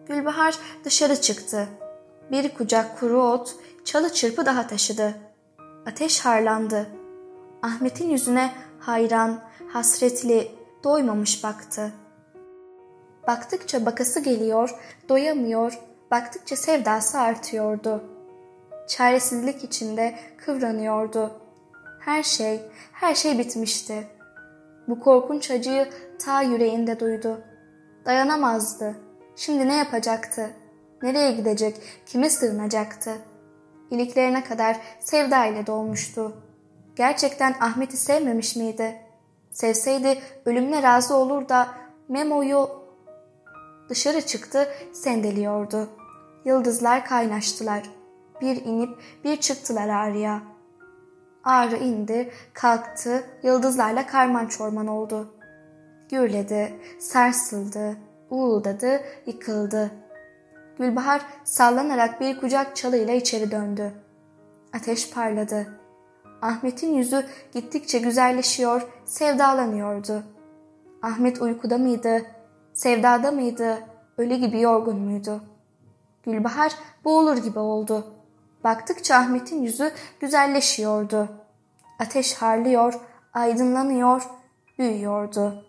Gülbahar dışarı çıktı. Bir kucak kuru ot, çalı çırpı daha taşıdı. Ateş harlandı. Ahmet'in yüzüne hayran, hasretli, doymamış baktı. Baktıkça bakası geliyor, doyamıyor, baktıkça sevdası artıyordu. Çaresizlik içinde kıvranıyordu. Her şey, her şey bitmişti. Bu korkunç acıyı ta yüreğinde duydu. Dayanamazdı. Şimdi ne yapacaktı? Nereye gidecek? Kime sığınacaktı? İliklerine kadar sevda ile dolmuştu. Gerçekten Ahmet'i sevmemiş miydi? Sevseydi ölümüne razı olur da Memo'yu dışarı çıktı sendeliyordu. Yıldızlar kaynaştılar. Bir inip bir çıktılar ağrıya. Ağrı indi, kalktı, yıldızlarla karman çorman oldu. Gürledi, sarsıldı, uğuldadı, yıkıldı. Gülbahar sallanarak bir kucak çalıyla içeri döndü. Ateş parladı. Ahmet'in yüzü gittikçe güzelleşiyor, sevdalanıyordu. Ahmet uykuda mıydı, sevdada mıydı, ölü gibi yorgun muydu? Gülbahar boğulur gibi oldu. Baktıkça Ahmet'in yüzü güzelleşiyordu. Ateş harlıyor, aydınlanıyor, büyüyordu.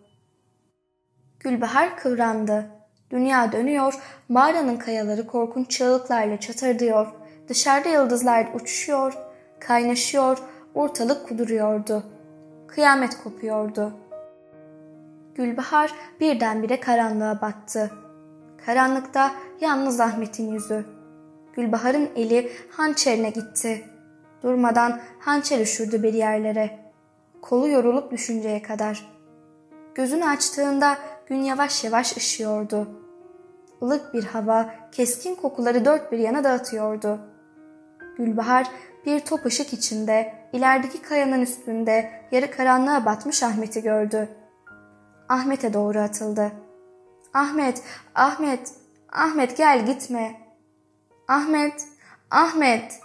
Gülbahar kıvrandı. Dünya dönüyor, mağaranın kayaları korkunç çığlıklarla çatırdıyor. Dışarıda yıldızlar uçuşuyor, kaynaşıyor, ortalık kuduruyordu. Kıyamet kopuyordu. Gülbahar birdenbire karanlığa battı. Karanlıkta yalnız Ahmet'in yüzü. Gülbahar'ın eli hançerine gitti. Durmadan hançer üşürdü bir yerlere. Kolu yorulup düşünceye kadar. Gözünü açtığında gün yavaş yavaş ışıyordu. Ilık bir hava keskin kokuları dört bir yana dağıtıyordu. Gülbahar bir top ışık içinde ilerideki kayanın üstünde yarı karanlığa batmış Ahmet'i gördü. Ahmet'e doğru atıldı. Ahmet, Ahmet, Ahmet gel gitme. Ahmet, Ahmet.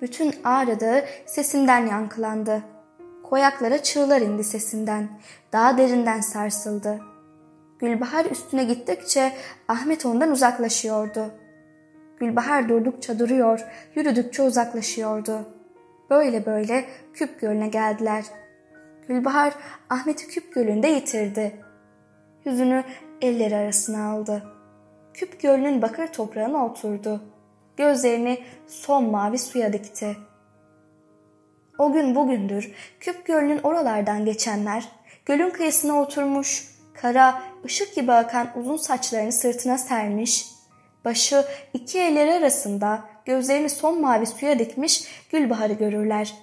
Bütün ağrıdığı sesinden yankılandı. Koyaklara çığlar indi sesinden. Daha derinden sarsıldı. Gülbahar üstüne gittikçe Ahmet ondan uzaklaşıyordu. Gülbahar durdukça duruyor, yürüdükçe uzaklaşıyordu. Böyle böyle Küp Gölü'ne geldiler. Gülbahar Ahmet'i Küp Gölü'nde yitirdi. Yüzünü elleri arasına aldı. Küp Gölü'nün bakır toprağına oturdu. Gözlerini son mavi suya dikti. O gün bugündür Küp Gölü'nün oralardan geçenler gölün kıyısına oturmuş, kara, ışık gibi akan uzun saçlarını sırtına sermiş, başı iki elleri arasında gözlerini son mavi suya dikmiş Gülbahar'ı görürler.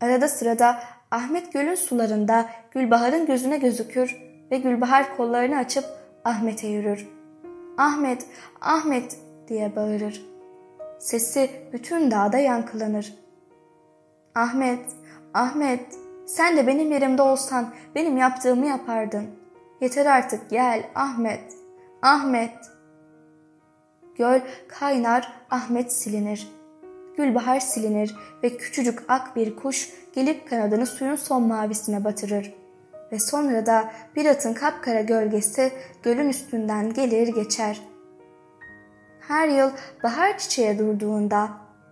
Arada sırada Ahmet gölün sularında Gülbahar'ın gözüne gözükür ve Gülbahar kollarını açıp Ahmet'e yürür. Ahmet, Ahmet diye bağırır. Sesi bütün dağda yankılanır. Ahmet, Ahmet, sen de benim yerimde olsan benim yaptığımı yapardın. Yeter artık gel Ahmet, Ahmet. Göl kaynar, Ahmet silinir. Gülbahar silinir ve küçücük ak bir kuş gelip kanadını suyun son mavisine batırır. Ve sonra da bir atın kapkara gölgesi gölün üstünden gelir geçer. Her yıl bahar çiçeğe durduğunda,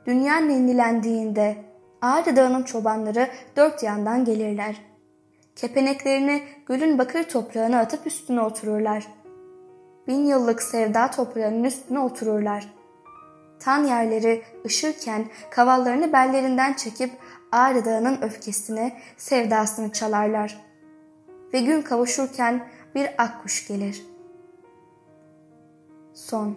dünya nennilendiğinde Ağrı Dağı'nın çobanları dört yandan gelirler. Kepeneklerini gölün bakır toprağına atıp üstüne otururlar. Bin yıllık sevda toprağının üstüne otururlar. Tan yerleri ışırken kavallarını bellerinden çekip Ağrı Dağı'nın öfkesini, sevdasını çalarlar. Ve gün kavuşurken bir akkuş gelir. Son